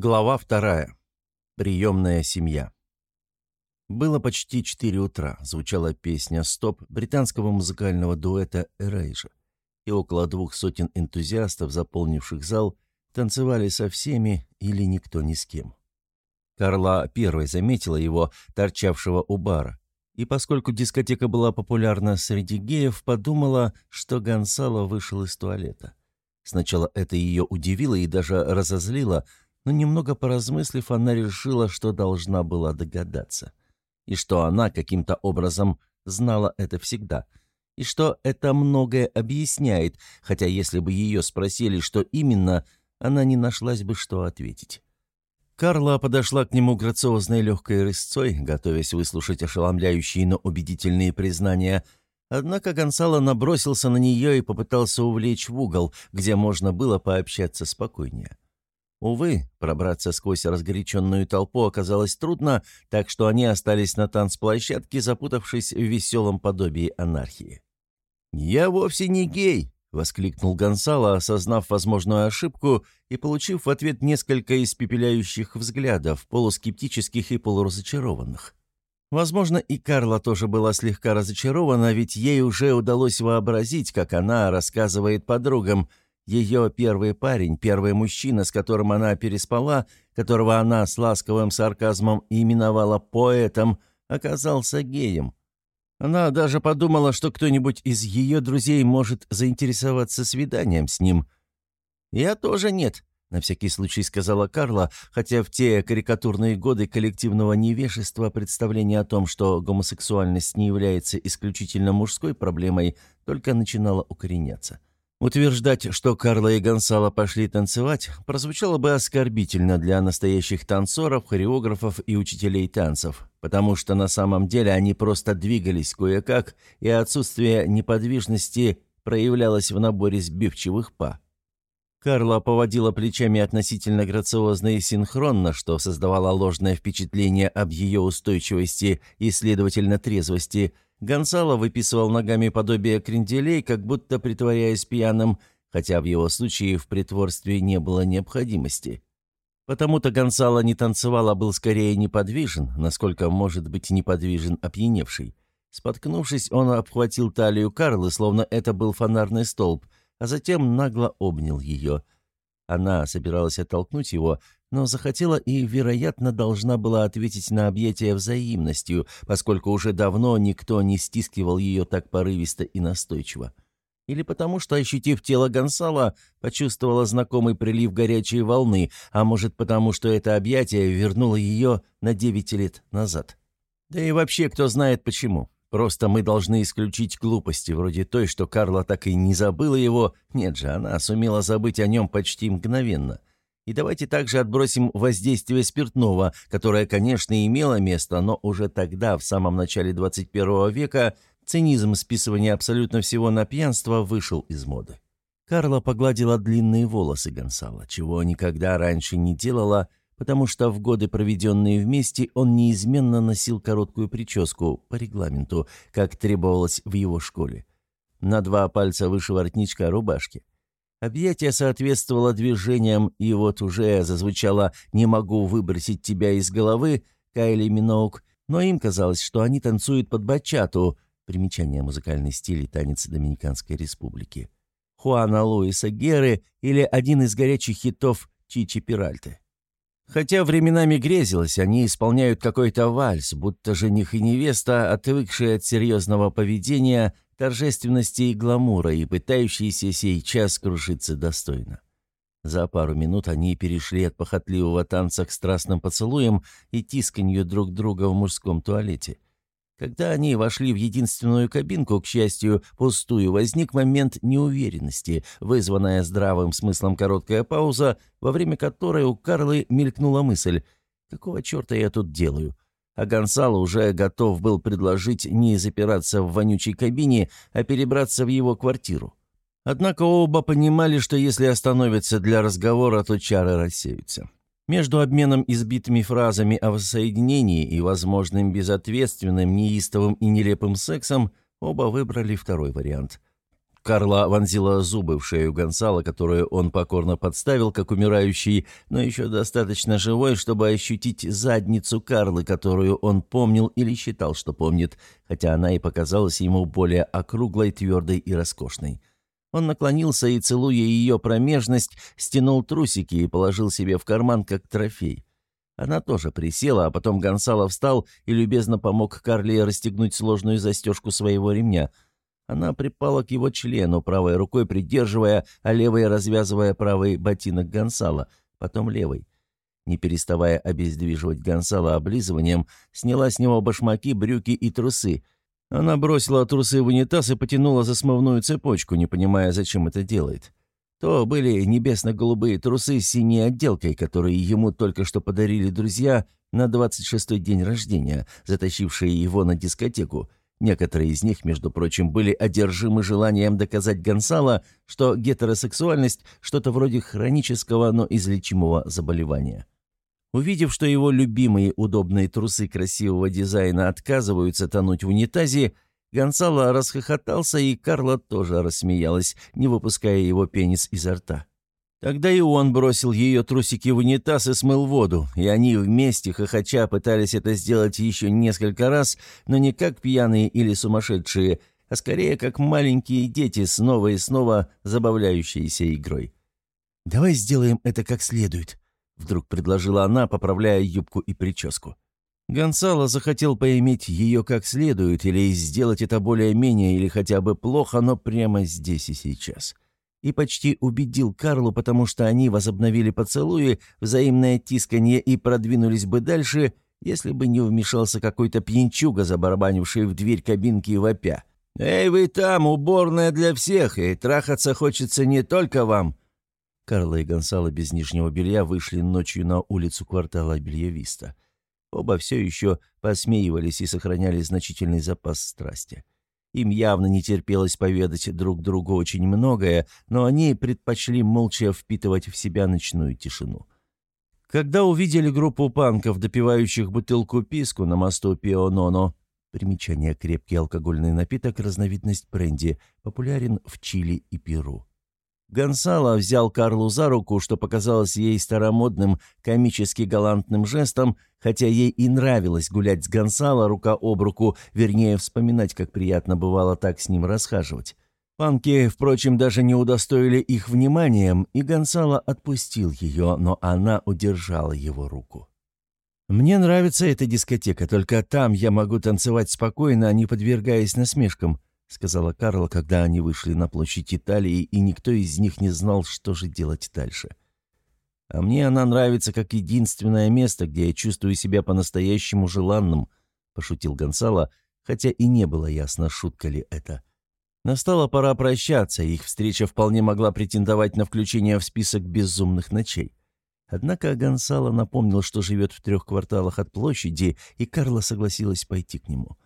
Глава вторая. Приемная семья. Было почти четыре утра, звучала песня «Стоп» британского музыкального дуэта «Эрейжа», и около двух сотен энтузиастов, заполнивших зал, танцевали со всеми или никто ни с кем. Карла первой заметила его, торчавшего у бара, и поскольку дискотека была популярна среди геев, подумала, что Гонсало вышел из туалета. Сначала это ее удивило и даже разозлило – но немного поразмыслив, она решила, что должна была догадаться. И что она каким-то образом знала это всегда. И что это многое объясняет, хотя если бы ее спросили, что именно, она не нашлась бы, что ответить. Карла подошла к нему грациозной легкой рысцой, готовясь выслушать ошеломляющие, но убедительные признания. Однако Гонсало набросился на нее и попытался увлечь в угол, где можно было пообщаться спокойнее. Увы, пробраться сквозь разгоряченную толпу оказалось трудно, так что они остались на танцплощадке, запутавшись в веселом подобии анархии. «Я вовсе не гей!» — воскликнул Гонсало, осознав возможную ошибку и получив в ответ несколько испепеляющих взглядов, полускептических и полуразочарованных. Возможно, и Карла тоже была слегка разочарована, ведь ей уже удалось вообразить, как она рассказывает подругам — ее первый парень, первый мужчина, с которым она переспала, которого она с ласковым сарказмом именовала поэтом, оказался геем. Она даже подумала, что кто-нибудь из ее друзей может заинтересоваться свиданием с ним. «Я тоже нет», — на всякий случай сказала Карла, хотя в те карикатурные годы коллективного невежества представление о том, что гомосексуальность не является исключительно мужской проблемой, только начинало укореняться. Утверждать, что Карла и Гонсало пошли танцевать, прозвучало бы оскорбительно для настоящих танцоров, хореографов и учителей танцев, потому что на самом деле они просто двигались кое-как, и отсутствие неподвижности проявлялось в наборе сбивчивых па. Карла поводила плечами относительно грациозно и синхронно, что создавало ложное впечатление об ее устойчивости и, следовательно, трезвости – Гонсало выписывал ногами подобие кренделей, как будто притворяясь пьяным, хотя в его случае в притворстве не было необходимости. Потому-то Гонсало не танцевал, а был скорее неподвижен, насколько может быть неподвижен опьяневший. Споткнувшись, он обхватил талию Карлы, словно это был фонарный столб, а затем нагло обнял ее. Она собиралась оттолкнуть его, но захотела и, вероятно, должна была ответить на объятие взаимностью, поскольку уже давно никто не стискивал ее так порывисто и настойчиво. Или потому что, ощутив тело Гонсала, почувствовала знакомый прилив горячей волны, а может потому, что это объятие вернуло ее на девять лет назад. Да и вообще, кто знает почему. Просто мы должны исключить глупости, вроде той, что Карла так и не забыла его. Нет же, она сумела забыть о нем почти мгновенно. И давайте также отбросим воздействие спиртного, которое, конечно, имело место, но уже тогда, в самом начале 21 века, цинизм списывания абсолютно всего на пьянство вышел из моды. Карла погладила длинные волосы Гонсала, чего никогда раньше не делала, потому что в годы, проведенные вместе, он неизменно носил короткую прическу по регламенту, как требовалось в его школе. На два пальца выше воротничка рубашки. Объятие соответствовало движениям, и вот уже зазвучало «Не могу выбросить тебя из головы» Кайли Миноук, но им казалось, что они танцуют под бачату, примечание музыкальный стиль и танец Доминиканской республики, Хуана Луиса Геры или один из горячих хитов Чичи Пиральте. Хотя временами грезилось, они исполняют какой-то вальс, будто жених и невеста, отвыкшие от серьезного поведения, торжественности и гламура и пытающиеся сейчас кружиться достойно. За пару минут они перешли от похотливого танца к страстным поцелуям и тисканью друг друга в мужском туалете. Когда они вошли в единственную кабинку, к счастью, пустую, возник момент неуверенности, вызванная здравым смыслом короткая пауза, во время которой у Карлы мелькнула мысль «Какого черта я тут делаю?» а Гонсало уже готов был предложить не запираться в вонючей кабине, а перебраться в его квартиру. Однако оба понимали, что если остановятся для разговора, то чары рассеются. Между обменом избитыми фразами о воссоединении и возможным безответственным, неистовым и нелепым сексом оба выбрали второй вариант. Карла вонзила зубы в шею Гонсала, которую он покорно подставил, как умирающий, но еще достаточно живой, чтобы ощутить задницу Карлы, которую он помнил или считал, что помнит, хотя она и показалась ему более округлой, твердой и роскошной. Он наклонился и, целуя ее промежность, стянул трусики и положил себе в карман, как трофей. Она тоже присела, а потом Гонсало встал и любезно помог Карле расстегнуть сложную застежку своего ремня — она припала к его члену, правой рукой придерживая, а левой развязывая правый ботинок Гонсала, потом левой. Не переставая обездвиживать Гонсала облизыванием, сняла с него башмаки, брюки и трусы. Она бросила трусы в унитаз и потянула за смывную цепочку, не понимая, зачем это делает. То были небесно-голубые трусы с синей отделкой, которые ему только что подарили друзья на 26-й день рождения, затащившие его на дискотеку, Некоторые из них, между прочим, были одержимы желанием доказать Гонсало, что гетеросексуальность – что-то вроде хронического, но излечимого заболевания. Увидев, что его любимые удобные трусы красивого дизайна отказываются тонуть в унитазе, Гонсало расхохотался, и Карла тоже рассмеялась, не выпуская его пенис изо рта. Тогда и он бросил ее трусики в унитаз и смыл воду, и они вместе, хохоча, пытались это сделать еще несколько раз, но не как пьяные или сумасшедшие, а скорее как маленькие дети, снова и снова забавляющиеся игрой. «Давай сделаем это как следует», — вдруг предложила она, поправляя юбку и прическу. Гонсало захотел поиметь ее как следует или сделать это более-менее или хотя бы плохо, но прямо здесь и сейчас. — и почти убедил Карлу, потому что они возобновили поцелуи, взаимное тисканье и продвинулись бы дальше, если бы не вмешался какой-то пьянчуга, забарабанивший в дверь кабинки вопя. «Эй, вы там, уборная для всех, и трахаться хочется не только вам!» Карла и Гонсало без нижнего белья вышли ночью на улицу квартала Бельевиста. Оба все еще посмеивались и сохраняли значительный запас страсти. Им явно не терпелось поведать друг другу очень многое, но они предпочли молча впитывать в себя ночную тишину. Когда увидели группу панков, допивающих бутылку писку на мосту Пиононо, примечание крепкий алкогольный напиток, разновидность бренди, популярен в Чили и Перу. Гонсало взял Карлу за руку, что показалось ей старомодным, комически галантным жестом, хотя ей и нравилось гулять с Гонсало рука об руку, вернее, вспоминать, как приятно бывало так с ним расхаживать. Панки, впрочем, даже не удостоили их вниманием, и Гонсало отпустил ее, но она удержала его руку. «Мне нравится эта дискотека, только там я могу танцевать спокойно, не подвергаясь насмешкам», — сказала Карла, когда они вышли на площадь Италии, и никто из них не знал, что же делать дальше. «А мне она нравится как единственное место, где я чувствую себя по-настоящему желанным», — пошутил Гонсало, хотя и не было ясно, шутка ли это. Настала пора прощаться, их встреча вполне могла претендовать на включение в список безумных ночей. Однако Гонсало напомнил, что живет в трех кварталах от площади, и Карла согласилась пойти к нему.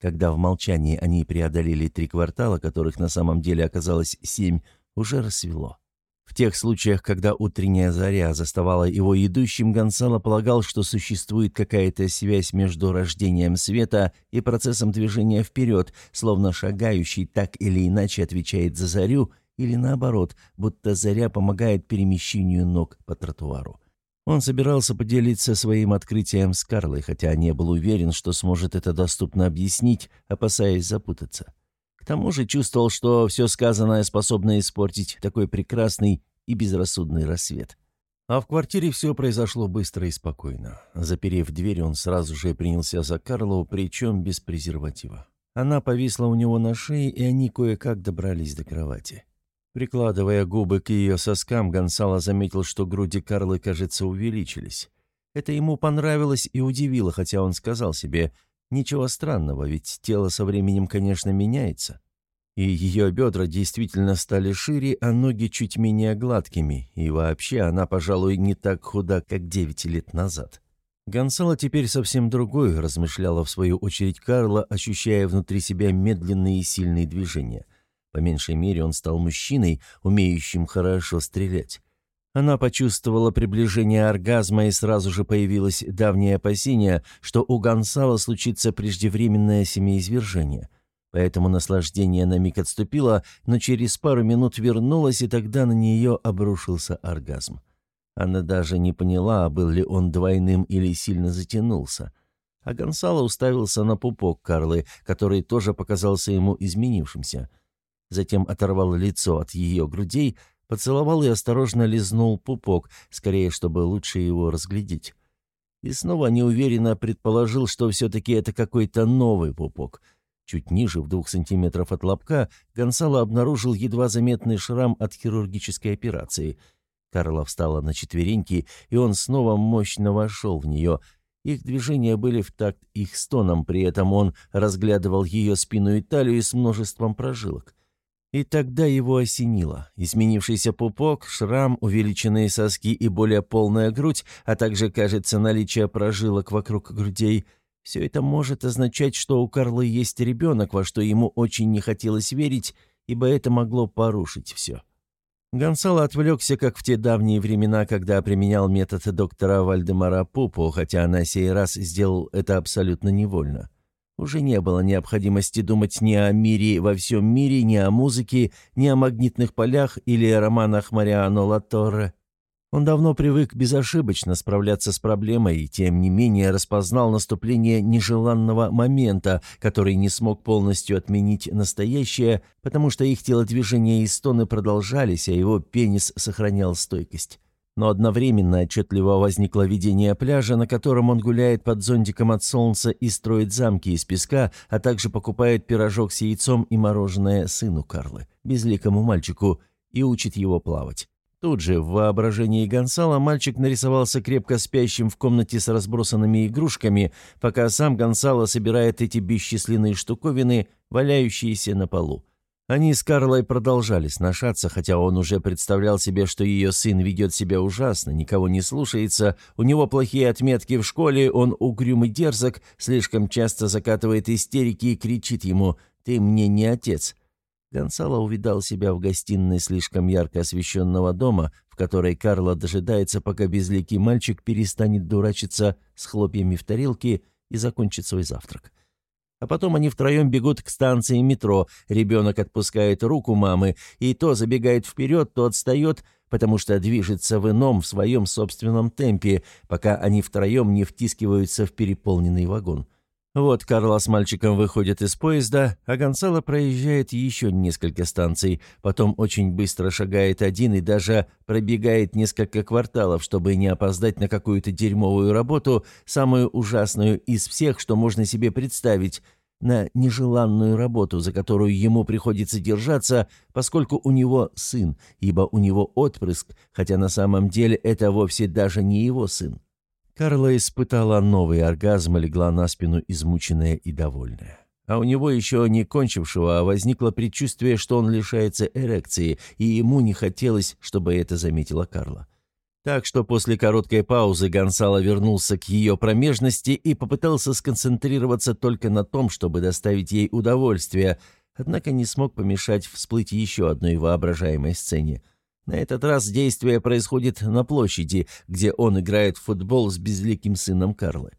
Когда в молчании они преодолели три квартала, которых на самом деле оказалось семь, уже рассвело. В тех случаях, когда утренняя заря заставала его идущим, Гонсало полагал, что существует какая-то связь между рождением света и процессом движения вперед, словно шагающий так или иначе отвечает за зарю, или наоборот, будто заря помогает перемещению ног по тротуару. Он собирался поделиться своим открытием с Карлой, хотя не был уверен, что сможет это доступно объяснить, опасаясь запутаться. К тому же чувствовал, что все сказанное способно испортить такой прекрасный и безрассудный рассвет. А в квартире все произошло быстро и спокойно. Заперев дверь, он сразу же принялся за Карлову, причем без презерватива. Она повисла у него на шее, и они кое-как добрались до кровати. Прикладывая губы к ее соскам, Гонсало заметил, что груди Карлы, кажется, увеличились. Это ему понравилось и удивило, хотя он сказал себе, ничего странного, ведь тело со временем, конечно, меняется. И ее бедра действительно стали шире, а ноги чуть менее гладкими, и вообще она, пожалуй, не так худа, как девять лет назад. Гонсало теперь совсем другой, размышляла в свою очередь Карла, ощущая внутри себя медленные и сильные движения – по меньшей мере, он стал мужчиной, умеющим хорошо стрелять. Она почувствовала приближение оргазма и сразу же появилось давнее опасение, что у Гонсала случится преждевременное семяизвержение. Поэтому наслаждение на миг отступило, но через пару минут вернулось, и тогда на нее обрушился оргазм. Она даже не поняла, был ли он двойным или сильно затянулся. А Гонсало уставился на пупок Карлы, который тоже показался ему изменившимся. Затем оторвал лицо от ее грудей, поцеловал и осторожно лизнул пупок, скорее, чтобы лучше его разглядеть. И снова неуверенно предположил, что все-таки это какой-то новый пупок. Чуть ниже, в двух сантиметров от лобка, Гонсало обнаружил едва заметный шрам от хирургической операции — Карла встала на четвереньки, и он снова мощно вошел в нее. Их движения были в такт их стоном, при этом он разглядывал ее спину и талию с множеством прожилок. И тогда его осенило. Изменившийся пупок, шрам, увеличенные соски и более полная грудь, а также, кажется, наличие прожилок вокруг грудей – все это может означать, что у Карлы есть ребенок, во что ему очень не хотелось верить, ибо это могло порушить все. Гонсало отвлекся, как в те давние времена, когда применял метод доктора Вальдемара Пупу, хотя на сей раз сделал это абсолютно невольно. Уже не было необходимости думать ни о мире во всем мире, ни о музыке, ни о магнитных полях или романах Мариано Латорре. Он давно привык безошибочно справляться с проблемой и, тем не менее, распознал наступление нежеланного момента, который не смог полностью отменить настоящее, потому что их телодвижения и стоны продолжались, а его пенис сохранял стойкость. Но одновременно отчетливо возникло видение пляжа, на котором он гуляет под зонтиком от солнца и строит замки из песка, а также покупает пирожок с яйцом и мороженое сыну Карлы, безликому мальчику, и учит его плавать. Тут же в воображении Гонсала мальчик нарисовался крепко спящим в комнате с разбросанными игрушками, пока сам Гонсало собирает эти бесчисленные штуковины, валяющиеся на полу. Они с Карлой продолжали сношаться, хотя он уже представлял себе, что ее сын ведет себя ужасно, никого не слушается, у него плохие отметки в школе, он угрюмый дерзок, слишком часто закатывает истерики и кричит ему «ты мне не отец». Гонсало увидал себя в гостиной слишком ярко освещенного дома, в которой Карло дожидается, пока безликий мальчик перестанет дурачиться с хлопьями в тарелке и закончит свой завтрак. А потом они втроем бегут к станции метро, ребенок отпускает руку мамы, и то забегает вперед, то отстает, потому что движется в ином, в своем собственном темпе, пока они втроем не втискиваются в переполненный вагон. Вот Карла с мальчиком выходят из поезда, а Гонсало проезжает еще несколько станций, потом очень быстро шагает один и даже пробегает несколько кварталов, чтобы не опоздать на какую-то дерьмовую работу, самую ужасную из всех, что можно себе представить, на нежеланную работу, за которую ему приходится держаться, поскольку у него сын, ибо у него отпрыск, хотя на самом деле это вовсе даже не его сын. Карла испытала новый оргазм и легла на спину, измученная и довольная. А у него еще не кончившего возникло предчувствие, что он лишается эрекции, и ему не хотелось, чтобы это заметила Карла. Так что после короткой паузы Гонсало вернулся к ее промежности и попытался сконцентрироваться только на том, чтобы доставить ей удовольствие, однако не смог помешать всплыть еще одной воображаемой сцене – на этот раз действие происходит на площади, где он играет в футбол с безликим сыном Карлы.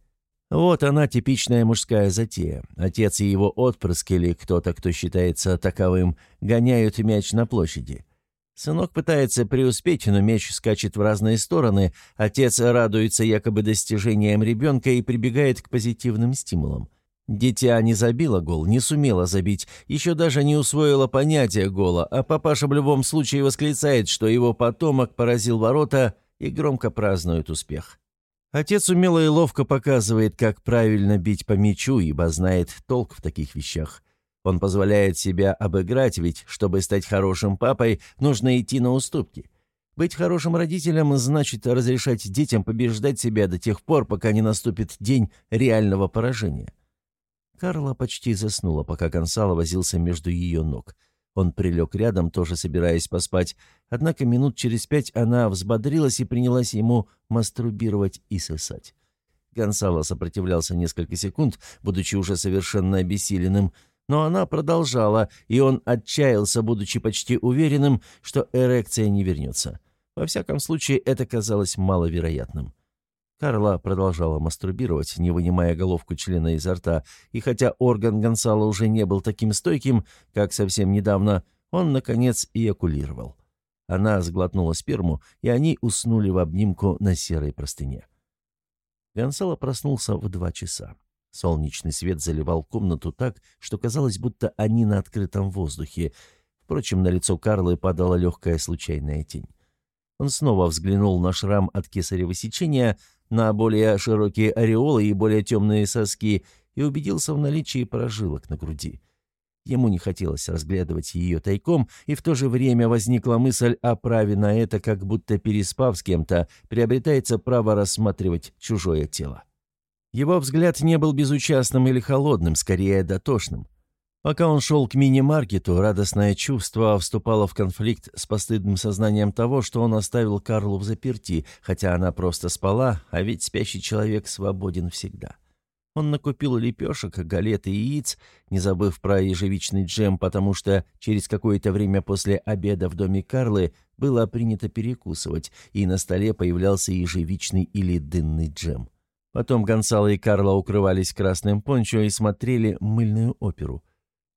Вот она, типичная мужская затея. Отец и его отпрыск или кто-то, кто считается таковым, гоняют мяч на площади. Сынок пытается преуспеть, но мяч скачет в разные стороны, отец радуется якобы достижениям ребенка и прибегает к позитивным стимулам. Дитя не забило гол, не сумело забить, еще даже не усвоило понятие гола, а папаша в любом случае восклицает, что его потомок поразил ворота и громко празднует успех. Отец умело и ловко показывает, как правильно бить по мячу, ибо знает толк в таких вещах. Он позволяет себя обыграть, ведь, чтобы стать хорошим папой, нужно идти на уступки. Быть хорошим родителем значит разрешать детям побеждать себя до тех пор, пока не наступит день реального поражения. Карла почти заснула, пока Гонсало возился между ее ног. Он прилег рядом, тоже собираясь поспать, однако минут через пять она взбодрилась и принялась ему мастурбировать и сосать. Гонсало сопротивлялся несколько секунд, будучи уже совершенно обессиленным, но она продолжала, и он отчаялся, будучи почти уверенным, что эрекция не вернется. Во всяком случае, это казалось маловероятным. Карла продолжала мастурбировать, не вынимая головку члена изо рта, и хотя орган Гонсала уже не был таким стойким, как совсем недавно, он, наконец, эякулировал. Она сглотнула сперму, и они уснули в обнимку на серой простыне. Гонсало проснулся в два часа. Солнечный свет заливал комнату так, что казалось, будто они на открытом воздухе. Впрочем, на лицо Карлы падала легкая случайная тень. Он снова взглянул на шрам от кесарево сечения, на более широкие ореолы и более темные соски и убедился в наличии прожилок на груди. Ему не хотелось разглядывать ее тайком, и в то же время возникла мысль о праве на это, как будто переспав с кем-то, приобретается право рассматривать чужое тело. Его взгляд не был безучастным или холодным, скорее дотошным. Пока он шел к мини-маркету, радостное чувство вступало в конфликт с постыдным сознанием того, что он оставил Карлу в заперти, хотя она просто спала, а ведь спящий человек свободен всегда. Он накупил лепешек, галет и яиц, не забыв про ежевичный джем, потому что через какое-то время после обеда в доме Карлы было принято перекусывать, и на столе появлялся ежевичный или дынный джем. Потом Гонсало и Карла укрывались красным пончо и смотрели мыльную оперу.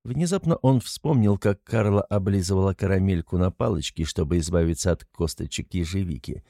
Внезапно он вспомнил, как Карла облизывала карамельку на палочке, чтобы избавиться от косточек ежевики.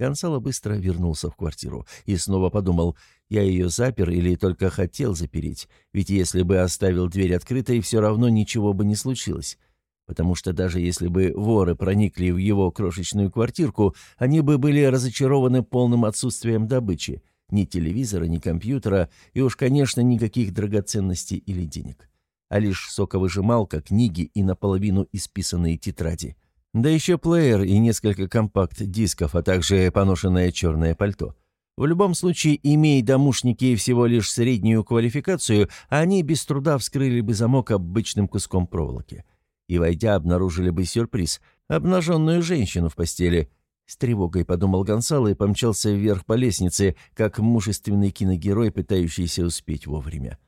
Гонсало быстро вернулся в квартиру и снова подумал, я ее запер или только хотел запереть, ведь если бы оставил дверь открытой, все равно ничего бы не случилось. Потому что даже если бы воры проникли в его крошечную квартирку, они бы были разочарованы полным отсутствием добычи. Ни телевизора, ни компьютера и уж, конечно, никаких драгоценностей или денег а лишь соковыжималка, книги и наполовину исписанные тетради. Да еще плеер и несколько компакт-дисков, а также поношенное черное пальто. В любом случае, имея домушники всего лишь среднюю квалификацию, они без труда вскрыли бы замок обычным куском проволоки. И, войдя, обнаружили бы сюрприз — обнаженную женщину в постели. С тревогой подумал Гонсало и помчался вверх по лестнице, как мужественный киногерой, пытающийся успеть вовремя.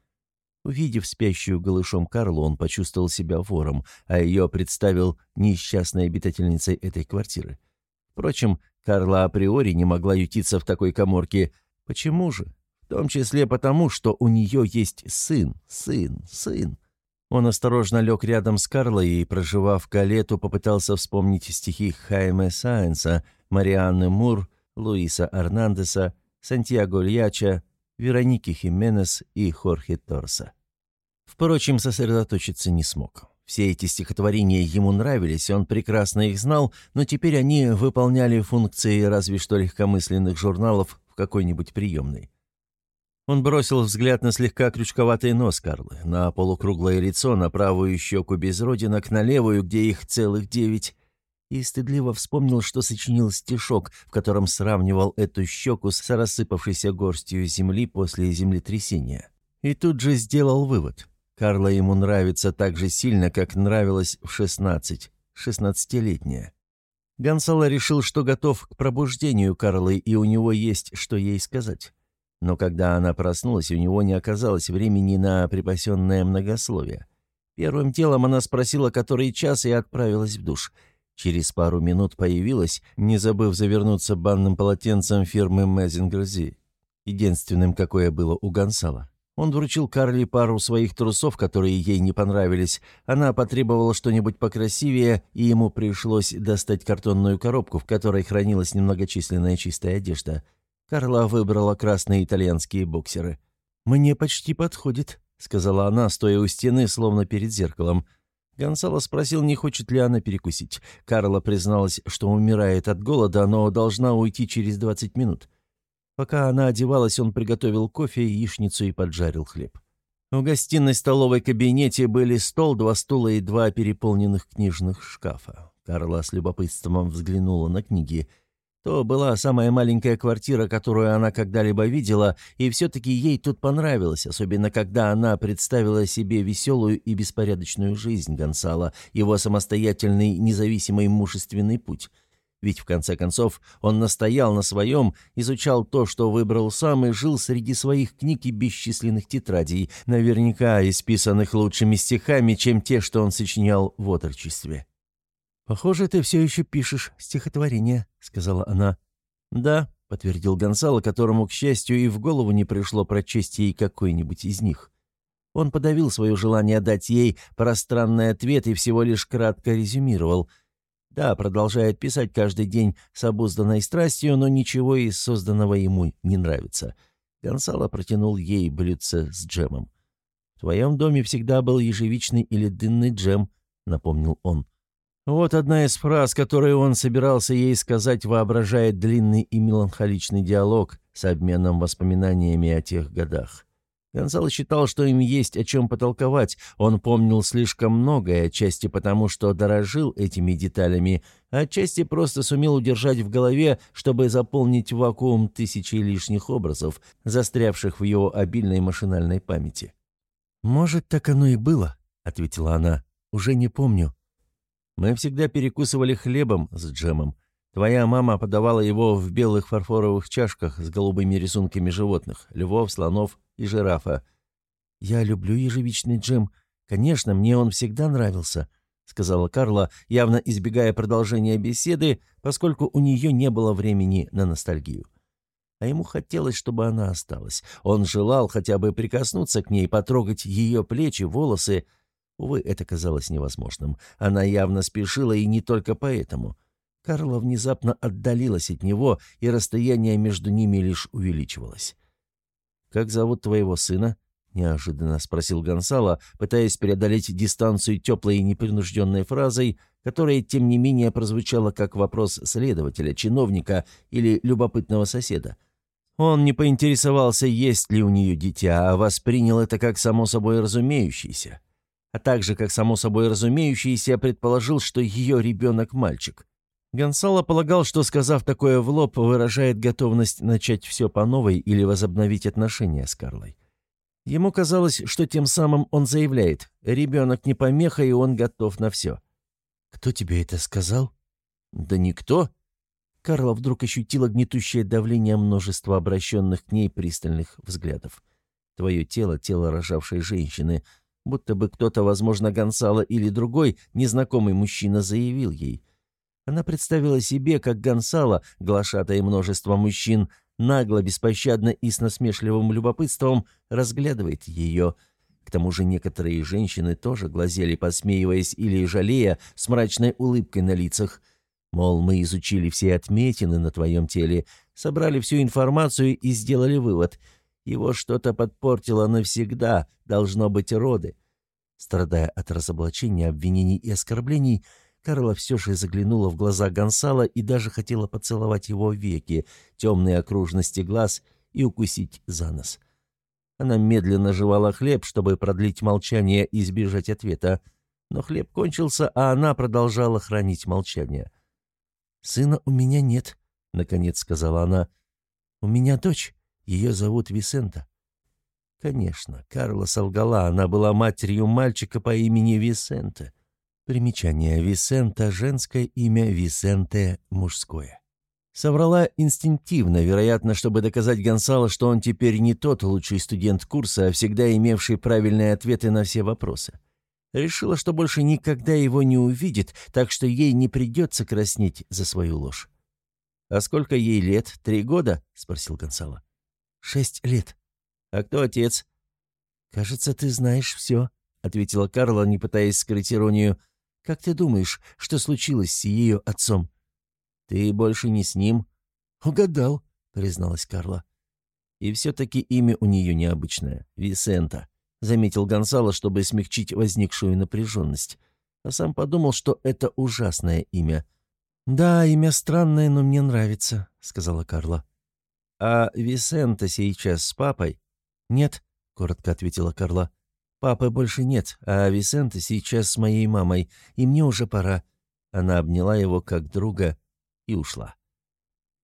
Увидев спящую голышом Карлу, он почувствовал себя вором, а ее представил несчастной обитательницей этой квартиры. Впрочем, Карла априори не могла ютиться в такой коморке. Почему же? В том числе потому, что у нее есть сын, сын, сын. Он осторожно лег рядом с Карлой и, проживав калету, попытался вспомнить стихи Хайме Сайенса, Марианны Мур, Луиса Арнандеса, Сантьяго Льяча, Вероники Хименес и Хорхе Торса. Впрочем, сосредоточиться не смог. Все эти стихотворения ему нравились, он прекрасно их знал, но теперь они выполняли функции разве что легкомысленных журналов в какой-нибудь приемной. Он бросил взгляд на слегка крючковатый нос Карлы, на полукруглое лицо, на правую щеку без родинок, на левую, где их целых девять, и стыдливо вспомнил, что сочинил стишок, в котором сравнивал эту щеку с рассыпавшейся горстью земли после землетрясения. И тут же сделал вывод. Карла ему нравится так же сильно, как нравилась в шестнадцать, шестнадцатилетняя. Гонсало решил, что готов к пробуждению Карлы, и у него есть что ей сказать. Но когда она проснулась, у него не оказалось времени на припасенное многословие. Первым делом она спросила, который час, и отправилась в душ — Через пару минут появилась, не забыв завернуться банным полотенцем фирмы Мезингерзи, единственным, какое было у Гонсала. Он вручил Карли пару своих трусов, которые ей не понравились. Она потребовала что-нибудь покрасивее, и ему пришлось достать картонную коробку, в которой хранилась немногочисленная чистая одежда. Карла выбрала красные итальянские боксеры. «Мне почти подходит», — сказала она, стоя у стены, словно перед зеркалом. Гонсало спросил, не хочет ли она перекусить. Карла призналась, что умирает от голода, но должна уйти через 20 минут. Пока она одевалась, он приготовил кофе, яичницу и поджарил хлеб. В гостиной столовой кабинете были стол, два стула и два переполненных книжных шкафа. Карла с любопытством взглянула на книги – то была самая маленькая квартира, которую она когда-либо видела, и все-таки ей тут понравилось, особенно когда она представила себе веселую и беспорядочную жизнь Гонсала, его самостоятельный, независимый мужественный путь. Ведь, в конце концов, он настоял на своем, изучал то, что выбрал сам, и жил среди своих книг и бесчисленных тетрадей, наверняка исписанных лучшими стихами, чем те, что он сочинял в отрочестве. «Похоже, ты все еще пишешь стихотворение», — сказала она. «Да», подтвердил Гонсало, которому, к счастью, и в голову не пришло прочесть ей какой-нибудь из них. Он подавил свое желание дать ей пространный ответ и всего лишь кратко резюмировал. Да, продолжает писать каждый день с обузданной страстью, но ничего из созданного ему не нравится. Гонсало протянул ей блюдце с джемом. «В твоем доме всегда был ежевичный или дынный джем», — напомнил он. Вот одна из фраз, которые он собирался ей сказать, воображает длинный и меланхоличный диалог с обменом воспоминаниями о тех годах. Гонсало считал, что им есть о чем потолковать. Он помнил слишком многое, отчасти потому, что дорожил этими деталями, а отчасти просто сумел удержать в голове, чтобы заполнить вакуум тысячи лишних образов, застрявших в его обильной машинальной памяти. «Может, так оно и было», — ответила она. «Уже не помню. Мы всегда перекусывали хлебом с джемом. Твоя мама подавала его в белых фарфоровых чашках с голубыми рисунками животных — львов, слонов и жирафа. «Я люблю ежевичный джем. Конечно, мне он всегда нравился», — сказала Карла, явно избегая продолжения беседы, поскольку у нее не было времени на ностальгию. А ему хотелось, чтобы она осталась. Он желал хотя бы прикоснуться к ней, потрогать ее плечи, волосы, Увы, это казалось невозможным. Она явно спешила, и не только поэтому. Карла внезапно отдалилась от него, и расстояние между ними лишь увеличивалось. «Как зовут твоего сына?» — неожиданно спросил Гонсало, пытаясь преодолеть дистанцию теплой и непринужденной фразой, которая, тем не менее, прозвучала как вопрос следователя, чиновника или любопытного соседа. Он не поинтересовался, есть ли у нее дитя, а воспринял это как само собой разумеющееся а также, как само собой разумеющееся, предположил, что ее ребенок мальчик. Гонсало полагал, что, сказав такое в лоб, выражает готовность начать все по новой или возобновить отношения с Карлой. Ему казалось, что тем самым он заявляет, ребенок не помеха, и он готов на все. «Кто тебе это сказал?» «Да никто». Карла вдруг ощутила гнетущее давление множества обращенных к ней пристальных взглядов. «Твое тело — тело рожавшей женщины», будто бы кто-то, возможно, Гонсало или другой незнакомый мужчина заявил ей. Она представила себе, как Гонсало, глашатая множество мужчин, нагло, беспощадно и с насмешливым любопытством разглядывает ее. К тому же некоторые женщины тоже глазели, посмеиваясь или жалея, с мрачной улыбкой на лицах. Мол, мы изучили все отметины на твоем теле, собрали всю информацию и сделали вывод — его что-то подпортило навсегда, должно быть роды. Страдая от разоблачения, обвинений и оскорблений, Карла все же заглянула в глаза Гонсала и даже хотела поцеловать его веки, темные окружности глаз и укусить за нос. Она медленно жевала хлеб, чтобы продлить молчание и избежать ответа. Но хлеб кончился, а она продолжала хранить молчание. «Сына у меня нет», — наконец сказала она. «У меня дочь. Ее зовут Висента». Конечно, Карла солгала, она была матерью мальчика по имени Висенте. Примечание Висента – женское имя, Висенте – мужское. Соврала инстинктивно, вероятно, чтобы доказать Гонсало, что он теперь не тот лучший студент курса, а всегда имевший правильные ответы на все вопросы. Решила, что больше никогда его не увидит, так что ей не придется краснеть за свою ложь. «А сколько ей лет? Три года?» — спросил Гонсало. «Шесть лет». «А кто отец?» «Кажется, ты знаешь все», — ответила Карла, не пытаясь скрыть иронию. «Как ты думаешь, что случилось с ее отцом?» «Ты больше не с ним?» «Угадал», — призналась Карла. «И все-таки имя у нее необычное — Висента», — заметил Гонсало, чтобы смягчить возникшую напряженность. А сам подумал, что это ужасное имя. «Да, имя странное, но мне нравится», — сказала Карла. «А Висента сейчас с папой?» «Нет», — коротко ответила Карла. «Папы больше нет, а Висента сейчас с моей мамой, и мне уже пора». Она обняла его как друга и ушла.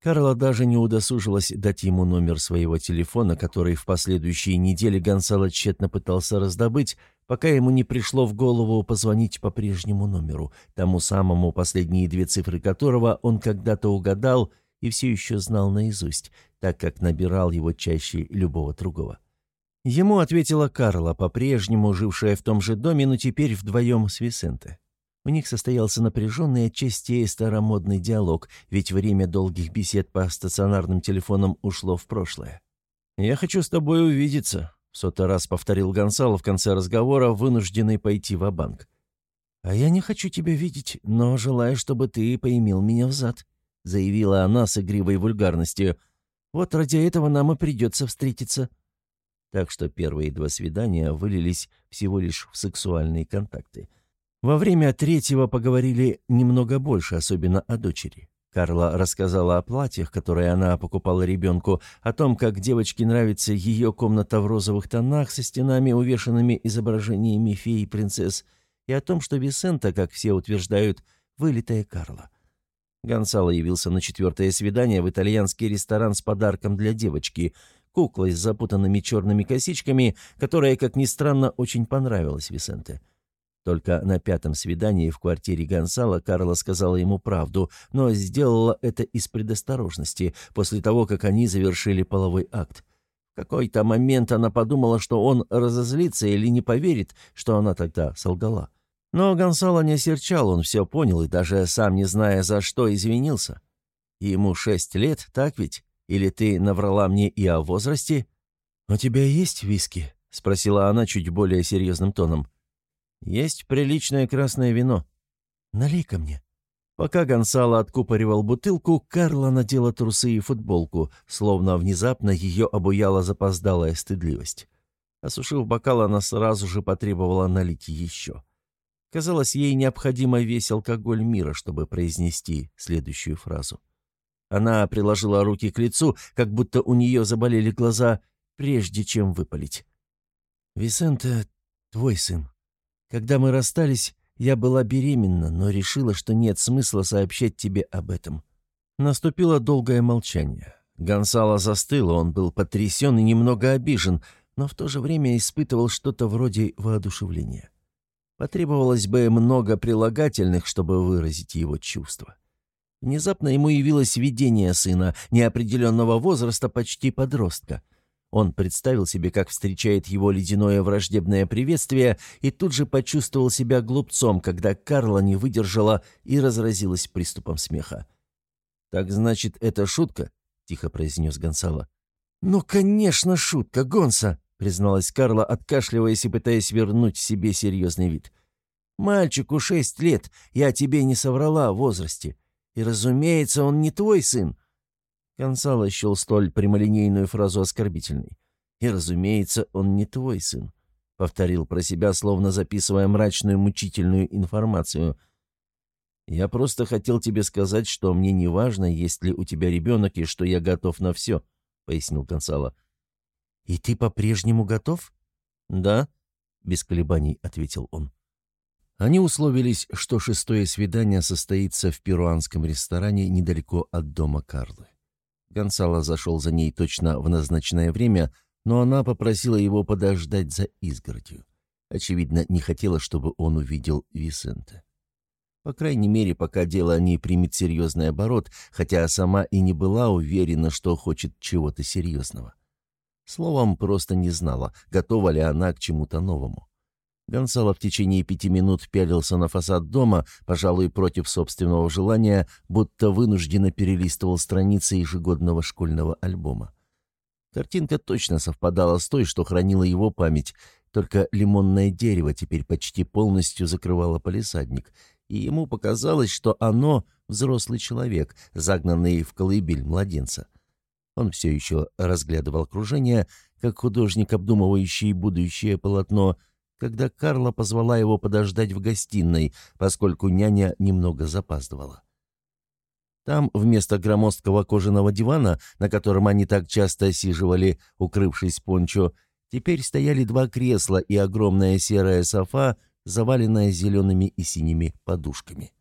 Карла даже не удосужилась дать ему номер своего телефона, который в последующие недели Гонсало тщетно пытался раздобыть, пока ему не пришло в голову позвонить по прежнему номеру, тому самому, последние две цифры которого он когда-то угадал и все еще знал наизусть, так как набирал его чаще любого другого. Ему ответила Карла, по-прежнему жившая в том же доме, но теперь вдвоем с Висенте. У них состоялся напряженный отчасти старомодный диалог, ведь время долгих бесед по стационарным телефонам ушло в прошлое. «Я хочу с тобой увидеться», — в сотый раз повторил Гонсало в конце разговора, вынужденный пойти в банк «А я не хочу тебя видеть, но желаю, чтобы ты поимел меня взад», — заявила она с игривой вульгарностью. «Вот ради этого нам и придется встретиться». Так что первые два свидания вылились всего лишь в сексуальные контакты. Во время третьего поговорили немного больше, особенно о дочери. Карла рассказала о платьях, которые она покупала ребенку, о том, как девочке нравится ее комната в розовых тонах со стенами, увешанными изображениями фей и принцесс, и о том, что Висента, как все утверждают, вылитая Карла. Гонсало явился на четвертое свидание в итальянский ресторан с подарком для девочки, куклой с запутанными черными косичками, которая, как ни странно, очень понравилась Висенте. Только на пятом свидании в квартире Гонсала Карла сказала ему правду, но сделала это из предосторожности, после того, как они завершили половой акт. В какой-то момент она подумала, что он разозлится или не поверит, что она тогда солгала. Но Гонсало не серчал, он все понял и даже сам не зная, за что, извинился. Ему шесть лет, так ведь? Или ты наврала мне и о возрасте? «У тебя есть виски?» — спросила она чуть более серьезным тоном. «Есть приличное красное вино. Налей-ка мне». Пока Гонсало откупоривал бутылку, Карла надела трусы и футболку, словно внезапно ее обуяла запоздалая стыдливость. Осушив бокал, она сразу же потребовала налить еще. Казалось, ей необходимо весь алкоголь мира, чтобы произнести следующую фразу. Она приложила руки к лицу, как будто у нее заболели глаза, прежде чем выпалить. «Висенте твой сын. Когда мы расстались, я была беременна, но решила, что нет смысла сообщать тебе об этом». Наступило долгое молчание. Гонсало застыл, он был потрясен и немного обижен, но в то же время испытывал что-то вроде воодушевления. Потребовалось бы много прилагательных, чтобы выразить его чувства. Внезапно ему явилось видение сына, неопределенного возраста, почти подростка. Он представил себе, как встречает его ледяное враждебное приветствие, и тут же почувствовал себя глупцом, когда Карла не выдержала и разразилась приступом смеха. «Так значит, это шутка?» — тихо произнес Гонсало. «Ну, конечно, шутка, Гонса!» — призналась Карла, откашливаясь и пытаясь вернуть себе серьезный вид. «Мальчику шесть лет, я тебе не соврала о возрасте. И, разумеется, он не твой сын». Гонсало счел столь прямолинейную фразу оскорбительной. «И, разумеется, он не твой сын», — повторил про себя, словно записывая мрачную мучительную информацию. «Я просто хотел тебе сказать, что мне не важно, есть ли у тебя ребенок и что я готов на все», — пояснил Гонсало. «И ты по-прежнему готов?» «Да», — без колебаний ответил он. Они условились, что шестое свидание состоится в перуанском ресторане недалеко от дома Карлы. Гонсало зашел за ней точно в назначенное время, но она попросила его подождать за изгородью. Очевидно, не хотела, чтобы он увидел Висента. По крайней мере, пока дело не примет серьезный оборот, хотя сама и не была уверена, что хочет чего-то серьезного. Словом, просто не знала, готова ли она к чему-то новому. Гонсало в течение пяти минут пялился на фасад дома, пожалуй, против собственного желания, будто вынужденно перелистывал страницы ежегодного школьного альбома. Картинка точно совпадала с той, что хранила его память, только лимонное дерево теперь почти полностью закрывало палисадник, и ему показалось, что оно — взрослый человек, загнанный в колыбель младенца. Он все еще разглядывал окружение, как художник, обдумывающий будущее полотно, когда Карла позвала его подождать в гостиной, поскольку няня немного запаздывала. Там вместо громоздкого кожаного дивана, на котором они так часто сиживали, укрывшись пончо, теперь стояли два кресла и огромная серая софа, заваленная зелеными и синими подушками.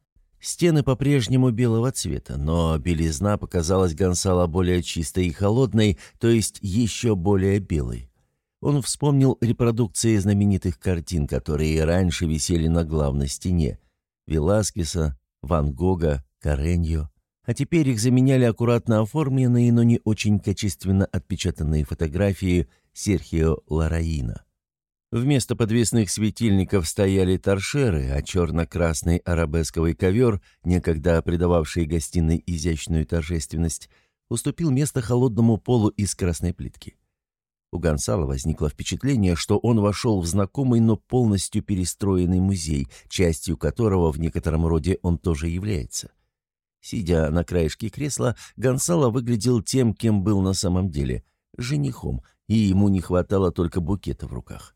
Стены по-прежнему белого цвета, но белизна показалась Гонсало более чистой и холодной, то есть еще более белой. Он вспомнил репродукции знаменитых картин, которые раньше висели на главной стене. Веласкеса, Ван Гога, Кареньо. А теперь их заменяли аккуратно оформленные, но не очень качественно отпечатанные фотографии Серхио Лараина. Вместо подвесных светильников стояли торшеры, а черно-красный арабесковый ковер, некогда придававший гостиной изящную торжественность, уступил место холодному полу из красной плитки. У Гонсала возникло впечатление, что он вошел в знакомый, но полностью перестроенный музей, частью которого в некотором роде он тоже является. Сидя на краешке кресла, Гонсало выглядел тем, кем был на самом деле – женихом, и ему не хватало только букета в руках.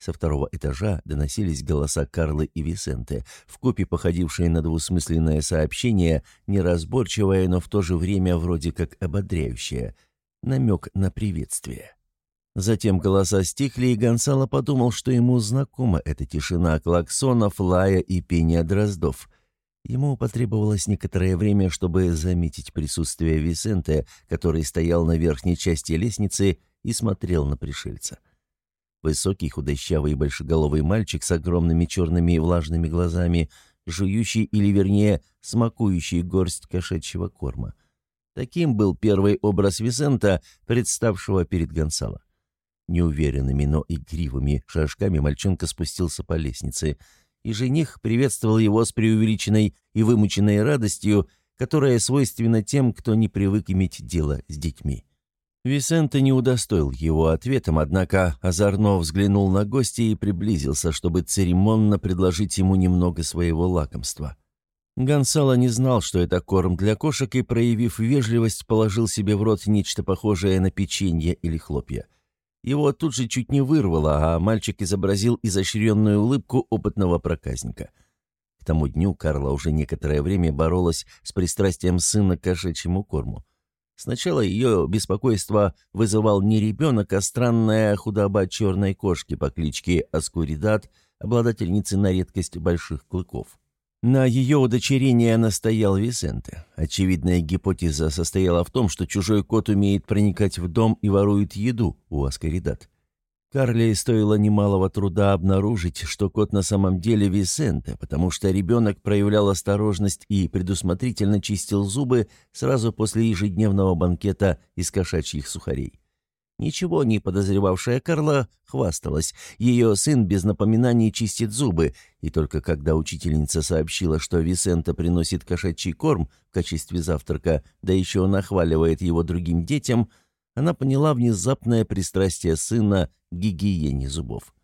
Со второго этажа доносились голоса Карлы и Висенте, вкупе походившие на двусмысленное сообщение, неразборчивое, но в то же время вроде как ободряющее. Намек на приветствие. Затем голоса стихли, и Гонсало подумал, что ему знакома эта тишина клаксонов, лая и пения дроздов. Ему потребовалось некоторое время, чтобы заметить присутствие Висенте, который стоял на верхней части лестницы и смотрел на пришельца. — Высокий, худощавый и большеголовый мальчик с огромными черными и влажными глазами, жующий или, вернее, смакующий горсть кошачьего корма. Таким был первый образ Висента, представшего перед Гонсало. Неуверенными, но игривыми шажками мальчонка спустился по лестнице, и жених приветствовал его с преувеличенной и вымученной радостью, которая свойственна тем, кто не привык иметь дело с детьми. Висенте не удостоил его ответом, однако озорно взглянул на гостя и приблизился, чтобы церемонно предложить ему немного своего лакомства. Гонсало не знал, что это корм для кошек, и, проявив вежливость, положил себе в рот нечто похожее на печенье или хлопья. Его тут же чуть не вырвало, а мальчик изобразил изощренную улыбку опытного проказника. К тому дню Карла уже некоторое время боролась с пристрастием сына к кошачьему корму. Сначала ее беспокойство вызывал не ребенок, а странная худоба черной кошки по кличке Аскуридат, обладательницы на редкость больших клыков. На ее удочерение настоял Висенте. Очевидная гипотеза состояла в том, что чужой кот умеет проникать в дом и ворует еду у Аскаридат. Карли стоило немалого труда обнаружить, что кот на самом деле Висенте, потому что ребенок проявлял осторожность и предусмотрительно чистил зубы сразу после ежедневного банкета из кошачьих сухарей. Ничего не подозревавшая Карла хвасталась. Ее сын без напоминаний чистит зубы, и только когда учительница сообщила, что Висента приносит кошачий корм в качестве завтрака, да еще нахваливает его другим детям – она поняла внезапное пристрастие сына к гигиене зубов.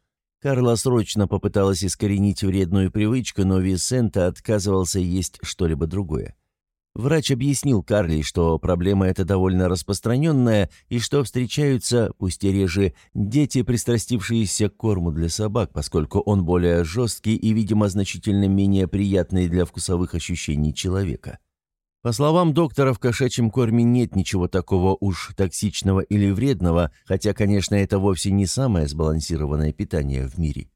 Карла срочно попыталась искоренить вредную привычку, но Висента отказывался есть что-либо другое. Врач объяснил Карли, что проблема эта довольно распространенная и что встречаются, пусть и реже, дети, пристрастившиеся к корму для собак, поскольку он более жесткий и, видимо, значительно менее приятный для вкусовых ощущений человека. По словам доктора, в кошачьем корме нет ничего такого уж токсичного или вредного, хотя, конечно, это вовсе не самое сбалансированное питание в мире.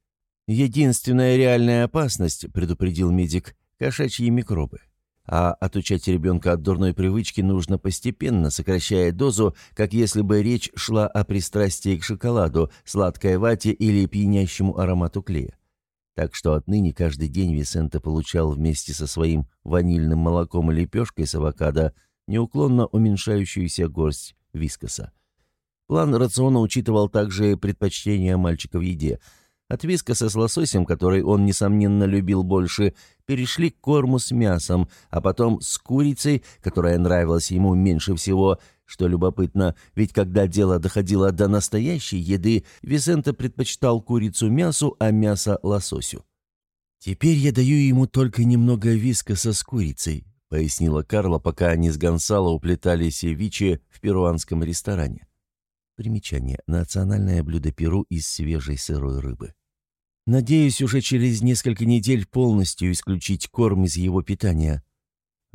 Единственная реальная опасность, предупредил медик, кошачьи микробы. А отучать ребенка от дурной привычки нужно постепенно, сокращая дозу, как если бы речь шла о пристрастии к шоколаду, сладкой вате или пьянящему аромату клея. Так что отныне каждый день Висенте получал вместе со своим ванильным молоком и лепешкой с авокадо неуклонно уменьшающуюся горсть вискоса. План рациона учитывал также предпочтения мальчика в еде. От вискоса с лососем, который он, несомненно, любил больше, перешли к корму с мясом, а потом с курицей, которая нравилась ему меньше всего – что любопытно, ведь когда дело доходило до настоящей еды, Висенто предпочитал курицу мясу, а мясо лососю. «Теперь я даю ему только немного вискоса с курицей», — пояснила Карла, пока они с Гонсало уплетали севиче в перуанском ресторане. Примечание. Национальное блюдо Перу из свежей сырой рыбы. «Надеюсь, уже через несколько недель полностью исключить корм из его питания»,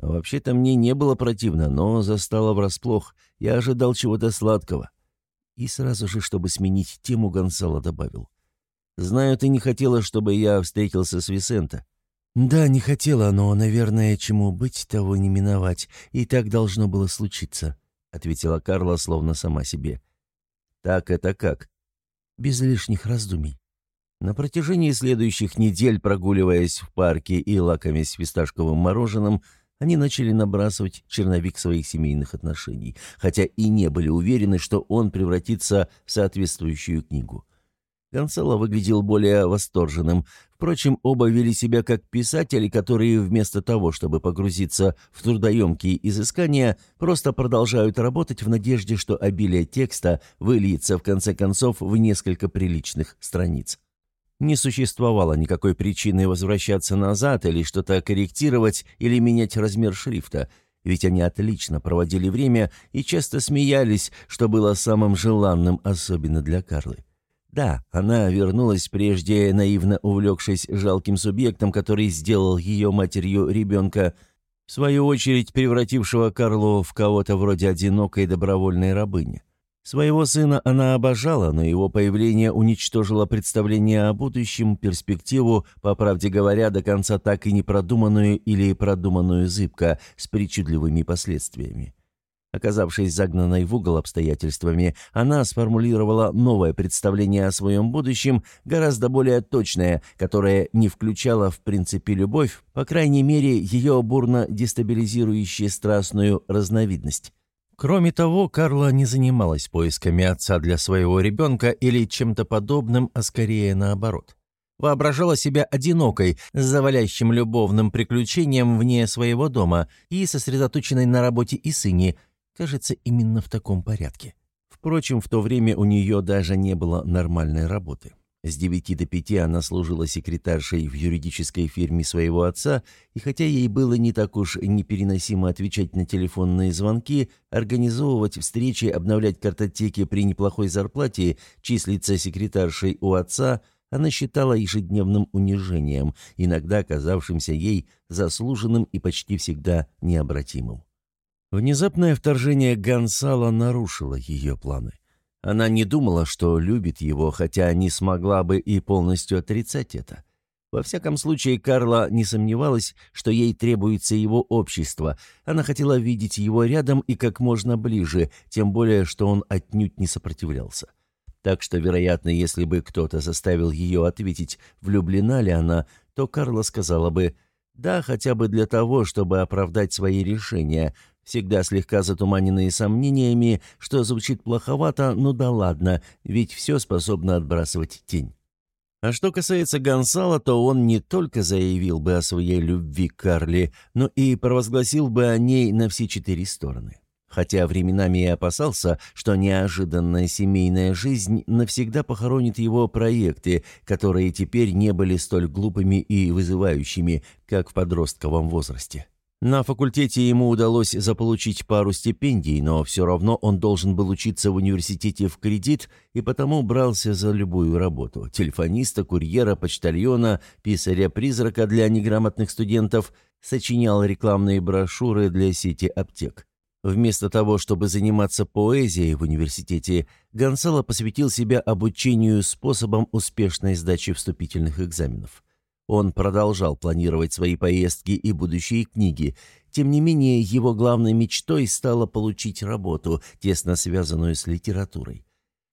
Вообще-то мне не было противно, но застало врасплох. Я ожидал чего-то сладкого. И сразу же, чтобы сменить тему, Гонсало добавил. «Знаю, ты не хотела, чтобы я встретился с Висенто». «Да, не хотела, но, наверное, чему быть, того не миновать. И так должно было случиться», — ответила Карла, словно сама себе. «Так это как?» «Без лишних раздумий». На протяжении следующих недель, прогуливаясь в парке и лакомясь фисташковым мороженым, они начали набрасывать черновик своих семейных отношений, хотя и не были уверены, что он превратится в соответствующую книгу. Гонсало выглядел более восторженным. Впрочем, оба вели себя как писатели, которые вместо того, чтобы погрузиться в трудоемкие изыскания, просто продолжают работать в надежде, что обилие текста выльется в конце концов в несколько приличных страниц. Не существовало никакой причины возвращаться назад или что-то корректировать или менять размер шрифта, ведь они отлично проводили время и часто смеялись, что было самым желанным, особенно для Карлы. Да, она вернулась прежде, наивно увлекшись жалким субъектом, который сделал ее матерью ребенка, в свою очередь превратившего Карлу в кого-то вроде одинокой добровольной рабыни. Своего сына она обожала, но его появление уничтожило представление о будущем, перспективу, по правде говоря, до конца так и не продуманную или продуманную зыбко, с причудливыми последствиями. Оказавшись загнанной в угол обстоятельствами, она сформулировала новое представление о своем будущем, гораздо более точное, которое не включало в принципе любовь, по крайней мере, ее бурно дестабилизирующую страстную разновидность. Кроме того, Карла не занималась поисками отца для своего ребенка или чем-то подобным, а скорее наоборот. Воображала себя одинокой, с завалящим любовным приключением вне своего дома и сосредоточенной на работе и сыне – Кажется, именно в таком порядке. Впрочем, в то время у нее даже не было нормальной работы. С 9 до 5 она служила секретаршей в юридической фирме своего отца, и хотя ей было не так уж непереносимо отвечать на телефонные звонки, организовывать встречи, обновлять картотеки при неплохой зарплате, числиться секретаршей у отца, она считала ежедневным унижением, иногда казавшимся ей заслуженным и почти всегда необратимым. Внезапное вторжение Гонсала нарушило ее планы. Она не думала, что любит его, хотя не смогла бы и полностью отрицать это. Во всяком случае, Карла не сомневалась, что ей требуется его общество. Она хотела видеть его рядом и как можно ближе, тем более, что он отнюдь не сопротивлялся. Так что, вероятно, если бы кто-то заставил ее ответить, влюблена ли она, то Карла сказала бы «да, хотя бы для того, чтобы оправдать свои решения», всегда слегка затуманенные сомнениями, что звучит плоховато, но да ладно, ведь все способно отбрасывать тень. А что касается Гонсала, то он не только заявил бы о своей любви к Карли, но и провозгласил бы о ней на все четыре стороны. Хотя временами и опасался, что неожиданная семейная жизнь навсегда похоронит его проекты, которые теперь не были столь глупыми и вызывающими, как в подростковом возрасте. На факультете ему удалось заполучить пару стипендий, но все равно он должен был учиться в университете в кредит и потому брался за любую работу – телефониста, курьера, почтальона, писаря-призрака для неграмотных студентов, сочинял рекламные брошюры для сети аптек. Вместо того, чтобы заниматься поэзией в университете, Гонсало посвятил себя обучению способам успешной сдачи вступительных экзаменов. Он продолжал планировать свои поездки и будущие книги. Тем не менее, его главной мечтой стало получить работу, тесно связанную с литературой.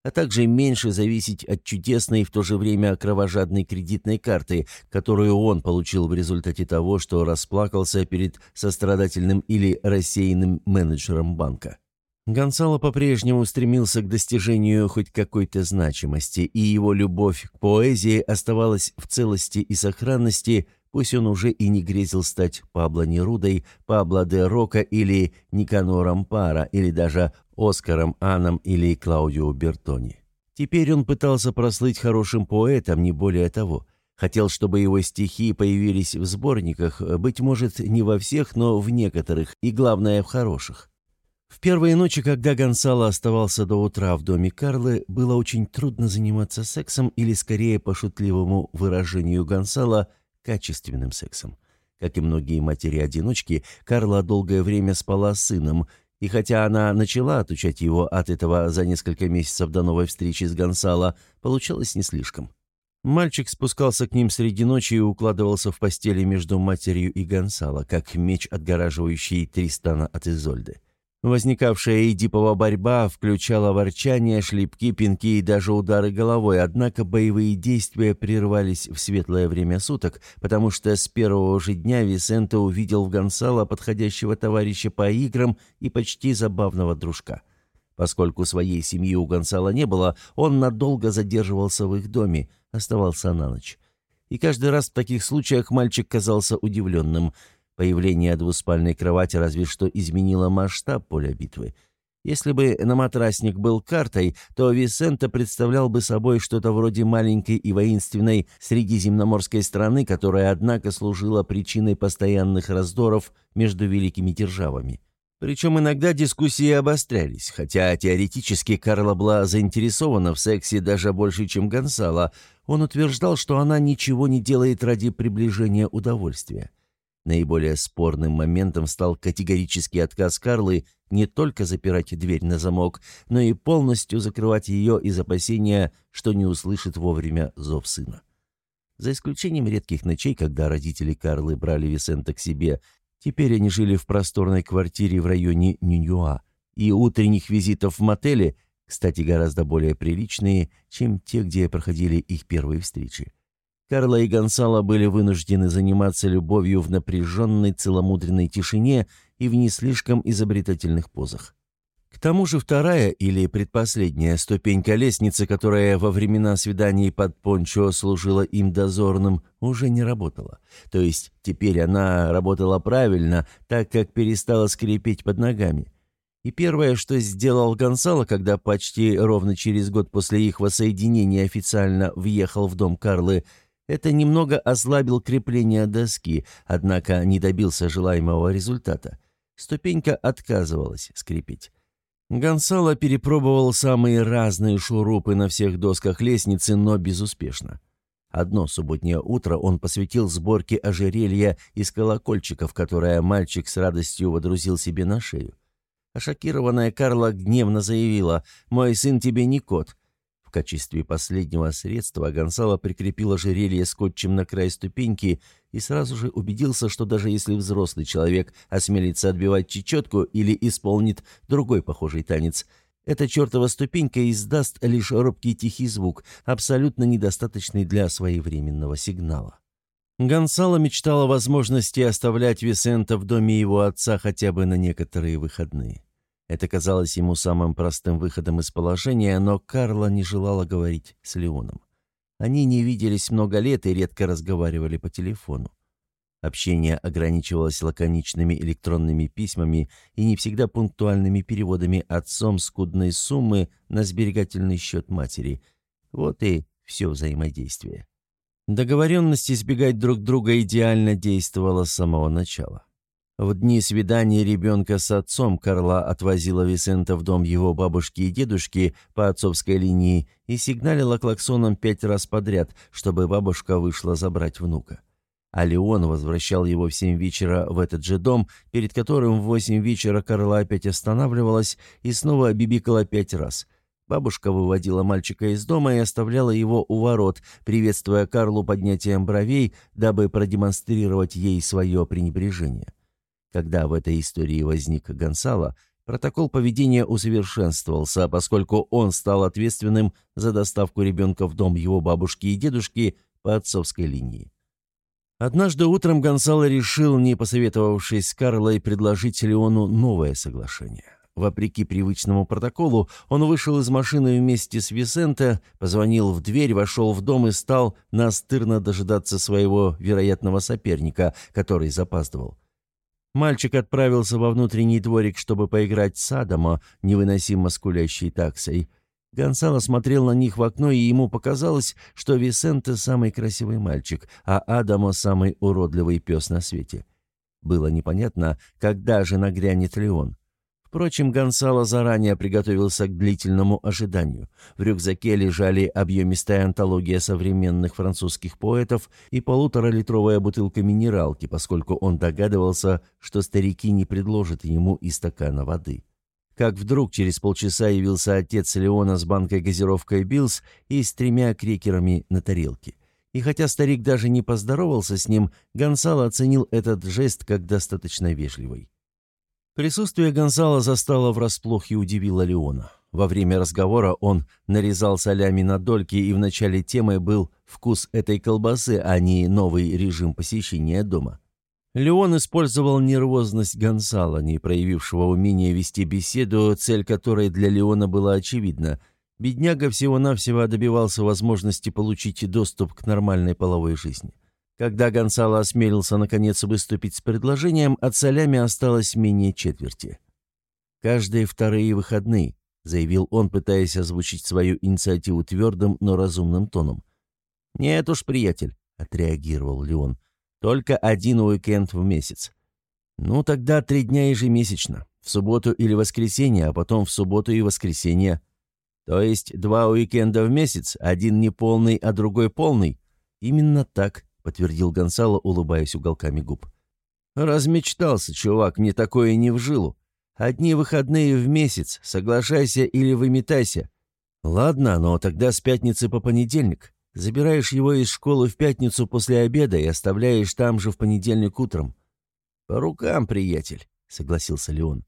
А также меньше зависеть от чудесной и в то же время кровожадной кредитной карты, которую он получил в результате того, что расплакался перед сострадательным или рассеянным менеджером банка. Гонсало по-прежнему стремился к достижению хоть какой-то значимости, и его любовь к поэзии оставалась в целости и сохранности, пусть он уже и не грезил стать Пабло Нерудой, Пабло де Рока или Никанором Пара, или даже Оскаром Аном или Клаудио Бертони. Теперь он пытался прослыть хорошим поэтом, не более того. Хотел, чтобы его стихи появились в сборниках, быть может, не во всех, но в некоторых, и, главное, в хороших. В первые ночи, когда Гонсало оставался до утра в доме Карлы, было очень трудно заниматься сексом или, скорее, по шутливому выражению Гонсало, качественным сексом. Как и многие матери-одиночки, Карла долгое время спала с сыном, и хотя она начала отучать его от этого за несколько месяцев до новой встречи с Гонсало, получалось не слишком. Мальчик спускался к ним среди ночи и укладывался в постели между матерью и Гонсало, как меч, отгораживающий Тристана от Изольды. Возникавшая Эдипова борьба включала ворчание, шлепки, пинки и даже удары головой, однако боевые действия прервались в светлое время суток, потому что с первого же дня Висенто увидел в Гонсало подходящего товарища по играм и почти забавного дружка. Поскольку своей семьи у Гонсала не было, он надолго задерживался в их доме, оставался на ночь. И каждый раз в таких случаях мальчик казался удивленным. Появление двуспальной кровати разве что изменило масштаб поля битвы. Если бы на матрасник был картой, то Висента представлял бы собой что-то вроде маленькой и воинственной средиземноморской страны, которая, однако, служила причиной постоянных раздоров между великими державами. Причем иногда дискуссии обострялись, хотя теоретически Карла была заинтересована в сексе даже больше, чем Гонсало. Он утверждал, что она ничего не делает ради приближения удовольствия. Наиболее спорным моментом стал категорический отказ Карлы не только запирать дверь на замок, но и полностью закрывать ее из опасения, что не услышит вовремя зов сына. За исключением редких ночей, когда родители Карлы брали Висента к себе, теперь они жили в просторной квартире в районе Нюньюа, и утренних визитов в мотеле, кстати, гораздо более приличные, чем те, где проходили их первые встречи. Карла и Гонсало были вынуждены заниматься любовью в напряженной целомудренной тишине и в не слишком изобретательных позах. К тому же вторая или предпоследняя ступенька лестницы, которая во времена свиданий под пончо служила им дозорным, уже не работала. То есть теперь она работала правильно, так как перестала скрипеть под ногами. И первое, что сделал Гонсало, когда почти ровно через год после их воссоединения официально въехал в дом Карлы – это немного ослабил крепление доски, однако не добился желаемого результата. Ступенька отказывалась скрипеть. Гонсало перепробовал самые разные шурупы на всех досках лестницы, но безуспешно. Одно субботнее утро он посвятил сборке ожерелья из колокольчиков, которое мальчик с радостью водрузил себе на шею. А шокированная Карла гневно заявила «Мой сын тебе не кот качестве последнего средства Гонсало прикрепил ожерелье скотчем на край ступеньки и сразу же убедился, что даже если взрослый человек осмелится отбивать чечетку или исполнит другой похожий танец, эта чертова ступенька издаст лишь робкий тихий звук, абсолютно недостаточный для своевременного сигнала. Гонсало мечтал о возможности оставлять Висента в доме его отца хотя бы на некоторые выходные. Это казалось ему самым простым выходом из положения, но Карла не желала говорить с Леоном. Они не виделись много лет и редко разговаривали по телефону. Общение ограничивалось лаконичными электронными письмами и не всегда пунктуальными переводами отцом скудной суммы на сберегательный счет матери. Вот и все взаимодействие. Договоренность избегать друг друга идеально действовала с самого начала. В дни свидания ребенка с отцом Карла отвозила Висента в дом его бабушки и дедушки по отцовской линии и сигналила клаксоном пять раз подряд, чтобы бабушка вышла забрать внука. А Леон возвращал его в семь вечера в этот же дом, перед которым в восемь вечера Карла опять останавливалась и снова бибикала пять раз. Бабушка выводила мальчика из дома и оставляла его у ворот, приветствуя Карлу поднятием бровей, дабы продемонстрировать ей свое пренебрежение. Когда в этой истории возник Гонсало, протокол поведения усовершенствовался, поскольку он стал ответственным за доставку ребенка в дом его бабушки и дедушки по отцовской линии. Однажды утром Гонсало решил, не посоветовавшись с Карлой, предложить Леону новое соглашение. Вопреки привычному протоколу, он вышел из машины вместе с Висенте, позвонил в дверь, вошел в дом и стал настырно дожидаться своего вероятного соперника, который запаздывал. Мальчик отправился во внутренний дворик, чтобы поиграть с Адамо, невыносимо скулящей таксой. Гонсало смотрел на них в окно, и ему показалось, что Висенте самый красивый мальчик, а Адамо самый уродливый пес на свете. Было непонятно, когда же нагрянет ли он. Впрочем, Гонсало заранее приготовился к длительному ожиданию. В рюкзаке лежали объемистая антология современных французских поэтов и полуторалитровая бутылка минералки, поскольку он догадывался, что старики не предложат ему и стакана воды. Как вдруг через полчаса явился отец Леона с банкой газировкой «Биллс» и с тремя крекерами на тарелке. И хотя старик даже не поздоровался с ним, Гонсало оценил этот жест как достаточно вежливый. Присутствие Гонсала застало врасплох и удивило Леона. Во время разговора он нарезал салями на дольки, и в начале темы был вкус этой колбасы, а не новый режим посещения дома. Леон использовал нервозность Гонсала, не проявившего умения вести беседу, цель которой для Леона была очевидна. Бедняга всего-навсего добивался возможности получить доступ к нормальной половой жизни. Когда Гонсало осмелился наконец выступить с предложением, от солями осталось менее четверти. «Каждые вторые выходные», — заявил он, пытаясь озвучить свою инициативу твердым, но разумным тоном. «Нет уж, приятель», — отреагировал Леон, — «только один уикенд в месяц». «Ну, тогда три дня ежемесячно, в субботу или воскресенье, а потом в субботу и воскресенье». «То есть два уикенда в месяц, один неполный, а другой полный?» «Именно так», — подтвердил Гонсало, улыбаясь уголками губ. «Размечтался, чувак, мне такое не в жилу. Одни выходные в месяц, соглашайся или выметайся. Ладно, но тогда с пятницы по понедельник. Забираешь его из школы в пятницу после обеда и оставляешь там же в понедельник утром». «По рукам, приятель», — согласился Леон.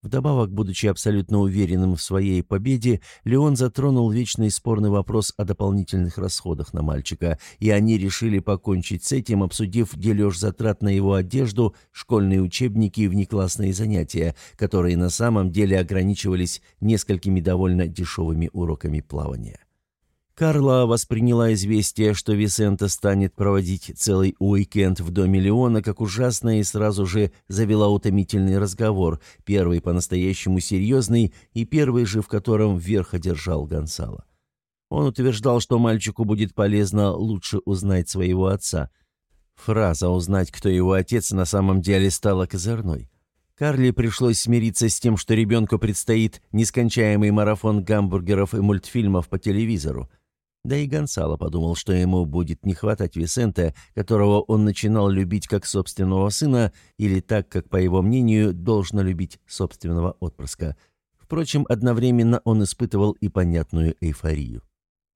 Вдобавок, будучи абсолютно уверенным в своей победе, Леон затронул вечный спорный вопрос о дополнительных расходах на мальчика, и они решили покончить с этим, обсудив дележ затрат на его одежду, школьные учебники и внеклассные занятия, которые на самом деле ограничивались несколькими довольно дешевыми уроками плавания. Карла восприняла известие, что Висента станет проводить целый уикенд в доме Леона, как ужасное, и сразу же завела утомительный разговор, первый по-настоящему серьезный и первый же, в котором вверх одержал Гонсало. Он утверждал, что мальчику будет полезно лучше узнать своего отца. Фраза «узнать, кто его отец» на самом деле стала козырной. Карли пришлось смириться с тем, что ребенку предстоит нескончаемый марафон гамбургеров и мультфильмов по телевизору. Да и Гонсало подумал, что ему будет не хватать Висента, которого он начинал любить как собственного сына, или так, как, по его мнению, должно любить собственного отпрыска. Впрочем, одновременно он испытывал и понятную эйфорию.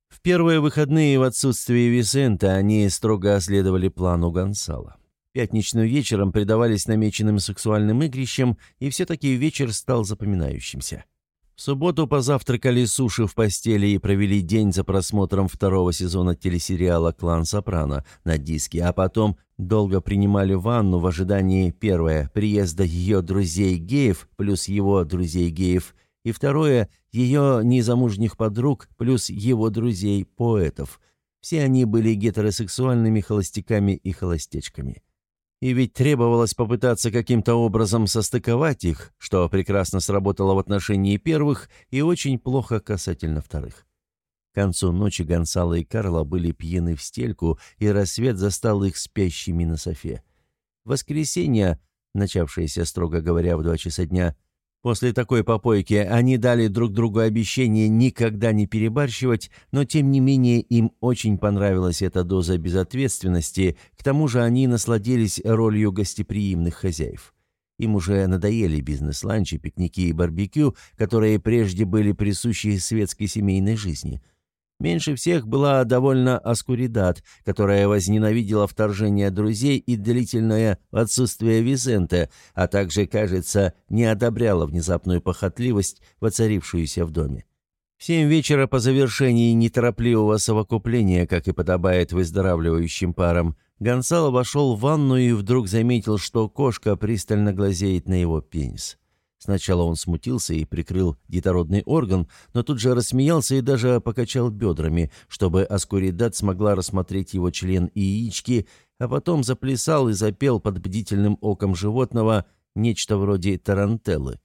В первые выходные в отсутствие Висента они строго следовали плану Гонсала. Пятничным вечером предавались намеченным сексуальным игрищам, и все-таки вечер стал запоминающимся. В субботу позавтракали суши в постели и провели день за просмотром второго сезона телесериала «Клан Сопрано» на диске, а потом долго принимали ванну в ожидании, первое, приезда ее друзей-геев плюс его друзей-геев, и второе, ее незамужних подруг плюс его друзей-поэтов. Все они были гетеросексуальными холостяками и холостечками. И ведь требовалось попытаться каким-то образом состыковать их, что прекрасно сработало в отношении первых и очень плохо касательно вторых. К концу ночи Гонсало и Карло были пьяны в стельку, и рассвет застал их спящими на софе. Воскресенье, начавшееся, строго говоря, в два часа дня, После такой попойки они дали друг другу обещание никогда не перебарщивать, но тем не менее им очень понравилась эта доза безответственности, к тому же они насладились ролью гостеприимных хозяев. Им уже надоели бизнес-ланчи, пикники и барбекю, которые прежде были присущи светской семейной жизни – Меньше всех была довольно Аскуридат, которая возненавидела вторжение друзей и длительное отсутствие Визенте, а также, кажется, не одобряла внезапную похотливость, воцарившуюся в доме. В семь вечера по завершении неторопливого совокупления, как и подобает выздоравливающим парам, Гонсало вошел в ванну и вдруг заметил, что кошка пристально глазеет на его пенис. Сначала он смутился и прикрыл детородный орган, но тут же рассмеялся и даже покачал бедрами, чтобы Аскуридат смогла рассмотреть его член и яички, а потом заплясал и запел под бдительным оком животного нечто вроде тарантеллы.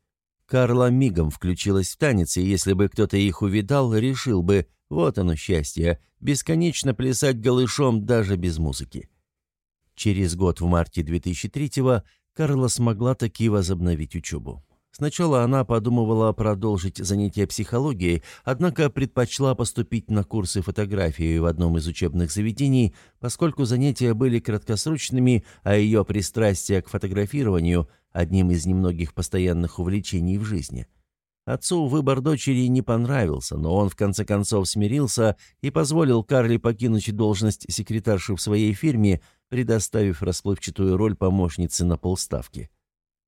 Карла мигом включилась в танец, и если бы кто-то их увидал, решил бы, вот оно счастье, бесконечно плясать голышом даже без музыки. Через год, в марте 2003-го, Карла смогла таки возобновить учебу. Сначала она подумывала продолжить занятия психологией, однако предпочла поступить на курсы фотографии в одном из учебных заведений, поскольку занятия были краткосрочными, а ее пристрастие к фотографированию – одним из немногих постоянных увлечений в жизни. Отцу выбор дочери не понравился, но он в конце концов смирился и позволил Карли покинуть должность секретарши в своей фирме, предоставив расплывчатую роль помощницы на полставки.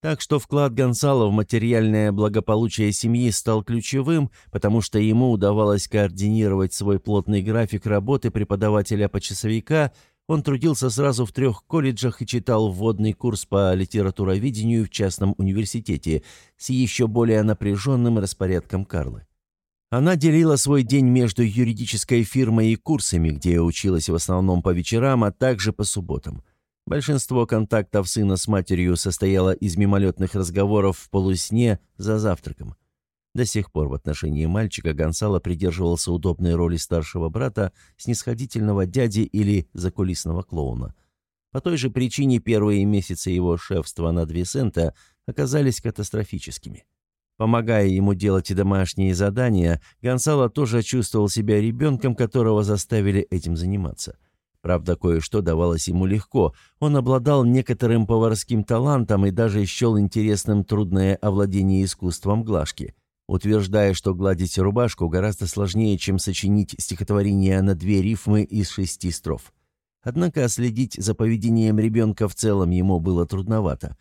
Так что вклад Гонсало в материальное благополучие семьи стал ключевым, потому что ему удавалось координировать свой плотный график работы преподавателя-почасовика, Он трудился сразу в трех колледжах и читал вводный курс по литературоведению в частном университете с еще более напряженным распорядком Карлы. Она делила свой день между юридической фирмой и курсами, где училась в основном по вечерам, а также по субботам. Большинство контактов сына с матерью состояло из мимолетных разговоров в полусне за завтраком. До сих пор в отношении мальчика Гонсало придерживался удобной роли старшего брата, снисходительного дяди или закулисного клоуна. По той же причине первые месяцы его шефства над Висента оказались катастрофическими. Помогая ему делать и домашние задания, Гонсало тоже чувствовал себя ребенком, которого заставили этим заниматься. Правда, кое-что давалось ему легко. Он обладал некоторым поварским талантом и даже счел интересным трудное овладение искусством глажки – утверждая, что гладить рубашку гораздо сложнее, чем сочинить стихотворение на две рифмы из шести строф. Однако следить за поведением ребенка в целом ему было трудновато.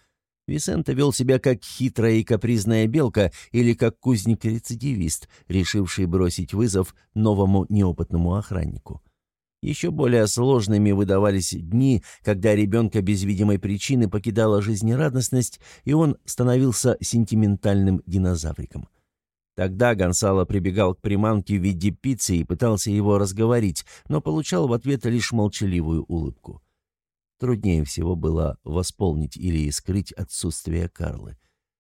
Висенто вел себя как хитрая и капризная белка или как кузник-рецидивист, решивший бросить вызов новому неопытному охраннику. Еще более сложными выдавались дни, когда ребенка без видимой причины покидала жизнерадостность, и он становился сентиментальным динозавриком. Тогда Гонсало прибегал к приманке в виде пиццы и пытался его разговорить, но получал в ответ лишь молчаливую улыбку. Труднее всего было восполнить или скрыть отсутствие Карлы.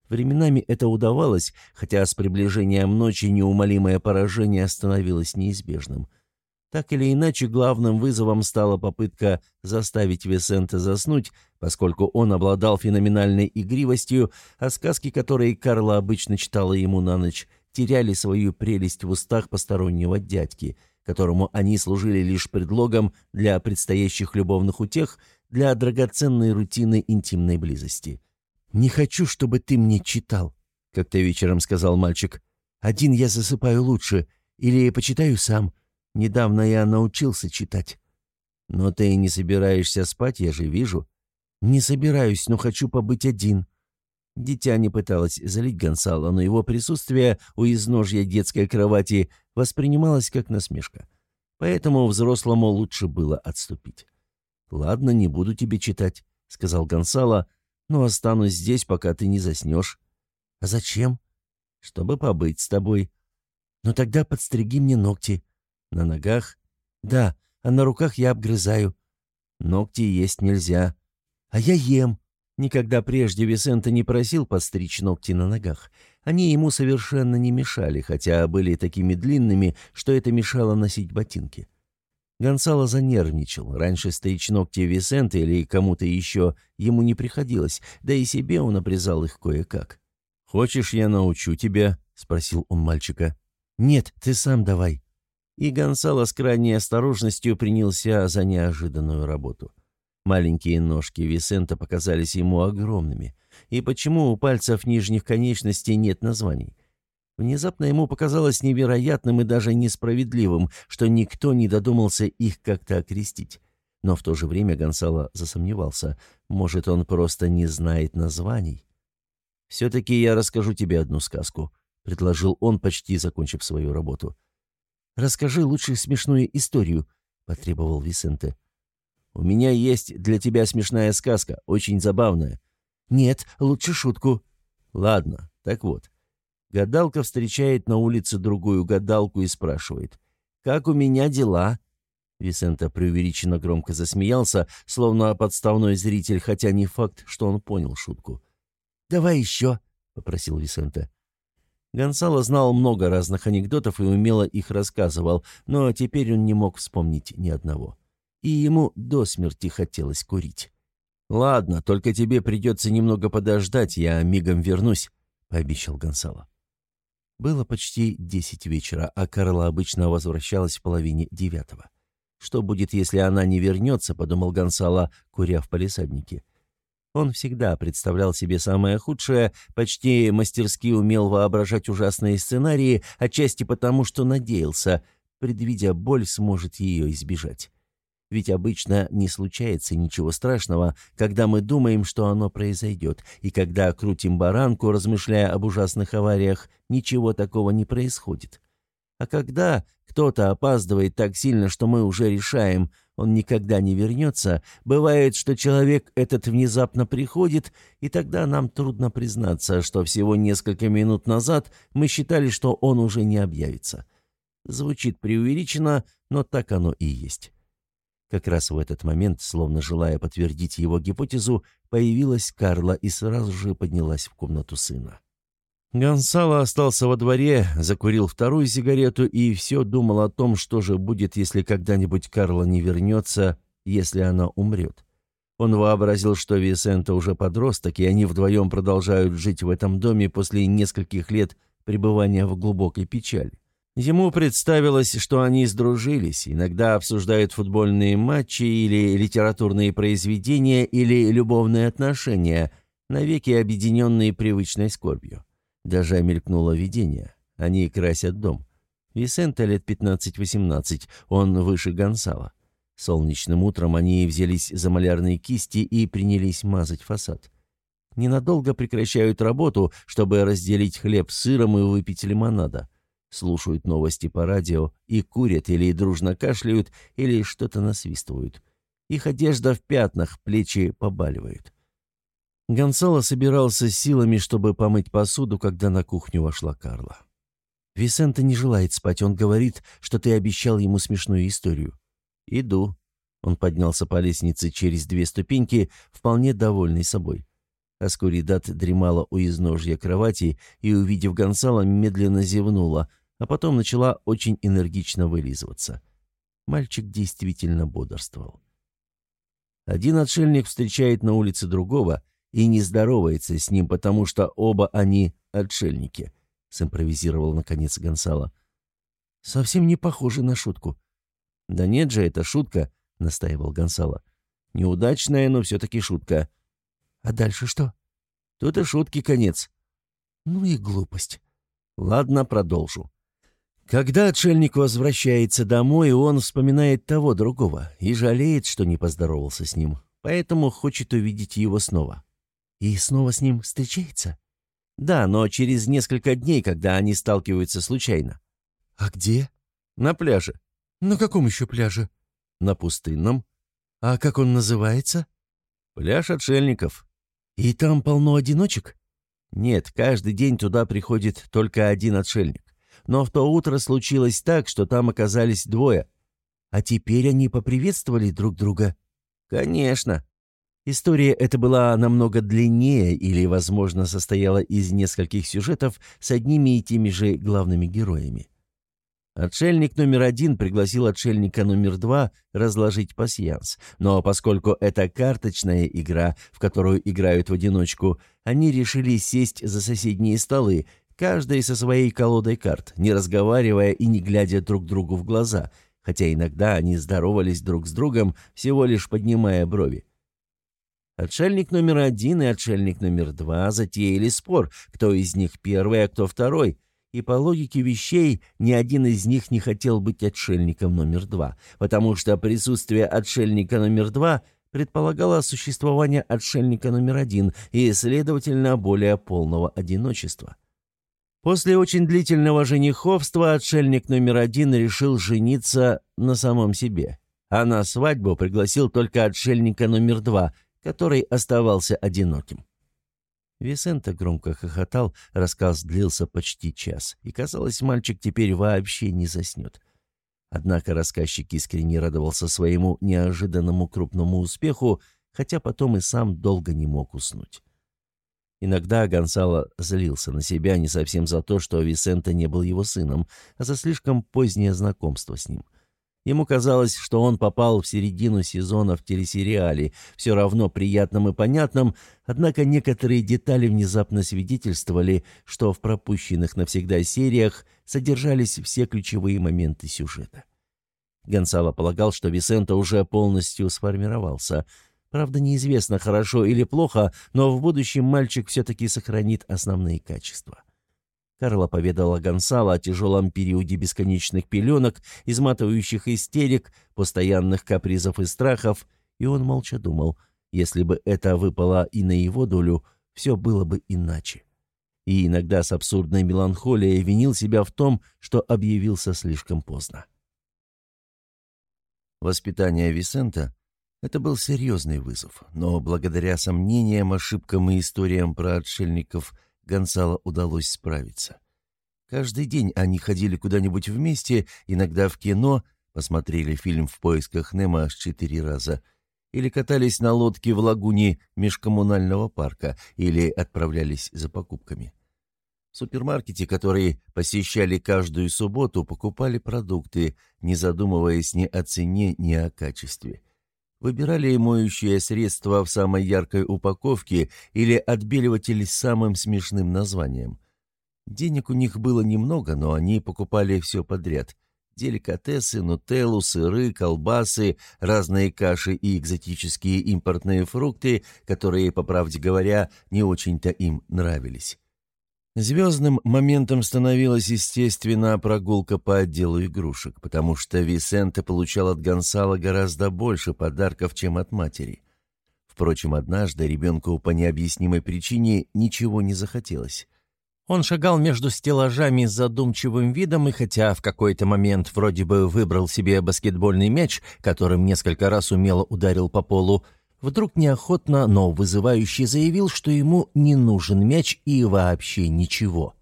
Временами это удавалось, хотя с приближением ночи неумолимое поражение становилось неизбежным. Так или иначе, главным вызовом стала попытка заставить Висента заснуть, поскольку он обладал феноменальной игривостью, а сказки, которые Карла обычно читала ему на ночь, теряли свою прелесть в устах постороннего дядьки, которому они служили лишь предлогом для предстоящих любовных утех, для драгоценной рутины интимной близости. «Не хочу, чтобы ты мне читал», — как-то вечером сказал мальчик. «Один я засыпаю лучше, или почитаю сам. Недавно я научился читать». «Но ты не собираешься спать, я же вижу». «Не собираюсь, но хочу побыть один», Дитя не пыталось залить Гонсало, но его присутствие у изножья детской кровати воспринималось как насмешка. Поэтому взрослому лучше было отступить. «Ладно, не буду тебе читать», — сказал Гонсало, — «но останусь здесь, пока ты не заснешь». «А зачем?» «Чтобы побыть с тобой». «Ну тогда подстриги мне ногти». «На ногах?» «Да, а на руках я обгрызаю». «Ногти есть нельзя». «А я ем». Никогда прежде Висента не просил подстричь ногти на ногах. Они ему совершенно не мешали, хотя были такими длинными, что это мешало носить ботинки. Гонсало занервничал. Раньше стричь ногти Висента или кому-то еще ему не приходилось, да и себе он обрезал их кое-как. «Хочешь, я научу тебя?» — спросил он мальчика. «Нет, ты сам давай». И Гонсало с крайней осторожностью принялся за неожиданную работу. Маленькие ножки Висента показались ему огромными. И почему у пальцев нижних конечностей нет названий? Внезапно ему показалось невероятным и даже несправедливым, что никто не додумался их как-то окрестить. Но в то же время Гонсало засомневался. Может, он просто не знает названий? «Все-таки я расскажу тебе одну сказку», — предложил он, почти закончив свою работу. «Расскажи лучше смешную историю», — потребовал Висенте. У меня есть для тебя смешная сказка, очень забавная». «Нет, лучше шутку». «Ладно, так вот. Гадалка встречает на улице другую гадалку и спрашивает, «Как у меня дела?» Висента преувеличенно громко засмеялся, словно подставной зритель, хотя не факт, что он понял шутку. «Давай еще», — попросил Висента. Гонсало знал много разных анекдотов и умело их рассказывал, но теперь он не мог вспомнить ни одного и ему до смерти хотелось курить. «Ладно, только тебе придется немного подождать, я мигом вернусь», — пообещал Гонсало. Было почти десять вечера, а Карла обычно возвращалась в половине девятого. «Что будет, если она не вернется?» — подумал Гонсало, куря в палисаднике. Он всегда представлял себе самое худшее, почти мастерски умел воображать ужасные сценарии, отчасти потому, что надеялся, предвидя боль, сможет ее избежать. Ведь обычно не случается ничего страшного, когда мы думаем, что оно произойдет, и когда крутим баранку, размышляя об ужасных авариях, ничего такого не происходит. А когда кто-то опаздывает так сильно, что мы уже решаем, он никогда не вернется, бывает, что человек этот внезапно приходит, и тогда нам трудно признаться, что всего несколько минут назад мы считали, что он уже не объявится. Звучит преувеличенно, но так оно и есть. Как раз в этот момент, словно желая подтвердить его гипотезу, появилась Карла и сразу же поднялась в комнату сына. Гонсало остался во дворе, закурил вторую сигарету и все думал о том, что же будет, если когда-нибудь Карла не вернется, если она умрет. Он вообразил, что Висента уже подросток, и они вдвоем продолжают жить в этом доме после нескольких лет пребывания в глубокой печали. Ему представилось, что они сдружились, иногда обсуждают футбольные матчи или литературные произведения или любовные отношения, навеки объединенные привычной скорбью. Даже мелькнуло видение. Они красят дом. Висента лет 15-18, он выше Гонсала. Солнечным утром они взялись за малярные кисти и принялись мазать фасад. Ненадолго прекращают работу, чтобы разделить хлеб с сыром и выпить лимонада. Слушают новости по радио и курят или дружно кашляют, или что-то насвистывают. Их одежда в пятнах, плечи побаливают. Гонсало собирался силами, чтобы помыть посуду, когда на кухню вошла Карла. «Висента не желает спать. Он говорит, что ты обещал ему смешную историю». «Иду». Он поднялся по лестнице через две ступеньки, вполне довольный собой. Аскуридат дремала у изножья кровати и, увидев Гонсала, медленно зевнула, а потом начала очень энергично вылизываться. Мальчик действительно бодрствовал. Один отшельник встречает на улице другого — и не здоровается с ним, потому что оба они отшельники», — симпровизировал наконец Гонсало. «Совсем не похоже на шутку». «Да нет же, это шутка», — настаивал Гонсало. «Неудачная, но все-таки шутка». «А дальше что?» «Тут и шутки конец». «Ну и глупость». «Ладно, продолжу». Когда отшельник возвращается домой, он вспоминает того другого и жалеет, что не поздоровался с ним, поэтому хочет увидеть его снова. И снова с ним встречается? Да, но через несколько дней, когда они сталкиваются случайно. А где? На пляже. На каком еще пляже? На пустынном. А как он называется? Пляж отшельников. И там полно одиночек? Нет, каждый день туда приходит только один отшельник. Но в то утро случилось так, что там оказались двое. А теперь они поприветствовали друг друга. Конечно. История эта была намного длиннее или, возможно, состояла из нескольких сюжетов с одними и теми же главными героями. Отшельник номер один пригласил отшельника номер два разложить пасьянс, но поскольку это карточная игра, в которую играют в одиночку, они решили сесть за соседние столы, каждый со своей колодой карт, не разговаривая и не глядя друг другу в глаза, хотя иногда они здоровались друг с другом, всего лишь поднимая брови. Отшельник номер один и отшельник номер два затеяли спор, кто из них первый, а кто второй. И по логике вещей ни один из них не хотел быть отшельником номер два, потому что присутствие отшельника номер два предполагало существование отшельника номер один и, следовательно, более полного одиночества. После очень длительного жениховства отшельник номер один решил жениться на самом себе, а на свадьбу пригласил только отшельника номер два – который оставался одиноким. Висента громко хохотал, рассказ длился почти час, и, казалось, мальчик теперь вообще не заснет. Однако рассказчик искренне радовался своему неожиданному крупному успеху, хотя потом и сам долго не мог уснуть. Иногда Гонсало злился на себя не совсем за то, что Висента не был его сыном, а за слишком позднее знакомство с ним — Ему казалось, что он попал в середину сезона в телесериале, все равно приятным и понятным, однако некоторые детали внезапно свидетельствовали, что в пропущенных навсегда сериях содержались все ключевые моменты сюжета. Гонсало полагал, что Висенто уже полностью сформировался. Правда, неизвестно, хорошо или плохо, но в будущем мальчик все-таки сохранит основные качества. Карла поведала Гонсало о тяжелом периоде бесконечных пеленок, изматывающих истерик, постоянных капризов и страхов, и он молча думал, если бы это выпало и на его долю, все было бы иначе. И иногда с абсурдной меланхолией винил себя в том, что объявился слишком поздно. Воспитание Висента — это был серьезный вызов, но благодаря сомнениям, ошибкам и историям про отшельников Гонсало удалось справиться. Каждый день они ходили куда-нибудь вместе, иногда в кино, посмотрели фильм «В поисках Немо» аж четыре раза — или катались на лодке в лагуне межкоммунального парка, или отправлялись за покупками. В супермаркете, которые посещали каждую субботу, покупали продукты, не задумываясь ни о цене, ни о качестве. Выбирали моющее средство в самой яркой упаковке или отбеливатель с самым смешным названием. Денег у них было немного, но они покупали все подряд – Деликатесы, нутеллу, сыры, колбасы, разные каши и экзотические импортные фрукты, которые, по правде говоря, не очень-то им нравились. Звездным моментом становилась, естественно, прогулка по отделу игрушек, потому что Висенте получал от Гонсала гораздо больше подарков, чем от матери. Впрочем, однажды ребенку по необъяснимой причине ничего не захотелось. Он шагал между стеллажами с задумчивым видом, и хотя в какой-то момент вроде бы выбрал себе баскетбольный мяч, которым несколько раз умело ударил по полу, вдруг неохотно, но вызывающе заявил, что ему не нужен мяч и вообще ничего.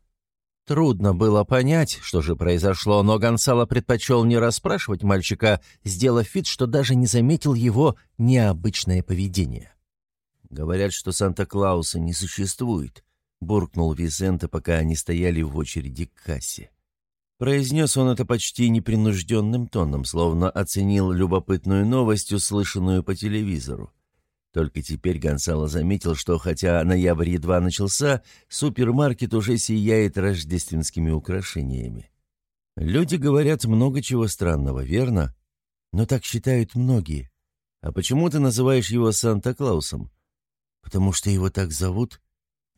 Трудно было понять, что же произошло, но Гонсало предпочел не расспрашивать мальчика, сделав вид, что даже не заметил его необычное поведение. «Говорят, что Санта-Клауса не существует», — буркнул Визенте, пока они стояли в очереди к кассе. Произнес он это почти непринужденным тоном, словно оценил любопытную новость, услышанную по телевизору. Только теперь Гонсало заметил, что хотя ноябрь едва начался, супермаркет уже сияет рождественскими украшениями. Люди говорят много чего странного, верно? Но так считают многие. А почему ты называешь его Санта-Клаусом? Потому что его так зовут?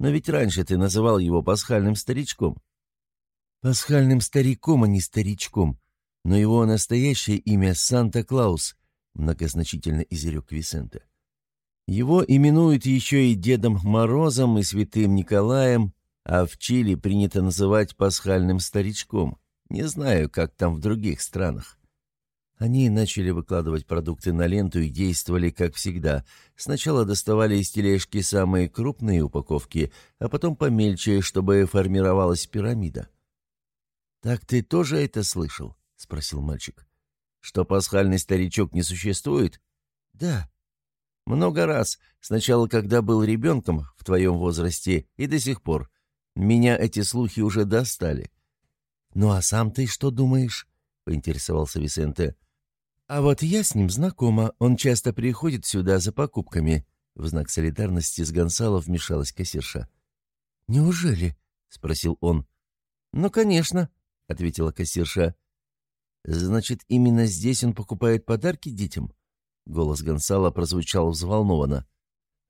Но ведь раньше ты называл его пасхальным старичком». «Пасхальным стариком, а не старичком. Но его настоящее имя Санта-Клаус», — многозначительно изрек Висенте. «Его именуют еще и Дедом Морозом и Святым Николаем, а в Чили принято называть пасхальным старичком. Не знаю, как там в других странах. Они начали выкладывать продукты на ленту и действовали как всегда. Сначала доставали из тележки самые крупные упаковки, а потом помельче, чтобы формировалась пирамида. «Так ты тоже это слышал?» — спросил мальчик. «Что пасхальный старичок не существует?» «Да». «Много раз. Сначала, когда был ребенком в твоем возрасте, и до сих пор. Меня эти слухи уже достали». «Ну а сам ты что думаешь?» — поинтересовался Висенте. «А вот я с ним знакома, он часто приходит сюда за покупками». В знак солидарности с Гонсало вмешалась кассирша. «Неужели?» — спросил он. «Ну, конечно», — ответила кассирша. «Значит, именно здесь он покупает подарки детям?» Голос Гонсало прозвучал взволнованно.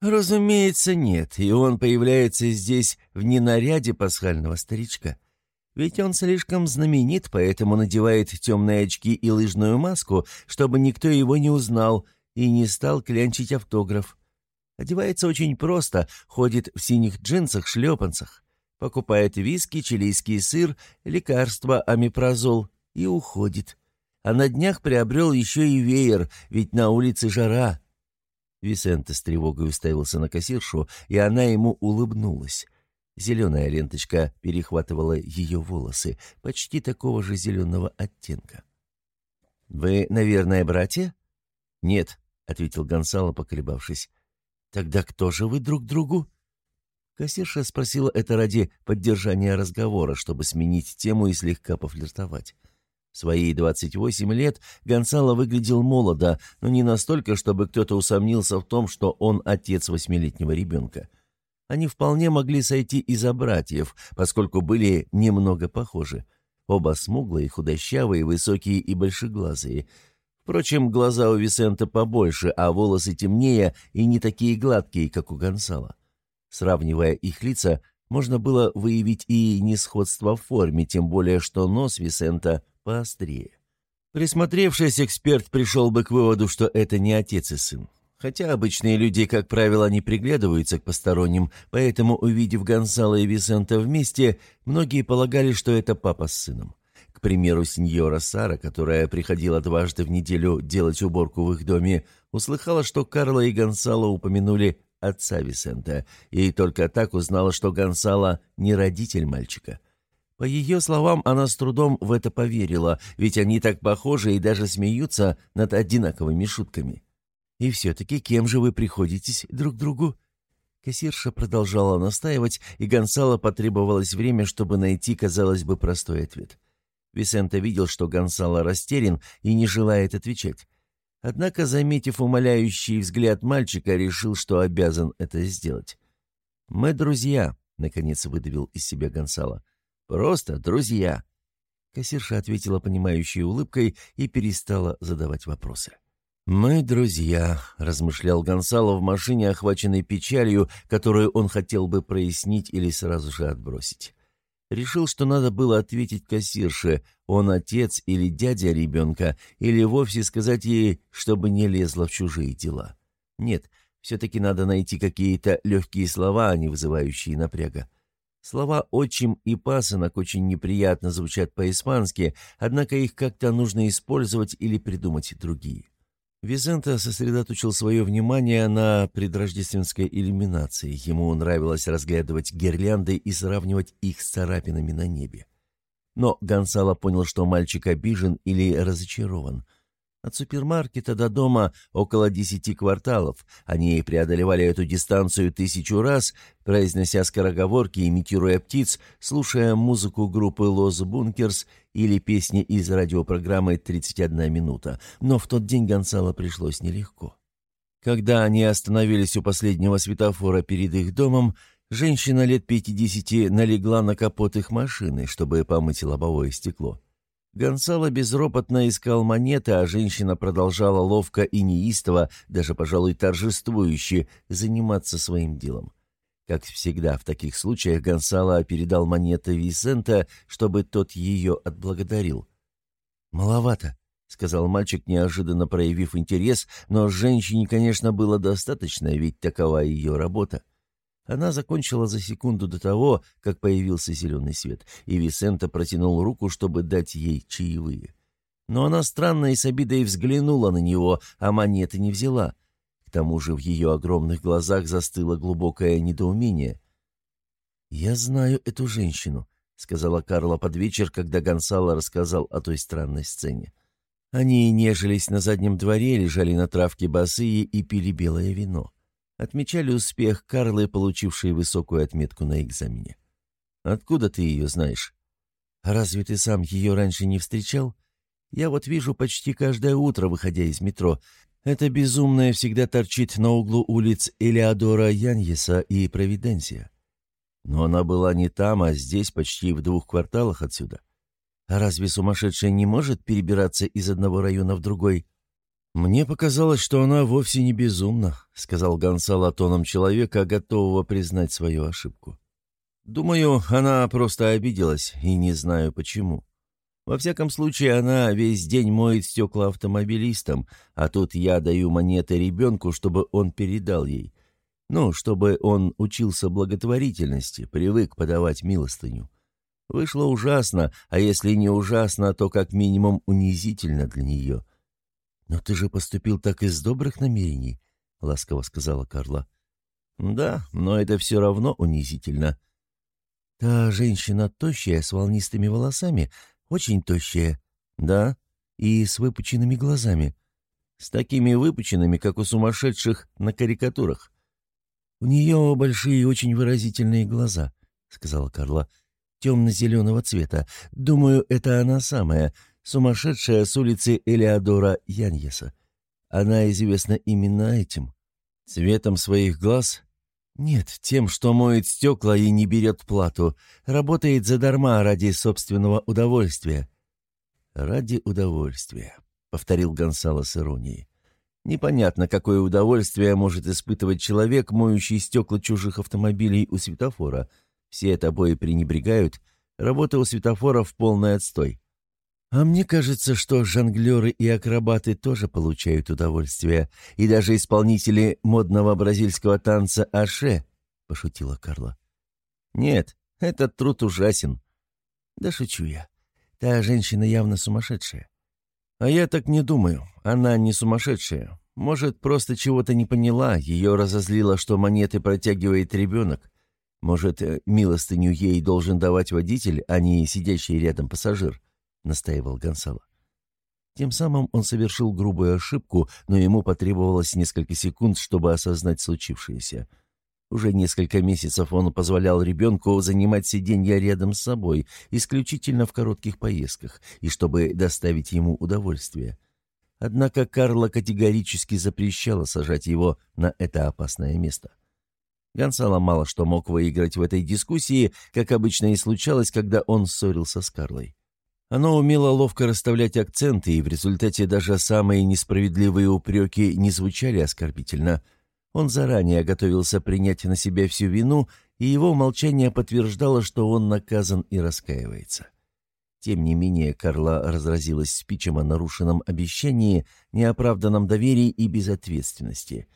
«Разумеется, нет, и он появляется здесь в ненаряде пасхального старичка. Ведь он слишком знаменит, поэтому надевает темные очки и лыжную маску, чтобы никто его не узнал и не стал клянчить автограф. Одевается очень просто, ходит в синих джинсах-шлепанцах, покупает виски, чилийский сыр, лекарства, амипрозол и уходит. А на днях приобрел еще и веер, ведь на улице жара. Висенте с тревогой уставился на кассиршу, и она ему улыбнулась. Зеленая ленточка перехватывала ее волосы, почти такого же зеленого оттенка. «Вы, наверное, братья?» «Нет», — ответил Гонсало, поколебавшись. «Тогда кто же вы друг другу?» Кассирша спросила это ради поддержания разговора, чтобы сменить тему и слегка пофлиртовать. Свои 28 лет Гонсало выглядел молодо, но не настолько, чтобы кто-то усомнился в том, что он отец восьмилетнего ребенка. Они вполне могли сойти и за братьев, поскольку были немного похожи. Оба смуглые, худощавые, высокие и большеглазые. Впрочем, глаза у Висента побольше, а волосы темнее и не такие гладкие, как у Гонсала. Сравнивая их лица, можно было выявить и несходство в форме, тем более что нос Висента поострее. Присмотревшись, эксперт пришел бы к выводу, что это не отец и сын. Хотя обычные люди, как правило, не приглядываются к посторонним, поэтому, увидев Гонсало и Висента вместе, многие полагали, что это папа с сыном. К примеру, сеньора Сара, которая приходила дважды в неделю делать уборку в их доме, услыхала, что Карла и Гонсало упомянули отца Висента, и только так узнала, что Гонсало не родитель мальчика. По ее словам, она с трудом в это поверила, ведь они так похожи и даже смеются над одинаковыми шутками. «И все-таки кем же вы приходитесь друг другу?» Кассирша продолжала настаивать, и Гонсало потребовалось время, чтобы найти, казалось бы, простой ответ. Висенто видел, что Гонсало растерян и не желает отвечать. Однако, заметив умоляющий взгляд мальчика, решил, что обязан это сделать. «Мы друзья», — наконец выдавил из себя Гонсало. «Просто друзья». Кассирша ответила понимающей улыбкой и перестала задавать вопросы. «Мы друзья», — размышлял Гонсало в машине, охваченной печалью, которую он хотел бы прояснить или сразу же отбросить. Решил, что надо было ответить кассирше, он отец или дядя ребенка, или вовсе сказать ей, чтобы не лезла в чужие дела. Нет, все-таки надо найти какие-то легкие слова, а не вызывающие напряга. Слова «отчим» и «пасынок» очень неприятно звучат по-испански, однако их как-то нужно использовать или придумать другие. Визента сосредоточил свое внимание на предрождественской иллюминации. Ему нравилось разглядывать гирлянды и сравнивать их с царапинами на небе. Но Гонсало понял, что мальчик обижен или разочарован – от супермаркета до дома около десяти кварталов. Они преодолевали эту дистанцию тысячу раз, произнося скороговорки, имитируя птиц, слушая музыку группы «Лос Бункерс» или песни из радиопрограммы «31 минута». Но в тот день Гонсало пришлось нелегко. Когда они остановились у последнего светофора перед их домом, женщина лет пятидесяти налегла на капот их машины, чтобы помыть лобовое стекло. Гонсало безропотно искал монеты, а женщина продолжала ловко и неистово, даже, пожалуй, торжествующе, заниматься своим делом. Как всегда в таких случаях Гонсало передал монеты Висента, чтобы тот ее отблагодарил. «Маловато», — сказал мальчик, неожиданно проявив интерес, но женщине, конечно, было достаточно, ведь такова ее работа. Она закончила за секунду до того, как появился зеленый свет, и Висента протянул руку, чтобы дать ей чаевые. Но она странно и с обидой взглянула на него, а монеты не взяла. К тому же в ее огромных глазах застыло глубокое недоумение. «Я знаю эту женщину», — сказала Карла под вечер, когда Гонсало рассказал о той странной сцене. Они нежились на заднем дворе, лежали на травке босые и пили белое вино отмечали успех Карлы, получившей высокую отметку на экзамене. «Откуда ты ее знаешь?» «Разве ты сам ее раньше не встречал? Я вот вижу почти каждое утро, выходя из метро. Эта безумная всегда торчит на углу улиц Элеодора Яньеса и Провиденция. Но она была не там, а здесь, почти в двух кварталах отсюда. А разве сумасшедшая не может перебираться из одного района в другой?» «Мне показалось, что она вовсе не безумна», — сказал Гонсало тоном человека, готового признать свою ошибку. «Думаю, она просто обиделась, и не знаю почему. Во всяком случае, она весь день моет стекла автомобилистам, а тут я даю монеты ребенку, чтобы он передал ей. Ну, чтобы он учился благотворительности, привык подавать милостыню. Вышло ужасно, а если не ужасно, то как минимум унизительно для нее». «Но ты же поступил так из добрых намерений», — ласково сказала Карла. «Да, но это все равно унизительно». «Та женщина тощая, с волнистыми волосами, очень тощая». «Да, и с выпученными глазами». «С такими выпученными, как у сумасшедших на карикатурах». «У нее большие очень выразительные глаза», — сказала Карла. «Темно-зеленого цвета. Думаю, это она самая сумасшедшая с улицы Элеодора Яньеса. Она известна именно этим. Цветом своих глаз? Нет, тем, что моет стекла и не берет плату. Работает задарма ради собственного удовольствия. «Ради удовольствия», — повторил Гонсало с иронией. «Непонятно, какое удовольствие может испытывать человек, моющий стекла чужих автомобилей у светофора. Все тобой пренебрегают. Работа у светофора в полный отстой. А мне кажется, что жонглеры и акробаты тоже получают удовольствие, и даже исполнители модного бразильского танца аше, — пошутила Карла. Нет, этот труд ужасен. Да шучу я. Та женщина явно сумасшедшая. А я так не думаю. Она не сумасшедшая. Может, просто чего-то не поняла, ее разозлило, что монеты протягивает ребенок. Может, э, милостыню ей должен давать водитель, а не сидящий рядом пассажир, настаивал Гонсало. Тем самым он совершил грубую ошибку, но ему потребовалось несколько секунд, чтобы осознать случившееся. Уже несколько месяцев он позволял ребенку занимать сиденье рядом с собой, исключительно в коротких поездках, и чтобы доставить ему удовольствие. Однако Карла категорически запрещала сажать его на это опасное место. Гонсало мало что мог выиграть в этой дискуссии, как обычно и случалось, когда он ссорился с Карлой. Оно умело ловко расставлять акценты, и в результате даже самые несправедливые упреки не звучали оскорбительно – он заранее готовился принять на себя всю вину, и его молчание подтверждало, что он наказан и раскаивается. Тем не менее, Карла разразилась спичем о нарушенном обещании, неоправданном доверии и безответственности.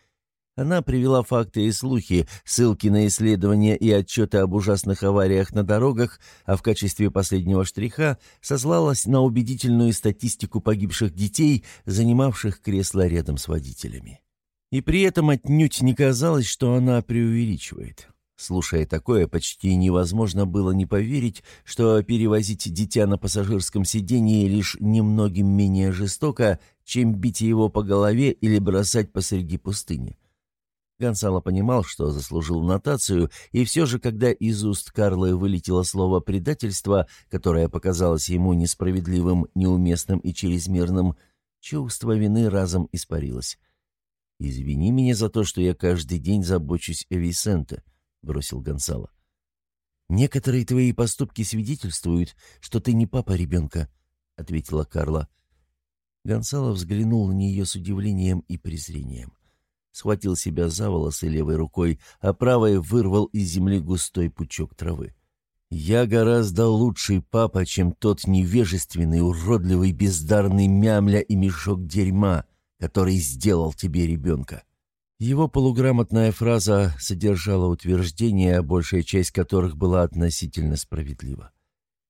Она привела факты и слухи, ссылки на исследования и отчеты об ужасных авариях на дорогах, а в качестве последнего штриха сослалась на убедительную статистику погибших детей, занимавших кресло рядом с водителями. И при этом отнюдь не казалось, что она преувеличивает. Слушая такое, почти невозможно было не поверить, что перевозить дитя на пассажирском сидении лишь немногим менее жестоко, чем бить его по голове или бросать посреди пустыни. Гонсало понимал, что заслужил нотацию, и все же, когда из уст Карлы вылетело слово «предательство», которое показалось ему несправедливым, неуместным и чрезмерным, чувство вины разом испарилось. «Извини меня за то, что я каждый день забочусь о Висенте», — бросил Гонсало. «Некоторые твои поступки свидетельствуют, что ты не папа ребенка», — ответила Карла. Гонсало взглянул на нее с удивлением и презрением. Схватил себя за волосы левой рукой, а правой вырвал из земли густой пучок травы. «Я гораздо лучший папа, чем тот невежественный, уродливый, бездарный мямля и мешок дерьма», который сделал тебе ребенка». Его полуграмотная фраза содержала утверждения, большая часть которых была относительно справедлива.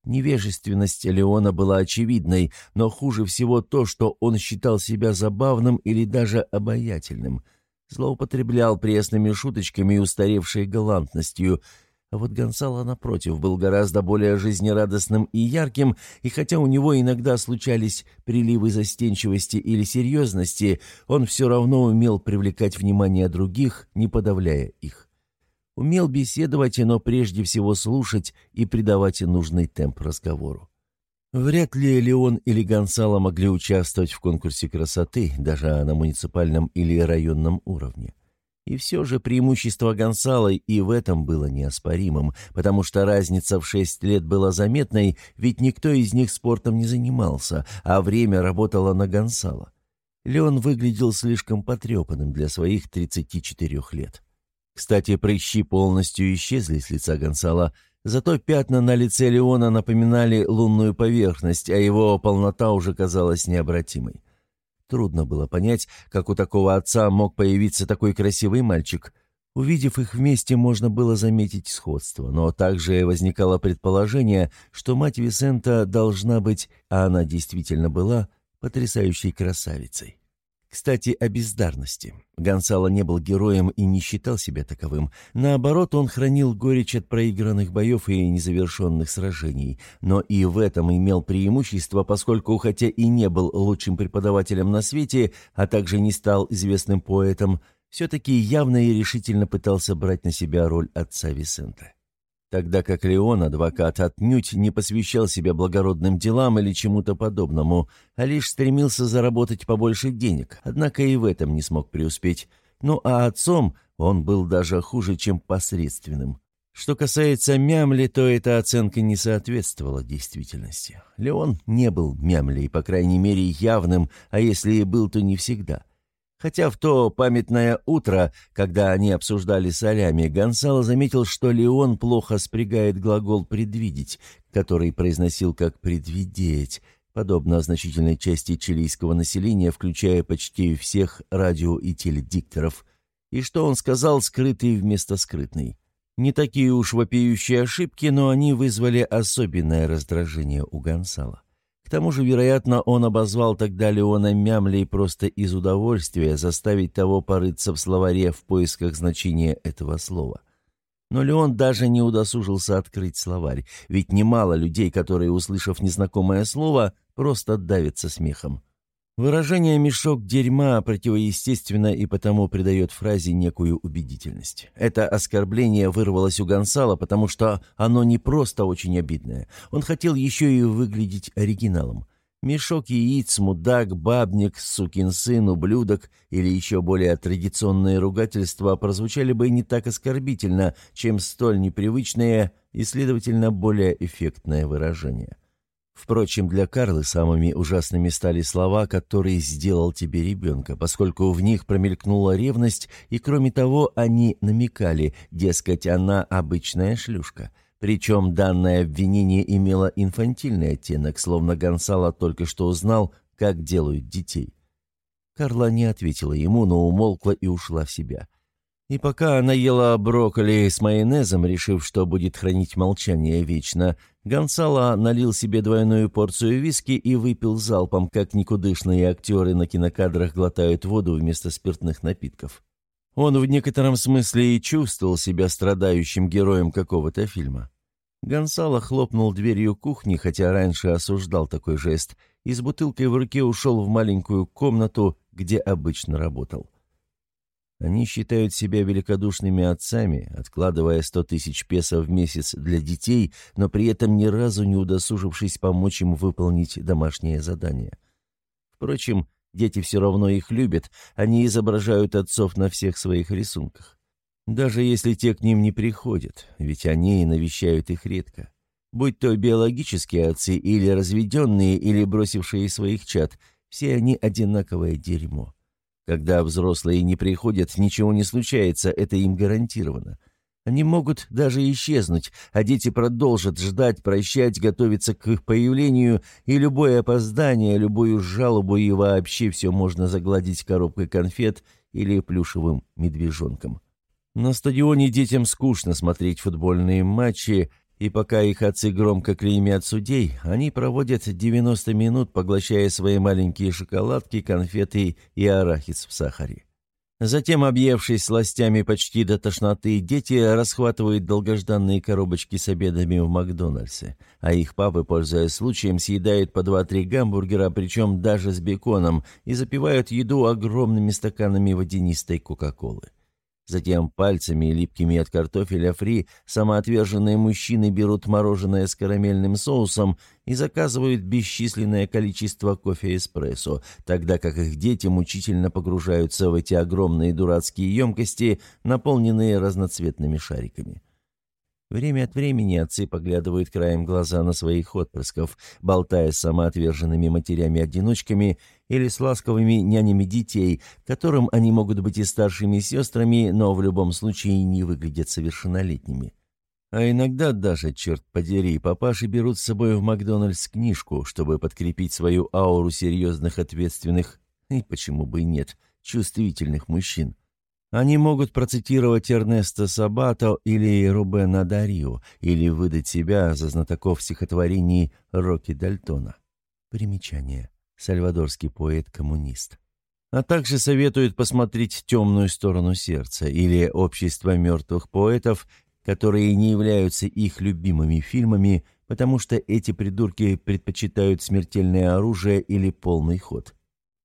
Невежественность Леона была очевидной, но хуже всего то, что он считал себя забавным или даже обаятельным. Злоупотреблял пресными шуточками и устаревшей галантностью – а вот Гонсало, напротив, был гораздо более жизнерадостным и ярким, и хотя у него иногда случались приливы застенчивости или серьезности, он все равно умел привлекать внимание других, не подавляя их. Умел беседовать, но прежде всего слушать и придавать нужный темп разговору. Вряд ли Леон или Гонсало могли участвовать в конкурсе красоты, даже на муниципальном или районном уровне. И все же преимущество Гонсало и в этом было неоспоримым, потому что разница в шесть лет была заметной, ведь никто из них спортом не занимался, а время работало на Гонсало. Леон выглядел слишком потрепанным для своих 34 лет. Кстати, прыщи полностью исчезли с лица Гонсала, зато пятна на лице Леона напоминали лунную поверхность, а его полнота уже казалась необратимой. Трудно было понять, как у такого отца мог появиться такой красивый мальчик. Увидев их вместе, можно было заметить сходство, но также возникало предположение, что мать Висента должна быть, а она действительно была, потрясающей красавицей. Кстати, о бездарности. Гонсало не был героем и не считал себя таковым. Наоборот, он хранил горечь от проигранных боев и незавершенных сражений. Но и в этом имел преимущество, поскольку, хотя и не был лучшим преподавателем на свете, а также не стал известным поэтом, все-таки явно и решительно пытался брать на себя роль отца Висента тогда как Леон, адвокат, отнюдь не посвящал себя благородным делам или чему-то подобному, а лишь стремился заработать побольше денег, однако и в этом не смог преуспеть. Ну а отцом он был даже хуже, чем посредственным. Что касается Мямли, то эта оценка не соответствовала действительности. Леон не был Мямлей, по крайней мере, явным, а если и был, то не всегда – Хотя в то памятное утро, когда они обсуждали солями, Гонсало заметил, что Леон плохо спрягает глагол «предвидеть», который произносил как «предвидеть», подобно значительной части чилийского населения, включая почти всех радио- и теледикторов, и что он сказал «скрытый» вместо «скрытный». Не такие уж вопиющие ошибки, но они вызвали особенное раздражение у Гонсала. Тому же, вероятно, он обозвал тогда Леона Мямлей просто из удовольствия заставить того порыться в словаре в поисках значения этого слова. Но Леон даже не удосужился открыть словарь, ведь немало людей, которые, услышав незнакомое слово, просто давятся смехом. Выражение «мешок дерьма» противоестественно и потому придает фразе некую убедительность. Это оскорбление вырвалось у Гонсала, потому что оно не просто очень обидное. Он хотел еще и выглядеть оригиналом. Мешок яиц, мудак, бабник, сукин сын, ублюдок или еще более традиционные ругательства прозвучали бы не так оскорбительно, чем столь непривычное и, следовательно, более эффектное выражение. Впрочем, для Карлы самыми ужасными стали слова, которые сделал тебе ребенка, поскольку в них промелькнула ревность, и кроме того они намекали, дескать, она обычная шлюшка. Причем данное обвинение имело инфантильный оттенок, словно Гонсало только что узнал, как делают детей. Карла не ответила ему, но умолкла и ушла в себя. И пока она ела брокколи с майонезом, решив, что будет хранить молчание вечно, Гонсало налил себе двойную порцию виски и выпил залпом, как никудышные актеры на кинокадрах глотают воду вместо спиртных напитков. Он в некотором смысле и чувствовал себя страдающим героем какого-то фильма. Гонсало хлопнул дверью кухни, хотя раньше осуждал такой жест, и с бутылкой в руке ушел в маленькую комнату, где обычно работал. Они считают себя великодушными отцами, откладывая сто тысяч песо в месяц для детей, но при этом ни разу не удосужившись помочь им выполнить домашнее задание. Впрочем, дети все равно их любят, они изображают отцов на всех своих рисунках. Даже если те к ним не приходят, ведь они навещают их редко. Будь то биологические отцы или разведенные, или бросившие своих чад, все они одинаковое дерьмо. Когда взрослые не приходят, ничего не случается, это им гарантировано. Они могут даже исчезнуть, а дети продолжат ждать, прощать, готовиться к их появлению, и любое опоздание, любую жалобу и вообще все можно загладить коробкой конфет или плюшевым медвежонком. На стадионе детям скучно смотреть футбольные матчи, и пока их отцы громко клеймят судей, они проводят 90 минут, поглощая свои маленькие шоколадки, конфеты и арахис в сахаре. Затем, объевшись сластями почти до тошноты, дети расхватывают долгожданные коробочки с обедами в Макдональдсе, а их папы, пользуясь случаем, съедают по 2-3 гамбургера, причем даже с беконом, и запивают еду огромными стаканами водянистой Кока-Колы. Затем пальцами, липкими от картофеля фри, самоотверженные мужчины берут мороженое с карамельным соусом и заказывают бесчисленное количество кофе-эспрессо, тогда как их дети мучительно погружаются в эти огромные дурацкие емкости, наполненные разноцветными шариками. Время от времени отцы поглядывают краем глаза на своих отпрысков, болтая с самоотверженными матерями-одиночками или с ласковыми нянями детей, которым они могут быть и старшими сестрами, но в любом случае не выглядят совершеннолетними. А иногда даже, черт подери, папаши берут с собой в Макдональдс книжку, чтобы подкрепить свою ауру серьезных, ответственных, и почему бы и нет, чувствительных мужчин. Они могут процитировать Эрнеста Сабато или Рубена Дарио, или выдать себя за знатоков стихотворений Рокки Дальтона. Примечание. Сальвадорский поэт-коммунист. А также советуют посмотреть «Темную сторону сердца» или «Общество мертвых поэтов», которые не являются их любимыми фильмами, потому что эти придурки предпочитают смертельное оружие или полный ход.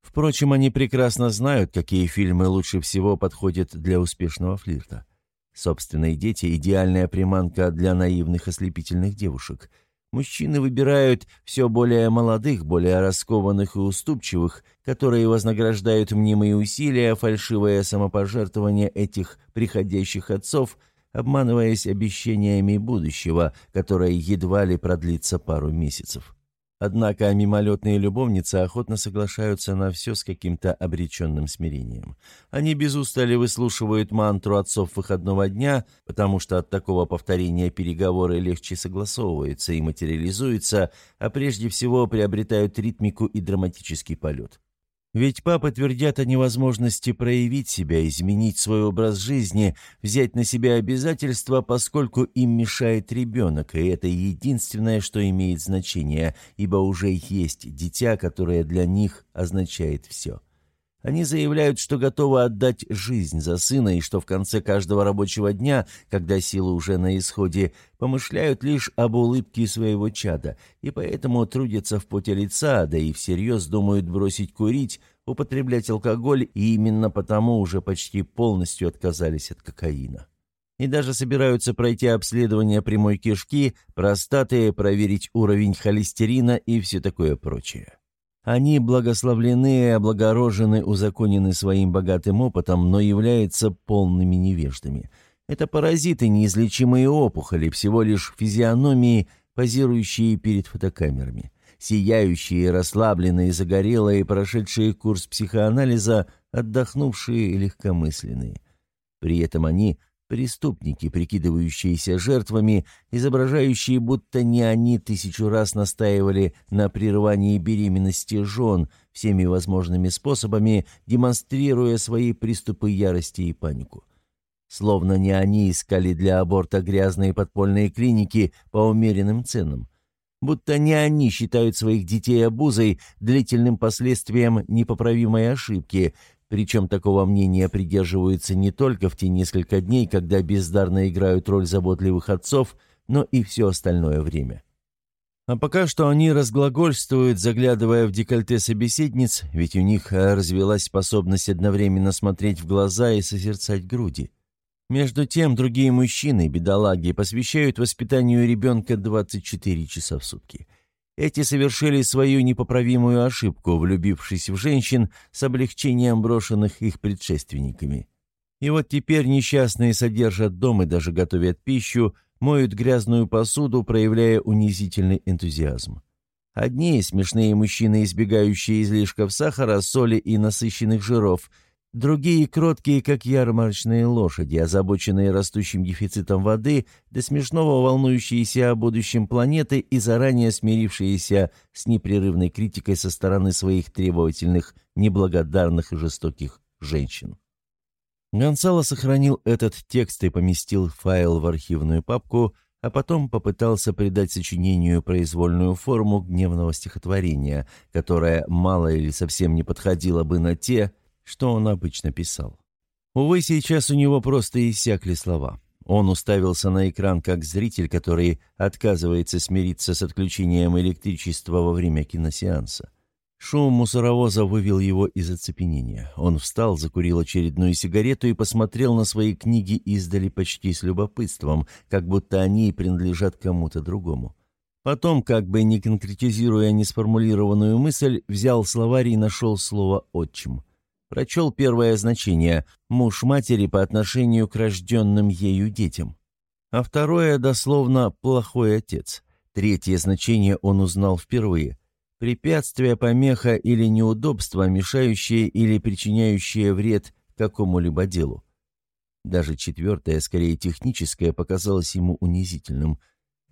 Впрочем, они прекрасно знают, какие фильмы лучше всего подходят для успешного флирта. Собственные дети – идеальная приманка для наивных ослепительных девушек. Мужчины выбирают все более молодых, более раскованных и уступчивых, которые вознаграждают мнимые усилия, фальшивое самопожертвование этих приходящих отцов, обманываясь обещаниями будущего, которое едва ли продлится пару месяцев. Однако мимолетные любовницы охотно соглашаются на все с каким-то обреченным смирением. Они без устали выслушивают мантру отцов выходного дня, потому что от такого повторения переговоры легче согласовываются и материализуются, а прежде всего приобретают ритмику и драматический полет. Ведь папы твердят о невозможности проявить себя, изменить свой образ жизни, взять на себя обязательства, поскольку им мешает ребенок, и это единственное, что имеет значение, ибо уже есть дитя, которое для них означает все. Они заявляют, что готовы отдать жизнь за сына и что в конце каждого рабочего дня, когда силы уже на исходе, помышляют лишь об улыбке своего чада, и поэтому трудятся в поте лица, да и всерьез думают бросить курить, употреблять алкоголь, и именно потому уже почти полностью отказались от кокаина. И даже собираются пройти обследование прямой кишки, простаты, проверить уровень холестерина и все такое прочее. Они благословлены и облагорожены, узаконены своим богатым опытом, но являются полными невеждами. Это паразиты, неизлечимые опухоли, всего лишь физиономии, позирующие перед фотокамерами. Сияющие, расслабленные, загорелые, прошедшие курс психоанализа, отдохнувшие и легкомысленные. При этом они Преступники, прикидывающиеся жертвами, изображающие, будто не они тысячу раз настаивали на прерывании беременности жен всеми возможными способами, демонстрируя свои приступы ярости и панику. Словно не они искали для аборта грязные подпольные клиники по умеренным ценам. Будто не они считают своих детей обузой, длительным последствием непоправимой ошибки, причем такого мнения придерживаются не только в те несколько дней, когда бездарно играют роль заботливых отцов, но и все остальное время. А пока что они разглагольствуют, заглядывая в декольте собеседниц, ведь у них развелась способность одновременно смотреть в глаза и созерцать груди. Между тем, другие мужчины, бедолаги, посвящают воспитанию ребенка 24 часа в сутки – эти совершили свою непоправимую ошибку, влюбившись в женщин с облегчением брошенных их предшественниками. И вот теперь несчастные содержат дом и даже готовят пищу, моют грязную посуду, проявляя унизительный энтузиазм. Одни смешные мужчины, избегающие излишков сахара, соли и насыщенных жиров – Другие кроткие, как ярмарочные лошади, озабоченные растущим дефицитом воды, до смешного волнующиеся о будущем планеты и заранее смирившиеся с непрерывной критикой со стороны своих требовательных, неблагодарных и жестоких женщин. Гонсало сохранил этот текст и поместил файл в архивную папку, а потом попытался придать сочинению произвольную форму гневного стихотворения, которое мало или совсем не подходило бы на те, что он обычно писал. Увы, сейчас у него просто иссякли слова. Он уставился на экран как зритель, который отказывается смириться с отключением электричества во время киносеанса. Шум мусоровоза вывел его из оцепенения. Он встал, закурил очередную сигарету и посмотрел на свои книги издали почти с любопытством, как будто они принадлежат кому-то другому. Потом, как бы не конкретизируя несформулированную мысль, взял словарь и нашел слово «отчим». Прочел первое значение «муж матери по отношению к рожденным ею детям». А второе дословно «плохой отец». Третье значение он узнал впервые. Препятствие, помеха или неудобство, мешающее или причиняющее вред какому-либо делу. Даже четвертое, скорее техническое, показалось ему унизительным.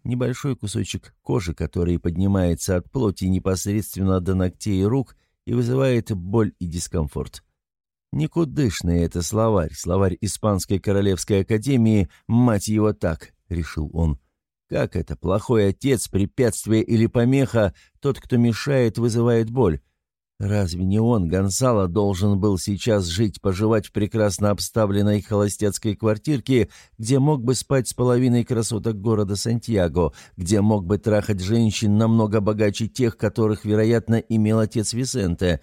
Небольшой кусочек кожи, который поднимается от плоти непосредственно до ногтей и рук и вызывает боль и дискомфорт. Никудышный это словарь, словарь Испанской Королевской Академии, мать его так, решил он. Как это, плохой отец, препятствие или помеха, тот, кто мешает, вызывает боль? Разве не он, Гонсало, должен был сейчас жить, поживать в прекрасно обставленной холостяцкой квартирке, где мог бы спать с половиной красоток города Сантьяго, где мог бы трахать женщин намного богаче тех, которых, вероятно, имел отец Висенте,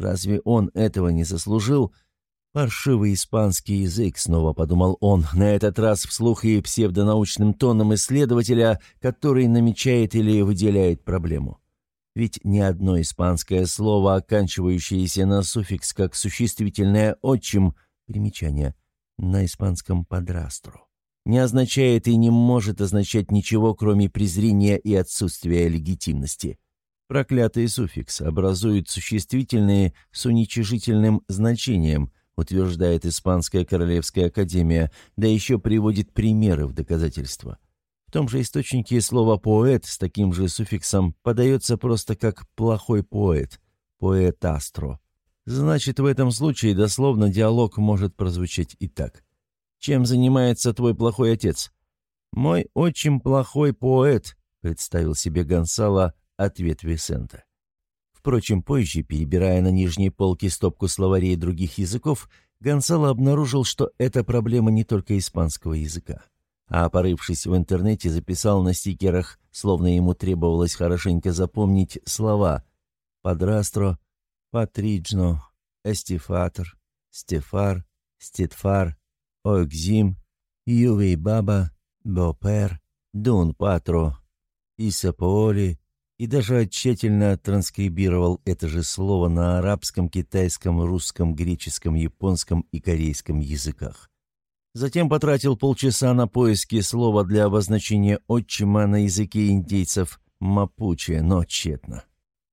Разве он этого не заслужил? Паршивый испанский язык, снова подумал он, на этот раз вслух и псевдонаучным тоном исследователя, который намечает или выделяет проблему. Ведь ни одно испанское слово, оканчивающееся на суффикс как существительное «отчим» примечание на испанском «подрастру», не означает и не может означать ничего, кроме презрения и отсутствия легитимности. Проклятый суффикс образует существительные с уничижительным значением, утверждает Испанская Королевская Академия, да еще приводит примеры в доказательство. В том же источнике слово «поэт» с таким же суффиксом подается просто как «плохой поэт», «поэтастро». Значит, в этом случае дословно диалог может прозвучать и так. «Чем занимается твой плохой отец?» «Мой очень плохой поэт», — представил себе Гонсало ответ Висента. Впрочем, позже, перебирая на нижней полке стопку словарей других языков, Гонсало обнаружил, что это проблема не только испанского языка. А порывшись в интернете, записал на стикерах, словно ему требовалось хорошенько запомнить слова «Подрастро», «Патриджно», «Эстифатор», «Стефар», «Стетфар», «Оэкзим», «Ювей Баба», «Бопер», «Дун Патро», «Исапооли», и даже тщательно транскрибировал это же слово на арабском, китайском, русском, греческом, японском и корейском языках. Затем потратил полчаса на поиски слова для обозначения отчима на языке индейцев мапуче, но тщетно.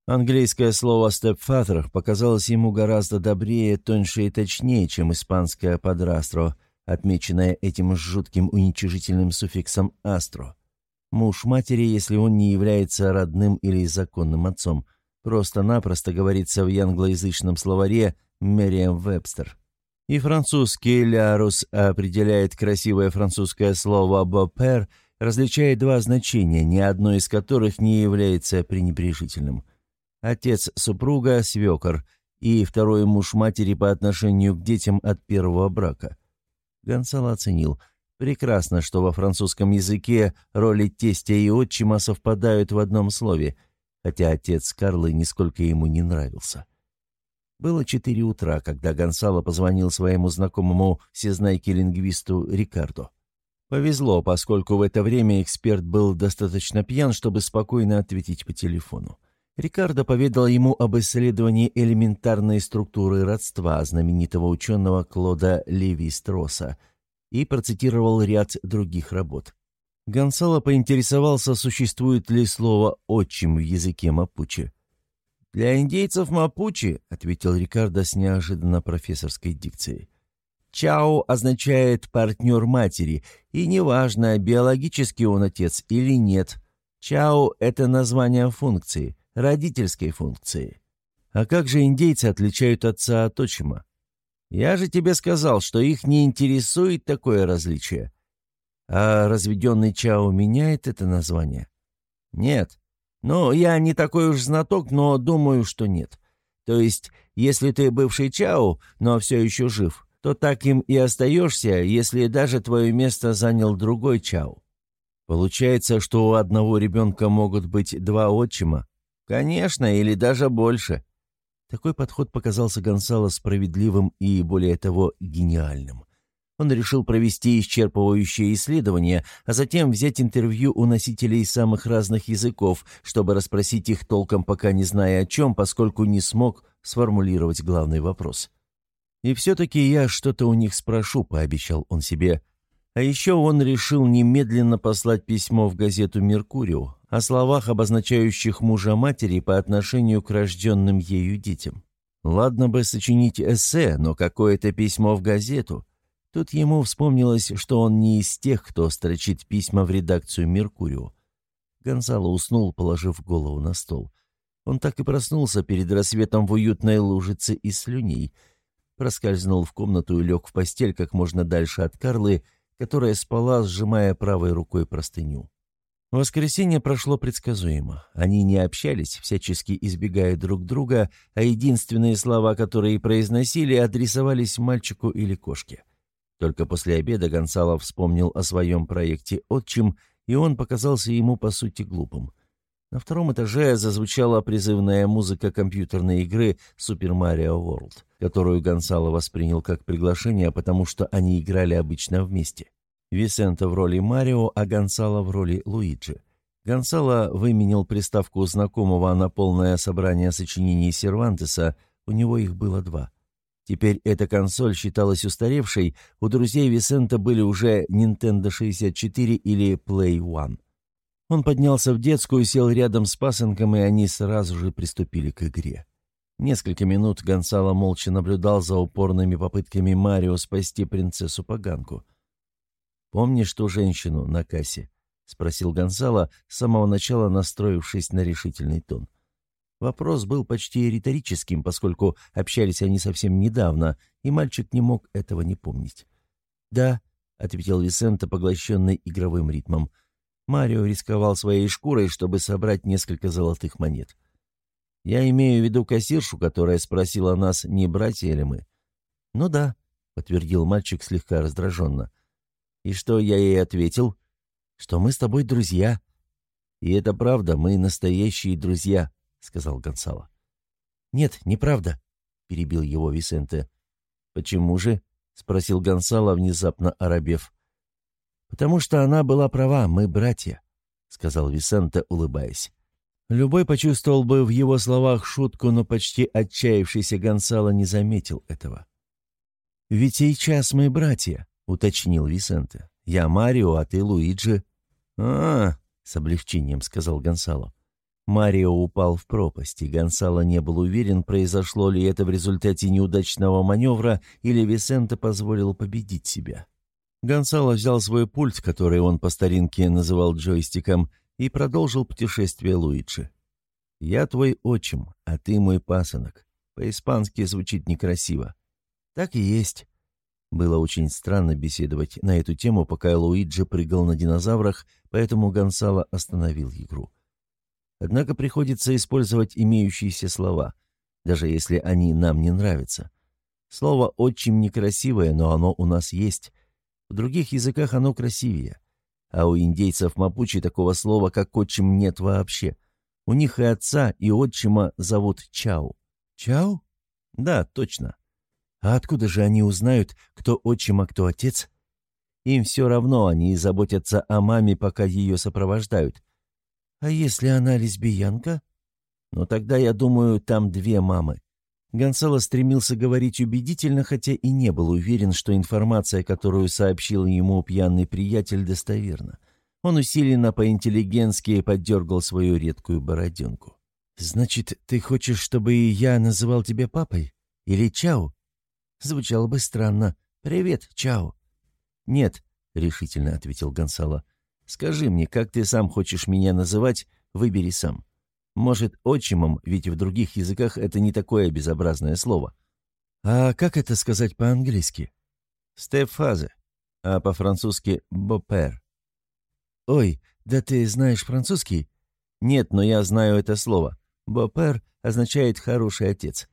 Английское слово «stepfather» показалось ему гораздо добрее, тоньше и точнее, чем испанское «подрастро», отмеченное этим жутким уничижительным суффиксом «астро». Муж матери, если он не является родным или законным отцом. Просто-напросто говорится в англоязычном словаре Мериам Вебстер. И французский «лярус» определяет красивое французское слово «бопер», различает два значения, ни одно из которых не является пренебрежительным. Отец супруга – свекор, и второй муж матери по отношению к детям от первого брака. Гонсало оценил – Прекрасно, что во французском языке роли тестя и отчима совпадают в одном слове, хотя отец Карлы нисколько ему не нравился. Было четыре утра, когда Гонсало позвонил своему знакомому всезнайке-лингвисту Рикардо. Повезло, поскольку в это время эксперт был достаточно пьян, чтобы спокойно ответить по телефону. Рикардо поведал ему об исследовании элементарной структуры родства знаменитого ученого Клода Леви-Строса – и процитировал ряд других работ. Гонсало поинтересовался, существует ли слово «отчим» в языке мапуче. «Для индейцев мапуче», — ответил Рикардо с неожиданно профессорской дикцией, «чао» означает «партнер матери», и неважно, биологический он отец или нет. «Чао» — это название функции, родительской функции. А как же индейцы отличают отца от отчима? Я же тебе сказал, что их не интересует такое различие. А разведенный Чао меняет это название? Нет. Ну, я не такой уж знаток, но думаю, что нет. То есть, если ты бывший Чао, но все еще жив, то так им и остаешься, если даже твое место занял другой Чао. Получается, что у одного ребенка могут быть два отчима? Конечно, или даже больше. Такой подход показался Гонсало справедливым и, более того, гениальным. Он решил провести исчерпывающее исследование, а затем взять интервью у носителей самых разных языков, чтобы расспросить их толком, пока не зная о чем, поскольку не смог сформулировать главный вопрос. «И все-таки я что-то у них спрошу», — пообещал он себе. А еще он решил немедленно послать письмо в газету «Меркурио», о словах, обозначающих мужа матери по отношению к рожденным ею детям. Ладно бы сочинить эссе, но какое-то письмо в газету. Тут ему вспомнилось, что он не из тех, кто строчит письма в редакцию «Меркурио». Гонсало уснул, положив голову на стол. Он так и проснулся перед рассветом в уютной лужице из слюней. Проскользнул в комнату и лег в постель как можно дальше от Карлы, которая спала, сжимая правой рукой простыню. Воскресенье прошло предсказуемо. Они не общались, всячески избегая друг друга, а единственные слова, которые произносили, адресовались мальчику или кошке. Только после обеда Гонсалов вспомнил о своем проекте «Отчим», и он показался ему, по сути, глупым. На втором этаже зазвучала призывная музыка компьютерной игры «Супер Марио Ворлд», которую Гонсало воспринял как приглашение, потому что они играли обычно вместе. Висента в роли Марио, а Гонсало в роли Луиджи. Гонсало выменил приставку знакомого на полное собрание сочинений Сервантеса, у него их было два. Теперь эта консоль считалась устаревшей, у друзей Висента были уже Nintendo 64 или Play One. Он поднялся в детскую, сел рядом с пасынком, и они сразу же приступили к игре. Несколько минут Гонсало молча наблюдал за упорными попытками Марио спасти принцессу-поганку — «Помнишь ту женщину на кассе?» — спросил Гонсало, с самого начала настроившись на решительный тон. Вопрос был почти риторическим, поскольку общались они совсем недавно, и мальчик не мог этого не помнить. «Да», — ответил Висента, поглощенный игровым ритмом. Марио рисковал своей шкурой, чтобы собрать несколько золотых монет. «Я имею в виду кассиршу, которая спросила нас, не братья ли мы». «Ну да», — подтвердил мальчик слегка раздраженно. «И что я ей ответил?» «Что мы с тобой друзья». «И это правда, мы настоящие друзья», — сказал Гонсало. «Нет, неправда», — перебил его Висенте. «Почему же?» — спросил Гонсало, внезапно оробев. «Потому что она была права, мы братья», — сказал Висенте, улыбаясь. Любой почувствовал бы в его словах шутку, но почти отчаявшийся Гонсало не заметил этого. «Ведь сейчас мы братья», — уточнил Висенте. «Я Марио, а ты Луиджи». «А, -а — с облегчением сказал Гонсало. Марио упал в пропасть, и Гонсало не был уверен, произошло ли это в результате неудачного маневра или Висенте позволил победить себя. Гонсало взял свой пульт, который он по старинке называл джойстиком, и продолжил путешествие Луиджи. «Я твой отчим, а ты мой пасынок. По-испански звучит некрасиво». «Так и есть». Было очень странно беседовать на эту тему, пока Луиджи прыгал на динозаврах, поэтому Гонсало остановил игру. Однако приходится использовать имеющиеся слова, даже если они нам не нравятся. Слово «отчим» некрасивое, но оно у нас есть. В других языках оно красивее. А у индейцев Мапучи такого слова, как «отчим», нет вообще. У них и отца, и отчима зовут Чау. Чау? Да, точно. А откуда же они узнают, кто отчим, а кто отец? Им все равно, они заботятся о маме, пока ее сопровождают. «А если она лесбиянка?» «Ну тогда, я думаю, там две мамы». Гонсало стремился говорить убедительно, хотя и не был уверен, что информация, которую сообщил ему пьяный приятель, достоверна. Он усиленно по-интеллигентски поддергал свою редкую бороденку. «Значит, ты хочешь, чтобы и я называл тебя папой? Или Чао?» Звучало бы странно. «Привет, Чао». «Нет», — решительно ответил Гонсало. Скажи мне, как ты сам хочешь меня называть, выбери сам. Может, отчимом, ведь в других языках это не такое безобразное слово. А как это сказать по-английски? Стефазе, а по-французски бопер. Ой, да ты знаешь французский? Нет, но я знаю это слово. Бопер означает «хороший отец».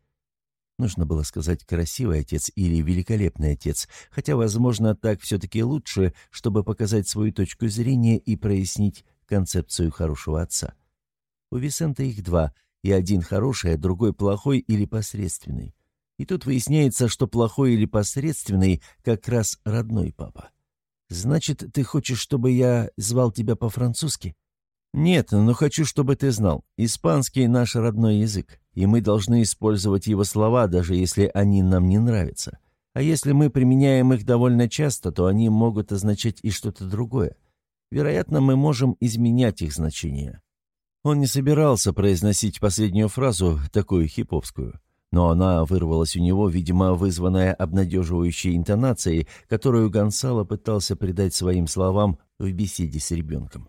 Нужно было сказать «красивый отец» или «великолепный отец», хотя, возможно, так все-таки лучше, чтобы показать свою точку зрения и прояснить концепцию хорошего отца. У Висента их два, и один хороший, а другой плохой или посредственный. И тут выясняется, что плохой или посредственный как раз родной папа. «Значит, ты хочешь, чтобы я звал тебя по-французски?» «Нет, но хочу, чтобы ты знал. Испанский — наш родной язык, и мы должны использовать его слова, даже если они нам не нравятся. А если мы применяем их довольно часто, то они могут означать и что-то другое. Вероятно, мы можем изменять их значение». Он не собирался произносить последнюю фразу, такую хиповскую, но она вырвалась у него, видимо, вызванная обнадеживающей интонацией, которую Гонсало пытался придать своим словам в беседе с ребенком.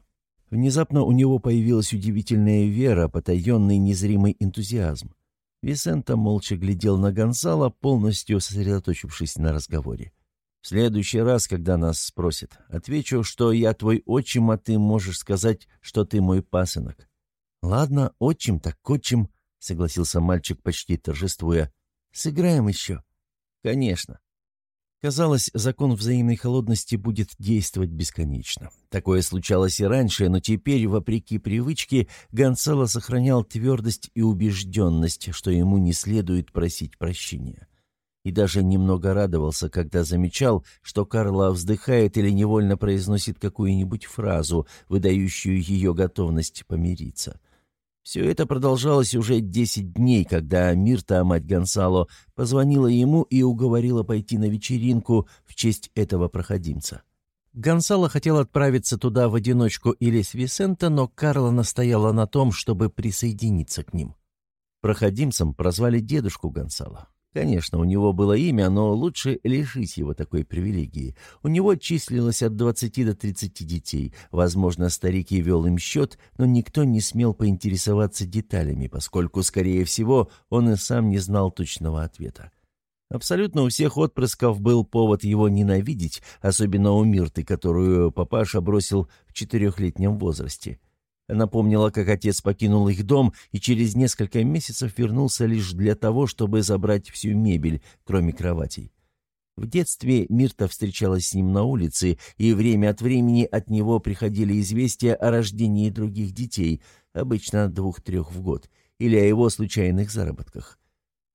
Внезапно у него появилась удивительная вера, потаенный незримый энтузиазм. Висента молча глядел на Гонсало, полностью сосредоточившись на разговоре. «В следующий раз, когда нас спросят, отвечу, что я твой отчим, а ты можешь сказать, что ты мой пасынок». «Ладно, отчим так отчим», — согласился мальчик, почти торжествуя. «Сыграем еще». «Конечно». Казалось, закон взаимной холодности будет действовать бесконечно. Такое случалось и раньше, но теперь, вопреки привычке, Гонсало сохранял твердость и убежденность, что ему не следует просить прощения. И даже немного радовался, когда замечал, что Карла вздыхает или невольно произносит какую-нибудь фразу, выдающую ее готовность помириться. Все это продолжалось уже десять дней, когда Мирта, мать Гонсало, позвонила ему и уговорила пойти на вечеринку в честь этого проходимца. Гонсало хотел отправиться туда в одиночку или с Висента, но Карла настояла на том, чтобы присоединиться к ним. Проходимцем прозвали дедушку Гонсало. Конечно, у него было имя, но лучше лишить его такой привилегии. У него числилось от 20 до 30 детей. Возможно, старик и вел им счет, но никто не смел поинтересоваться деталями, поскольку, скорее всего, он и сам не знал точного ответа. Абсолютно у всех отпрысков был повод его ненавидеть, особенно у Мирты, которую папаша бросил в четырехлетнем возрасте. Она помнила, как отец покинул их дом и через несколько месяцев вернулся лишь для того, чтобы забрать всю мебель, кроме кроватей. В детстве Мирта встречалась с ним на улице, и время от времени от него приходили известия о рождении других детей, обычно двух-трех в год, или о его случайных заработках.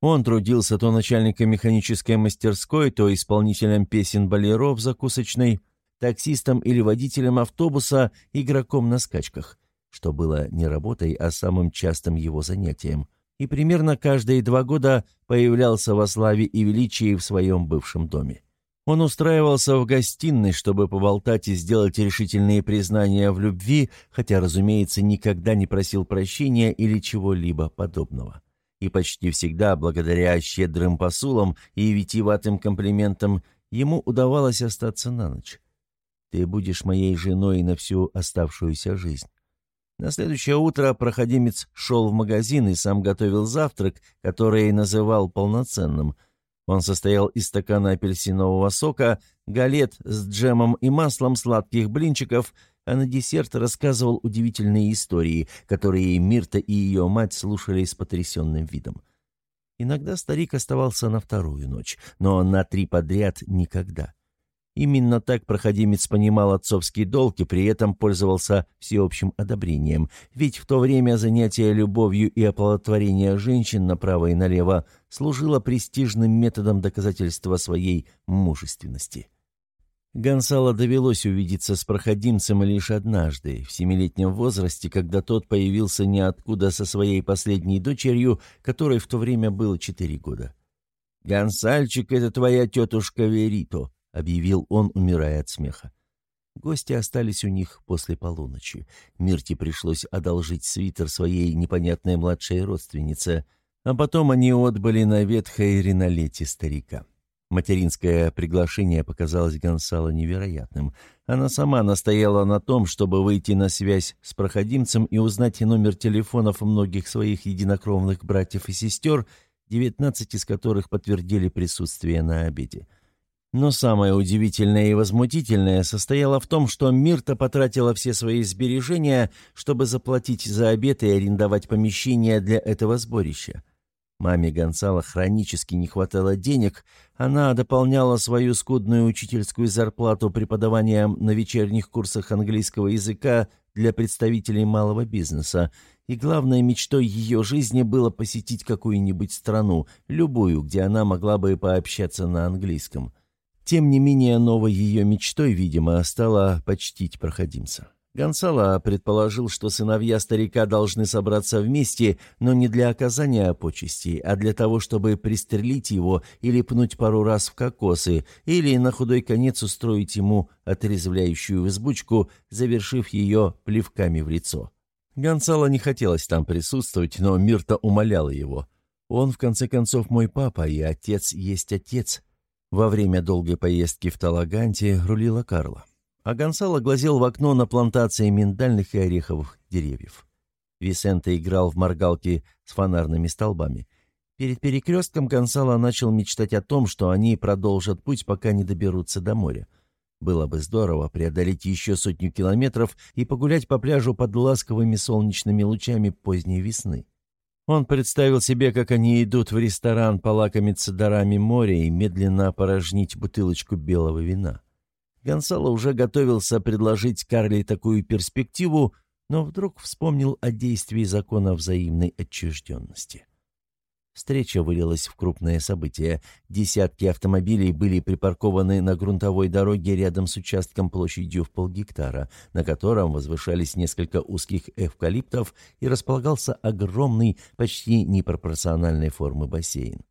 Он трудился то начальником механической мастерской, то исполнителем песен болеро в закусочной, таксистом или водителем автобуса, игроком на скачках что было не работой, а самым частым его занятием, и примерно каждые два года появлялся во славе и величии в своем бывшем доме. Он устраивался в гостиной, чтобы поболтать и сделать решительные признания в любви, хотя, разумеется, никогда не просил прощения или чего-либо подобного. И почти всегда, благодаря щедрым посулам и витиеватым комплиментам, ему удавалось остаться на ночь. «Ты будешь моей женой на всю оставшуюся жизнь». На следующее утро проходимец шел в магазин и сам готовил завтрак, который называл полноценным. Он состоял из стакана апельсинового сока, галет с джемом и маслом сладких блинчиков, а на десерт рассказывал удивительные истории, которые Мирта и ее мать слушали с потрясенным видом. Иногда старик оставался на вторую ночь, но на три подряд никогда. Именно так проходимец понимал отцовский долг и при этом пользовался всеобщим одобрением, ведь в то время занятие любовью и оплодотворение женщин направо и налево служило престижным методом доказательства своей мужественности. Гонсало довелось увидеться с проходимцем лишь однажды, в семилетнем возрасте, когда тот появился ниоткуда со своей последней дочерью, которой в то время было четыре года. «Гонсальчик — это твоя тетушка Верито», — объявил он, умирая от смеха. Гости остались у них после полуночи. Мирте пришлось одолжить свитер своей непонятной младшей родственнице, а потом они отбыли на ветхой ринолете старика. Материнское приглашение показалось Гонсало невероятным. Она сама настояла на том, чтобы выйти на связь с проходимцем и узнать номер телефонов многих своих единокровных братьев и сестер, девятнадцать из которых подтвердили присутствие на обеде. Но самое удивительное и возмутительное состояло в том, что Мирта потратила все свои сбережения, чтобы заплатить за обед и арендовать помещение для этого сборища. Маме Гонсала хронически не хватало денег, она дополняла свою скудную учительскую зарплату преподаванием на вечерних курсах английского языка для представителей малого бизнеса, и главной мечтой ее жизни было посетить какую-нибудь страну, любую, где она могла бы пообщаться на английском – тем не менее, новой ее мечтой, видимо, стало почтить проходимца. Гонсало предположил, что сыновья старика должны собраться вместе, но не для оказания почести, а для того, чтобы пристрелить его или пнуть пару раз в кокосы, или на худой конец устроить ему отрезвляющую взбучку, завершив ее плевками в лицо. Гонсало не хотелось там присутствовать, но Мирта умоляла его. «Он, в конце концов, мой папа, и отец есть отец. Во время долгой поездки в Талаганте рулила Карла, а Гонсало глазел в окно на плантации миндальных и ореховых деревьев. Висенте играл в моргалке с фонарными столбами. Перед перекрестком Гонсало начал мечтать о том, что они продолжат путь, пока не доберутся до моря. Было бы здорово преодолеть еще сотню километров и погулять по пляжу под ласковыми солнечными лучами поздней весны. Он представил себе, как они идут в ресторан полакомиться дарами моря и медленно опорожнить бутылочку белого вина. Гонсало уже готовился предложить Карли такую перспективу, но вдруг вспомнил о действии закона взаимной отчужденности. Встреча вылилась в крупное событие. Десятки автомобилей были припаркованы на грунтовой дороге рядом с участком площадью в полгектара, на котором возвышались несколько узких эвкалиптов и располагался огромный, почти непропорциональной формы бассейн.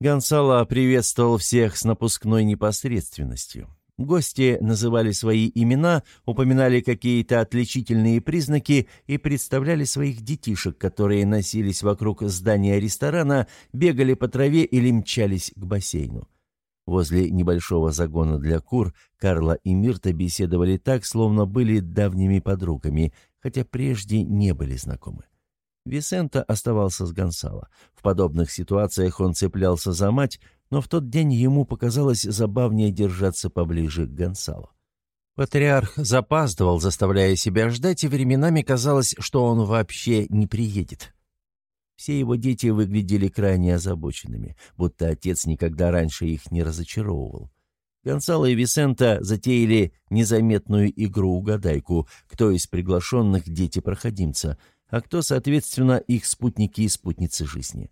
Гонсало приветствовал всех с напускной непосредственностью. Гости называли свои имена, упоминали какие-то отличительные признаки и представляли своих детишек, которые носились вокруг здания ресторана, бегали по траве или мчались к бассейну. Возле небольшого загона для кур Карла и Мирта беседовали так, словно были давними подругами, хотя прежде не были знакомы. Висента оставался с Гонсало. В подобных ситуациях он цеплялся за мать, но в тот день ему показалось забавнее держаться поближе к Гонсало. Патриарх запаздывал, заставляя себя ждать, и временами казалось, что он вообще не приедет. Все его дети выглядели крайне озабоченными, будто отец никогда раньше их не разочаровывал. Гонсало и Висента затеяли незаметную игру-угадайку, кто из приглашенных дети проходимца, а кто, соответственно, их спутники и спутницы жизни.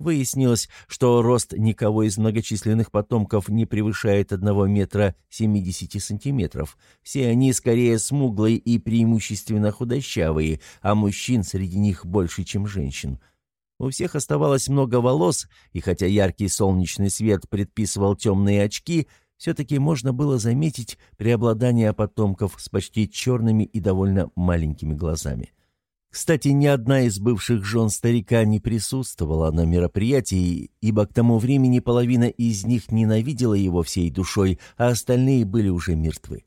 Выяснилось, что рост никого из многочисленных потомков не превышает 1 метра 70 сантиметров. Все они скорее смуглые и преимущественно худощавые, а мужчин среди них больше, чем женщин. У всех оставалось много волос, и хотя яркий солнечный свет предписывал темные очки, все-таки можно было заметить преобладание потомков с почти черными и довольно маленькими глазами. Кстати, ни одна из бывших жен старика не присутствовала на мероприятии, ибо к тому времени половина из них ненавидела его всей душой, а остальные были уже мертвы.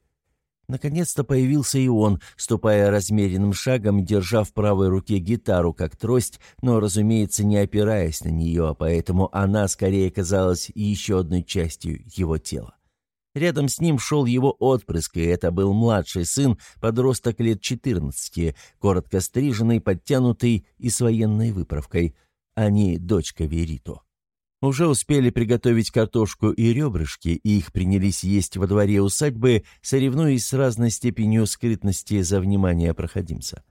Наконец-то появился и он, ступая размеренным шагом, держа в правой руке гитару как трость, но, разумеется, не опираясь на нее, а поэтому она скорее казалась еще одной частью его тела. Рядом с ним шел его отпрыск, и это был младший сын, подросток лет 14, коротко стриженный, подтянутый и с военной выправкой, а не дочка Верито. Уже успели приготовить картошку и ребрышки, и их принялись есть во дворе усадьбы, соревнуясь с разной степенью скрытности за внимание проходимца.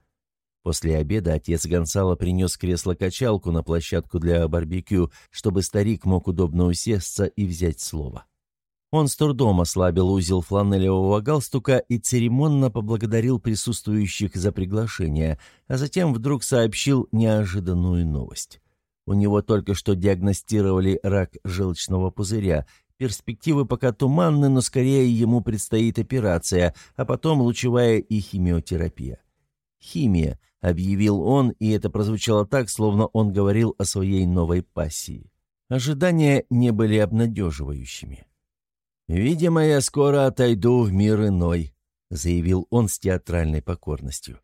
После обеда отец Гонсало принес кресло-качалку на площадку для барбекю, чтобы старик мог удобно усесться и взять слово. Он с трудом ослабил узел фланелевого галстука и церемонно поблагодарил присутствующих за приглашение, а затем вдруг сообщил неожиданную новость. У него только что диагностировали рак желчного пузыря. Перспективы пока туманны, но скорее ему предстоит операция, а потом лучевая и химиотерапия. «Химия», — объявил он, и это прозвучало так, словно он говорил о своей новой пассии. Ожидания не были обнадеживающими. «Видимо, я скоро отойду в мир иной», — заявил он с театральной покорностью.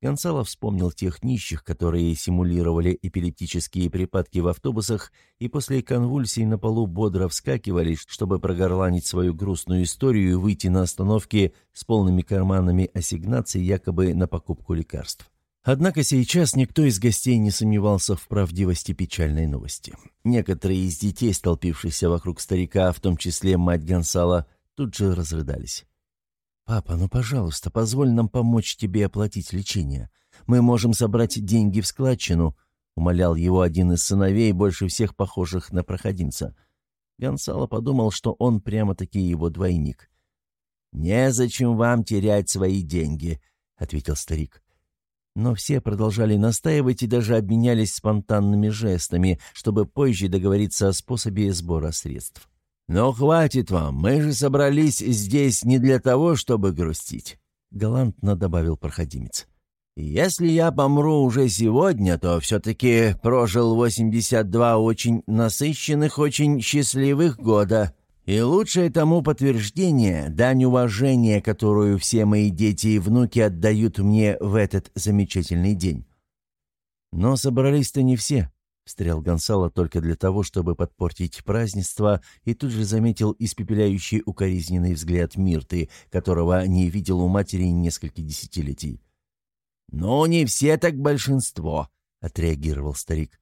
Гонсало вспомнил тех нищих, которые симулировали эпилептические припадки в автобусах и после конвульсий на полу бодро вскакивали, чтобы прогорланить свою грустную историю и выйти на остановке с полными карманами ассигнаций якобы на покупку лекарств. Однако сейчас никто из гостей не сомневался в правдивости печальной новости. Некоторые из детей, столпившихся вокруг старика, в том числе мать Гонсала, тут же разрыдались. «Папа, ну, пожалуйста, позволь нам помочь тебе оплатить лечение. Мы можем собрать деньги в складчину», — умолял его один из сыновей, больше всех похожих на проходимца. Гонсало подумал, что он прямо-таки его двойник. «Незачем вам терять свои деньги», — ответил старик. Но все продолжали настаивать и даже обменялись спонтанными жестами, чтобы позже договориться о способе сбора средств. «Но хватит вам, мы же собрались здесь не для того, чтобы грустить», — галантно добавил проходимец. «Если я помру уже сегодня, то все-таки прожил 82 очень насыщенных, очень счастливых года. И лучшее тому подтверждение — дань уважения, которую все мои дети и внуки отдают мне в этот замечательный день. Но собрались-то не все, — встрял Гонсало только для того, чтобы подпортить празднество, и тут же заметил испепеляющий укоризненный взгляд Мирты, которого не видел у матери несколько десятилетий. «Но не все так большинство», — отреагировал старик.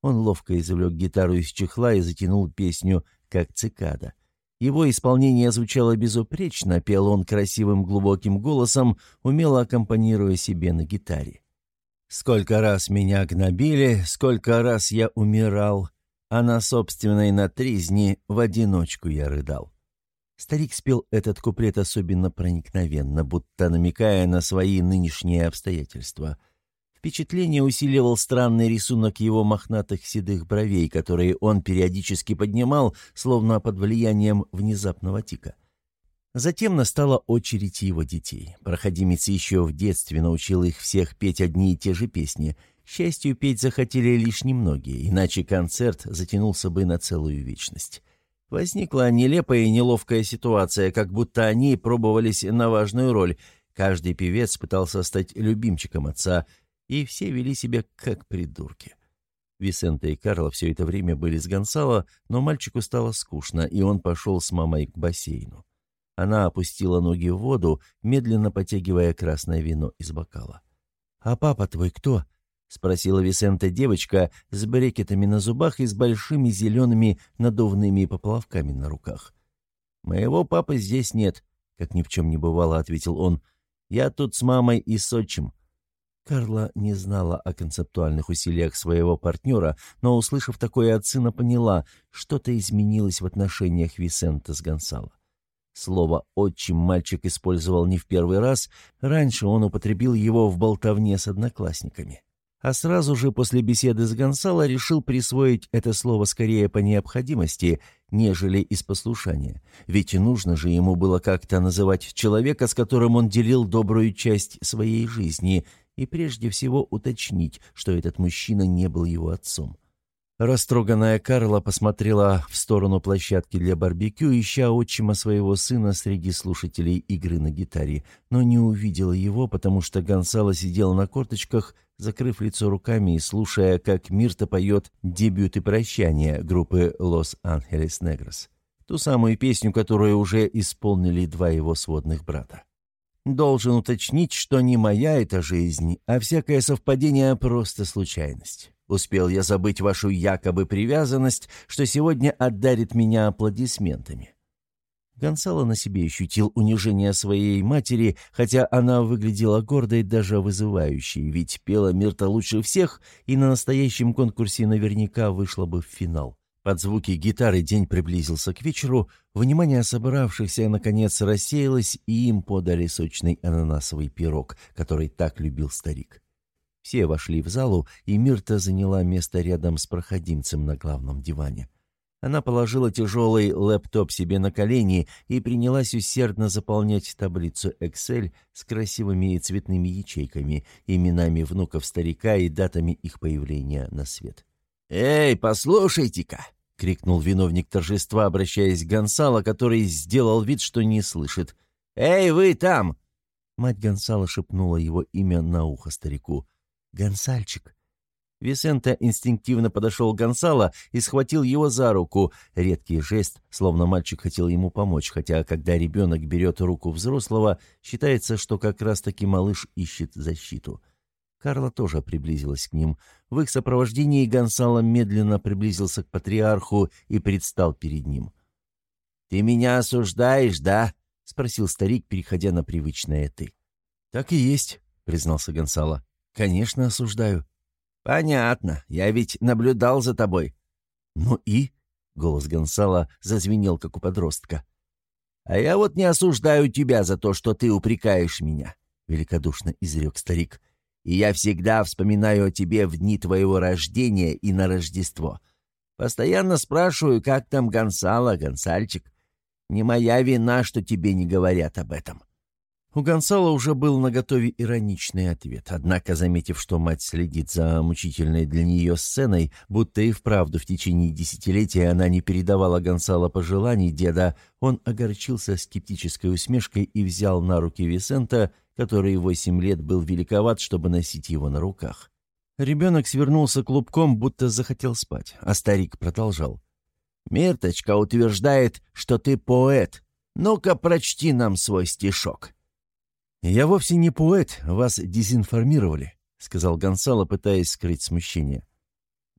Он ловко извлек гитару из чехла и затянул песню «Как цикада». Его исполнение звучало безупречно, пел он красивым глубоким голосом, умело аккомпанируя себе на гитаре. «Сколько раз меня гнобили, сколько раз я умирал, а на собственной натризни в одиночку я рыдал». Старик спел этот куплет особенно проникновенно, будто намекая на свои нынешние обстоятельства – Впечатление усиливал странный рисунок его мохнатых седых бровей, которые он периодически поднимал, словно под влиянием внезапного тика. Затем настала очередь его детей. Проходимец еще в детстве научил их всех петь одни и те же песни. К счастью, петь захотели лишь немногие, иначе концерт затянулся бы на целую вечность. Возникла нелепая и неловкая ситуация, как будто они пробовались на важную роль. Каждый певец пытался стать любимчиком отца, и все вели себя как придурки. Висента и Карла все это время были с Гонсало, но мальчику стало скучно, и он пошел с мамой к бассейну. Она опустила ноги в воду, медленно потягивая красное вино из бокала. «А папа твой кто?» — спросила Висента девочка с брекетами на зубах и с большими зелеными надувными поплавками на руках. «Моего папы здесь нет», — как ни в чем не бывало, — ответил он. «Я тут с мамой и с отчим». Карла не знала о концептуальных усилиях своего партнера, но, услышав такое от сына, поняла, что-то изменилось в отношениях Висента с Гонсало. Слово «отчим» мальчик использовал не в первый раз, раньше он употребил его в болтовне с одноклассниками. А сразу же после беседы с Гонсало решил присвоить это слово скорее по необходимости, нежели из послушания. Ведь нужно же ему было как-то называть человека, с которым он делил добрую часть своей жизни, и прежде всего уточнить, что этот мужчина не был его отцом. Растроганная Карла посмотрела в сторону площадки для барбекю, ища отчима своего сына среди слушателей игры на гитаре, но не увидела его, потому что Гонсало сидел на корточках, закрыв лицо руками и слушая, как Мирта поет дебют и прощание группы «Лос Анхелес Негрос», ту самую песню, которую уже исполнили два его сводных брата. Должен уточнить, что не моя эта жизнь, а всякое совпадение — просто случайность. Успел я забыть вашу якобы привязанность, что сегодня отдарит меня аплодисментами». Гонсало на себе ощутил унижение своей матери, хотя она выглядела гордой, даже вызывающей, ведь пела Мирта лучше всех и на настоящем конкурсе наверняка вышла бы в финал. Под звуки гитары день приблизился к вечеру, внимание собравшихся наконец рассеялось, и им подали сочный ананасовый пирог, который так любил старик. Все вошли в залу, и Мирта заняла место рядом с проходимцем на главном диване. Она положила тяжелый лэптоп себе на колени и принялась усердно заполнять таблицу Excel с красивыми и цветными ячейками, именами внуков старика и датами их появления на свет. «Эй, послушайте-ка!» — крикнул виновник торжества, обращаясь к Гонсало, который сделал вид, что не слышит. «Эй, вы там!» Мать Гонсало шепнула его имя на ухо старику. «Гонсальчик». Висента инстинктивно подошел к Гонсало и схватил его за руку. Редкий жест, словно мальчик хотел ему помочь, хотя когда ребенок берет руку взрослого, считается, что как раз-таки малыш ищет защиту. Карла тоже приблизилась к ним. В их сопровождении Гонсало медленно приблизился к патриарху и предстал перед ним. «Ты меня осуждаешь, да?» — спросил старик, переходя на привычное «ты». «Так и есть», — признался Гонсало. «Конечно, осуждаю». «Понятно. Я ведь наблюдал за тобой». «Ну и?» — голос Гонсала зазвенел, как у подростка. «А я вот не осуждаю тебя за то, что ты упрекаешь меня», — великодушно изрек старик. «И я всегда вспоминаю о тебе в дни твоего рождения и на Рождество. Постоянно спрашиваю, как там Гонсало, Гонсальчик. Не моя вина, что тебе не говорят об этом». У Гонсала уже был наготове ироничный ответ, однако, заметив, что мать следит за мучительной для нее сценой, будто и вправду в течение десятилетия она не передавала Гонсала пожеланий деда, он огорчился скептической усмешкой и взял на руки Висента, который восемь лет был великоват, чтобы носить его на руках. Ребенок свернулся клубком, будто захотел спать, а старик продолжал. «Мирточка утверждает, что ты поэт. Ну-ка, прочти нам свой стишок». «Я вовсе не поэт, вас дезинформировали», — сказал Гонсало, пытаясь скрыть смущение.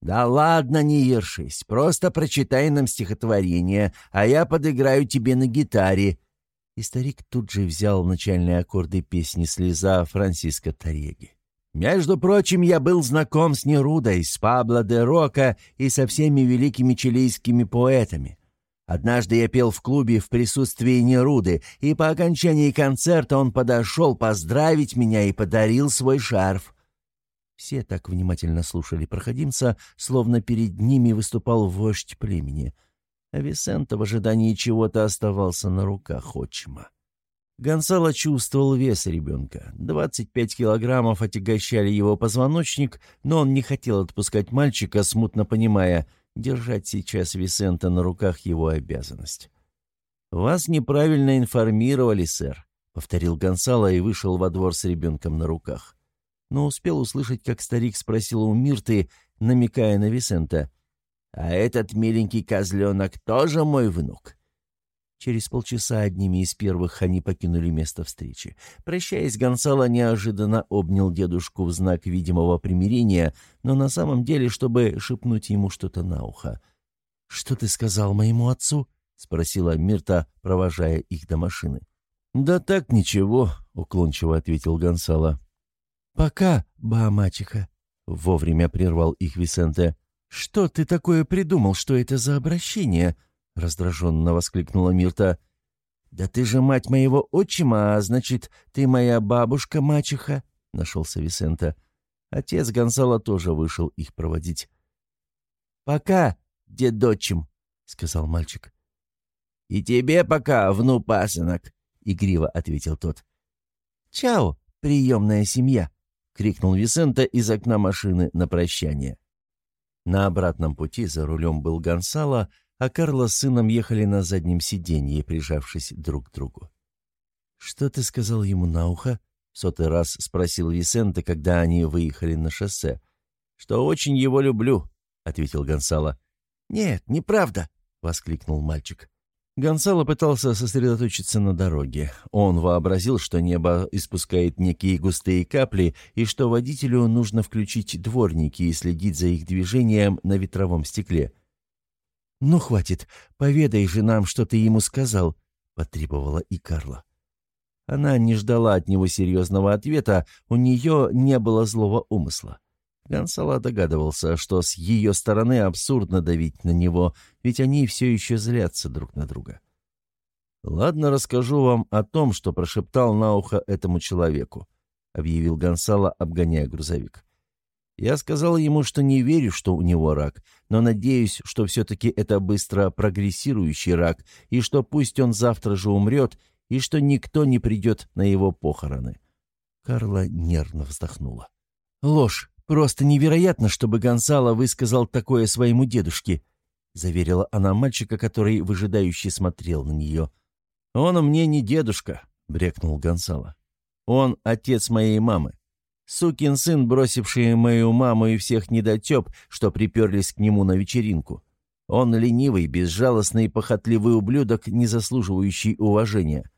«Да ладно, не ершись, просто прочитай нам стихотворение, а я подыграю тебе на гитаре». И старик тут же взял начальные аккорды песни «Слеза» Франциско Тареги. «Между прочим, я был знаком с Нерудой, с Пабло де Рока и со всеми великими чилийскими поэтами. Однажды я пел в клубе в присутствии Неруды, и по окончании концерта он подошел поздравить меня и подарил свой шарф. Все так внимательно слушали проходимца, словно перед ними выступал вождь племени. А Висента в ожидании чего-то оставался на руках отчима. Гонсало чувствовал вес ребенка. 25 килограммов отягощали его позвоночник, но он не хотел отпускать мальчика, смутно понимая, держать сейчас Висента на руках его обязанность. «Вас неправильно информировали, сэр», — повторил Гонсало и вышел во двор с ребенком на руках. Но успел услышать, как старик спросил у Мирты, намекая на Висента, «А этот миленький козленок тоже мой внук?» Через полчаса одними из первых они покинули место встречи. Прощаясь, Гонсало неожиданно обнял дедушку в знак видимого примирения, но на самом деле, чтобы шепнуть ему что-то на ухо. «Что ты сказал моему отцу?» — спросила Мирта, провожая их до машины. «Да так ничего», — уклончиво ответил Гонсало. «Пока, ба-мачеха», — вовремя прервал их Висенте. «Что ты такое придумал? Что это за обращение?» — раздраженно воскликнула Мирта. «Да ты же мать моего отчима, а значит, ты моя бабушка-мачеха», — нашелся Висента. Отец Гонсало тоже вышел их проводить. «Пока, дедочим», — сказал мальчик. «И тебе пока, внупасынок», — игриво ответил тот. «Чао, приемная семья», — крикнул Висента из окна машины на прощание. На обратном пути за рулем был Гонсало, а Карло с сыном ехали на заднем сиденье, прижавшись друг к другу. «Что ты сказал ему на ухо?» — сотый раз спросил Висенте, когда они выехали на шоссе. «Что очень его люблю», — ответил Гонсало. «Нет, неправда», — воскликнул мальчик. Гонсало пытался сосредоточиться на дороге. Он вообразил, что небо испускает некие густые капли и что водителю нужно включить дворники и следить за их движением на ветровом стекле. «Ну, хватит, поведай же нам, что ты ему сказал», — потребовала и Карла. Она не ждала от него серьезного ответа, у нее не было злого умысла. Гонсало догадывался, что с ее стороны абсурдно давить на него, ведь они все еще злятся друг на друга. «Ладно, расскажу вам о том, что прошептал на ухо этому человеку», — объявил Гонсало, обгоняя грузовик. Я сказал ему, что не верю, что у него рак, но надеюсь, что все-таки это быстро прогрессирующий рак, и что пусть он завтра же умрет, и что никто не придет на его похороны. Карла нервно вздохнула. «Ложь! Просто невероятно, чтобы Гонсало высказал такое своему дедушке», — заверила она мальчика, который выжидающе смотрел на нее. «Он мне не дедушка», — брекнул Гонсало. «Он отец моей мамы. Сукин сын, бросивший мою маму и всех недотеп, что приперлись к нему на вечеринку. Он ленивый, безжалостный и похотливый ублюдок, не заслуживающий уважения.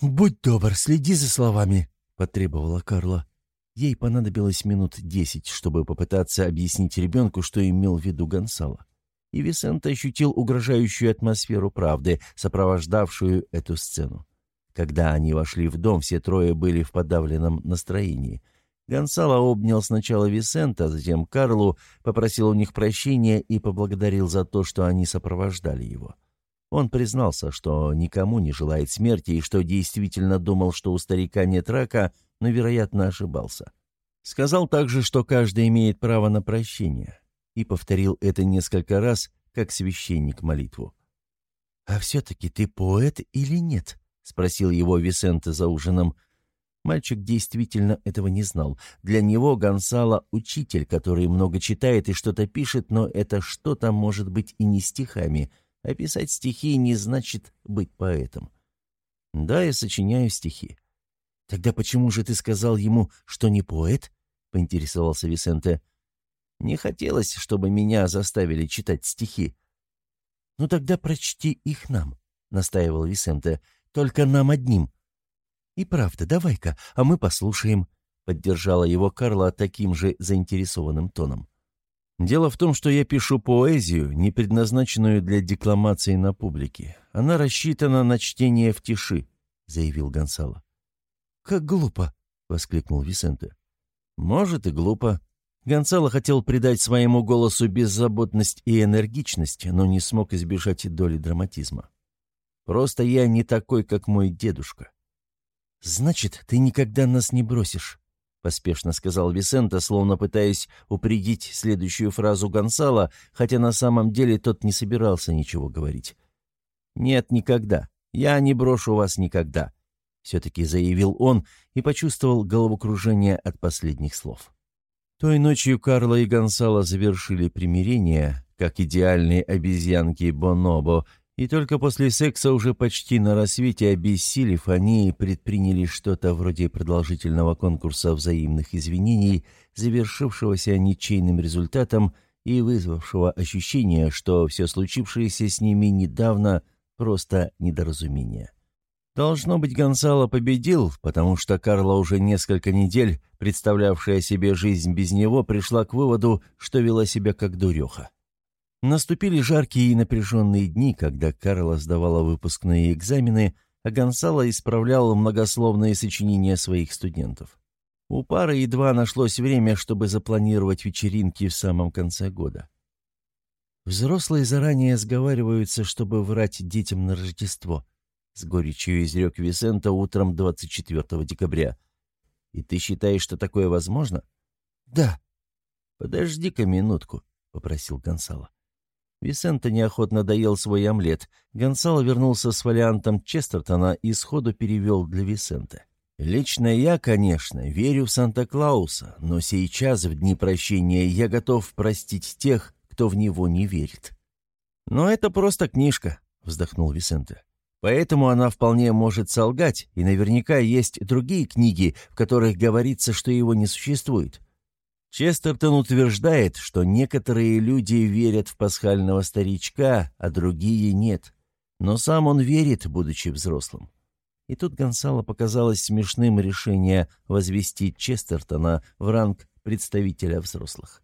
«Будь добр, следи за словами», — потребовала Карла. Ей понадобилось минут десять, чтобы попытаться объяснить ребенку, что имел в виду Гонсало. И Висент ощутил угрожающую атмосферу правды, сопровождавшую эту сцену. Когда они вошли в дом, все трое были в подавленном настроении — Гонсало обнял сначала Висента, затем Карлу, попросил у них прощения и поблагодарил за то, что они сопровождали его. Он признался, что никому не желает смерти и что действительно думал, что у старика нет рака, но, вероятно, ошибался. Сказал также, что каждый имеет право на прощение, и повторил это несколько раз, как священник молитву. «А все-таки ты поэт или нет?» — спросил его Висенте за ужином. — Мальчик действительно этого не знал. Для него Гонсало — учитель, который много читает и что-то пишет, но это что-то может быть и не стихами. А писать стихи не значит быть поэтом. Да, я сочиняю стихи. Тогда почему же ты сказал ему, что не поэт? — поинтересовался Висенте. Не хотелось, чтобы меня заставили читать стихи. «Ну тогда прочти их нам», — настаивал Висенте. «Только нам одним». «И правда, давай-ка, а мы послушаем», — поддержала его Карла таким же заинтересованным тоном. «Дело в том, что я пишу поэзию, не предназначенную для декламации на публике. Она рассчитана на чтение в тиши», — заявил Гонсало. «Как глупо!» — воскликнул Висенте. «Может, и глупо». Гонсало хотел придать своему голосу беззаботность и энергичность, но не смог избежать доли драматизма. «Просто я не такой, как мой дедушка. «Значит, ты никогда нас не бросишь», — поспешно сказал Висента, словно пытаясь упредить следующую фразу Гонсала, хотя на самом деле тот не собирался ничего говорить. «Нет, никогда. Я не брошу вас никогда», — все-таки заявил он и почувствовал головокружение от последних слов. Той ночью Карла и Гонсало завершили примирение, как идеальные обезьянки Бонобо, и только после секса уже почти на рассвете обессилев, они предприняли что-то вроде продолжительного конкурса взаимных извинений, завершившегося ничейным результатом и вызвавшего ощущение, что все случившееся с ними недавно просто недоразумение. Должно быть, Гонсало победил, потому что Карла уже несколько недель, представлявшая себе жизнь без него, пришла к выводу, что вела себя как дуреха. Наступили жаркие и напряженные дни, когда Карла сдавала выпускные экзамены, а Гонсало исправлял многословные сочинения своих студентов. У пары едва нашлось время, чтобы запланировать вечеринки в самом конце года. Взрослые заранее сговариваются, чтобы врать детям на Рождество, с горечью изрек Висента утром 24 декабря. «И ты считаешь, что такое возможно?» «Да». «Подожди-ка минутку», — попросил Гонсало. Висенто неохотно доел свой омлет. Гонсало вернулся с вариантом Честертона и сходу перевел для Висенте. «Лично я, конечно, верю в Санта-Клауса, но сейчас, в дни прощения, я готов простить тех, кто в него не верит». «Но это просто книжка», — вздохнул Висенте. «Поэтому она вполне может солгать, и наверняка есть другие книги, в которых говорится, что его не существует. Честертон утверждает, что некоторые люди верят в пасхального старичка, а другие нет. Но сам он верит, будучи взрослым. И тут Гонсало показалось смешным решение возвести Честертона в ранг представителя взрослых.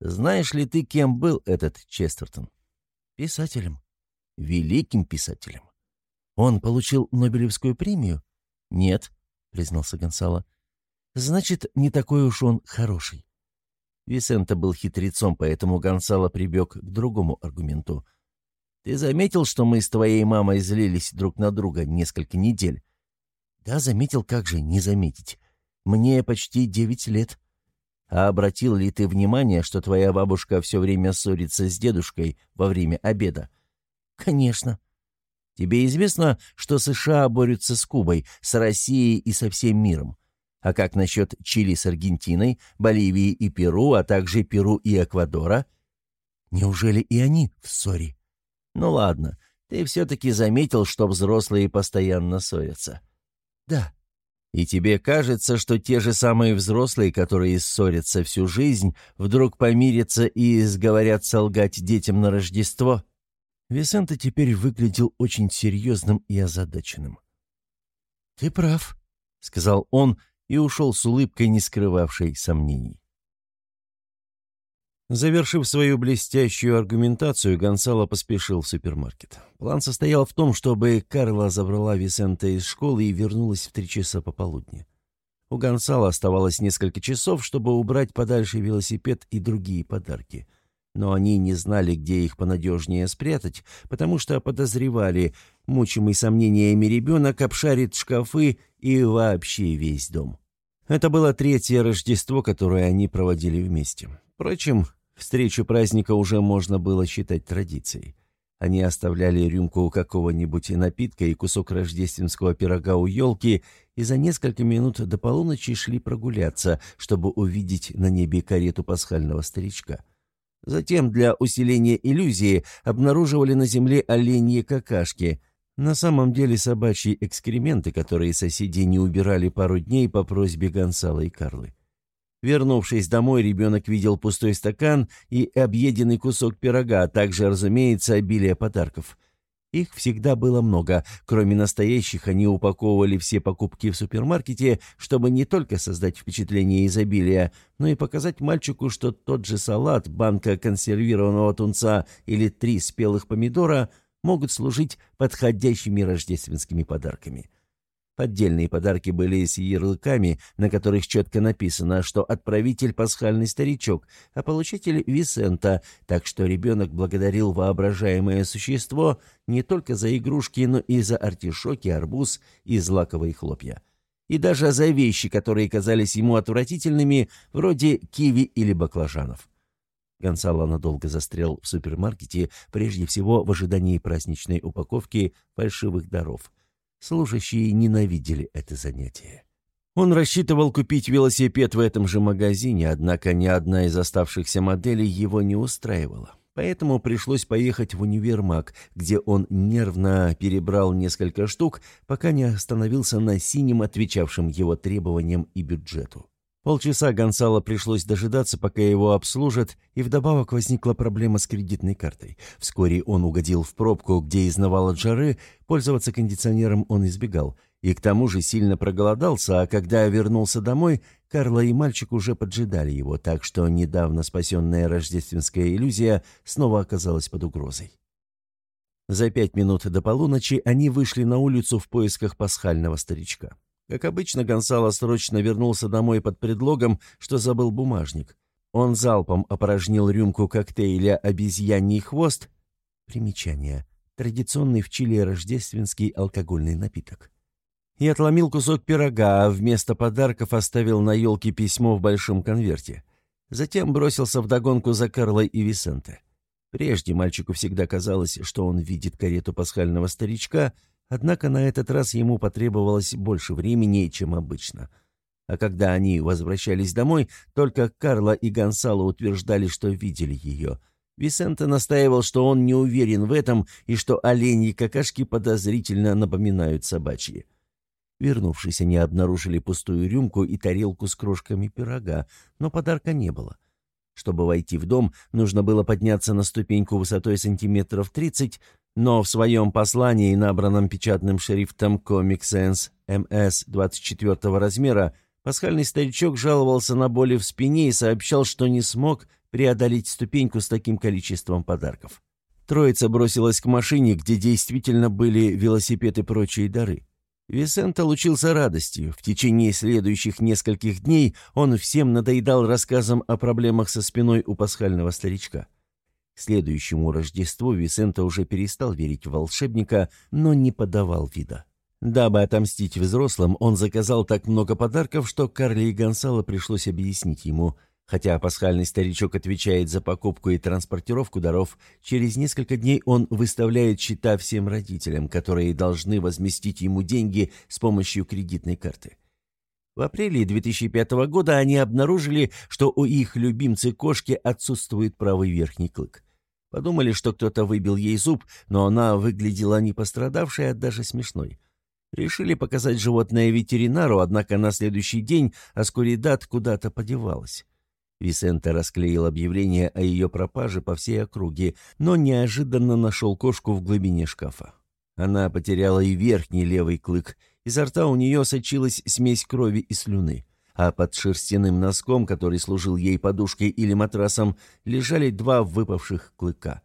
Знаешь ли ты, кем был этот Честертон? Писателем. Великим писателем. Он получил Нобелевскую премию? Нет, признался Гонсало. Значит, не такой уж он хороший. Висента был хитрецом, поэтому Гонсало прибег к другому аргументу. «Ты заметил, что мы с твоей мамой злились друг на друга несколько недель?» «Да, заметил, как же не заметить. Мне почти девять лет». «А обратил ли ты внимание, что твоя бабушка все время ссорится с дедушкой во время обеда?» «Конечно». «Тебе известно, что США борются с Кубой, с Россией и со всем миром?» А как насчет Чили с Аргентиной, Боливии и Перу, а также Перу и Эквадора? Неужели и они в ссоре? Ну ладно, ты все-таки заметил, что взрослые постоянно ссорятся. Да. И тебе кажется, что те же самые взрослые, которые ссорятся всю жизнь, вдруг помирятся и сговорятся лгать детям на Рождество? Висенто теперь выглядел очень серьезным и озадаченным. «Ты прав», — сказал он, — и ушел с улыбкой, не скрывавшей сомнений. Завершив свою блестящую аргументацию, Гонсало поспешил в супермаркет. План состоял в том, чтобы Карла забрала Висента из школы и вернулась в три часа пополудни. У Гонсало оставалось несколько часов, чтобы убрать подальше велосипед и другие подарки — но они не знали, где их понадежнее спрятать, потому что подозревали, мучимый сомнениями ребенок обшарит шкафы и вообще весь дом. Это было третье Рождество, которое они проводили вместе. Впрочем, встречу праздника уже можно было считать традицией. Они оставляли рюмку какого-нибудь напитка и кусок рождественского пирога у елки и за несколько минут до полуночи шли прогуляться, чтобы увидеть на небе карету пасхального старичка. Затем для усиления иллюзии обнаруживали на земле оленьи какашки, на самом деле собачьи экскременты, которые соседи не убирали пару дней по просьбе Гонсала и Карлы. Вернувшись домой, ребенок видел пустой стакан и объеденный кусок пирога, а также, разумеется, обилие подарков. Их всегда было много. Кроме настоящих, они упаковывали все покупки в супермаркете, чтобы не только создать впечатление изобилия, но и показать мальчику, что тот же салат, банка консервированного тунца или три спелых помидора могут служить подходящими рождественскими подарками. Поддельные подарки были с ярлыками, на которых четко написано, что отправитель – пасхальный старичок, а получатель – Висента, так что ребенок благодарил воображаемое существо не только за игрушки, но и за артишоки, арбуз и злаковые хлопья. И даже за вещи, которые казались ему отвратительными, вроде киви или баклажанов. Гонсало надолго застрял в супермаркете, прежде всего в ожидании праздничной упаковки фальшивых даров. Служащие ненавидели это занятие. Он рассчитывал купить велосипед в этом же магазине, однако ни одна из оставшихся моделей его не устраивала. Поэтому пришлось поехать в универмаг, где он нервно перебрал несколько штук, пока не остановился на синем, отвечавшем его требованиям и бюджету. Полчаса Гонсало пришлось дожидаться, пока его обслужат, и вдобавок возникла проблема с кредитной картой. Вскоре он угодил в пробку, где изнавал от жары, пользоваться кондиционером он избегал, и к тому же сильно проголодался, а когда вернулся домой, Карла и мальчик уже поджидали его, так что недавно спасенная рождественская иллюзия снова оказалась под угрозой. За пять минут до полуночи они вышли на улицу в поисках пасхального старичка. Как обычно, Гонсало срочно вернулся домой под предлогом, что забыл бумажник. Он залпом опорожнил рюмку коктейля «Обезьяний хвост». Примечание. Традиционный в Чили рождественский алкогольный напиток. И отломил кусок пирога, а вместо подарков оставил на елке письмо в большом конверте. Затем бросился вдогонку за Карлой и Висенте. Прежде мальчику всегда казалось, что он видит карету пасхального старичка — Однако на этот раз ему потребовалось больше времени, чем обычно. А когда они возвращались домой, только Карла и Гонсало утверждали, что видели ее. Висенте настаивал, что он не уверен в этом и что оленьи какашки подозрительно напоминают собачьи. Вернувшись, они обнаружили пустую рюмку и тарелку с крошками пирога, но подарка не было. Чтобы войти в дом, нужно было подняться на ступеньку высотой сантиметров тридцать, но в своем послании, набранном печатным шрифтом Comic Sans MS 24 размера, пасхальный старичок жаловался на боли в спине и сообщал, что не смог преодолеть ступеньку с таким количеством подарков. Троица бросилась к машине, где действительно были велосипед и прочие дары. Висента лучился радостью. В течение следующих нескольких дней он всем надоедал рассказом о проблемах со спиной у пасхального старичка. К следующему Рождеству Висента уже перестал верить в волшебника, но не подавал вида. Дабы отомстить взрослым, он заказал так много подарков, что Карли и Гонсало пришлось объяснить ему. Хотя пасхальный старичок отвечает за покупку и транспортировку даров, через несколько дней он выставляет счета всем родителям, которые должны возместить ему деньги с помощью кредитной карты. В апреле 2005 года они обнаружили, что у их любимцы-кошки отсутствует правый верхний клык. Подумали, что кто-то выбил ей зуб, но она выглядела не пострадавшей, а даже смешной. Решили показать животное ветеринару, однако на следующий день Аскуридат куда-то подевалась. Висенте расклеил объявление о ее пропаже по всей округе, но неожиданно нашел кошку в глубине шкафа. Она потеряла и верхний левый клык, изо рта у нее сочилась смесь крови и слюны а под шерстяным носком, который служил ей подушкой или матрасом, лежали два выпавших клыка.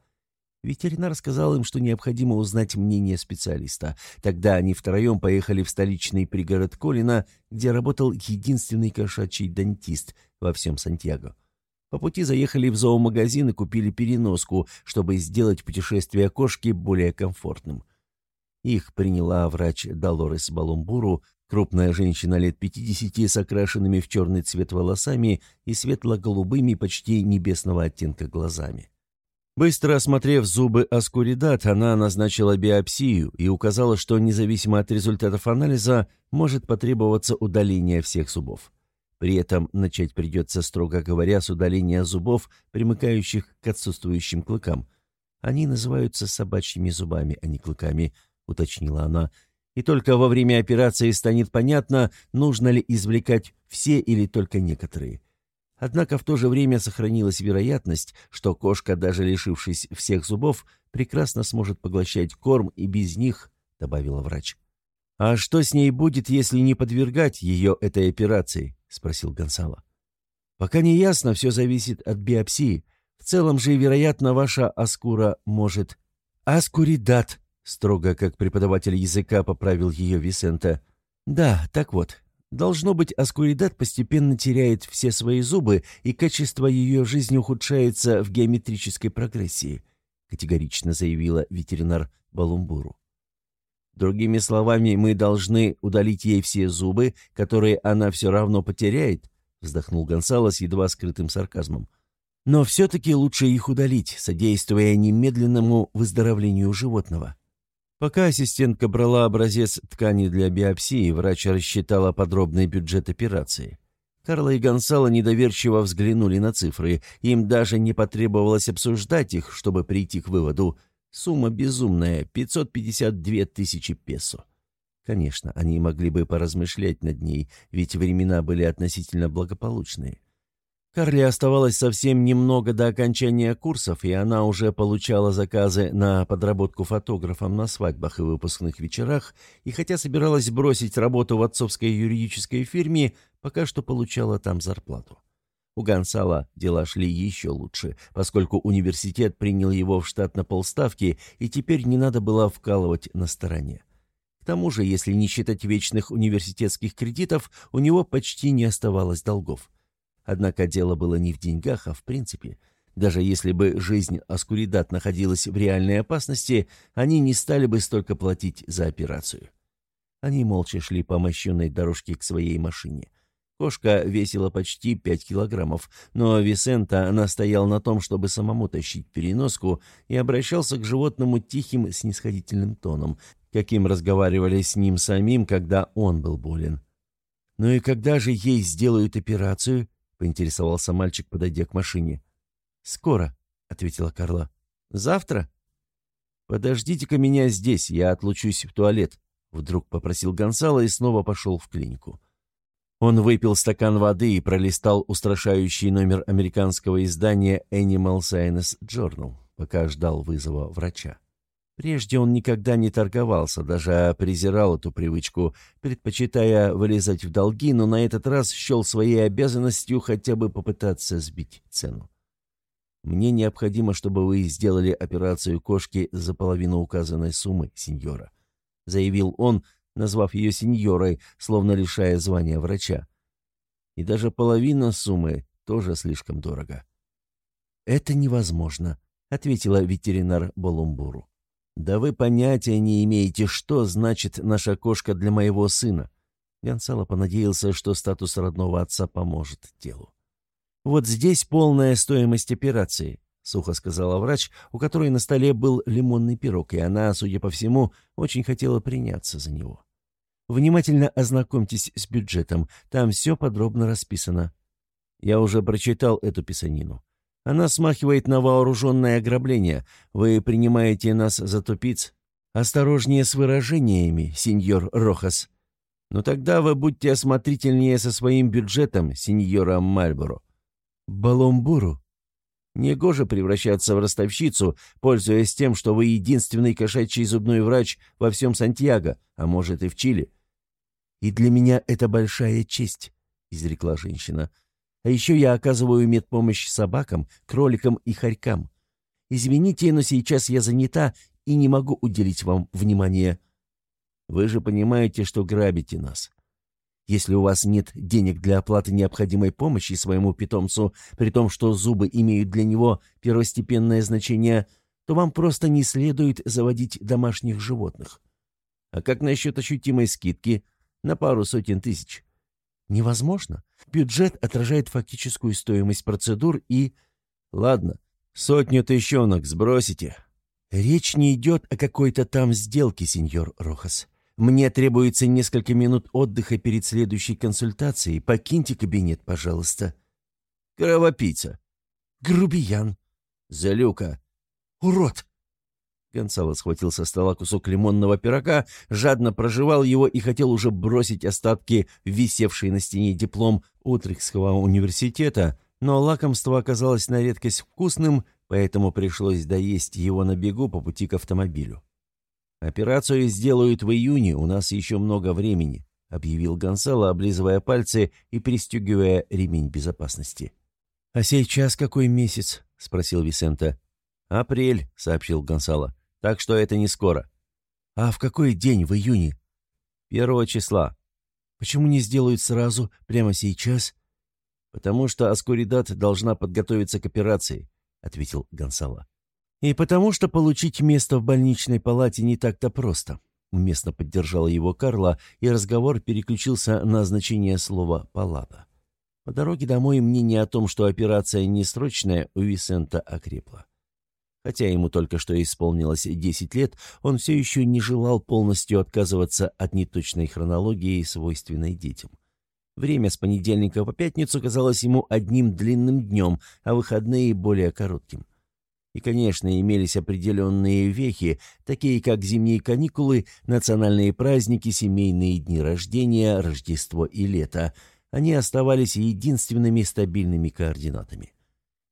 Ветеринар сказал им, что необходимо узнать мнение специалиста. Тогда они втроем поехали в столичный пригород Колина, где работал единственный кошачий дантист во всем Сантьяго. По пути заехали в зоомагазин и купили переноску, чтобы сделать путешествие кошки более комфортным. Их приняла врач Долорес Балумбуру, Крупная женщина лет 50 с окрашенными в черный цвет волосами и светло-голубыми, почти небесного оттенка глазами. Быстро осмотрев зубы Аскуридат, она назначила биопсию и указала, что независимо от результатов анализа может потребоваться удаление всех зубов. При этом начать придется, строго говоря, с удаления зубов, примыкающих к отсутствующим клыкам. Они называются собачьими зубами, а не клыками, уточнила она, — и только во время операции станет понятно, нужно ли извлекать все или только некоторые. Однако в то же время сохранилась вероятность, что кошка, даже лишившись всех зубов, прекрасно сможет поглощать корм и без них, добавила врач. «А что с ней будет, если не подвергать ее этой операции?» — спросил Гонсало. «Пока не ясно, все зависит от биопсии. В целом же, вероятно, ваша аскура может...» «Аскуридат», Строго, как преподаватель языка, поправил ее Висента. «Да, так вот. Должно быть, Аскуридат постепенно теряет все свои зубы, и качество ее жизни ухудшается в геометрической прогрессии», категорично заявила ветеринар Балумбуру. Другими словами, мы должны удалить ей все зубы, которые она все равно потеряет, вздохнул Гонсало с едва скрытым сарказмом. Но все-таки лучше их удалить, содействуя немедленному выздоровлению животного. Пока ассистентка брала образец ткани для биопсии, врач рассчитала подробный бюджет операции. Карла и Гонсало недоверчиво взглянули на цифры. Им даже не потребовалось обсуждать их, чтобы прийти к выводу. Сумма безумная — 552 тысячи песо. Конечно, они могли бы поразмышлять над ней, ведь времена были относительно благополучные. Карли оставалось совсем немного до окончания курсов, и она уже получала заказы на подработку фотографом на свадьбах и выпускных вечерах, и хотя собиралась бросить работу в отцовской юридической фирме, пока что получала там зарплату. У Гонсала дела шли еще лучше, поскольку университет принял его в штат на полставки, и теперь не надо было вкалывать на стороне. К тому же, если не считать вечных университетских кредитов, у него почти не оставалось долгов. Однако дело было не в деньгах, а в принципе. Даже если бы жизнь Аскуридат находилась в реальной опасности, они не стали бы столько платить за операцию. Они молча шли по мощенной дорожке к своей машине. Кошка весила почти пять килограммов, но Висента настоял на том, чтобы самому тащить переноску, и обращался к животному тихим, снисходительным тоном, каким разговаривали с ним самим, когда он был болен. «Ну и когда же ей сделают операцию?» Поинтересовался мальчик, подойдя к машине. «Скоро», — ответила Карла. «Завтра?» «Подождите-ка меня здесь, я отлучусь в туалет», — вдруг попросил Гонсало и снова пошел в клинику. Он выпил стакан воды и пролистал устрашающий номер американского издания Animal Science Journal, пока ждал вызова врача. Прежде он никогда не торговался, даже презирал эту привычку, предпочитая вылезать в долги, но на этот раз счел своей обязанностью хотя бы попытаться сбить цену. «Мне необходимо, чтобы вы сделали операцию кошки за половину указанной суммы, сеньора», — заявил он, назвав ее сеньорой, словно лишая звания врача. «И даже половина суммы тоже слишком дорого». «Это невозможно», — ответила ветеринар Болумбуру. «Да вы понятия не имеете, что значит наша кошка для моего сына». Гонсало понадеялся, что статус родного отца поможет делу. «Вот здесь полная стоимость операции», — сухо сказала врач, у которой на столе был лимонный пирог, и она, судя по всему, очень хотела приняться за него. «Внимательно ознакомьтесь с бюджетом, там все подробно расписано». Я уже прочитал эту писанину. Она смахивает на вооруженное ограбление. Вы принимаете нас за тупиц? Осторожнее с выражениями, сеньор Рохас. Но тогда вы будьте осмотрительнее со своим бюджетом, сеньора Мальборо. Баломбуру. Негоже превращаться в ростовщицу, пользуясь тем, что вы единственный кошачий зубной врач во всем Сантьяго, а может и в Чили. «И для меня это большая честь», — изрекла женщина. А еще я оказываю медпомощь собакам, кроликам и хорькам. Извините, но сейчас я занята и не могу уделить вам внимания. Вы же понимаете, что грабите нас. Если у вас нет денег для оплаты необходимой помощи своему питомцу, при том, что зубы имеют для него первостепенное значение, то вам просто не следует заводить домашних животных. А как насчет ощутимой скидки на пару сотен тысяч? Невозможно. Бюджет отражает фактическую стоимость процедур и... Ладно, сотню тыщенок сбросите. Речь не идет о какой-то там сделке, сеньор Рохас. Мне требуется несколько минут отдыха перед следующей консультацией. Покиньте кабинет, пожалуйста. Кровопийца. Грубиян. Залюка. Урод. Гонсало схватил со стола кусок лимонного пирога, жадно прожевал его и хотел уже бросить остатки, висевший на стене диплом Утрехского университета, но лакомство оказалось на редкость вкусным, поэтому пришлось доесть его на бегу по пути к автомобилю. «Операцию сделают в июне, у нас еще много времени», — объявил Гонсало, облизывая пальцы и пристегивая ремень безопасности. «А сейчас какой месяц?» — спросил Висента. «Апрель», — сообщил Гонсало. Так что это не скоро. А в какой день в июне? Первого числа. Почему не сделают сразу, прямо сейчас? Потому что Аскуридат должна подготовиться к операции, ответил Гонсало. И потому что получить место в больничной палате не так-то просто. — уместно поддержала его Карла, и разговор переключился на значение слова «палата». По дороге домой мнение о том, что операция не срочная, у Висента окрепло. Хотя ему только что исполнилось 10 лет, он все еще не желал полностью отказываться от неточной хронологии, свойственной детям. Время с понедельника по пятницу казалось ему одним длинным днем, а выходные — более коротким. И, конечно, имелись определенные вехи, такие как зимние каникулы, национальные праздники, семейные дни рождения, Рождество и лето. Они оставались единственными стабильными координатами.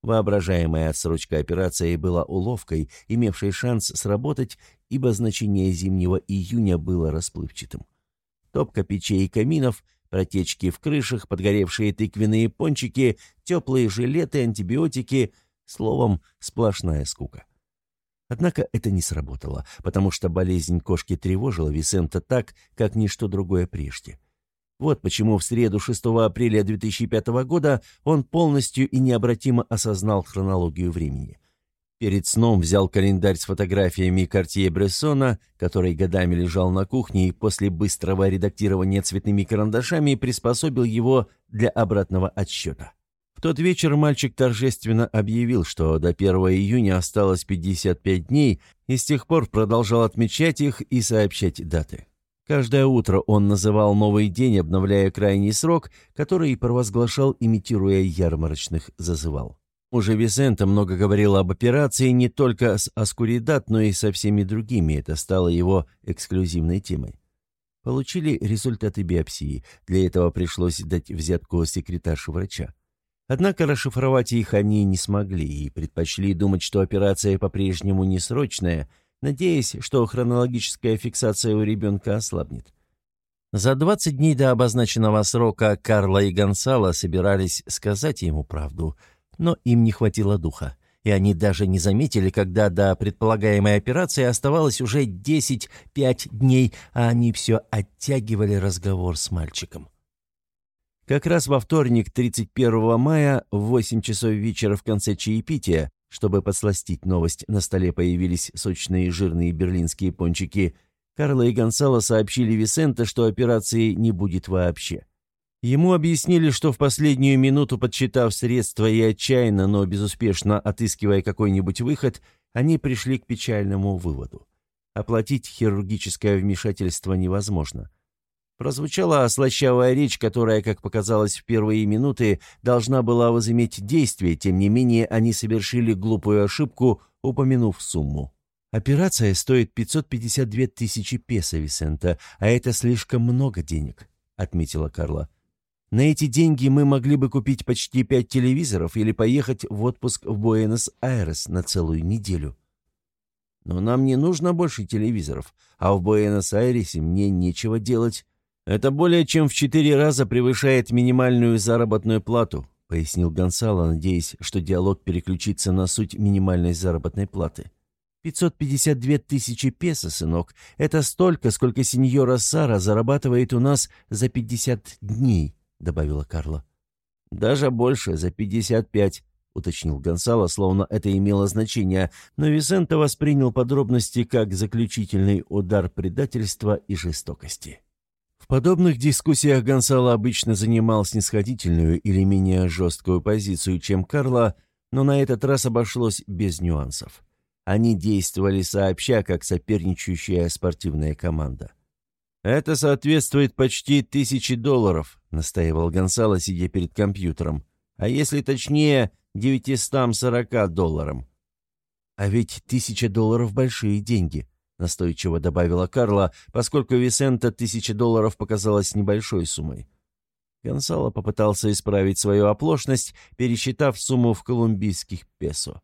Воображаемая отсрочка операции была уловкой, имевшей шанс сработать, ибо значение зимнего июня было расплывчатым. Топка печей и каминов, протечки в крышах, подгоревшие тыквенные пончики, теплые жилеты, антибиотики — Словом, сплошная скука. Однако это не сработало, потому что болезнь кошки тревожила Висента так, как ничто другое прежде. Вот почему в среду 6 апреля 2005 года он полностью и необратимо осознал хронологию времени. Перед сном взял календарь с фотографиями Картье-Брессона, который годами лежал на кухне и после быстрого редактирования цветными карандашами приспособил его для обратного отсчета. В тот вечер мальчик торжественно объявил, что до 1 июня осталось 55 дней, и с тех пор продолжал отмечать их и сообщать даты. Каждое утро он называл новый день, обновляя крайний срок, который провозглашал, имитируя ярмарочных зазывал. Уже Висента много говорил об операции не только с Аскуридат, но и со всеми другими, это стало его эксклюзивной темой. Получили результаты биопсии, для этого пришлось дать взятку секретарше врача. Однако расшифровать их они не смогли и предпочли думать, что операция по-прежнему не срочная, надеясь, что хронологическая фиксация у ребенка ослабнет. За 20 дней до обозначенного срока Карла и Гонсало собирались сказать ему правду, но им не хватило духа, и они даже не заметили, когда до предполагаемой операции оставалось уже 10-5 дней, а они все оттягивали разговор с мальчиком. Как раз во вторник, 31 мая, в 8 часов вечера в конце чаепития, чтобы подсластить новость, на столе появились сочные жирные берлинские пончики, Карло и Гонсало сообщили Висенте, что операции не будет вообще. Ему объяснили, что в последнюю минуту, подсчитав средства и отчаянно, но безуспешно отыскивая какой-нибудь выход, они пришли к печальному выводу. Оплатить хирургическое вмешательство невозможно. Прозвучала слащавая речь, которая, как показалось в первые минуты, должна была возыметь действие, тем не менее они совершили глупую ошибку, упомянув сумму. «Операция стоит 552 тысячи песо, Висента, а это слишком много денег», — отметила Карла. «На эти деньги мы могли бы купить почти пять телевизоров или поехать в отпуск в Буэнос-Айрес на целую неделю». «Но нам не нужно больше телевизоров, а в Буэнос-Айресе мне нечего делать», «Это более чем в четыре раза превышает минимальную заработную плату», пояснил Гонсало, надеясь, что диалог переключится на суть минимальной заработной платы. «552 тысячи песо, сынок. Это столько, сколько сеньора Сара зарабатывает у нас за 50 дней», — добавила Карла. «Даже больше, за 55», — уточнил Гонсало, словно это имело значение, но Висенто воспринял подробности как заключительный удар предательства и жестокости. В подобных дискуссиях Гонсало обычно занимал снисходительную или менее жесткую позицию, чем Карло, но на этот раз обошлось без нюансов. Они действовали сообща, как соперничающая спортивная команда. «Это соответствует почти тысяче долларов», — настаивал Гонсало, сидя перед компьютером. «А если точнее, 940 долларам». «А ведь тысяча долларов — большие деньги», — настойчиво добавила Карла, поскольку Висента тысяча долларов показалась небольшой суммой. Гонсало попытался исправить свою оплошность, пересчитав сумму в колумбийских песо.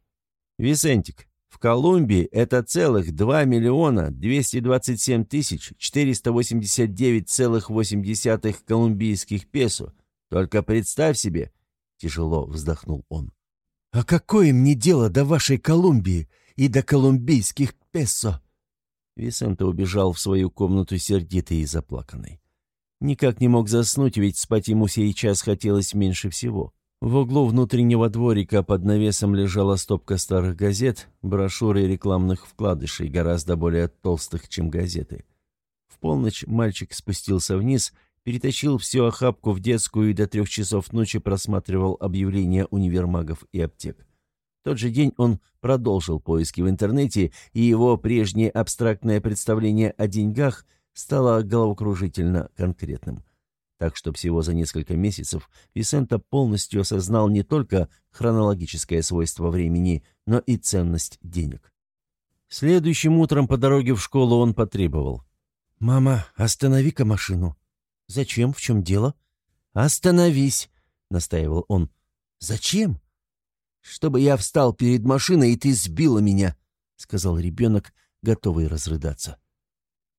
«Висентик, в Колумбии это целых 2 миллиона 227 тысяч 489,8 колумбийских песо. Только представь себе!» — тяжело вздохнул он. «А какое мне дело до вашей Колумбии и до колумбийских песо?» Висенто убежал в свою комнату сердитый и заплаканный. Никак не мог заснуть, ведь спать ему сейчас хотелось меньше всего. В углу внутреннего дворика под навесом лежала стопка старых газет, брошюр и рекламных вкладышей, гораздо более толстых, чем газеты. полночь мальчик спустился вниз, перетащил всю охапку в детскую и до трех часов ночи просматривал объявления универмагов и аптек. Тот же день он продолжил поиски в интернете, и его прежнее абстрактное представление о деньгах стало головокружительно конкретным. Так что всего за несколько месяцев Висента полностью осознал не только хронологическое свойство времени, но и ценность денег. Следующим утром по дороге в школу он потребовал. «Мама, останови-ка машину». «Зачем? В чем дело?» «Остановись», — настаивал он. «Зачем?» «Чтобы я встал перед машиной, и ты сбила меня», — сказал ребенок, готовый разрыдаться.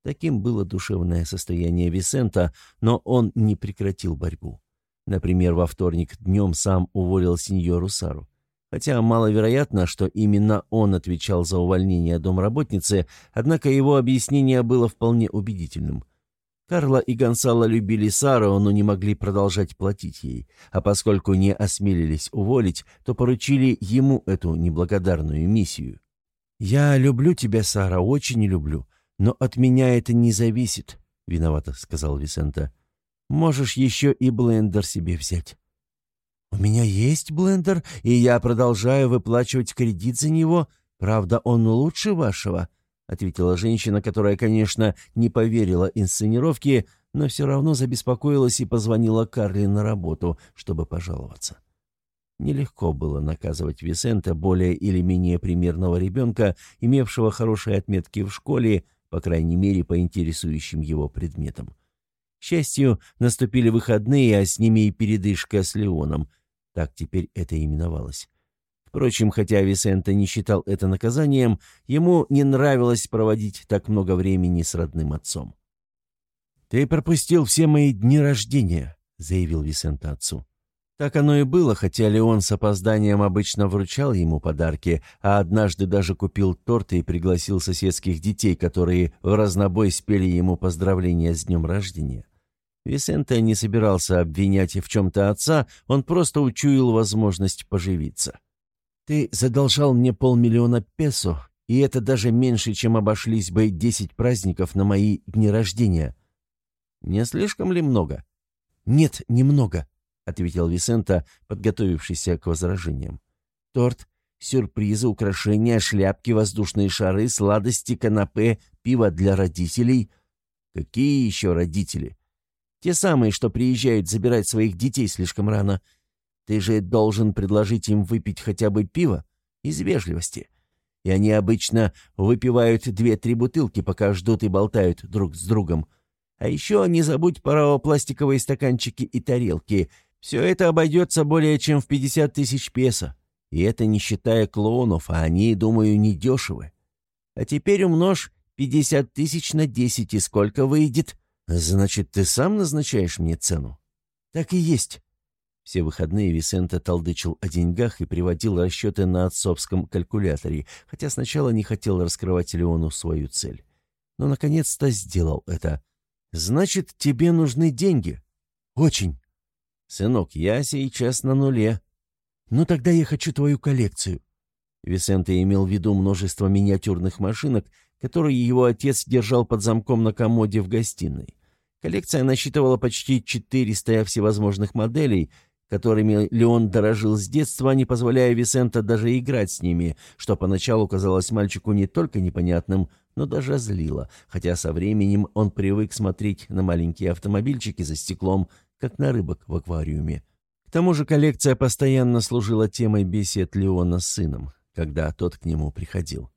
Таким было душевное состояние Висента, но он не прекратил борьбу. Например, во вторник днем сам уволил сеньору Сару. Хотя маловероятно, что именно он отвечал за увольнение домработницы, однако его объяснение было вполне убедительным. Карла и Гонсало любили Сару, но не могли продолжать платить ей, а поскольку не осмелились уволить, то поручили ему эту неблагодарную миссию. «Я люблю тебя, Сара, очень люблю, но от меня это не зависит», — виновато сказал Висента. «Можешь еще и блендер себе взять». «У меня есть блендер, и я продолжаю выплачивать кредит за него. Правда, он лучше вашего», — ответила женщина, которая, конечно, не поверила инсценировке, но все равно забеспокоилась и позвонила Карли на работу, чтобы пожаловаться. Нелегко было наказывать Висента, более или менее примерного ребенка, имевшего хорошие отметки в школе, по крайней мере, по интересующим его предметам. К счастью, наступили выходные, а с ними и передышка с Леоном — так теперь это именовалось. Впрочем, хотя Висенто не считал это наказанием, ему не нравилось проводить так много времени с родным отцом. «Ты пропустил все мои дни рождения», — заявил Висенто отцу. Так оно и было, хотя Леон с опозданием обычно вручал ему подарки, а однажды даже купил торт и пригласил соседских детей, которые в разнобой спели ему поздравления с днем рождения. Висенте не собирался обвинять в чем-то отца, он просто учуял возможность поживиться. «Ты задолжал мне полмиллиона песо, и это даже меньше, чем обошлись бы десять праздников на мои дни рождения». «Не слишком ли много?» «Нет, немного», — ответил Висента, подготовившийся к возражениям. «Торт, сюрпризы, украшения, шляпки, воздушные шары, сладости, канапе, пиво для родителей». «Какие еще родители?» Те самые, что приезжают забирать своих детей слишком рано. Ты же должен предложить им выпить хотя бы пиво из вежливости. И они обычно выпивают две-три бутылки, пока ждут и болтают друг с другом. А еще не забудь про пластиковые стаканчики и тарелки. Все это обойдется более чем в 50 тысяч песо. И это не считая клоунов, а они, думаю, недешевы. А теперь умножь 50 тысяч на 10, и сколько выйдет?» «Значит, ты сам назначаешь мне цену?» «Так и есть». Все выходные Висенто толдычил о деньгах и приводил расчеты на отцовском калькуляторе, хотя сначала не хотел раскрывать Леону свою цель. Но, наконец-то, сделал это. «Значит, тебе нужны деньги?» «Очень». «Сынок, я сейчас на нуле». «Ну, тогда я хочу твою коллекцию». Висенто имел в виду множество миниатюрных машинок, которые его отец держал под замком на комоде в гостиной. Коллекция насчитывала почти 400 всевозможных моделей, которыми Леон дорожил с детства, не позволяя Висента даже играть с ними, что поначалу казалось мальчику не только непонятным, но даже злило, хотя со временем он привык смотреть на маленькие автомобильчики за стеклом, как на рыбок в аквариуме. К тому же коллекция постоянно служила темой бесед Леона с сыном, когда тот к нему приходил.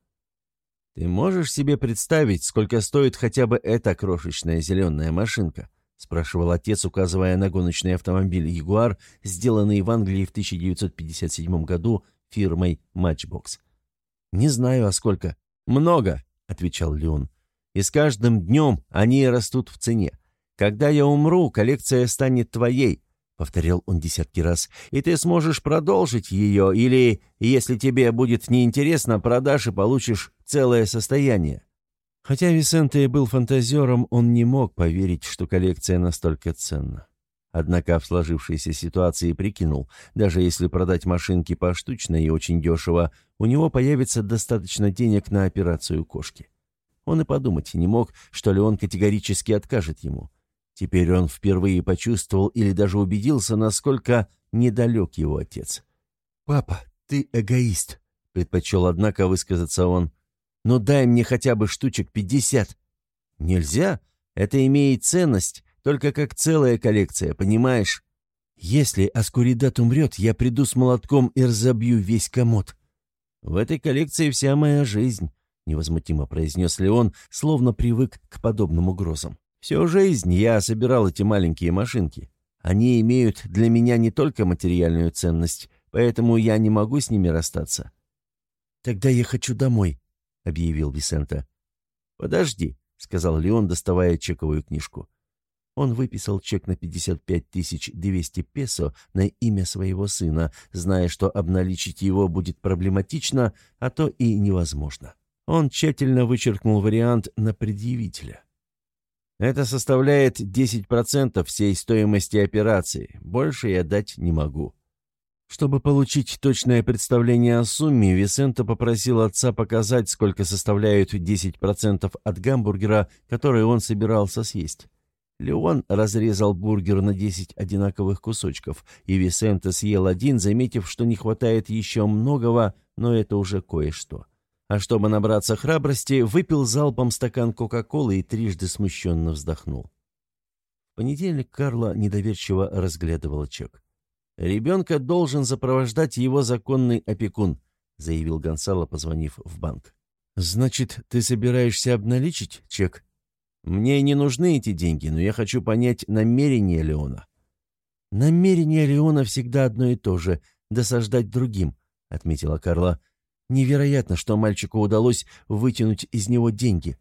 «Ты можешь себе представить, сколько стоит хотя бы эта крошечная зеленая машинка?» — спрашивал отец, указывая на гоночный автомобиль «Ягуар», сделанный в Англии в 1957 году фирмой Matchbox. «Не знаю, а сколько». «Много», — отвечал Леон. «И с каждым днем они растут в цене. Когда я умру, коллекция станет твоей. — повторял он десятки раз, — «и ты сможешь продолжить ее, или, если тебе будет неинтересно, продашь и получишь целое состояние». Хотя Висенте был фантазером, он не мог поверить, что коллекция настолько ценна. Однако в сложившейся ситуации прикинул, даже если продать машинки поштучно и очень дешево, у него появится достаточно денег на операцию кошки. Он и подумать не мог, что Леон категорически откажет ему. Теперь он впервые почувствовал или даже убедился, насколько недалек его отец. «Папа, ты эгоист», — предпочел, однако, высказаться он. «Но дай мне хотя бы штучек пятьдесят». «Нельзя. Это имеет ценность, только как целая коллекция, понимаешь?» «Если Аскуридат умрет, я приду с молотком и разобью весь комод». «В этой коллекции вся моя жизнь», — невозмутимо произнес Леон, словно привык к подобным угрозам. «Всю жизнь я собирал эти маленькие машинки. Они имеют для меня не только материальную ценность, поэтому я не могу с ними расстаться». «Тогда я хочу домой», — объявил Висента. «Подожди», — сказал Леон, доставая чековую книжку. Он выписал чек на 55 200 песо на имя своего сына, зная, что обналичить его будет проблематично, а то и невозможно. Он тщательно вычеркнул вариант на предъявителя. Это составляет 10% всей стоимости операции. Больше я дать не могу. Чтобы получить точное представление о сумме, Висенто попросил отца показать, сколько составляют 10% от гамбургера, который он собирался съесть. Леон разрезал бургер на 10 одинаковых кусочков, и Висенто съел один, заметив, что не хватает еще многого, но это уже кое-что. А чтобы набраться храбрости, выпил залпом стакан Кока-Колы и трижды смущенно вздохнул. В понедельник Карла недоверчиво разглядывала чек. «Ребенка должен сопровождать его законный опекун», — заявил Гонсало, позвонив в банк. «Значит, ты собираешься обналичить чек?» Мне не нужны эти деньги, но я хочу понять намерение Леона». «Намерение Леона всегда одно и то же — досаждать другим», — отметила Карла. «Невероятно, что мальчику удалось вытянуть из него деньги».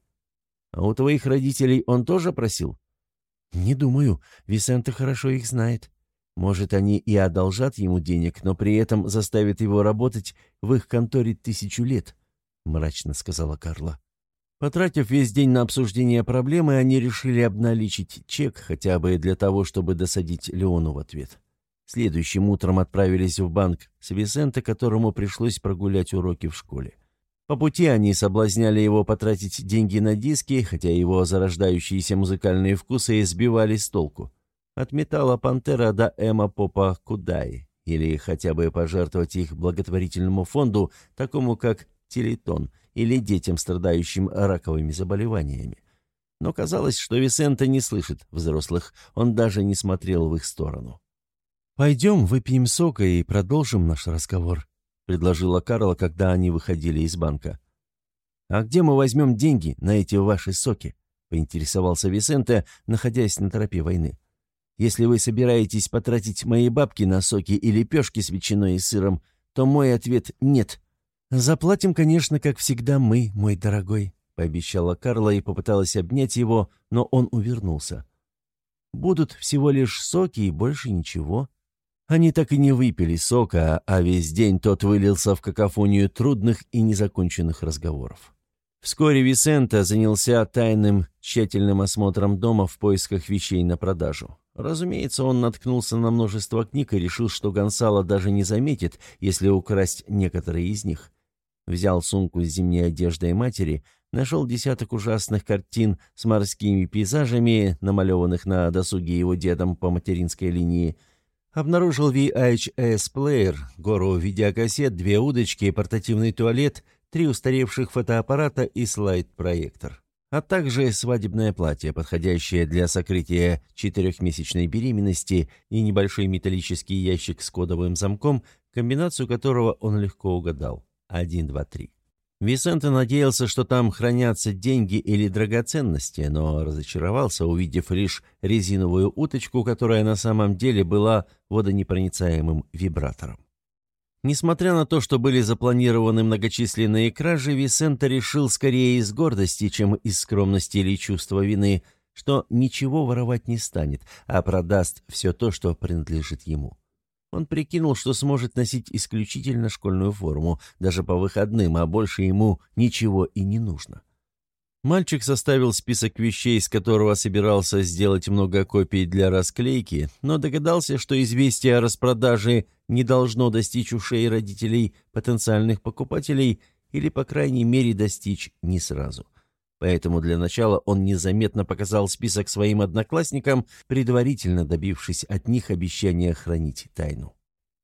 «А у твоих родителей он тоже просил?» «Не думаю. Висенте хорошо их знает. Может, они и одолжат ему денег, но при этом заставят его работать в их конторе тысячу лет», — мрачно сказала Карла. Потратив весь день на обсуждение проблемы, они решили обналичить чек хотя бы для того, чтобы досадить Леону в ответ. Следующим утром отправились в банк с которому пришлось прогулять уроки в школе. По пути они соблазняли его потратить деньги на диски, хотя его зарождающиеся музыкальные вкусы избивали с толку. От металла «Пантера» до Эма Попа Кудай, или хотя бы пожертвовать их благотворительному фонду, такому как «Телетон», или детям, страдающим раковыми заболеваниями. Но казалось, что Висенте не слышит взрослых, он даже не смотрел в их сторону. «Пойдем, выпьем сока и продолжим наш разговор», — предложила Карла, когда они выходили из банка. «А где мы возьмем деньги на эти ваши соки?» — поинтересовался Висенте, находясь на тропе войны. «Если вы собираетесь потратить мои бабки на соки и лепешки с ветчиной и сыром, то мой ответ — нет». «Заплатим, конечно, как всегда мы, мой дорогой», — пообещала Карла и попыталась обнять его, но он увернулся. «Будут всего лишь соки и больше ничего». Они так и не выпили сока, а весь день тот вылился в какофонию трудных и незаконченных разговоров. Вскоре Висента занялся тайным, тщательным осмотром дома в поисках вещей на продажу. Разумеется, он наткнулся на множество книг и решил, что Гонсало даже не заметит, если украсть некоторые из них. Взял сумку с зимней одеждой матери, нашел десяток ужасных картин с морскими пейзажами, намалеванных на досуге его дедом по материнской линии, обнаружил VHS-плеер, гору видеокассет, две удочки, портативный туалет, три устаревших фотоаппарата и слайд-проектор а также свадебное платье, подходящее для сокрытия четырехмесячной беременности и небольшой металлический ящик с кодовым замком, комбинацию которого он легко угадал. 1, 2, 3. Висенте надеялся, что там хранятся деньги или драгоценности, но разочаровался, увидев лишь резиновую уточку, которая на самом деле была водонепроницаемым вибратором. Несмотря на то, что были запланированы многочисленные кражи, Висенте решил скорее из гордости, чем из скромности или чувства вины, что ничего воровать не станет, а продаст все то, что принадлежит ему. Он прикинул, что сможет носить исключительно школьную форму, даже по выходным, а больше ему ничего и не нужно. Мальчик составил список вещей, с которого собирался сделать много копий для расклейки, но догадался, что известие о распродаже не должно достичь ушей родителей потенциальных покупателей или, по крайней мере, достичь не сразу. Поэтому для начала он незаметно показал список своим одноклассникам, предварительно добившись от них обещания хранить тайну.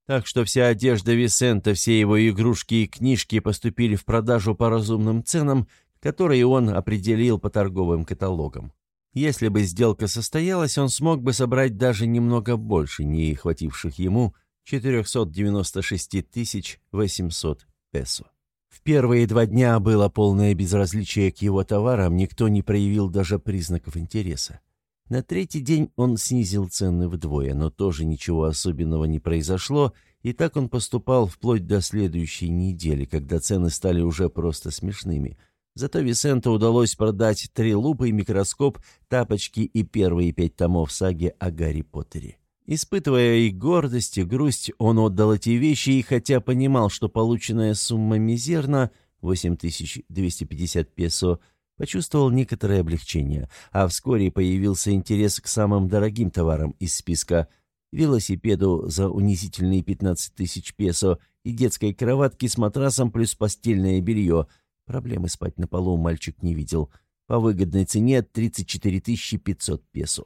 Так что вся одежда Висента, все его игрушки и книжки поступили в продажу по разумным ценам, которые он определил по торговым каталогам. Если бы сделка состоялась, он смог бы собрать даже немного больше, не хвативших ему 496 800 песо. В первые два дня было полное безразличие к его товарам, никто не проявил даже признаков интереса. На третий день он снизил цены вдвое, но тоже ничего особенного не произошло, и так он поступал вплоть до следующей недели, когда цены стали уже просто смешными. Зато Висенто удалось продать три лупы, микроскоп, тапочки и первые пять томов саги о Гарри Поттере. Испытывая и гордость, и грусть, он отдал эти вещи, и хотя понимал, что полученная сумма мизерна, 8250 песо, почувствовал некоторое облегчение, а вскоре появился интерес к самым дорогим товарам из списка велосипеду за унизительные 15 тысяч песо и детской кроватке с матрасом плюс постельное белье. Проблемы спать на полу мальчик не видел. По выгодной цене 34 500 песо.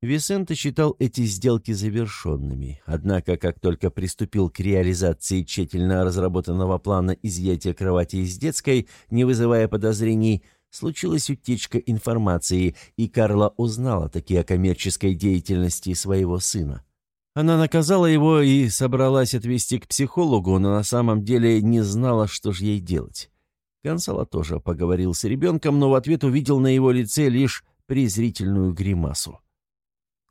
Висенто считал эти сделки завершенными, однако как только приступил к реализации тщательно разработанного плана изъятия кровати из детской, не вызывая подозрений, случилась утечка информации, и Карла узнала таки о коммерческой деятельности своего сына. Она наказала его и собралась отвезти к психологу, но на самом деле не знала, что же ей делать. Гонсало тоже поговорил с ребенком, но в ответ увидел на его лице лишь презрительную гримасу.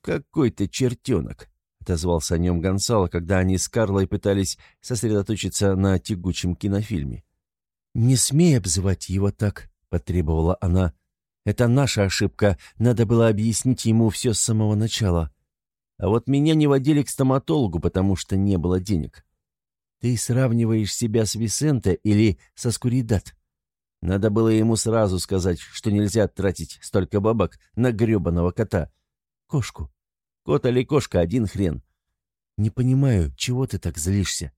«Какой ты чертенок!» — отозвался о нем Гонсало, когда они с Карлой пытались сосредоточиться на тягучем кинофильме. «Не смей обзывать его так», — потребовала она. «Это наша ошибка. Надо было объяснить ему все с самого начала. А вот меня не водили к стоматологу, потому что не было денег. Ты сравниваешь себя с Висенте или со Скуридат? Надо было ему сразу сказать, что нельзя тратить столько бабок на гребаного кота. Кошку. Кот или кошка, один хрен. Не понимаю, чего ты так злишься?»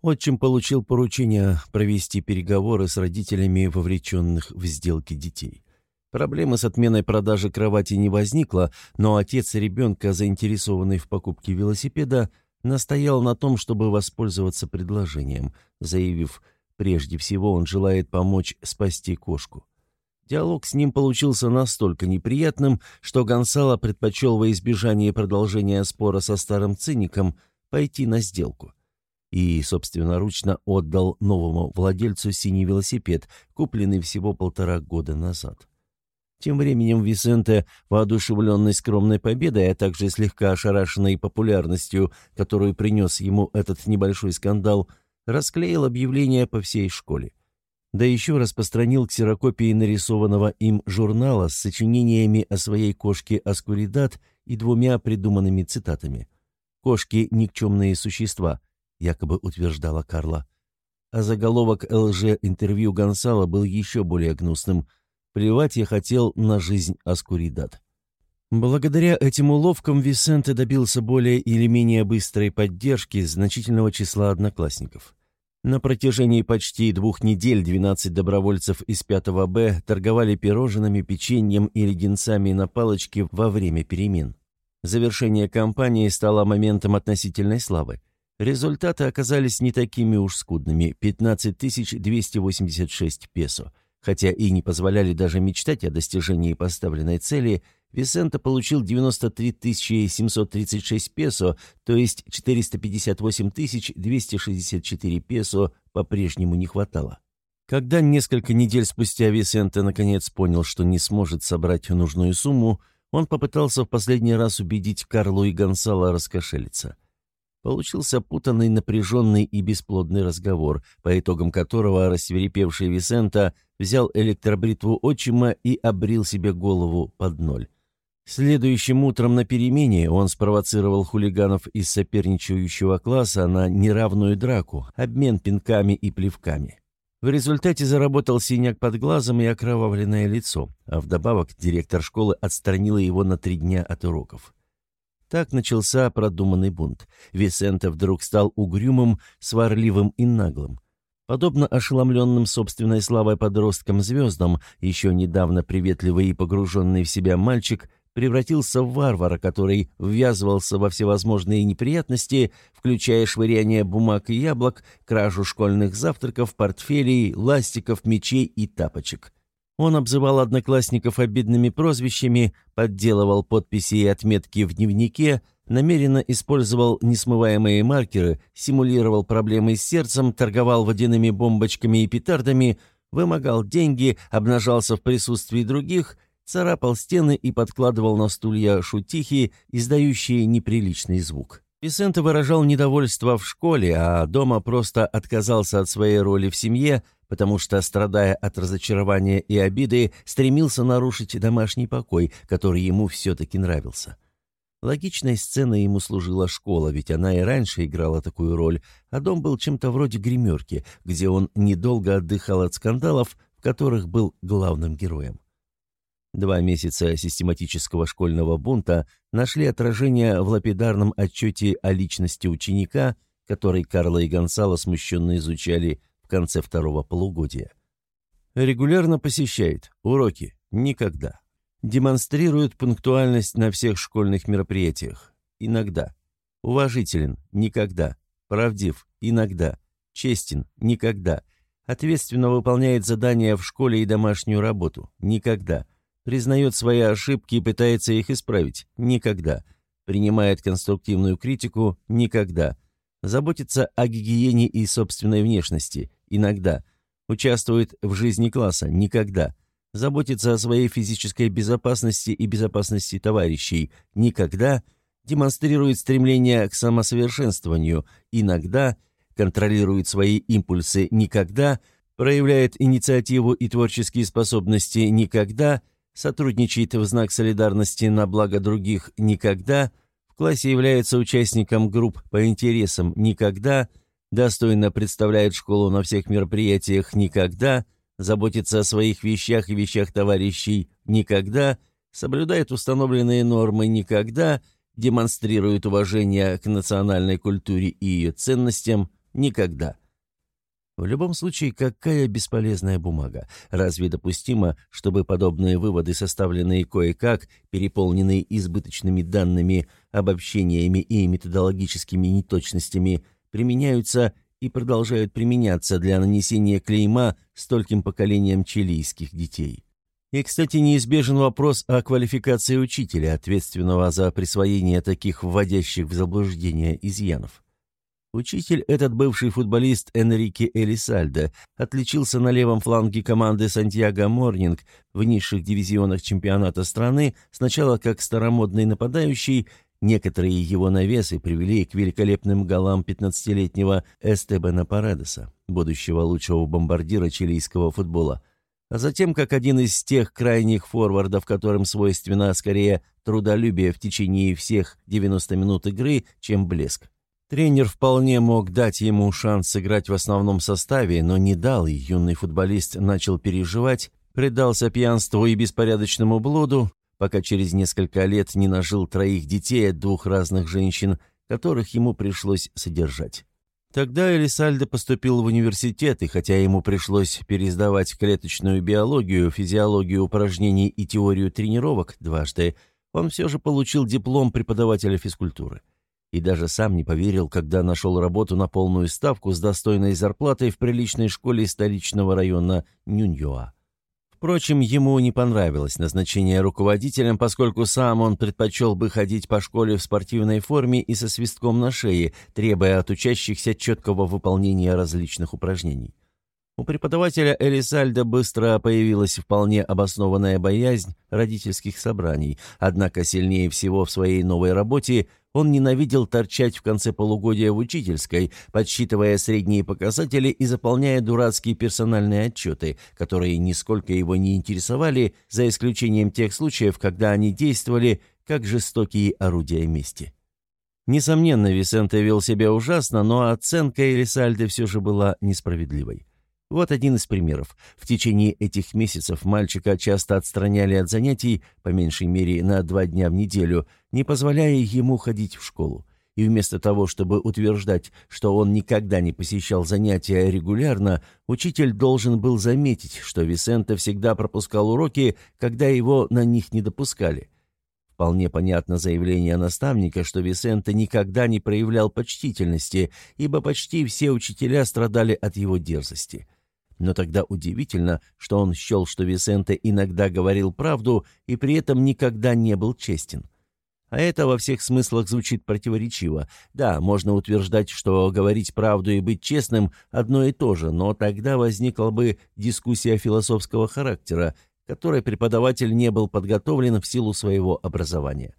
Отчим получил поручение провести переговоры с родителями вовлеченных в сделки детей. Проблемы с отменой продажи кровати не возникло, но отец ребенка, заинтересованный в покупке велосипеда, настоял на том, чтобы воспользоваться предложением, заявив, прежде всего он желает помочь спасти кошку. Диалог с ним получился настолько неприятным, что Гонсало предпочел во избежание продолжения спора со старым циником пойти на сделку. И собственноручно отдал новому владельцу синий велосипед, купленный всего полтора года назад. Тем временем Висенте, воодушевленный скромной победой, а также слегка ошарашенной популярностью, которую принес ему этот небольшой скандал, расклеил объявление по всей школе да еще распространил ксерокопии нарисованного им журнала с сочинениями о своей кошке Аскуридат и двумя придуманными цитатами. «Кошки — никчемные существа», — якобы утверждала Карла. А заголовок ЛЖ-интервью Гонсала был еще более гнусным. «Плевать я хотел на жизнь Аскуридат». Благодаря этим уловкам Висенте добился более или менее быстрой поддержки значительного числа одноклассников. На протяжении почти двух недель 12 добровольцев из 5 Б торговали пирожными, печеньем и леденцами на палочке во время перемен. Завершение кампании стало моментом относительной славы. Результаты оказались не такими уж скудными – 15 286 песо. Хотя и не позволяли даже мечтать о достижении поставленной цели – Висенто получил 93 736 песо, то есть 458 264 песо по-прежнему не хватало. Когда несколько недель спустя Висенто наконец понял, что не сможет собрать нужную сумму, он попытался в последний раз убедить Карлу и Гонсало раскошелиться. Получился путанный, напряженный и бесплодный разговор, по итогам которого рассверепевший Висента взял электробритву отчима и обрил себе голову под ноль. Следующим утром на перемене он спровоцировал хулиганов из соперничающего класса на неравную драку, обмен пинками и плевками. В результате заработал синяк под глазом и окровавленное лицо, а вдобавок директор школы отстранила его на три дня от уроков. Так начался продуманный бунт. Висенте вдруг стал угрюмым, сварливым и наглым. Подобно ошеломленным собственной славой подросткам-звездам, еще недавно приветливый и погруженный в себя мальчик превратился в варвара, который ввязывался во всевозможные неприятности, включая швыряние бумаг и яблок, кражу школьных завтраков, портфелей, ластиков, мечей и тапочек. Он обзывал одноклассников обидными прозвищами, подделывал подписи и отметки в дневнике, намеренно использовал несмываемые маркеры, симулировал проблемы с сердцем, торговал водяными бомбочками и петардами, вымогал деньги, обнажался в присутствии других, царапал стены и подкладывал на стулья шутихи, издающие неприличный звук. Висенте выражал недовольство в школе, а дома просто отказался от своей роли в семье, потому что, страдая от разочарования и обиды, стремился нарушить домашний покой, который ему все-таки нравился. Логичной сценой ему служила школа, ведь она и раньше играла такую роль, а дом был чем-то вроде гримерки, где он недолго отдыхал от скандалов, в которых был главным героем. Два месяца систематического школьного бунта нашли отражение в лапидарном отчете о личности ученика, который Карло и Гонсало смущенно изучали в конце второго полугодия. Регулярно посещает уроки. Никогда. Демонстрирует пунктуальность на всех школьных мероприятиях. Иногда. Уважителен. Никогда. Правдив. Иногда. Честен. Никогда. Ответственно выполняет задания в школе и домашнюю работу. Никогда. Признает свои ошибки и пытается их исправить. Никогда. Принимает конструктивную критику. Никогда. Заботится о гигиене и собственной внешности. Иногда. Участвует в жизни класса. Никогда заботится о своей физической безопасности и безопасности товарищей, никогда демонстрирует стремление к самосовершенствованию, иногда контролирует свои импульсы, никогда проявляет инициативу и творческие способности, никогда сотрудничает в знак солидарности на благо других, никогда в классе является участником групп по интересам, никогда достойно представляет школу на всех мероприятиях, никогда – заботится о своих вещах и вещах товарищей никогда, соблюдает установленные нормы никогда, демонстрирует уважение к национальной культуре и ее ценностям никогда. В любом случае, какая бесполезная бумага. Разве допустимо, чтобы подобные выводы, составленные кое-как, переполненные избыточными данными, обобщениями и методологическими неточностями, применяются и продолжают применяться для нанесения клейма стольким поколениям чилийских детей. И, кстати, неизбежен вопрос о квалификации учителя, ответственного за присвоение таких вводящих в заблуждение изъянов. Учитель, этот бывший футболист Энрике Элисальдо, отличился на левом фланге команды «Сантьяго Морнинг» в низших дивизионах чемпионата страны сначала как старомодный нападающий, Некоторые его навесы привели к великолепным голам 15-летнего Эстебена Паредеса, будущего лучшего бомбардира чилийского футбола, а затем как один из тех крайних форвардов, которым свойственно скорее трудолюбие в течение всех 90 минут игры, чем блеск. Тренер вполне мог дать ему шанс сыграть в основном составе, но не дал, и юный футболист начал переживать, предался пьянству и беспорядочному блуду, пока через несколько лет не нажил троих детей от двух разных женщин, которых ему пришлось содержать. Тогда Элисальдо поступил в университет, и хотя ему пришлось пересдавать клеточную биологию, физиологию упражнений и теорию тренировок дважды, он все же получил диплом преподавателя физкультуры. И даже сам не поверил, когда нашел работу на полную ставку с достойной зарплатой в приличной школе столичного района Нюньюа. Впрочем, ему не понравилось назначение руководителем, поскольку сам он предпочел бы ходить по школе в спортивной форме и со свистком на шее, требуя от учащихся четкого выполнения различных упражнений. У преподавателя Элисальда быстро появилась вполне обоснованная боязнь родительских собраний, однако сильнее всего в своей новой работе он ненавидел торчать в конце полугодия в учительской, подсчитывая средние показатели и заполняя дурацкие персональные отчеты, которые нисколько его не интересовали, за исключением тех случаев, когда они действовали как жестокие орудия мести. Несомненно, Висенте вел себя ужасно, но оценка Элисальды все же была несправедливой. Вот один из примеров. В течение этих месяцев мальчика часто отстраняли от занятий, по меньшей мере на два дня в неделю, не позволяя ему ходить в школу. и вместо того, чтобы утверждать, что он никогда не посещал занятия регулярно, учитель должен был заметить, что Висенте всегда пропускал уроки, когда его на них не допускали. Вполне понятно заявление наставника, что Висенте никогда не проявлял почтительности, ибо почти все учителя страдали от его дерзости. Но тогда удивительно, что он счел, что Висенте иногда говорил правду и при этом никогда не был честен. А это во всех смыслах звучит противоречиво. Да, можно утверждать, что говорить правду и быть честным – одно и то же, но тогда возникла бы дискуссия философского характера, которой преподаватель не был подготовлен в силу своего образования.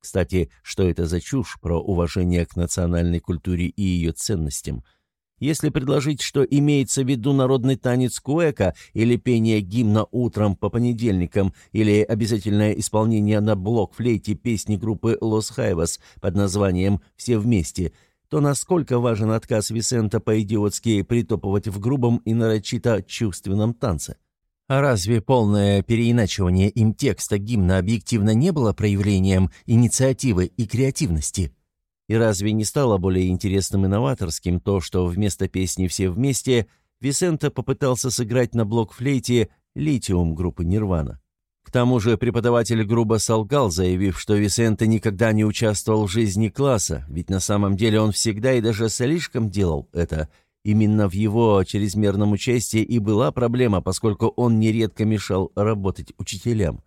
Кстати, что это за чушь про уважение к национальной культуре и ее ценностям – если предложить, что имеется в виду народный танец куэка или пение гимна утром по понедельникам или обязательное исполнение на блок-флейте песни группы «Лос Хайвас» под названием «Все вместе», то насколько важен отказ Висента по-идиотски притопывать в грубом и нарочито чувственном танце? А разве полное переиначивание им текста гимна объективно не было проявлением инициативы и креативности? И разве не стало более интересным и новаторским то, что вместо песни «Все вместе» Висента попытался сыграть на блок-флейте «Литиум» группы «Нирвана»? К тому же преподаватель грубо солгал, заявив, что Висенте никогда не участвовал в жизни класса, ведь на самом деле он всегда и даже слишком делал это. Именно в его чрезмерном участии и была проблема, поскольку он нередко мешал работать учителям.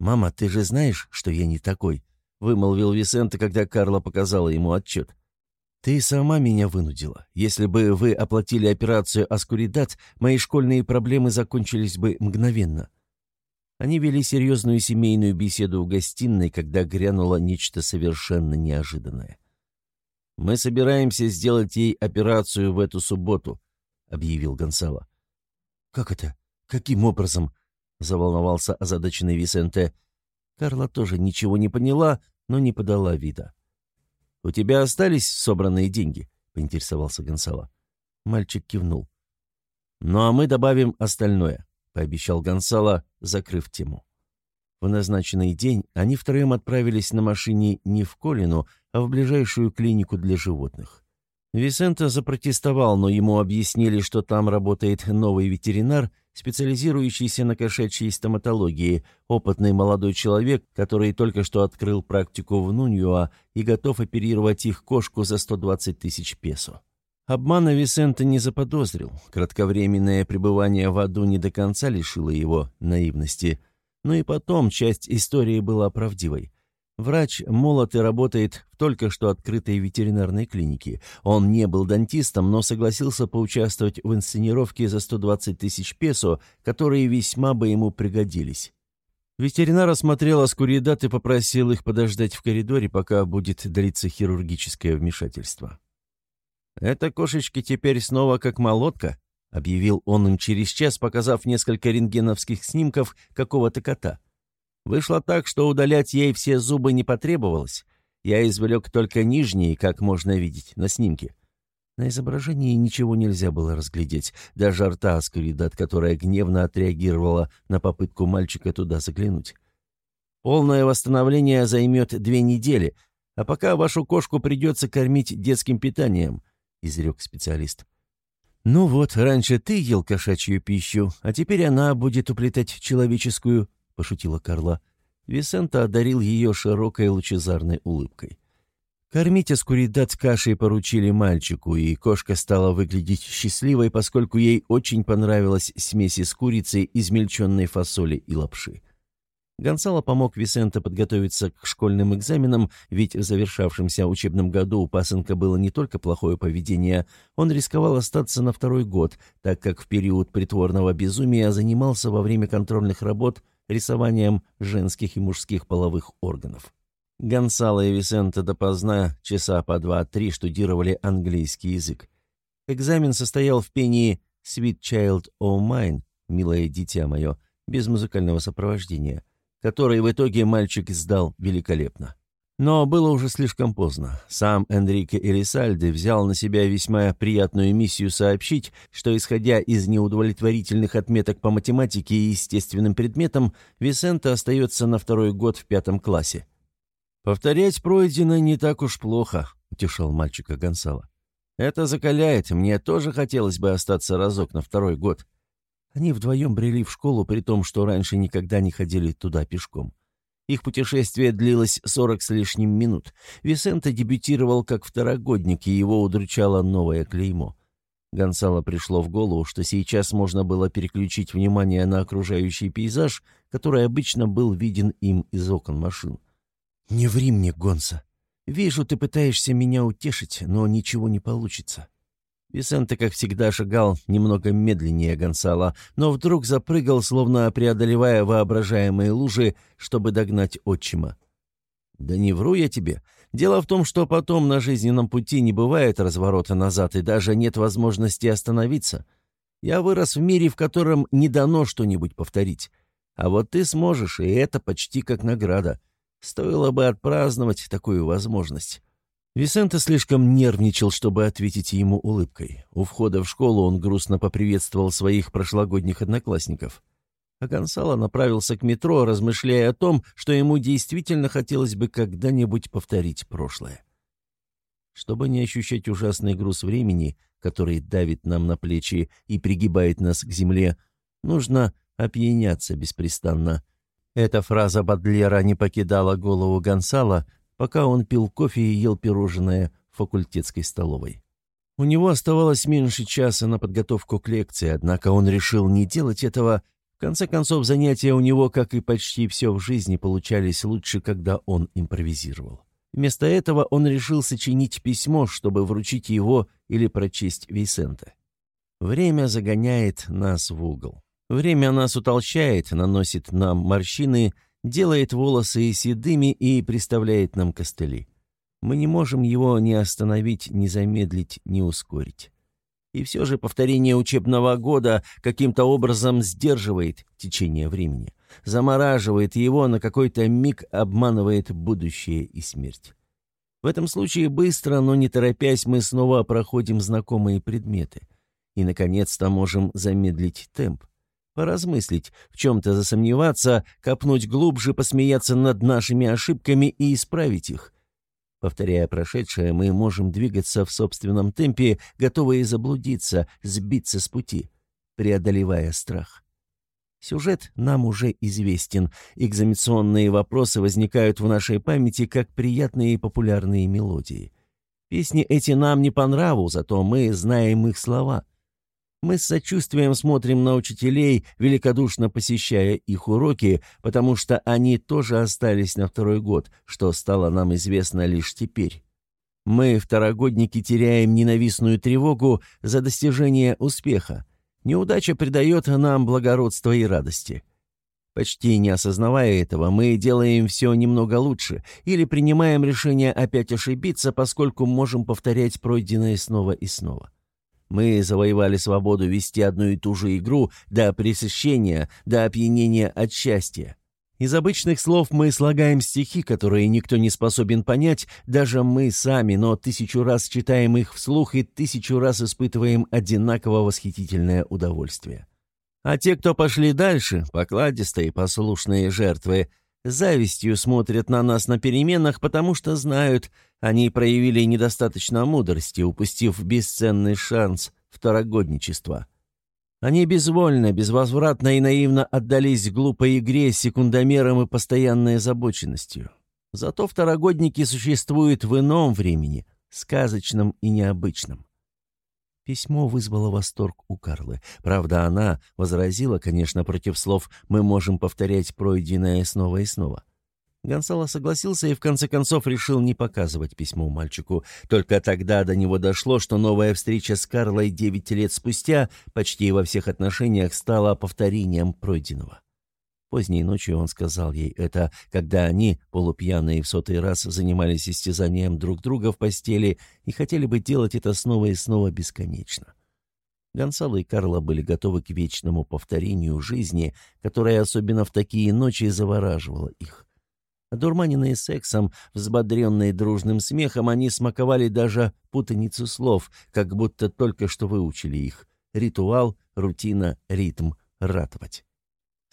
«Мама, ты же знаешь, что я не такой?» Вымолвил Висенте, когда Карла показала ему отчет. «Ты сама меня вынудила. Если бы вы оплатили операцию Аскуридат, мои школьные проблемы закончились бы мгновенно». Они вели серьезную семейную беседу в гостиной, когда грянуло нечто совершенно неожиданное. «Мы собираемся сделать ей операцию в эту субботу», — объявил Гонсало. «Как это? Каким образом?» — заволновался озадаченный Висенте. Карла тоже ничего не поняла, но не подала вида. «У тебя остались собранные деньги?» — поинтересовался Гонсало. Мальчик кивнул. «Ну а мы добавим остальное», — пообещал Гонсало, закрыв тему. В назначенный день они втроем отправились на машине не в Колину, а в ближайшую клинику для животных. Висента запротестовал, но ему объяснили, что там работает новый ветеринар — специализирующийся на кошачьей стоматологии, опытный молодой человек, который только что открыл практику в Нуньюа и готов оперировать их кошку за 120 тысяч песо. Обмана Висента не заподозрил. Кратковременное пребывание в аду не до конца лишило его наивности. Но и потом часть истории была правдивой. Врач молод и работает в только что открытой ветеринарной клинике. Он не был дантистом, но согласился поучаствовать в инсценировке за 120 тысяч песо, которые весьма бы ему пригодились. Ветеринар осмотрел аскуридат и попросил их подождать в коридоре, пока будет длиться хирургическое вмешательство. «Эта кошечка теперь снова как молотка», — объявил он им через час, показав несколько рентгеновских снимков какого-то кота. Вышло так, что удалять ей все зубы не потребовалось. Я извлек только нижние, как можно видеть на снимке. На изображении ничего нельзя было разглядеть, даже рта Аскуридат, которая гневно отреагировала на попытку мальчика туда заглянуть. Полное восстановление займет две недели, а пока вашу кошку придется кормить детским питанием», — изрек специалист. «Ну вот, раньше ты ел кошачью пищу, а теперь она будет уплетать человеческую», — пошутила Карла. Висента одарил ее широкой лучезарной улыбкой. Кормить аскуридат кашей поручили мальчику, и кошка стала выглядеть счастливой, поскольку ей очень понравилась смесь из курицы, измельченной фасоли и лапши. Гонсало помог Висенте подготовиться к школьным экзаменам, ведь в завершавшемся учебном году у пасынка было не только плохое поведение, он рисковал остаться на второй год, так как в период притворного безумия занимался во время контрольных работ рисованием женских и мужских половых органов. Гонсало и Висенте допоздна, часа по два-три, штудировали английский язык. Экзамен состоял в пении «Sweet Child O' Mine», «Милое дитя мое», без музыкального сопровождения, который в итоге мальчик сдал великолепно. Но было уже слишком поздно. Сам Энрике Элисальде взял на себя весьма приятную миссию сообщить, что, исходя из неудовлетворительных отметок по математике и естественным предметам, Висенте остается на второй год в пятом классе. «Повторять пройденное не так уж плохо», — утешал мальчика Гонсало. «Это закаляет. Мне тоже хотелось бы остаться разок на второй год». Они вдвоем брели в школу, при том, что раньше никогда не ходили туда пешком. Их путешествие длилось сорок с лишним минут. Висенто дебютировал как второгодник, и его удручало новое клеймо. Гонсало пришло в голову, что сейчас можно было переключить внимание на окружающий пейзаж, который обычно был виден им из окон машин. «Не ври мне, Гонса. Вижу, ты пытаешься меня утешить, но ничего не получится». Висенте, как всегда, шагал немного медленнее Гонсала, но вдруг запрыгал, словно преодолевая воображаемые лужи, чтобы догнать отчима. «Да не вру я тебе. Дело в том, что потом на жизненном пути не бывает разворота назад и даже нет возможности остановиться. Я вырос в мире, в котором не дано что-нибудь повторить. А вот ты сможешь, и это почти как награда. Стоило бы отпраздновать такую возможность». Висенто слишком нервничал, чтобы ответить ему улыбкой. У входа в школу он грустно поприветствовал своих прошлогодних одноклассников. А Гонсало направился к метро, размышляя о том, что ему действительно хотелось бы когда-нибудь повторить прошлое. Чтобы не ощущать ужасный груз времени, который давит нам на плечи и пригибает нас к земле, нужно опьяняться беспрестанно. Эта фраза Бадлера не покидала голову Гонсала, пока он пил кофе и ел пирожное в факультетской столовой. У него оставалось меньше часа на подготовку к лекции, однако он решил не делать этого. В конце концов, занятия у него, как и почти все в жизни, получались лучше, когда он импровизировал. Вместо этого он решил сочинить письмо, чтобы вручить его или прочесть Вейсента. Время загоняет нас в угол. Время нас утолщает, наносит нам морщины делает волосы седыми и представляет нам костыли. Мы не можем его ни остановить, ни замедлить, ни ускорить. И все же повторение учебного года каким-то образом сдерживает течение времени, замораживает его, на какой-то миг обманывает будущее и смерть. В этом случае быстро, но не торопясь, мы снова проходим знакомые предметы. И, наконец-то, можем замедлить темп поразмыслить, в чем-то засомневаться, копнуть глубже, посмеяться над нашими ошибками и исправить их. Повторяя прошедшее, мы можем двигаться в собственном темпе, готовые заблудиться, сбиться с пути, преодолевая страх. Сюжет нам уже известен. Экзаменационные вопросы возникают в нашей памяти как приятные и популярные мелодии. Песни эти нам не по нраву, зато мы знаем их слова — мы с сочувствием смотрим на учителей, великодушно посещая их уроки, потому что они тоже остались на второй год, что стало нам известно лишь теперь. Мы, второгодники, теряем ненавистную тревогу за достижение успеха. Неудача придает нам благородство и радости. Почти не осознавая этого, мы делаем все немного лучше или принимаем решение опять ошибиться, поскольку можем повторять пройденное снова и снова. Мы завоевали свободу вести одну и ту же игру до пресыщения, до опьянения от счастья. Из обычных слов мы слагаем стихи, которые никто не способен понять, даже мы сами, но тысячу раз читаем их вслух и тысячу раз испытываем одинаково восхитительное удовольствие. А те, кто пошли дальше, покладистые, послушные жертвы, завистью смотрят на нас на переменах, потому что знают, они проявили недостаточно мудрости, упустив бесценный шанс второгодничества. Они безвольно, безвозвратно и наивно отдались глупой игре с секундомером и постоянной озабоченностью. Зато второгодники существуют в ином времени, сказочном и необычном. Письмо вызвало восторг у Карлы. Правда, она возразила, конечно, против слов «мы можем повторять пройденное снова и снова». Гонсало согласился и в конце концов решил не показывать письмо мальчику. Только тогда до него дошло, что новая встреча с Карлой девять лет спустя почти во всех отношениях стала повторением пройденного. Поздней ночью он сказал ей это, когда они, полупьяные в сотый раз, занимались истязанием друг друга в постели и хотели бы делать это снова и снова бесконечно. Гонсало и Карла были готовы к вечному повторению жизни, которая особенно в такие ночи завораживала их. Одурманенные сексом, взбодренные дружным смехом, они смаковали даже путаницу слов, как будто только что выучили их. Ритуал, рутина, ритм, ратовать.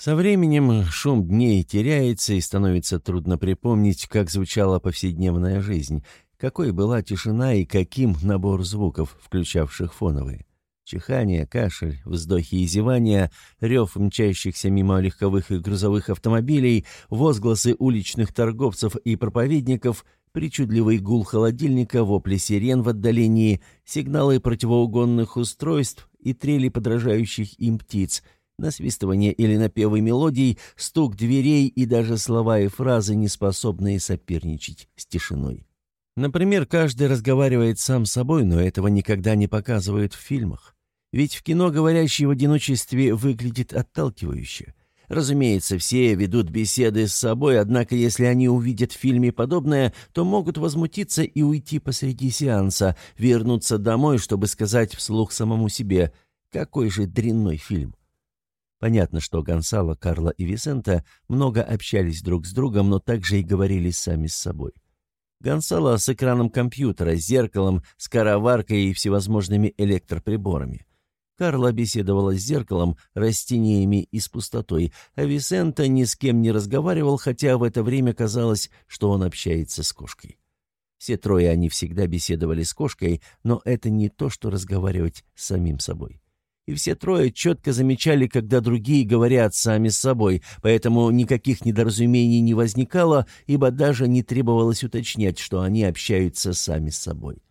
Со временем шум дней теряется и становится трудно припомнить, как звучала повседневная жизнь, какой была тишина и каким набор звуков, включавших фоновые. Чихание, кашель, вздохи и зевания, рев мчащихся мимо легковых и грузовых автомобилей, возгласы уличных торговцев и проповедников, причудливый гул холодильника, вопли сирен в отдалении, сигналы противоугонных устройств и трели подражающих им птиц — насвистывание или напевы мелодий, стук дверей и даже слова и фразы, не способные соперничать с тишиной. Например, каждый разговаривает сам с собой, но этого никогда не показывают в фильмах. Ведь в кино говорящий в одиночестве выглядит отталкивающе. Разумеется, все ведут беседы с собой, однако если они увидят в фильме подобное, то могут возмутиться и уйти посреди сеанса, вернуться домой, чтобы сказать вслух самому себе «Какой же дрянной фильм!» Понятно, что Гонсало, Карло и Висента много общались друг с другом, но также и говорили сами с собой. Гонсало с экраном компьютера, зеркалом, скороваркой и всевозможными электроприборами. Карло беседовала с зеркалом, растениями и с пустотой, а Висента ни с кем не разговаривал, хотя в это время казалось, что он общается с кошкой. Все трое они всегда беседовали с кошкой, но это не то, что разговаривать с самим собой и все трое четко замечали, когда другие говорят сами с собой, поэтому никаких недоразумений не возникало, ибо даже не требовалось уточнять, что они общаются сами с собой.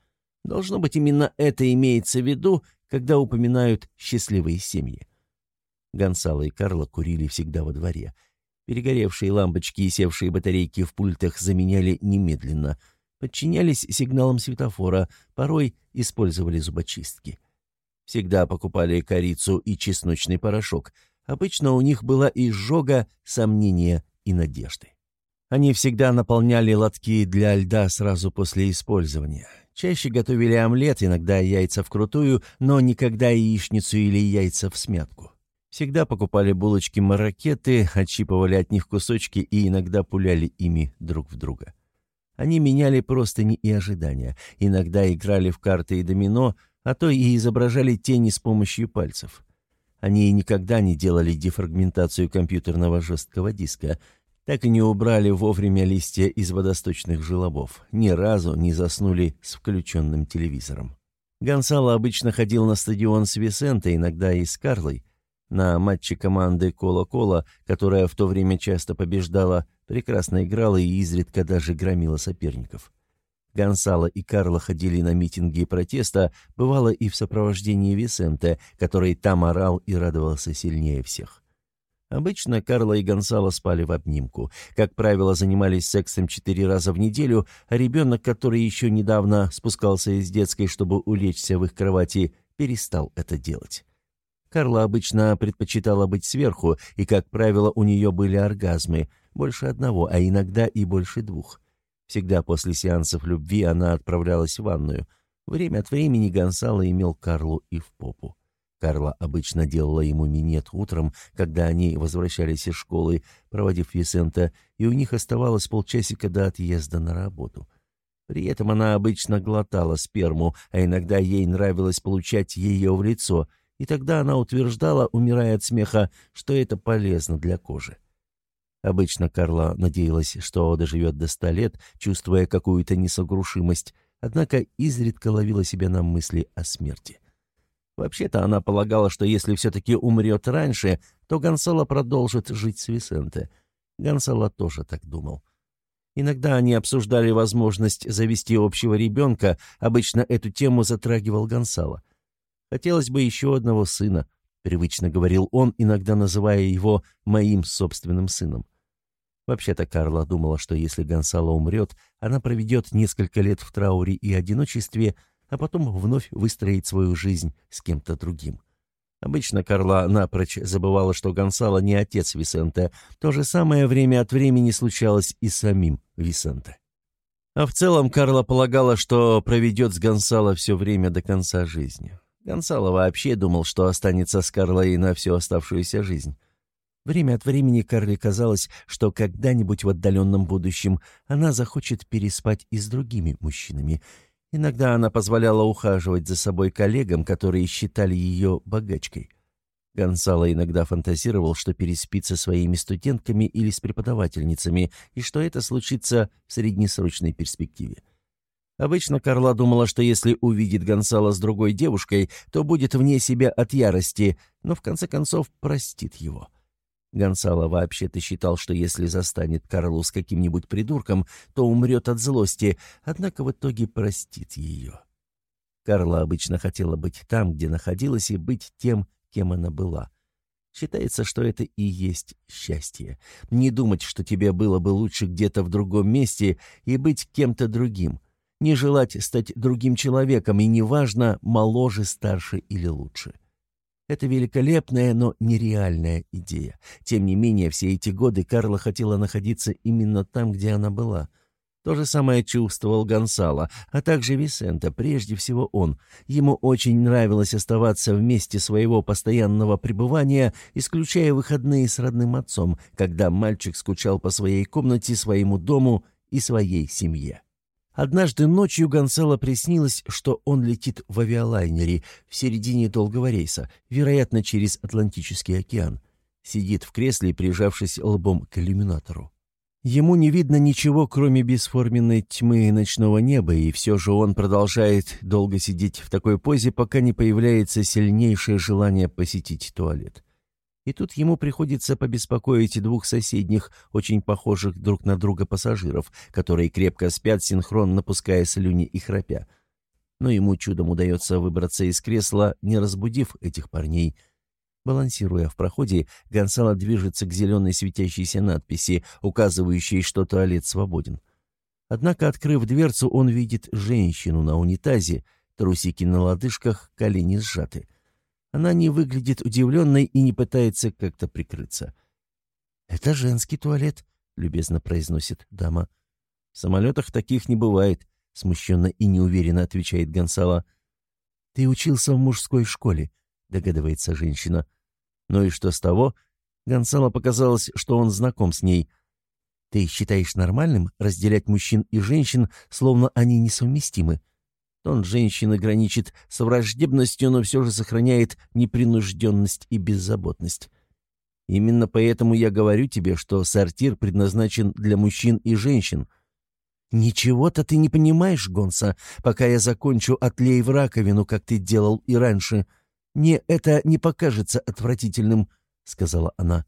Должно быть, именно это имеется в виду, когда упоминают счастливые семьи. Гонсало и Карло курили всегда во дворе. Перегоревшие лампочки и севшие батарейки в пультах заменяли немедленно. Подчинялись сигналам светофора, порой использовали зубочистки. Всегда покупали корицу и чесночный порошок. Обычно у них была изжога, сомнения и надежды. Они всегда наполняли лотки для льда сразу после использования. Чаще готовили омлет, иногда яйца вкрутую, но никогда яичницу или яйца в смятку. Всегда покупали булочки-маракеты, отщипывали от них кусочки и иногда пуляли ими друг в друга. Они меняли простыни и ожидания, иногда играли в карты и домино, а то и изображали тени с помощью пальцев. Они никогда не делали дефрагментацию компьютерного жесткого диска, так и не убрали вовремя листья из водосточных желобов, ни разу не заснули с включенным телевизором. Гонсало обычно ходил на стадион с Висенто, иногда и с Карлой. На матче команды Кола-Кола, которая в то время часто побеждала, прекрасно играла и изредка даже громила соперников. Гонсало и Карло ходили на митинги протеста, бывало и в сопровождении Висенте, который там орал и радовался сильнее всех. Обычно Карло и Гонсало спали в обнимку. Как правило, занимались сексом четыре раза в неделю, а ребенок, который еще недавно спускался из детской, чтобы улечься в их кровати, перестал это делать. Карла обычно предпочитала быть сверху, и, как правило, у нее были оргазмы, больше одного, а иногда и больше двух. Всегда после сеансов любви она отправлялась в ванную. Время от времени Гонсало имел Карлу и в попу. Карла обычно делала ему минет утром, когда они возвращались из школы, проводив Висента, и у них оставалось полчасика до отъезда на работу. При этом она обычно глотала сперму, а иногда ей нравилось получать ее в лицо, и тогда она утверждала, умирая от смеха, что это полезно для кожи. Обычно Карла надеялась, что доживет до ста лет, чувствуя какую-то несогрушимость, однако изредка ловила себя на мысли о смерти. Вообще-то она полагала, что если все-таки умрет раньше, то Гонсало продолжит жить с Висенте. Гонсало тоже так думал. Иногда они обсуждали возможность завести общего ребенка, обычно эту тему затрагивал Гонсало. Хотелось бы еще одного сына, — привычно говорил он, иногда называя его «моим собственным сыном». Вообще-то Карла думала, что если Гонсало умрет, она проведет несколько лет в трауре и одиночестве, а потом вновь выстроит свою жизнь с кем-то другим. Обычно Карла напрочь забывала, что Гонсало не отец Висенте. То же самое время от времени случалось и самим Висенте. А в целом Карла полагала, что проведет с Гонсало все время до конца жизни. Гонсало вообще думал, что останется с Карлой на всю оставшуюся жизнь. Время от времени Карле казалось, что когда-нибудь в отдаленном будущем она захочет переспать и с другими мужчинами. Иногда она позволяла ухаживать за собой коллегам, которые считали ее богачкой. Гонсало иногда фантазировал, что переспит со своими студентками или с преподавательницами, и что это случится в среднесрочной перспективе. Обычно Карла думала, что если увидит Гонсало с другой девушкой, то будет вне себя от ярости, но в конце концов простит его. Гонсало вообще-то считал, что если застанет Карлу с каким-нибудь придурком, то умрет от злости, однако в итоге простит ее. Карла обычно хотела быть там, где находилась, и быть тем, кем она была. Считается, что это и есть счастье. Не думать, что тебе было бы лучше где-то в другом месте и быть кем-то другим. Не желать стать другим человеком, и неважно, моложе, старше или лучше. Это великолепная, но нереальная идея. Тем не менее, все эти годы Карла хотела находиться именно там, где она была — то же самое чувствовал Гонсало, а также Висента, прежде всего он. Ему очень нравилось оставаться в месте своего постоянного пребывания, исключая выходные с родным отцом, когда мальчик скучал по своей комнате, своему дому и своей семье. Однажды ночью Гонсало приснилось, что он летит в авиалайнере в середине долгого рейса, вероятно, через Атлантический океан. Сидит в кресле, прижавшись лбом к иллюминатору. Ему не видно ничего, кроме бесформенной тьмы и ночного неба, и все же он продолжает долго сидеть в такой позе, пока не появляется сильнейшее желание посетить туалет. И тут ему приходится побеспокоить двух соседних, очень похожих друг на друга пассажиров, которые крепко спят, синхронно пуская слюни и храпя. Но ему чудом удается выбраться из кресла, не разбудив этих парней — Балансируя в проходе, Гонсало движется к зеленой светящейся надписи, указывающей, что туалет свободен. Однако, открыв дверцу, он видит женщину на унитазе, трусики на лодыжках, колени сжаты. Она не выглядит удивленной и не пытается как-то прикрыться. «Это женский туалет», — любезно произносит дама. «В самолетах таких не бывает», — смущенно и неуверенно отвечает Гонсало. «Ты учился в мужской школе догадывается женщина. Ну и что с того? Гонсало показалось, что он знаком с ней. Ты считаешь нормальным разделять мужчин и женщин, словно они несовместимы? Тон женщины граничит с враждебностью, но все же сохраняет непринужденность и беззаботность. Именно поэтому я говорю тебе, что сортир предназначен для мужчин и женщин. Ничего-то ты не понимаешь, Гонса, пока я закончу отлей в раковину, как ты делал и раньше — «Мне это не покажется отвратительным», — сказала она.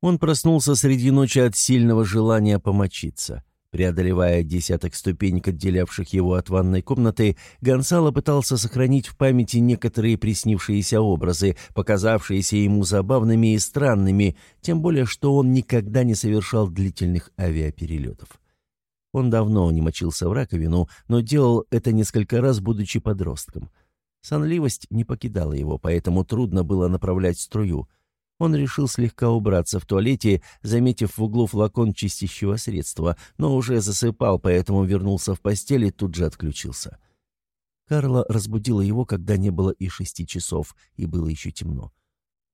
Он проснулся среди ночи от сильного желания помочиться. Преодолевая десяток ступенек, отделявших его от ванной комнаты, Гонсало пытался сохранить в памяти некоторые приснившиеся образы, показавшиеся ему забавными и странными, тем более что он никогда не совершал длительных авиаперелетов. Он давно не мочился в раковину, но делал это несколько раз, будучи подростком — Сонливость не покидала его, поэтому трудно было направлять струю. Он решил слегка убраться в туалете, заметив в углу флакон чистящего средства, но уже засыпал, поэтому вернулся в постель и тут же отключился. Карла разбудила его, когда не было и шести часов, и было еще темно.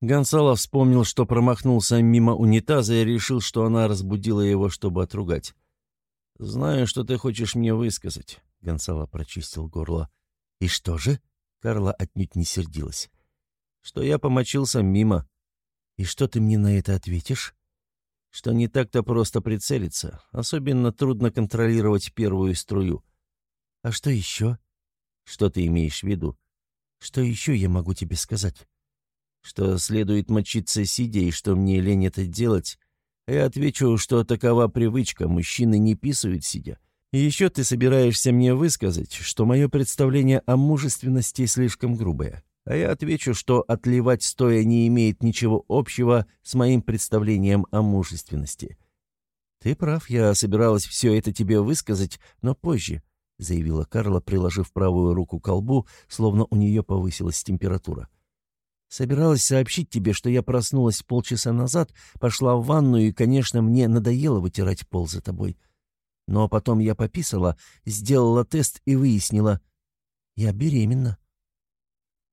Гонсало вспомнил, что промахнулся мимо унитаза и решил, что она разбудила его, чтобы отругать. «Знаю, что ты хочешь мне высказать», — Гонсало прочистил горло. «И что же?» Карла отнюдь не сердилась. «Что я помочился мимо. И что ты мне на это ответишь?» «Что не так-то просто прицелиться. Особенно трудно контролировать первую струю». «А что еще?» «Что ты имеешь в виду?» «Что еще я могу тебе сказать?» «Что следует мочиться сидя и что мне лень это делать?» Я отвечу, что такова привычка, мужчины не писают сидя. И еще ты собираешься мне высказать, что мое представление о мужественности слишком грубое. А я отвечу, что отливать стоя не имеет ничего общего с моим представлением о мужественности. «Ты прав, я собиралась все это тебе высказать, но позже», — заявила Карла, приложив правую руку к колбу, словно у нее повысилась температура. «Собиралась сообщить тебе, что я проснулась полчаса назад, пошла в ванну, и, конечно, мне надоело вытирать пол за тобой. Но потом я пописала, сделала тест и выяснила. Я беременна.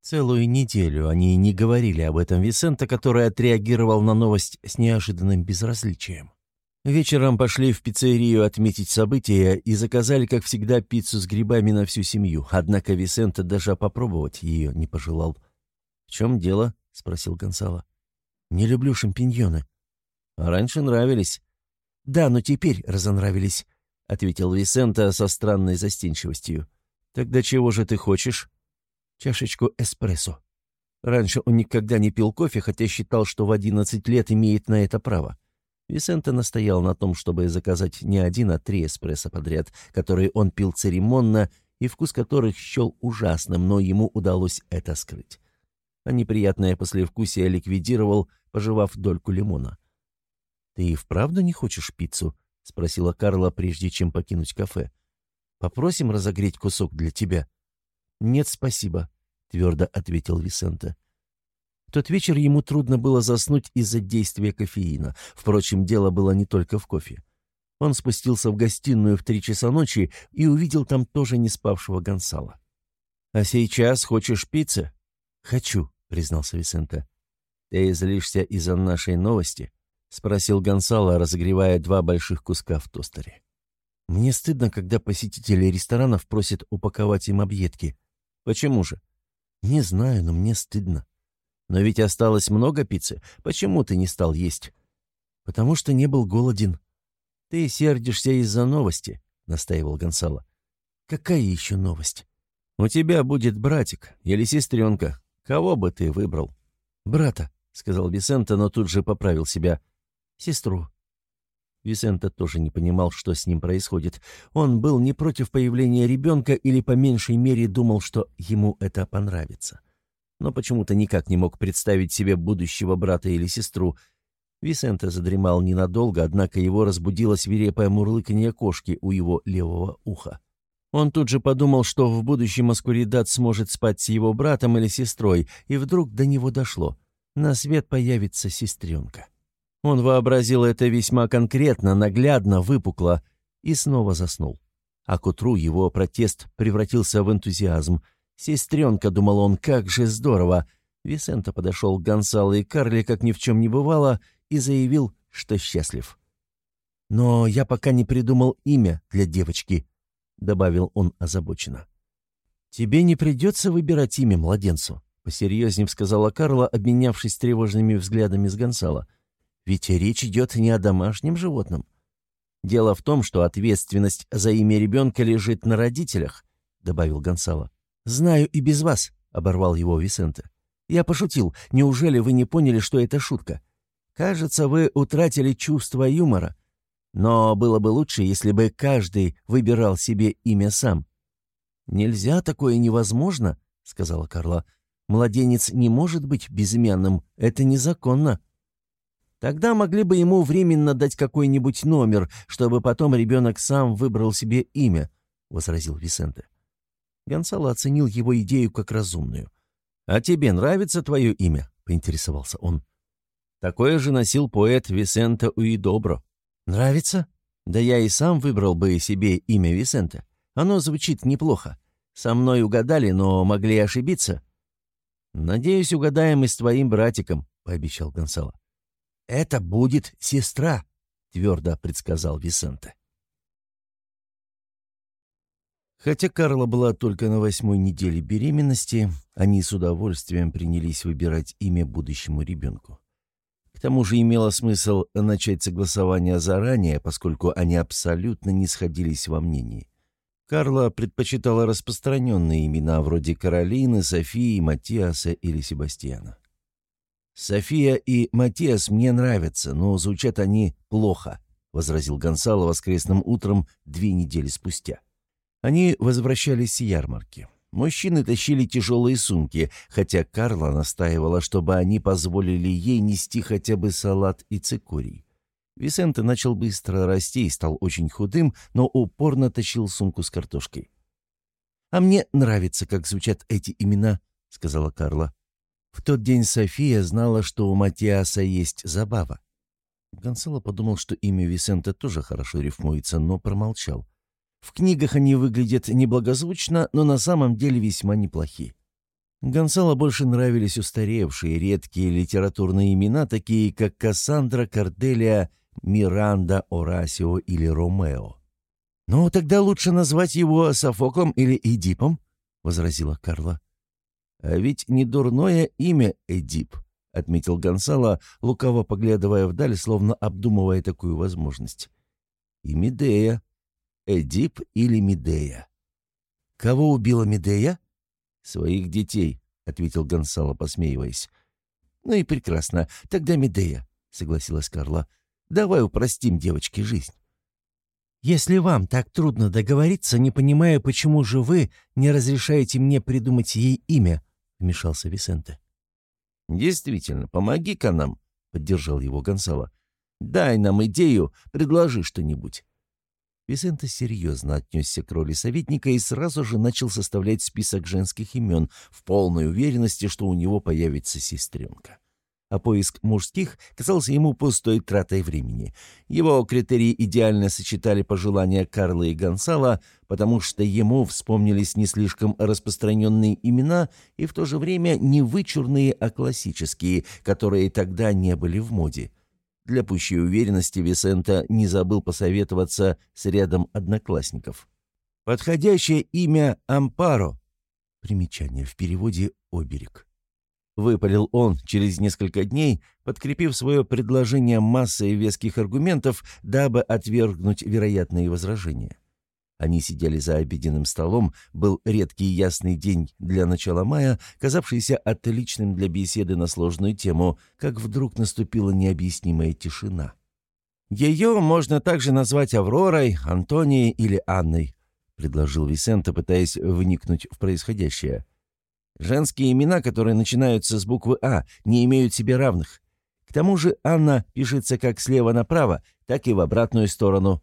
Целую неделю они не говорили об этом Висента, который отреагировал на новость с неожиданным безразличием. Вечером пошли в пиццерию отметить события и заказали, как всегда, пиццу с грибами на всю семью, однако Висента даже попробовать ее не пожелал. «В чем дело?» — спросил Гонсало. «Не люблю шампиньоны». «А раньше нравились». «Да, но теперь разонравились», — ответил Висента со странной застенчивостью. «Тогда чего же ты хочешь?» «Чашечку эспрессо». Раньше он никогда не пил кофе, хотя считал, что в одиннадцать лет имеет на это право. Висенте настоял на том, чтобы заказать не один, а три эспрессо подряд, которые он пил церемонно и вкус которых счел ужасным, но ему удалось это скрыть а неприятное послевкусие ликвидировал, пожевав дольку лимона. «Ты и вправду не хочешь пиццу?» — спросила Карла, прежде чем покинуть кафе. «Попросим разогреть кусок для тебя». «Нет, спасибо», — твердо ответил Висенте. В тот вечер ему трудно было заснуть из-за действия кофеина. Впрочем, дело было не только в кофе. Он спустился в гостиную в три часа ночи и увидел там тоже не спавшего Гонсала. «А сейчас хочешь пиццы?» «Хочу», — признался Висенте. «Ты злишься из-за нашей новости?» — спросил Гонсало, разогревая два больших куска в тостере. «Мне стыдно, когда посетители ресторанов просят упаковать им объедки. Почему же?» «Не знаю, но мне стыдно». «Но ведь осталось много пиццы. Почему ты не стал есть?» «Потому что не был голоден». «Ты сердишься из-за новости», — настаивал Гонсало. «Какая еще новость?» «У тебя будет братик или сестренка, Кого бы ты выбрал?» «Брата», — сказал Висента, но тут же поправил себя. «Сестру». Висента тоже не понимал, что с ним происходит. Он был не против появления ребенка или по меньшей мере думал, что ему это понравится. Но почему-то никак не мог представить себе будущего брата или сестру. Висента задремал ненадолго, однако его разбудило свирепое мурлыканье кошки у его левого уха. Он тут же подумал, что в будущем Аскуридат сможет спать с его братом или сестрой, и вдруг до него дошло. На свет появится сестренка. Он вообразил это весьма конкретно, наглядно, выпукло, и снова заснул. А к утру его протест превратился в энтузиазм. «Сестренка», — думал он, — «как же здорово!» Висента подошел к Гонсало и Карли, как ни в чем не бывало, и заявил, что счастлив. «Но я пока не придумал имя для девочки», добавил он озабоченно. «Тебе не придется выбирать имя младенцу», — посерьезнее сказала Карла, обменявшись тревожными взглядами с Гонсало. «Ведь речь идет не о домашнем животном. Дело в том, что ответственность за имя ребенка лежит на родителях», — добавил Гонсало. «Знаю и без вас», — оборвал его Висенте. «Я пошутил. Неужели вы не поняли, что это шутка? Кажется, вы утратили чувство юмора. Но было бы лучше, если бы каждый выбирал себе имя сам. «Нельзя, такое невозможно», — сказала Карла. «Младенец не может быть безымянным, это незаконно». «Тогда могли бы ему временно дать какой-нибудь номер, чтобы потом ребенок сам выбрал себе имя», — возразил Висенте. Гонсало оценил его идею как разумную. «А тебе нравится твое имя?» — поинтересовался он. «Такое же носил поэт Висенте Уидобро». «Нравится? Да я и сам выбрал бы себе имя Висента. Оно звучит неплохо. Со мной угадали, но могли ошибиться». «Надеюсь, угадаем и с твоим братиком», — пообещал Гонсало. «Это будет сестра», — твердо предсказал Висенте. Хотя Карла была только на восьмой неделе беременности, они с удовольствием принялись выбирать имя будущему ребенку тому же имело смысл начать согласование заранее, поскольку они абсолютно не сходились во мнении. Карла предпочитала распространенные имена вроде Каролины, Софии, Матиаса или Себастьяна. «София и Матиас мне нравятся, но звучат они плохо», — возразил Гонсало воскресным утром две недели спустя. Они возвращались с ярмарки. Мужчины тащили тяжелые сумки, хотя Карла настаивала, чтобы они позволили ей нести хотя бы салат и цикорий. Висенте начал быстро расти и стал очень худым, но упорно тащил сумку с картошкой. «А мне нравится, как звучат эти имена», — сказала Карла. В тот день София знала, что у Матиаса есть забава. Гонсало подумал, что имя Висенте тоже хорошо рифмуется, но промолчал. В книгах они выглядят неблагозвучно, но на самом деле весьма неплохи. Гонсало больше нравились устаревшие, редкие литературные имена, такие как Кассандра, Корделия, Миранда, Орасио или Ромео. «Ну, тогда лучше назвать его Софоклом или Эдипом», — возразила Карла. «А ведь не дурное имя Эдип», — отметил Гонсало, лукаво поглядывая вдаль, словно обдумывая такую возможность. «И Медея. Эдип или Медея?» «Кого убила Медея?» «Своих детей», — ответил Гонсало, посмеиваясь. «Ну и прекрасно. Тогда Медея», — согласилась Карла. «Давай упростим девочке жизнь». «Если вам так трудно договориться, не понимаю, почему же вы не разрешаете мне придумать ей имя», — вмешался Висенте. «Действительно, помоги-ка нам», — поддержал его Гонсало. «Дай нам идею, предложи что-нибудь». Висенте серьезно отнесся к роли советника и сразу же начал составлять список женских имен в полной уверенности, что у него появится сестренка. А поиск мужских казался ему пустой тратой времени. Его критерии идеально сочетали пожелания Карла и Гонсала, потому что ему вспомнились не слишком распространенные имена и в то же время не вычурные, а классические, которые тогда не были в моде. Для пущей уверенности Висента не забыл посоветоваться с рядом одноклассников. Подходящее имя Ампаро. Примечание в переводе «оберег». Выпалил он через несколько дней, подкрепив свое предложение массой веских аргументов, дабы отвергнуть вероятные возражения. Они сидели за обеденным столом, был редкий ясный день для начала мая, казавшийся отличным для беседы на сложную тему, как вдруг наступила необъяснимая тишина. «Ее можно также назвать Авророй, Антонией или Анной», — предложил Висента, пытаясь вникнуть в происходящее. «Женские имена, которые начинаются с буквы «А», не имеют себе равных. К тому же Анна пишется как слева направо, так и в обратную сторону».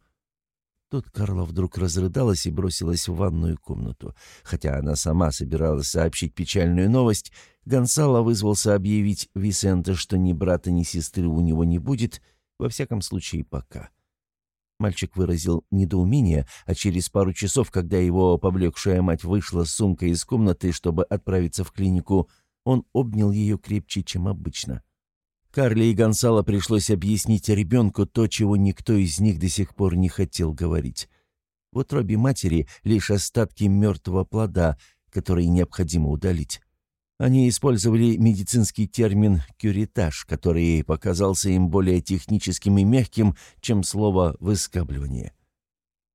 Тут Карла вдруг разрыдалась и бросилась в ванную комнату. Хотя она сама собиралась сообщить печальную новость, Гонсало вызвался объявить Висенте, что ни брата, ни сестры у него не будет, во всяком случае пока. Мальчик выразил недоумение, а через пару часов, когда его поблекшая мать вышла с сумкой из комнаты, чтобы отправиться в клинику, он обнял ее крепче, чем обычно. Карли и Гонсало пришлось объяснить ребенку то, чего никто из них до сих пор не хотел говорить. В утробе матери лишь остатки мертвого плода, который необходимо удалить. Они использовали медицинский термин «кюритаж», который показался им более техническим и мягким, чем слово «выскабливание».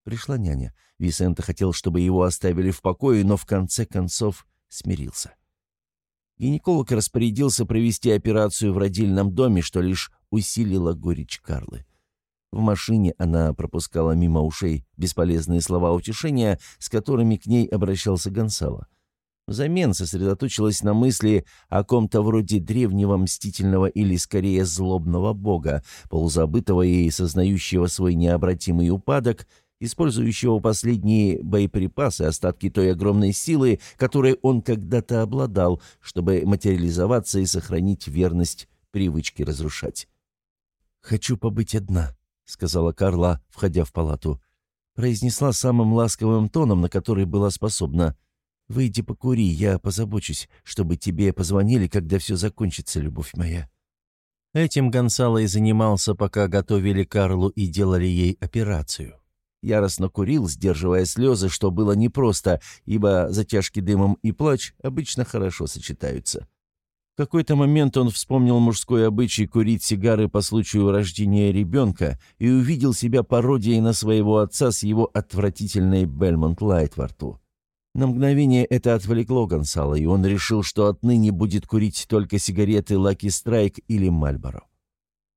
Пришла няня. Висента хотел, чтобы его оставили в покое, но в конце концов смирился. Гинеколог распорядился провести операцию в родильном доме, что лишь усилило горечь Карлы. В машине она пропускала мимо ушей бесполезные слова утешения, с которыми к ней обращался Гонсало. Взамен сосредоточилась на мысли о ком-то вроде древнего мстительного или, скорее, злобного бога, полузабытого и сознающего свой необратимый упадок – использующего последние боеприпасы, остатки той огромной силы, которой он когда-то обладал, чтобы материализоваться и сохранить верность привычке разрушать. «Хочу побыть одна», — сказала Карла, входя в палату. Произнесла самым ласковым тоном, на который была способна. «Выйди покури, я позабочусь, чтобы тебе позвонили, когда все закончится, любовь моя». Этим Гонсало и занимался, пока готовили Карлу и делали ей операцию. Яростно курил, сдерживая слезы, что было непросто, ибо затяжки дымом и плач обычно хорошо сочетаются. В какой-то момент он вспомнил мужской обычай курить сигары по случаю рождения ребенка и увидел себя пародией на своего отца с его отвратительной Бельмонт Лайт во рту. На мгновение это отвлекло Гонсала, и он решил, что отныне будет курить только сигареты Lucky Strike или Мальборо.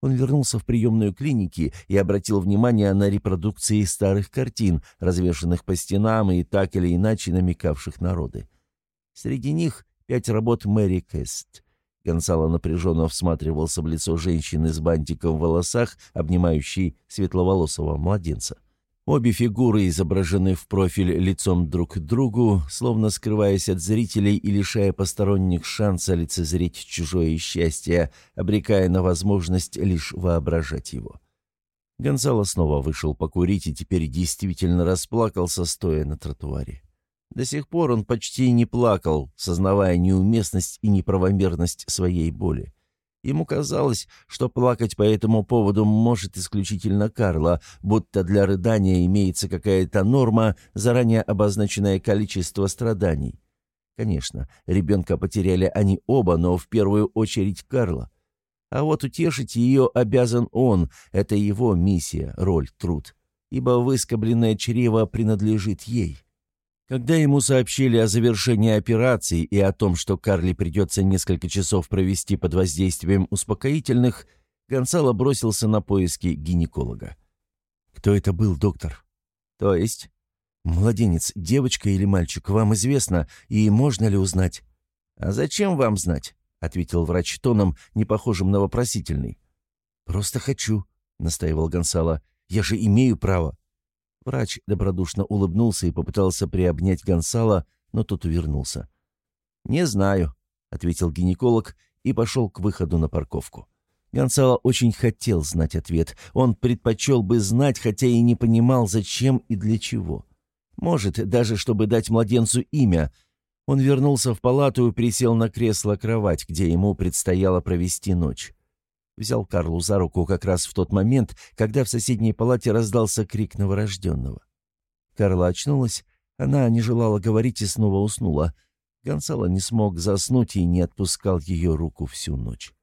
Он вернулся в приемную клиники и обратил внимание на репродукции старых картин, развешанных по стенам и так или иначе намекавших народы. Среди них пять работ Мэри Кэст. Гонсало напряженно всматривался в лицо женщины с бантиком в волосах, обнимающей светловолосого младенца. Обе фигуры изображены в профиль лицом друг к другу, словно скрываясь от зрителей и лишая посторонних шанса лицезреть чужое счастье, обрекая на возможность лишь воображать его. Гонзало снова вышел покурить и теперь действительно расплакался, стоя на тротуаре. До сих пор он почти не плакал, сознавая неуместность и неправомерность своей боли. Ему казалось, что плакать по этому поводу может исключительно Карла, будто для рыдания имеется какая-то норма, заранее обозначенное количество страданий. Конечно, ребенка потеряли они оба, но в первую очередь Карла. А вот утешить ее обязан он, это его миссия, роль, труд. Ибо выскобленное чрево принадлежит ей. Когда ему сообщили о завершении операции и о том, что Карли придется несколько часов провести под воздействием успокоительных, Гонсало бросился на поиски гинеколога. «Кто это был, доктор?» «То есть?» «Младенец, девочка или мальчик, вам известно, и можно ли узнать?» «А зачем вам знать?» — ответил врач тоном, не похожим на вопросительный. «Просто хочу», — настаивал Гонсало. «Я же имею право». Врач добродушно улыбнулся и попытался приобнять Гонсала, но тот увернулся. «Не знаю», — ответил гинеколог и пошел к выходу на парковку. Гонсало очень хотел знать ответ. Он предпочел бы знать, хотя и не понимал, зачем и для чего. Может, даже чтобы дать младенцу имя. Он вернулся в палату и присел на кресло-кровать, где ему предстояло провести ночь. Взял Карлу за руку как раз в тот момент, когда в соседней палате раздался крик новорожденного. Карла очнулась, она не желала говорить и снова уснула. Гонсало не смог заснуть и не отпускал ее руку всю ночь.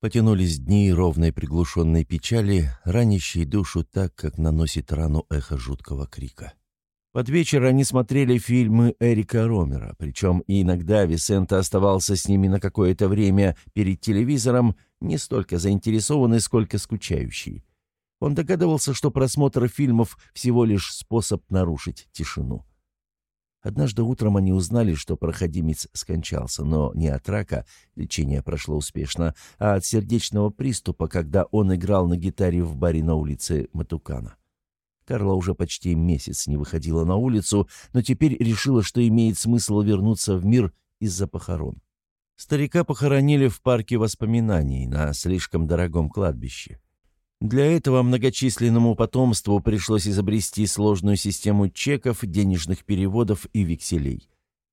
Потянулись дни ровной приглушенной печали, ранящей душу так, как наносит рану эхо жуткого крика. Под вечер они смотрели фильмы Эрика Ромера, причем иногда Висента оставался с ними на какое-то время перед телевизором, не столько заинтересованный, сколько скучающий. Он догадывался, что просмотр фильмов всего лишь способ нарушить тишину. Однажды утром они узнали, что проходимец скончался, но не от рака, лечение прошло успешно, а от сердечного приступа, когда он играл на гитаре в баре на улице Матукана. Карла уже почти месяц не выходила на улицу, но теперь решила, что имеет смысл вернуться в мир из-за похорон. Старика похоронили в парке воспоминаний на слишком дорогом кладбище. Для этого многочисленному потомству пришлось изобрести сложную систему чеков, денежных переводов и векселей.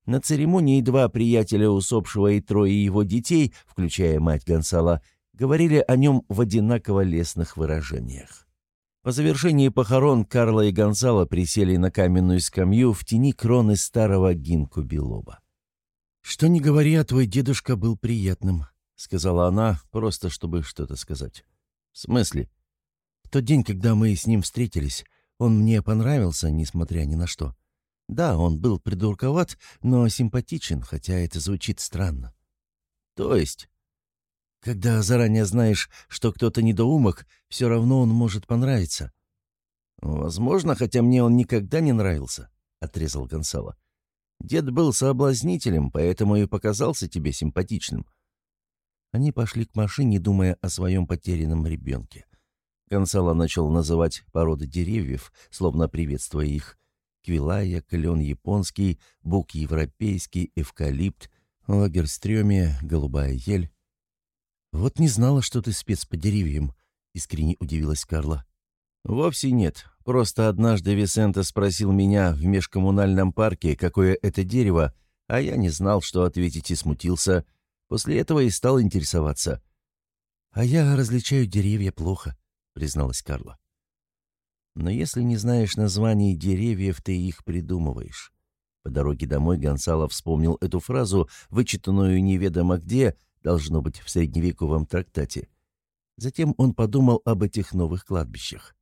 На церемонии два приятеля усопшего и трое его детей, включая мать Гонсала, говорили о нем в одинаково лестных выражениях. По завершении похорон Карла и Гонзало присели на каменную скамью в тени кроны старого гинку Белоба. «Что не говори, а твой дедушка был приятным», — сказала она, просто чтобы что-то сказать. «В смысле?» «В тот день, когда мы с ним встретились, он мне понравился, несмотря ни на что. Да, он был придурковат, но симпатичен, хотя это звучит странно». «То есть?» Когда заранее знаешь, что кто-то недоумок, все равно он может понравиться». «Возможно, хотя мне он никогда не нравился», — отрезал Гонсало. «Дед был соблазнителем, поэтому и показался тебе симпатичным». Они пошли к машине, думая о своем потерянном ребенке. Гонсало начал называть породы деревьев, словно приветствуя их. Квилая, клен японский, бук европейский, эвкалипт, лагерстрёме, голубая ель. «Вот не знала, что ты спец по деревьям», — искренне удивилась Карла. «Вовсе нет. Просто однажды Висенто спросил меня в межкоммунальном парке, какое это дерево, а я не знал, что ответить и смутился. После этого и стал интересоваться». «А я различаю деревья плохо», — призналась Карла. «Но если не знаешь названий деревьев, ты их придумываешь». По дороге домой Гонсало вспомнил эту фразу, вычитанную неведомо где, должно быть в средневековом трактате. Затем он подумал об этих новых кладбищах.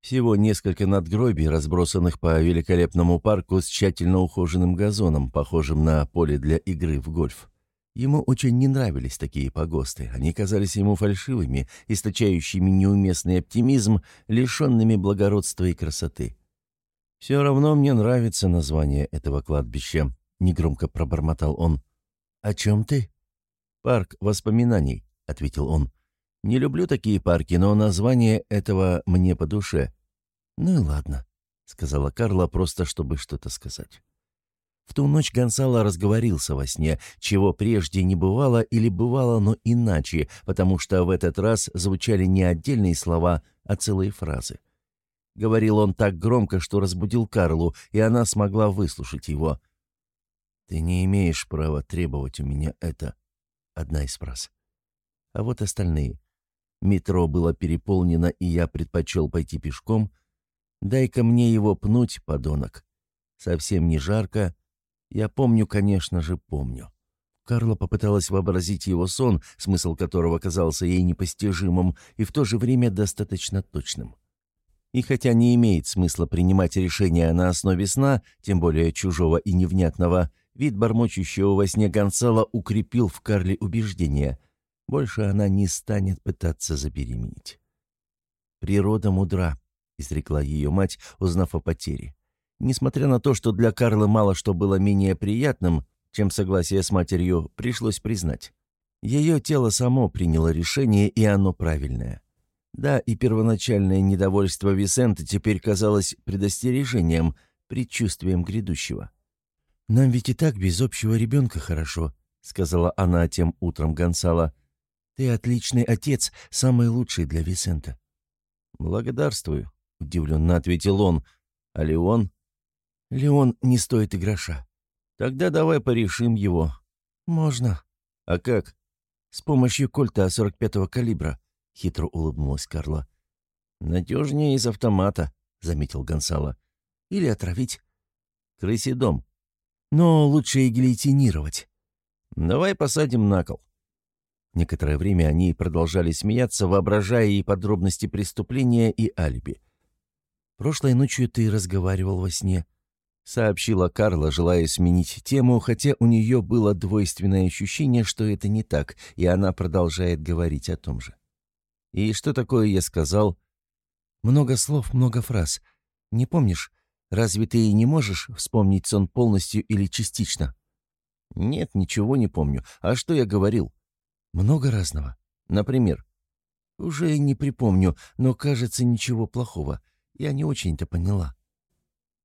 Всего несколько надгробий, разбросанных по великолепному парку с тщательно ухоженным газоном, похожим на поле для игры в гольф. Ему очень не нравились такие погосты, они казались ему фальшивыми, источающими неуместный оптимизм, лишенными благородства и красоты. «Все равно мне нравится название этого кладбища», — негромко пробормотал он. «О чем ты?» «Парк воспоминаний», — ответил он. «Не люблю такие парки, но название этого мне по душе». «Ну и ладно», — сказала Карла, просто чтобы что-то сказать. В ту ночь Гонсало разговорился во сне, чего прежде не бывало или бывало, но иначе, потому что в этот раз звучали не отдельные слова, а целые фразы. Говорил он так громко, что разбудил Карлу, и она смогла выслушать его. «Ты не имеешь права требовать у меня это», Одна из фраз. А вот остальные. Метро было переполнено, и я предпочел пойти пешком. Дай-ка мне его пнуть, подонок. Совсем не жарко. Я помню, конечно же, помню. Карла попыталась вообразить его сон, смысл которого казался ей непостижимым и в то же время достаточно точным. И хотя не имеет смысла принимать решения на основе сна, тем более чужого и невнятного, вид бормочущего во сне Гонсала укрепил в Карле убеждение. Больше она не станет пытаться забеременеть. «Природа мудра», — изрекла ее мать, узнав о потере. Несмотря на то, что для Карлы мало что было менее приятным, чем согласие с матерью, пришлось признать. Ее тело само приняло решение, и оно правильное. Да, и первоначальное недовольство Висента теперь казалось предостережением, предчувствием грядущего. «Нам ведь и так без общего ребенка хорошо», — сказала она тем утром Гонсала. «Ты отличный отец, самый лучший для Висента». «Благодарствую», — удивленно ответил он. «А Леон?» «Леон не стоит и гроша. Тогда давай порешим его». «Можно». «А как?» «С помощью кольта 45-го калибра», — хитро улыбнулась Карла. «Надежнее из автомата», — заметил Гонсало. «Или отравить». «Крыси дом». «Но лучше и гильотинировать». «Давай посадим на кол». Некоторое время они продолжали смеяться, воображая и подробности преступления, и алиби. «Прошлой ночью ты разговаривал во сне», — сообщила Карла, желая сменить тему, хотя у нее было двойственное ощущение, что это не так, и она продолжает говорить о том же. «И что такое я сказал?» «Много слов, много фраз. Не помнишь? Разве ты не можешь вспомнить сон полностью или частично?» «Нет, ничего не помню. А что я говорил?» «Много разного. Например?» «Уже не припомню, но, кажется, ничего плохого. Я не очень-то поняла».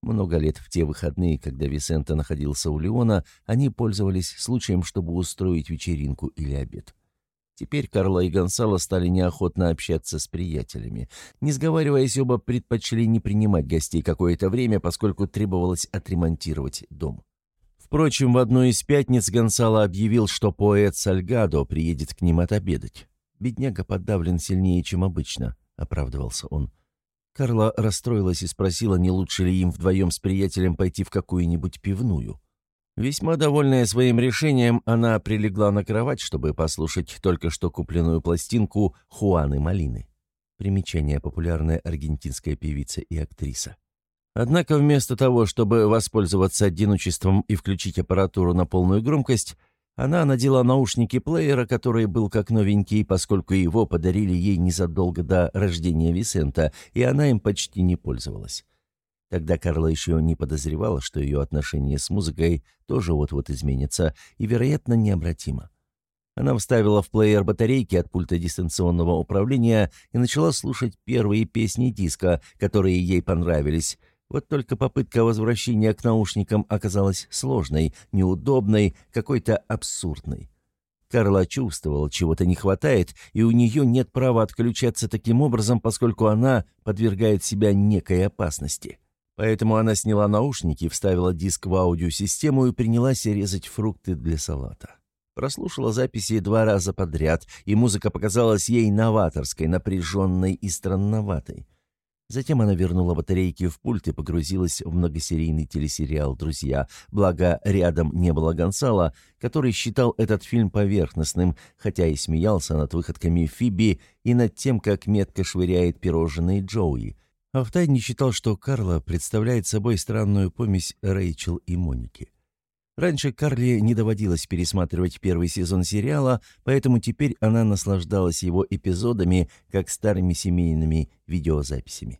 Много лет в те выходные, когда Висента находился у Леона, они пользовались случаем, чтобы устроить вечеринку или обед. Теперь Карла и Гонсало стали неохотно общаться с приятелями. Не сговариваясь, оба предпочли не принимать гостей какое-то время, поскольку требовалось отремонтировать дом. Впрочем, в одну из пятниц Гонсало объявил, что поэт Сальгадо приедет к ним отобедать. «Бедняга подавлен сильнее, чем обычно», — оправдывался он. Карла расстроилась и спросила, не лучше ли им вдвоем с приятелем пойти в какую-нибудь пивную. Весьма довольная своим решением, она прилегла на кровать, чтобы послушать только что купленную пластинку Хуаны Малины. Примечание популярная аргентинская певица и актриса. Однако вместо того, чтобы воспользоваться одиночеством и включить аппаратуру на полную громкость, она надела наушники плеера, который был как новенький, поскольку его подарили ей незадолго до рождения Висента, и она им почти не пользовалась. Тогда Карла еще не подозревала, что ее отношение с музыкой тоже вот-вот изменится, и, вероятно, необратимо. Она вставила в плеер батарейки от пульта дистанционного управления и начала слушать первые песни диска, которые ей понравились — вот только попытка возвращения к наушникам оказалась сложной, неудобной, какой-то абсурдной. Карла чувствовала, чего-то не хватает, и у нее нет права отключаться таким образом, поскольку она подвергает себя некой опасности. Поэтому она сняла наушники, вставила диск в аудиосистему и принялась резать фрукты для салата. Прослушала записи два раза подряд, и музыка показалась ей новаторской, напряженной и странноватой. Затем она вернула батарейки в пульт и погрузилась в многосерийный телесериал «Друзья», благо рядом не было Гонсала, который считал этот фильм поверхностным, хотя и смеялся над выходками Фиби и над тем, как метко швыряет пирожные Джоуи, а втайне считал, что Карла представляет собой странную помесь Рэйчел и Моники. Раньше Карли не доводилось пересматривать первый сезон сериала, поэтому теперь она наслаждалась его эпизодами, как старыми семейными видеозаписями.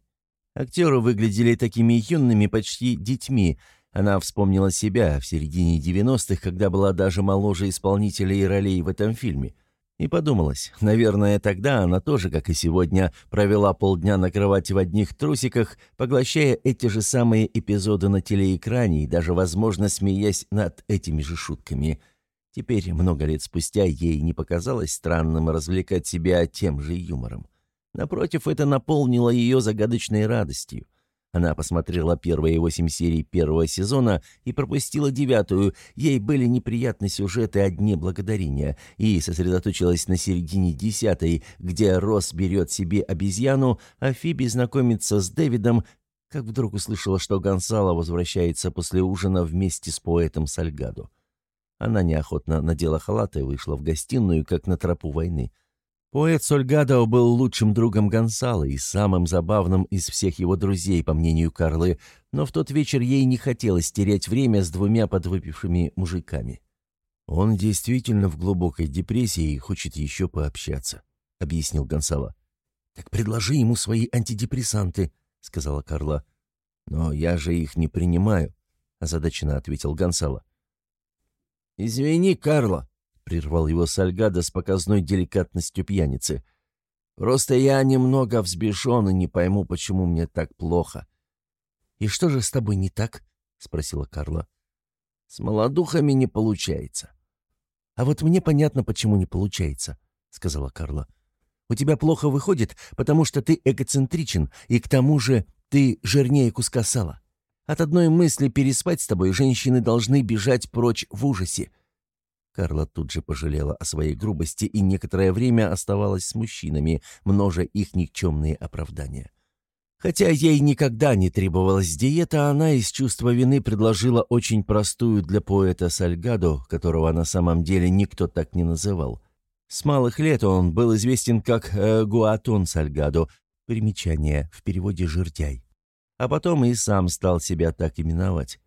Актеры выглядели такими юными, почти детьми. Она вспомнила себя в середине 90-х, когда была даже моложе исполнителей ролей в этом фильме – и подумалось, наверное, тогда она тоже, как и сегодня, провела полдня на кровати в одних трусиках, поглощая эти же самые эпизоды на телеэкране и даже, возможно, смеясь над этими же шутками. Теперь, много лет спустя, ей не показалось странным развлекать себя тем же юмором. Напротив, это наполнило ее загадочной радостью. Она посмотрела первые восемь серий первого сезона и пропустила девятую. Ей были неприятны сюжеты о Дне Благодарения и сосредоточилась на середине десятой, где Росс берет себе обезьяну, а Фиби знакомится с Дэвидом, как вдруг услышала, что Гонсало возвращается после ужина вместе с поэтом Сальгадо. Она неохотно надела халат и вышла в гостиную, как на тропу войны. Поэт Сольгадо был лучшим другом Гонсало и самым забавным из всех его друзей, по мнению Карлы, но в тот вечер ей не хотелось терять время с двумя подвыпившими мужиками. «Он действительно в глубокой депрессии и хочет еще пообщаться», — объяснил Гонсало. «Так предложи ему свои антидепрессанты», — сказала Карла. «Но я же их не принимаю», — озадаченно ответил Гонсало. «Извини, Карло», — прервал его Сальгадо с показной деликатностью пьяницы. «Просто я немного взбешен и не пойму, почему мне так плохо». «И что же с тобой не так?» — спросила Карла. «С молодухами не получается». «А вот мне понятно, почему не получается», — сказала Карла. «У тебя плохо выходит, потому что ты эгоцентричен, и к тому же ты жирнее куска сала. От одной мысли переспать с тобой женщины должны бежать прочь в ужасе. Карла тут же пожалела о своей грубости и некоторое время оставалась с мужчинами, множа их никчемные оправдания. Хотя ей никогда не требовалась диета, она из чувства вины предложила очень простую для поэта Сальгадо, которого на самом деле никто так не называл. С малых лет он был известен как э, Гуатон Сальгадо, примечание в переводе «жиртяй» а потом и сам стал себя так именовать.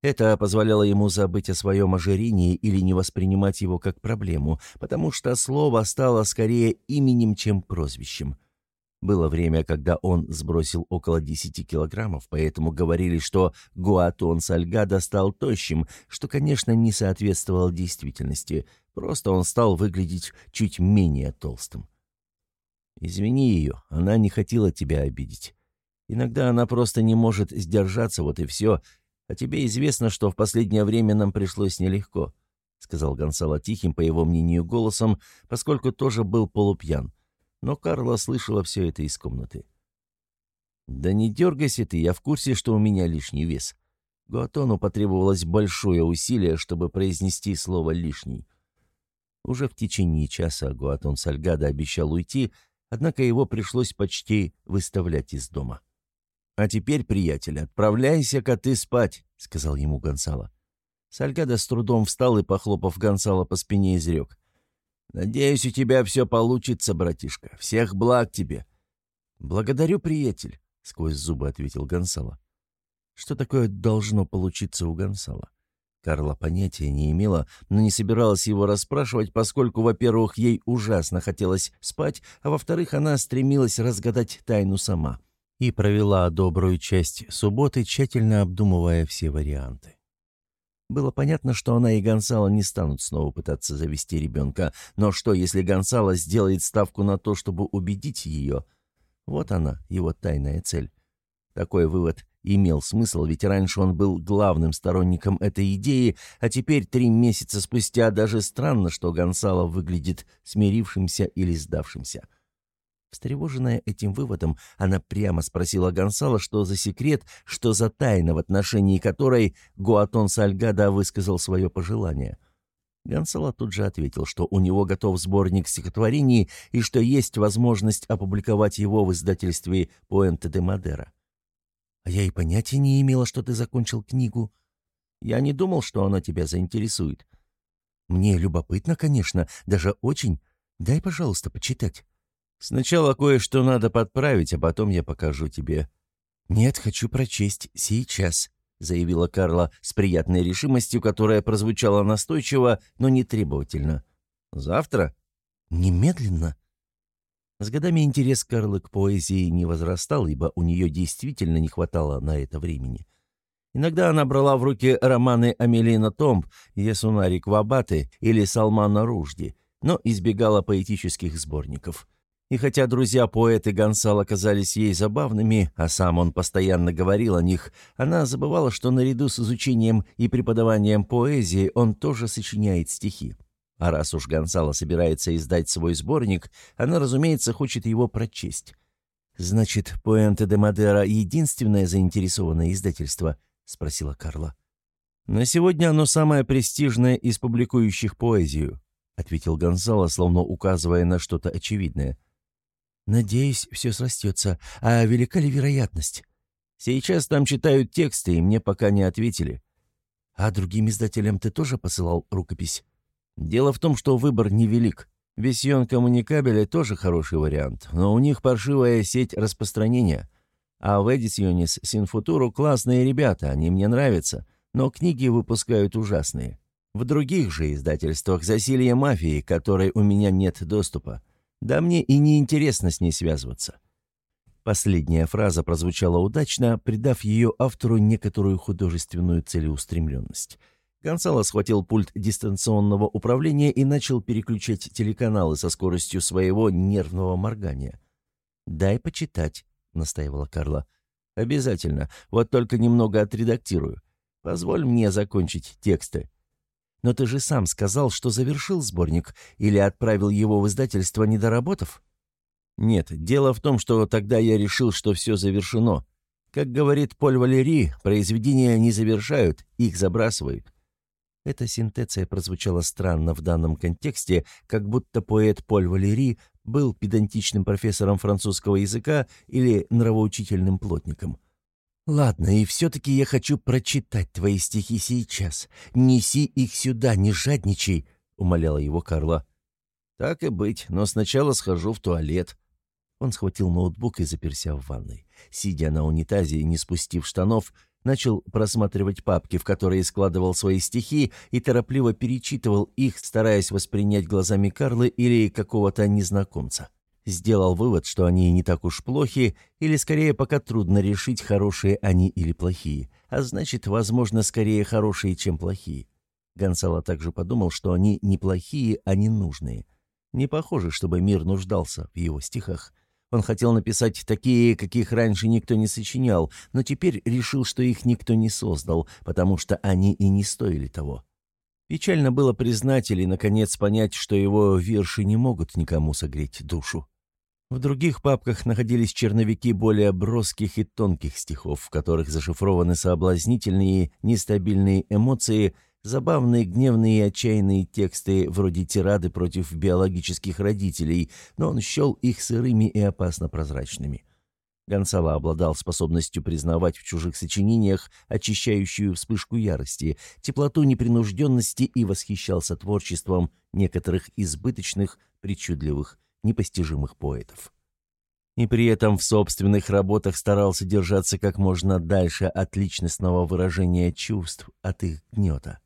Это позволяло ему забыть о своем ожирении или не воспринимать его как проблему, потому что слово стало скорее именем, чем прозвищем. Было время, когда он сбросил около 10 килограммов, поэтому говорили, что Гуатон Сальгадо стал тощим, что, конечно, не соответствовало действительности, просто он стал выглядеть чуть менее толстым. «Извини ее, она не хотела тебя обидеть. Иногда она просто не может сдержаться, вот и все. А тебе известно, что в последнее время нам пришлось нелегко», — сказал Гонсало тихим, по его мнению, голосом, поскольку тоже был полупьян. Но Карла слышала все это из комнаты. «Да не дергайся ты, я в курсе, что у меня лишний вес». Гуатону потребовалось большое усилие, чтобы произнести слово «лишний». Уже в течение часа Гуатон Сальгада обещал уйти, однако его пришлось почти выставлять из дома. «А теперь, приятель, отправляйся-ка ты спать», — сказал ему Гонсало. Сальгадо с трудом встал и, похлопав Гонсало по спине, изрек. «Надеюсь, у тебя все получится, братишка. Всех благ тебе». «Благодарю, приятель», — сквозь зубы ответил Гонсало. Что такое должно получиться у Гонсала? Карла понятия не имела, но не собиралась его расспрашивать, поскольку, во-первых, ей ужасно хотелось спать, а во-вторых, она стремилась разгадать тайну сама и провела добрую часть субботы, тщательно обдумывая все варианты. Было понятно, что она и Гонсало не станут снова пытаться завести ребенка, но что, если Гонсало сделает ставку на то, чтобы убедить ее? Вот она, его тайная цель. Такой вывод имел смысл, ведь раньше он был главным сторонником этой идеи, а теперь, три месяца спустя, даже странно, что Гонсало выглядит смирившимся или сдавшимся. — Встревоженная этим выводом, она прямо спросила Гонсала, что за секрет, что за тайна, в отношении которой Гуатон Сальгада высказал свое пожелание. Гонсало тут же ответил, что у него готов сборник стихотворений и что есть возможность опубликовать его в издательстве «Пуэнте де Мадера». «А я и понятия не имела, что ты закончил книгу. Я не думал, что она тебя заинтересует. Мне любопытно, конечно, даже очень. Дай, пожалуйста, почитать». Сначала кое-что надо подправить, а потом я покажу тебе». «Нет, хочу прочесть сейчас», — заявила Карла с приятной решимостью, которая прозвучала настойчиво, но не требовательно. «Завтра?» «Немедленно». С годами интерес Карлы к поэзии не возрастал, ибо у нее действительно не хватало на это времени. Иногда она брала в руки романы Амелина Томб, Ясунари Квабаты или Салмана Ружди, но избегала поэтических сборников — и хотя друзья-поэты Гонсал оказались ей забавными, а сам он постоянно говорил о них, она забывала, что наряду с изучением и преподаванием поэзии он тоже сочиняет стихи. А раз уж Гонсало собирается издать свой сборник, она, разумеется, хочет его прочесть. «Значит, Пуэнте де Мадера — единственное заинтересованное издательство?» — спросила Карла. «На сегодня оно самое престижное из публикующих поэзию», — ответил Гонсало, словно указывая на что-то очевидное. «Надеюсь, все срастется. А велика ли вероятность?» Сейчас там читают тексты, и мне пока не ответили. А другим издателям ты тоже посылал рукопись? Дело в том, что выбор невелик. Весьон Коммуникабеле тоже хороший вариант, но у них паршивая сеть распространения. А в Эдисионис Синфутуру классные ребята, они мне нравятся, но книги выпускают ужасные. В других же издательствах засилье мафии, которой у меня нет доступа. Да мне и не интересно с ней связываться. Последняя фраза прозвучала удачно, придав ее автору некоторую художественную целеустремленность. Гонсало схватил пульт дистанционного управления и начал переключать телеканалы со скоростью своего нервного моргания. «Дай почитать», — настаивала Карла. «Обязательно. Вот только немного отредактирую. Позволь мне закончить тексты». «Но ты же сам сказал, что завершил сборник или отправил его в издательство, не доработав?» Нет, дело в том, что тогда я решил, что все завершено. Как говорит Поль Валери, произведения не завершают, их забрасывают. Эта синтеция прозвучала странно в данном контексте, как будто поэт Поль Валери был педантичным профессором французского языка или нравоучительным плотником. «Ладно, и все-таки я хочу прочитать твои стихи сейчас. Неси их сюда, не жадничай», — умоляла его Карла. «Так и быть, но сначала схожу в туалет», он схватил ноутбук и заперся в ванной. Сидя на унитазе, не спустив штанов, начал просматривать папки, в которые складывал свои стихи, и торопливо перечитывал их, стараясь воспринять глазами Карлы или какого-то незнакомца. Сделал вывод, что они не так уж плохи, или скорее пока трудно решить, хорошие они или плохие, а значит, возможно, скорее хорошие, чем плохие. Гонсало также подумал, что они не плохие, а не нужные. Не похоже, чтобы мир нуждался в его стихах. Он хотел написать такие, каких раньше никто не сочинял, но теперь решил, что их никто не создал, потому что они и не стоили того. Печально было признать или, наконец, понять, что его верши не могут никому согреть душу. В других папках находились черновики более броских и тонких стихов, в которых зашифрованы соблазнительные, нестабильные эмоции – Забавные, гневные и отчаянные тексты вроде тирады против биологических родителей, но он счел их сырыми и опасно прозрачными. Гонсало обладал способностью признавать в чужих сочинениях очищающую вспышку ярости, теплоту непринужденности и восхищался творчеством некоторых избыточных, причудливых, непостижимых поэтов. И при этом в собственных работах старался держаться как можно дальше от личностного выражения чувств, от их гнета.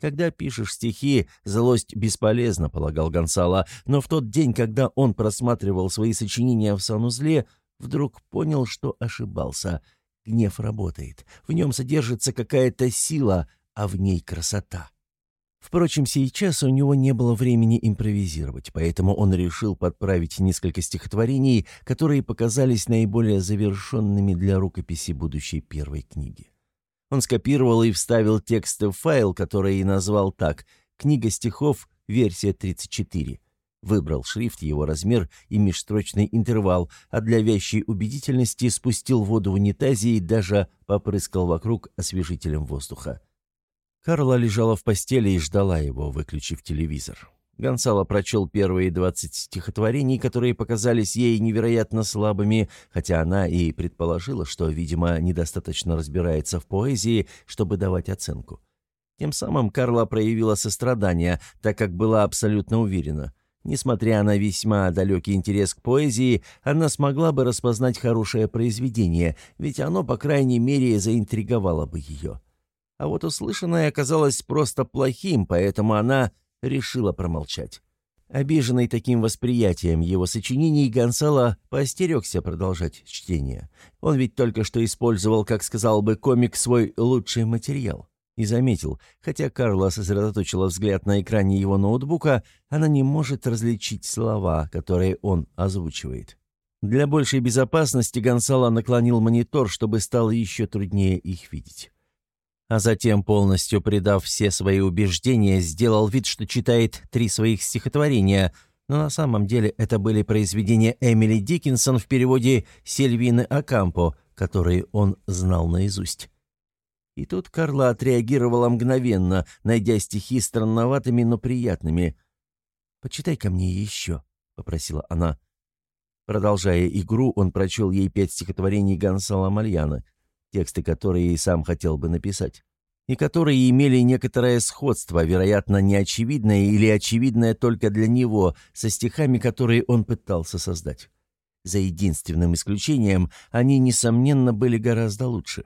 Когда пишешь стихи, злость бесполезна, полагал Гонсало, но в тот день, когда он просматривал свои сочинения в санузле, вдруг понял, что ошибался. Гнев работает, в нем содержится какая-то сила, а в ней красота. Впрочем, сейчас у него не было времени импровизировать, поэтому он решил подправить несколько стихотворений, которые показались наиболее завершенными для рукописи будущей первой книги. Он скопировал и вставил тексты в файл, который и назвал так «Книга стихов, версия 34». Выбрал шрифт, его размер и межстрочный интервал, а для вящей убедительности спустил воду в унитазе и даже попрыскал вокруг освежителем воздуха. Карла лежала в постели и ждала его, выключив телевизор. Гонсало прочел первые двадцать стихотворений, которые показались ей невероятно слабыми, хотя она и предположила, что, видимо, недостаточно разбирается в поэзии, чтобы давать оценку. Тем самым Карла проявила сострадание, так как была абсолютно уверена. Несмотря на весьма далекий интерес к поэзии, она смогла бы распознать хорошее произведение, ведь оно, по крайней мере, заинтриговало бы ее. А вот услышанное оказалось просто плохим, поэтому она решила промолчать. Обиженный таким восприятием его сочинений, Гонсало поостерегся продолжать чтение. Он ведь только что использовал, как сказал бы комик, свой лучший материал. И заметил, хотя Карла сосредоточила взгляд на экране его ноутбука, она не может различить слова, которые он озвучивает. Для большей безопасности Гонсало наклонил монитор, чтобы стало еще труднее их видеть а затем, полностью предав все свои убеждения, сделал вид, что читает три своих стихотворения, но на самом деле это были произведения Эмили Диккенсон в переводе Сильвины Акампо, которые он знал наизусть. И тут Карла отреагировала мгновенно, найдя стихи странноватыми, но приятными. «Почитай ко мне еще», — попросила она. Продолжая игру, он прочел ей пять стихотворений Гонсала Мальяна — тексты, которые и сам хотел бы написать, и которые имели некоторое сходство, вероятно, неочевидное или очевидное только для него, со стихами, которые он пытался создать. За единственным исключением, они, несомненно, были гораздо лучше.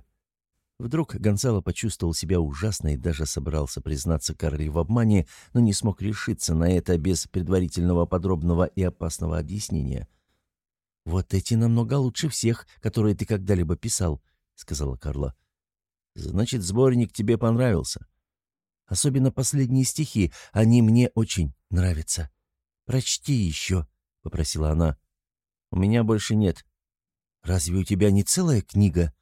Вдруг Гонсало почувствовал себя ужасно и даже собрался признаться Карли в обмане, но не смог решиться на это без предварительного подробного и опасного объяснения. «Вот эти намного лучше всех, которые ты когда-либо писал», — сказала Карла. «Значит, сборник тебе понравился. Особенно последние стихи, они мне очень нравятся. Прочти еще», — попросила она. «У меня больше нет». «Разве у тебя не целая книга?»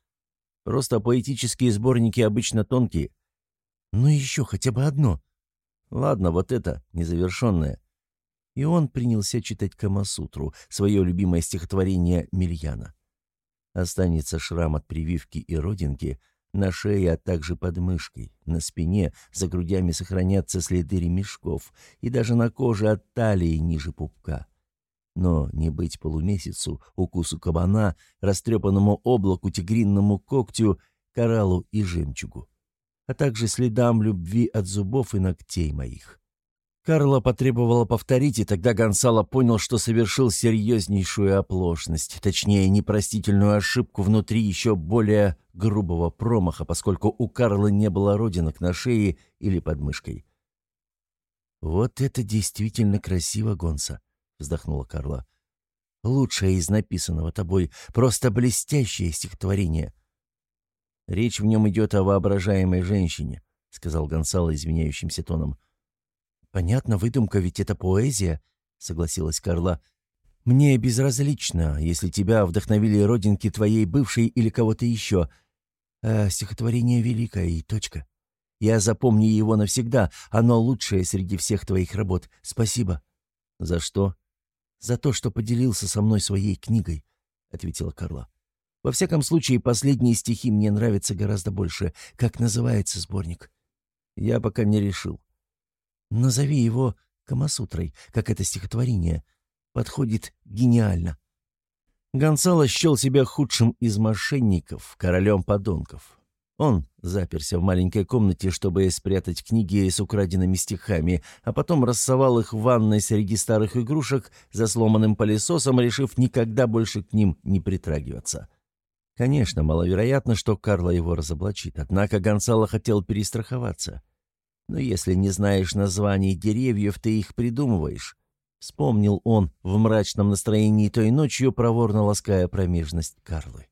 Просто поэтические сборники обычно тонкие. Ну еще хотя бы одно. Ладно, вот это, незавершенное. И он принялся читать Камасутру, свое любимое стихотворение Мильяна. Останется шрам от прививки и родинки, на шее, а также под мышкой, на спине, за грудями сохранятся следы ремешков, и даже на коже от талии ниже пупка. Но не быть полумесяцу, укусу кабана, растрепанному облаку, тигринному когтю, кораллу и жемчугу, а также следам любви от зубов и ногтей моих. Карла потребовала повторить, и тогда Гонсало понял, что совершил серьезнейшую оплошность, точнее, непростительную ошибку внутри еще более грубого промаха, поскольку у Карлы не было родинок на шее или подмышкой. «Вот это действительно красиво, Гонса!» вздохнула Карла. «Лучшее из написанного тобой, просто блестящее стихотворение». «Речь в нем идет о воображаемой женщине», — сказал Гонсало извиняющимся тоном. «Понятно, выдумка, ведь это поэзия», — согласилась Карла. «Мне безразлично, если тебя вдохновили родинки твоей бывшей или кого-то еще. А стихотворение великое и точка. Я запомню его навсегда, оно лучшее среди всех твоих работ. Спасибо». «За что?» за то, что поделился со мной своей книгой», — ответила Карла. «Во всяком случае, последние стихи мне нравятся гораздо больше. Как называется сборник?» «Я пока не решил». «Назови его Камасутрой, как это стихотворение. Подходит гениально». Гонсало счел себя худшим из мошенников, королем подонков. Он заперся в маленькой комнате, чтобы спрятать книги с украденными стихами, а потом рассовал их в ванной среди старых игрушек за сломанным пылесосом, решив никогда больше к ним не притрагиваться. Конечно, маловероятно, что Карло его разоблачит, однако Гонсало хотел перестраховаться. Но если не знаешь названий деревьев, ты их придумываешь. Вспомнил он в мрачном настроении той ночью, проворно лаская промежность Карлы.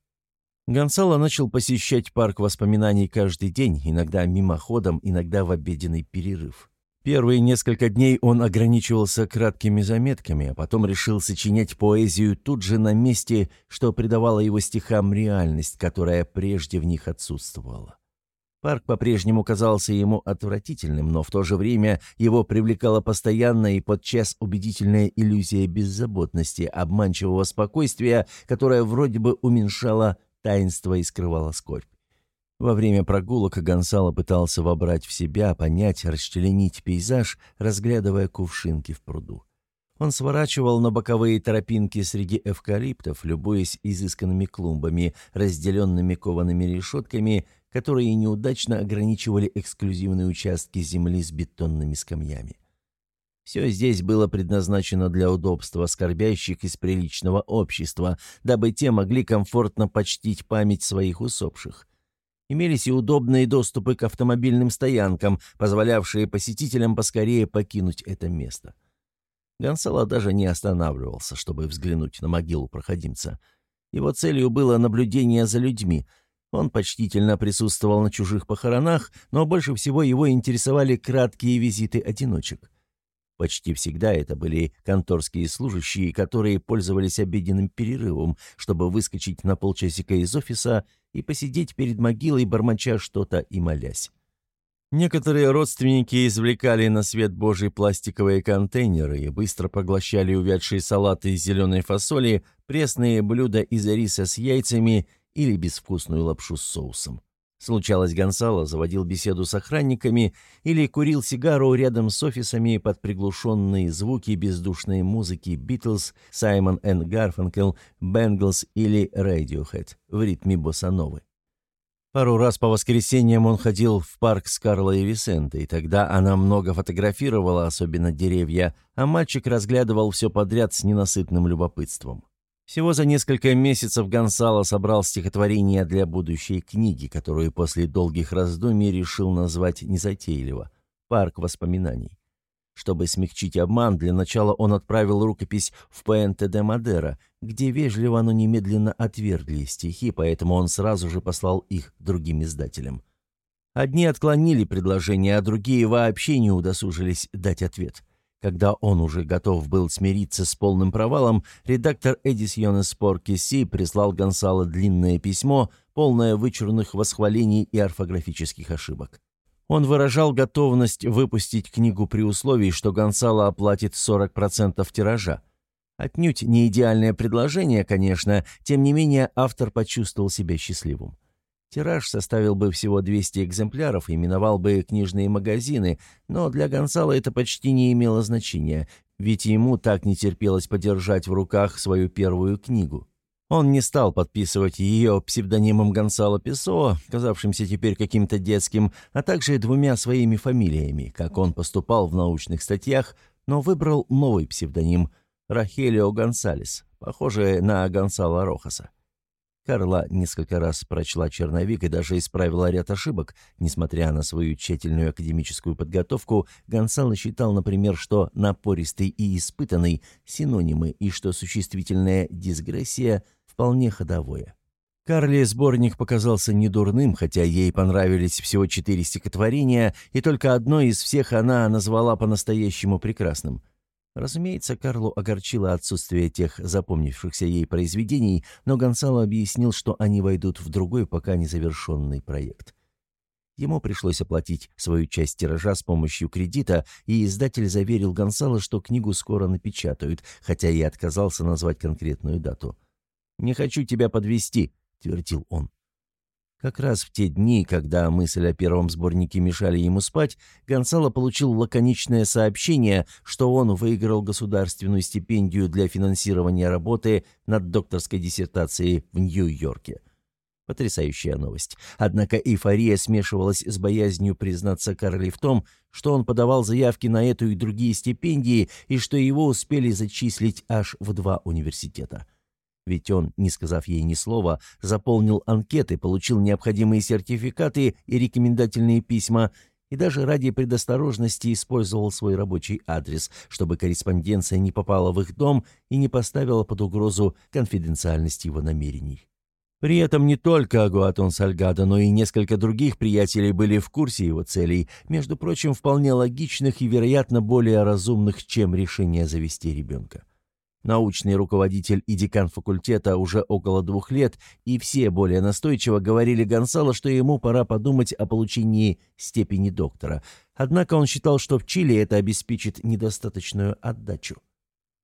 Гонсало начал посещать парк воспоминаний каждый день, иногда мимоходом, иногда в обеденный перерыв. Первые несколько дней он ограничивался краткими заметками, а потом решил сочинять поэзию тут же на месте, что придавало его стихам реальность, которая прежде в них отсутствовала. Парк по-прежнему казался ему отвратительным, но в то же время его привлекала постоянная и подчас убедительная иллюзия беззаботности, обманчивого спокойствия, которая вроде бы уменьшала таинство и скрывала скорбь. Во время прогулок Гонсало пытался вобрать в себя, понять, расчленить пейзаж, разглядывая кувшинки в пруду. Он сворачивал на боковые тропинки среди эвкалиптов, любуясь изысканными клумбами, разделенными коваными решетками, которые неудачно ограничивали эксклюзивные участки земли с бетонными скамьями. Все здесь было предназначено для удобства скорбящих из приличного общества, дабы те могли комфортно почтить память своих усопших. Имелись и удобные доступы к автомобильным стоянкам, позволявшие посетителям поскорее покинуть это место. Гонсало даже не останавливался, чтобы взглянуть на могилу проходимца. Его целью было наблюдение за людьми. Он почтительно присутствовал на чужих похоронах, но больше всего его интересовали краткие визиты одиночек. Почти всегда это были конторские служащие, которые пользовались обеденным перерывом, чтобы выскочить на полчасика из офиса и посидеть перед могилой, бормоча что-то и молясь. Некоторые родственники извлекали на свет Божий пластиковые контейнеры и быстро поглощали увядшие салаты из зеленой фасоли, пресные блюда из риса с яйцами или безвкусную лапшу с соусом. Случалось, Гонсало заводил беседу с охранниками или курил сигару рядом с офисами под приглушенные звуки бездушной музыки Битлз, Саймон энд Гарфанкел, Бенглс или Radiohead в ритме босановы. Пару раз по воскресеньям он ходил в парк с Карлой и Висентой, тогда она много фотографировала, особенно деревья, а мальчик разглядывал все подряд с ненасытным любопытством. Всего за несколько месяцев Гонсало собрал стихотворение для будущей книги, которую после долгих раздумий решил назвать незатейливо «Парк воспоминаний». Чтобы смягчить обман, для начала он отправил рукопись в Пуэнте де Мадера, где вежливо, но немедленно отвергли стихи, поэтому он сразу же послал их другим издателям. Одни отклонили предложение, а другие вообще не удосужились дать ответ. Когда он уже готов был смириться с полным провалом, редактор Эдисьонес Поркиси прислал Гонсало длинное письмо, полное вычурных восхвалений и орфографических ошибок. Он выражал готовность выпустить книгу при условии, что Гонсало оплатит 40% тиража. Отнюдь не идеальное предложение, конечно, тем не менее автор почувствовал себя счастливым. Тираж составил бы всего 200 экземпляров и миновал бы книжные магазины, но для Гонсала это почти не имело значения, ведь ему так не терпелось подержать в руках свою первую книгу. Он не стал подписывать ее псевдонимом Гонсало Песо, казавшимся теперь каким-то детским, а также двумя своими фамилиями, как он поступал в научных статьях, но выбрал новый псевдоним – Рахелио Гонсалес, похожий на Гонсало Рохаса. Карла несколько раз прочла черновик и даже исправила ряд ошибок. Несмотря на свою тщательную академическую подготовку, Гонсало считал, например, что «напористый» и «испытанный» — синонимы, и что существительное «дисгрессия» вполне ходовое. Карле сборник показался недурным, хотя ей понравились всего четыре стихотворения, и только одно из всех она назвала по-настоящему прекрасным — Разумеется, Карлу огорчило отсутствие тех запомнившихся ей произведений, но Гонсало объяснил, что они войдут в другой пока незавершенный проект. Ему пришлось оплатить свою часть тиража с помощью кредита, и издатель заверил Гонсало, что книгу скоро напечатают, хотя и отказался назвать конкретную дату. «Не хочу тебя подвести», — твердил он. Как раз в те дни, когда мысль о первом сборнике мешали ему спать, Гонсало получил лаконичное сообщение, что он выиграл государственную стипендию для финансирования работы над докторской диссертацией в Нью-Йорке. Потрясающая новость. Однако эйфория смешивалась с боязнью признаться Карли в том, что он подавал заявки на эту и другие стипендии, и что его успели зачислить аж в два университета. Ведь он, не сказав ей ни слова, заполнил анкеты, получил необходимые сертификаты и рекомендательные письма, и даже ради предосторожности использовал свой рабочий адрес, чтобы корреспонденция не попала в их дом и не поставила под угрозу конфиденциальность его намерений. При этом не только Агуатон Сальгадо, но и несколько других приятелей были в курсе его целей, между прочим, вполне логичных и, вероятно, более разумных, чем решение завести ребенка научный руководитель и декан факультета уже около двух лет, и все более настойчиво говорили Гонсало, что ему пора подумать о получении степени доктора. Однако он считал, что в Чили это обеспечит недостаточную отдачу.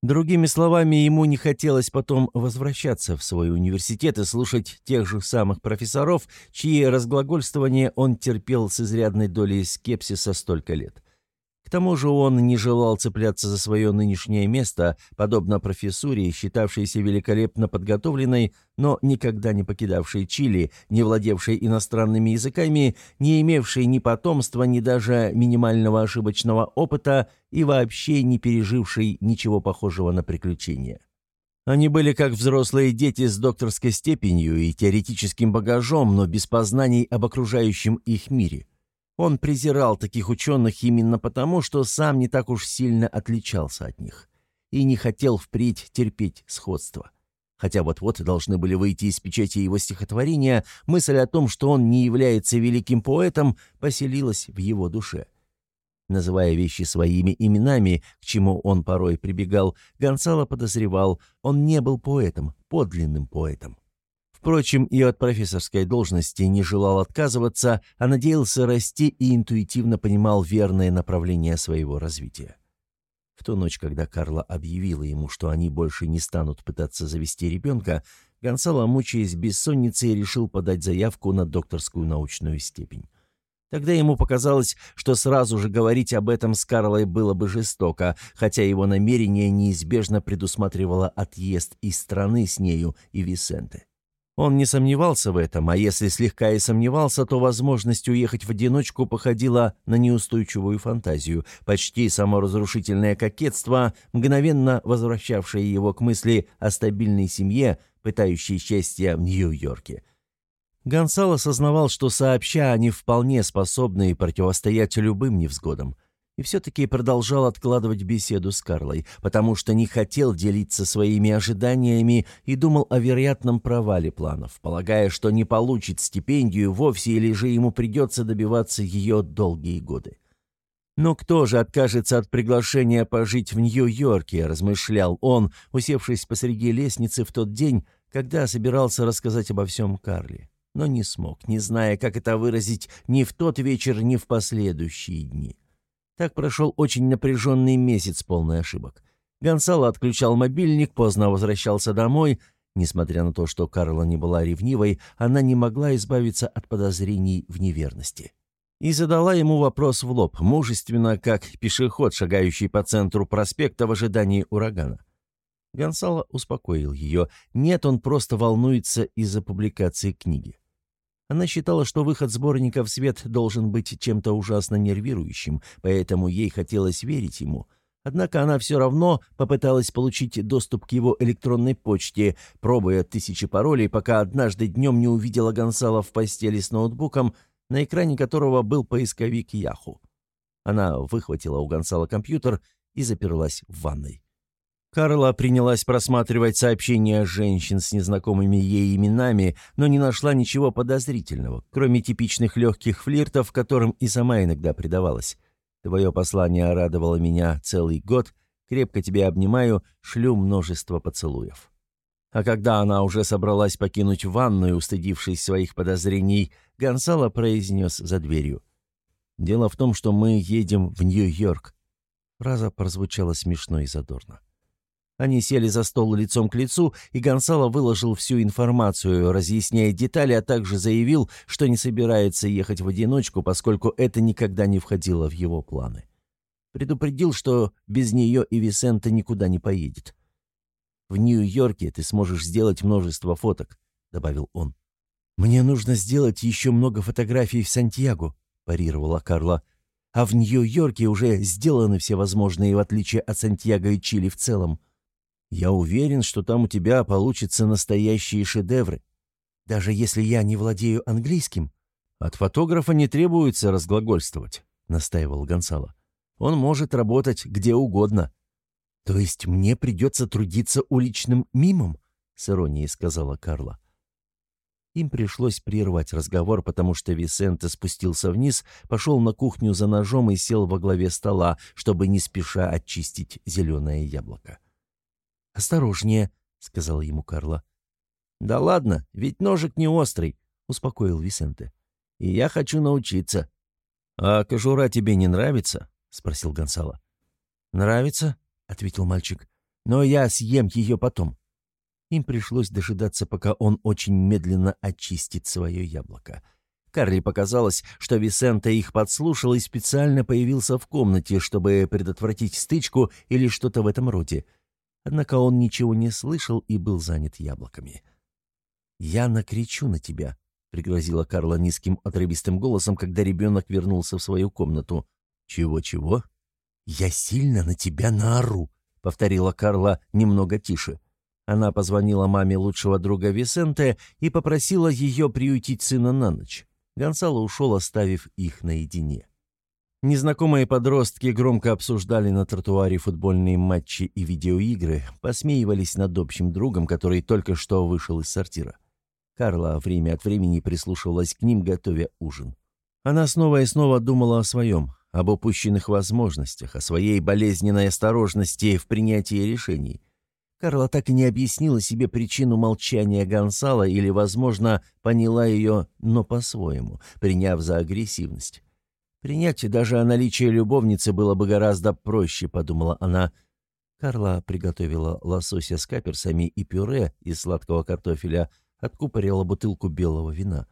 Другими словами, ему не хотелось потом возвращаться в свой университет и слушать тех же самых профессоров, чьи разглагольствования он терпел с изрядной долей скепсиса столько лет. К тому же он не желал цепляться за свое нынешнее место, подобно профессуре, считавшейся великолепно подготовленной, но никогда не покидавшей Чили, не владевшей иностранными языками, не имевшей ни потомства, ни даже минимального ошибочного опыта и вообще не пережившей ничего похожего на приключения. Они были как взрослые дети с докторской степенью и теоретическим багажом, но без познаний об окружающем их мире – он презирал таких ученых именно потому, что сам не так уж сильно отличался от них и не хотел впредь терпеть сходство. Хотя вот-вот должны были выйти из печати его стихотворения, мысль о том, что он не является великим поэтом, поселилась в его душе. Называя вещи своими именами, к чему он порой прибегал, Гонсало подозревал, он не был поэтом, подлинным поэтом. Впрочем, и от профессорской должности не желал отказываться, а надеялся расти и интуитивно понимал верное направление своего развития. В ту ночь, когда Карла объявила ему, что они больше не станут пытаться завести ребенка, Гонсало, мучаясь бессонницей, решил подать заявку на докторскую научную степень. Тогда ему показалось, что сразу же говорить об этом с Карлой было бы жестоко, хотя его намерение неизбежно предусматривало отъезд из страны с нею и Висенте. Он не сомневался в этом, а если слегка и сомневался, то возможность уехать в одиночку походила на неустойчивую фантазию, почти саморазрушительное кокетство, мгновенно возвращавшее его к мысли о стабильной семье, пытающей счастья в Нью-Йорке. Гонсало осознавал, что сообща они вполне способны противостоять любым невзгодам и все-таки продолжал откладывать беседу с Карлой, потому что не хотел делиться своими ожиданиями и думал о вероятном провале планов, полагая, что не получит стипендию вовсе или же ему придется добиваться ее долгие годы. «Но кто же откажется от приглашения пожить в Нью-Йорке?» – размышлял он, усевшись посреди лестницы в тот день, когда собирался рассказать обо всем Карле. Но не смог, не зная, как это выразить ни в тот вечер, ни в последующие дни. Так прошел очень напряженный месяц, полный ошибок. Гонсало отключал мобильник, поздно возвращался домой. Несмотря на то, что Карла не была ревнивой, она не могла избавиться от подозрений в неверности. И задала ему вопрос в лоб, мужественно, как пешеход, шагающий по центру проспекта в ожидании урагана. Гонсало успокоил ее. Нет, он просто волнуется из-за публикации книги. Она считала, что выход сборника в свет должен быть чем-то ужасно нервирующим, поэтому ей хотелось верить ему. Однако она все равно попыталась получить доступ к его электронной почте, пробуя тысячи паролей, пока однажды днем не увидела Гонсала в постели с ноутбуком, на экране которого был поисковик Яху. Она выхватила у Гонсала компьютер и заперлась в ванной. Карла принялась просматривать сообщения женщин с незнакомыми ей именами, но не нашла ничего подозрительного, кроме типичных легких флиртов, которым и сама иногда предавалась. «Твое послание радовало меня целый год. Крепко тебя обнимаю, шлю множество поцелуев». А когда она уже собралась покинуть ванную, устыдившись своих подозрений, Гонсало произнес за дверью. «Дело в том, что мы едем в Нью-Йорк». Фраза прозвучала смешно и задорно. Они сели за стол лицом к лицу, и Гонсало выложил всю информацию, разъясняя детали, а также заявил, что не собирается ехать в одиночку, поскольку это никогда не входило в его планы. Предупредил, что без нее и Висента никуда не поедет. «В Нью-Йорке ты сможешь сделать множество фоток», — добавил он. «Мне нужно сделать еще много фотографий в Сантьяго», — парировала Карла. «А в Нью-Йорке уже сделаны все возможные, в отличие от Сантьяго и Чили в целом». Я уверен, что там у тебя получатся настоящие шедевры. Даже если я не владею английским. От фотографа не требуется разглагольствовать, настаивал Гонсало. Он может работать где угодно. То есть мне придется трудиться уличным мимом? С иронией сказала Карла. Им пришлось прервать разговор, потому что Висенте спустился вниз, пошел на кухню за ножом и сел во главе стола, чтобы не спеша очистить зеленое яблоко. «Осторожнее», — сказала ему Карла. «Да ладно, ведь ножик не острый», — успокоил Висенте. «И я хочу научиться». «А кожура тебе не нравится?» — спросил Гонсало. «Нравится», — ответил мальчик. «Но я съем ее потом». Им пришлось дожидаться, пока он очень медленно очистит свое яблоко. Карли показалось, что Висенте их подслушал и специально появился в комнате, чтобы предотвратить стычку или что-то в этом роде. Однако он ничего не слышал и был занят яблоками. «Я накричу на тебя», — пригрозила Карла низким отрывистым голосом, когда ребенок вернулся в свою комнату. «Чего-чего?» «Я сильно на тебя наору», — повторила Карла немного тише. Она позвонила маме лучшего друга Висенте и попросила ее приютить сына на ночь. Гонсало ушел, оставив их наедине. Незнакомые подростки громко обсуждали на тротуаре футбольные матчи и видеоигры, посмеивались над общим другом, который только что вышел из сортира. Карла время от времени прислушивалась к ним, готовя ужин. Она снова и снова думала о своем, об упущенных возможностях, о своей болезненной осторожности в принятии решений. Карла так и не объяснила себе причину молчания Гонсала или, возможно, поняла ее, но по-своему, приняв за агрессивность. Принять даже о наличии любовницы было бы гораздо проще, подумала она. Карла приготовила лосося с каперсами и пюре из сладкого картофеля, откупорила бутылку белого вина.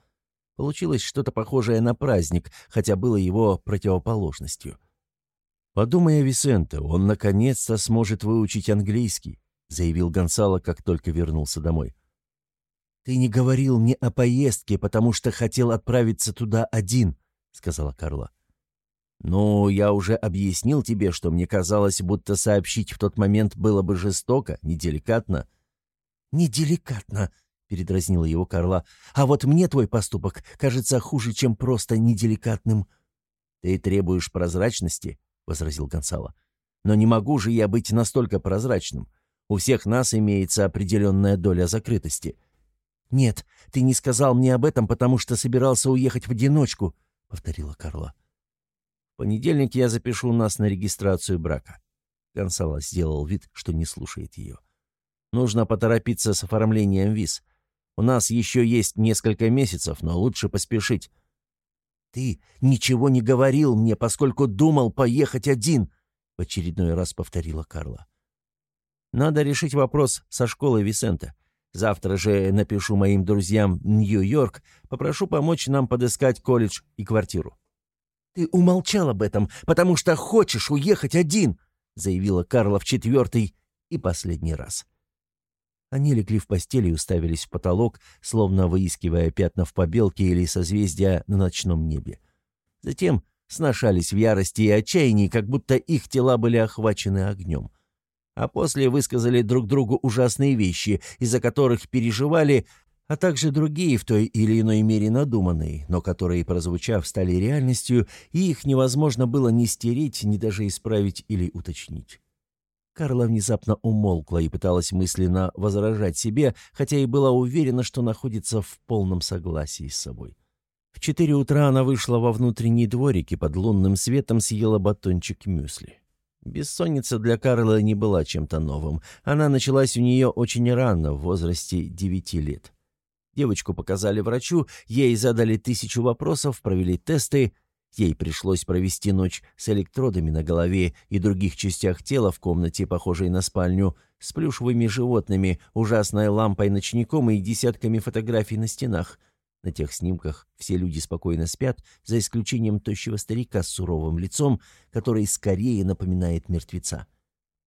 Получилось что-то похожее на праздник, хотя было его противоположностью. «Подумай о Висенте, он наконец-то сможет выучить английский», заявил Гонсало, как только вернулся домой. «Ты не говорил мне о поездке, потому что хотел отправиться туда один», — сказала Карла. «Ну, я уже объяснил тебе, что мне казалось, будто сообщить в тот момент было бы жестоко, неделикатно». «Неделикатно», — передразнила его Карла. «А вот мне твой поступок кажется хуже, чем просто неделикатным». «Ты требуешь прозрачности», — возразил Гонсало. «Но не могу же я быть настолько прозрачным. У всех нас имеется определенная доля закрытости». «Нет, ты не сказал мне об этом, потому что собирался уехать в одиночку», — повторила Карла. «В понедельник я запишу нас на регистрацию брака». Гонсало сделал вид, что не слушает ее. «Нужно поторопиться с оформлением виз. У нас еще есть несколько месяцев, но лучше поспешить». «Ты ничего не говорил мне, поскольку думал поехать один», — в очередной раз повторила Карла. «Надо решить вопрос со школой Висента. Завтра же напишу моим друзьям Нью-Йорк, попрошу помочь нам подыскать колледж и квартиру». «Ты умолчал об этом, потому что хочешь уехать один», заявила Карла в четвертый и последний раз. Они легли в постели и уставились в потолок, словно выискивая пятна в побелке или созвездия на ночном небе. Затем сношались в ярости и отчаянии, как будто их тела были охвачены огнем а после высказали друг другу ужасные вещи, из-за которых переживали, а также другие в той или иной мере надуманные, но которые, прозвучав, стали реальностью, и их невозможно было ни стереть, ни даже исправить или уточнить. Карла внезапно умолкла и пыталась мысленно возражать себе, хотя и была уверена, что находится в полном согласии с собой. В четыре утра она вышла во внутренний дворик и под лунным светом съела батончик мюсли. Бессонница для Карлы не была чем-то новым. Она началась у нее очень рано, в возрасте девяти лет. Девочку показали врачу, ей задали тысячу вопросов, провели тесты. Ей пришлось провести ночь с электродами на голове и других частях тела в комнате, похожей на спальню, с плюшевыми животными, ужасной лампой-ночником и десятками фотографий на стенах — на тех снимках все люди спокойно спят, за исключением тощего старика с суровым лицом, который скорее напоминает мертвеца.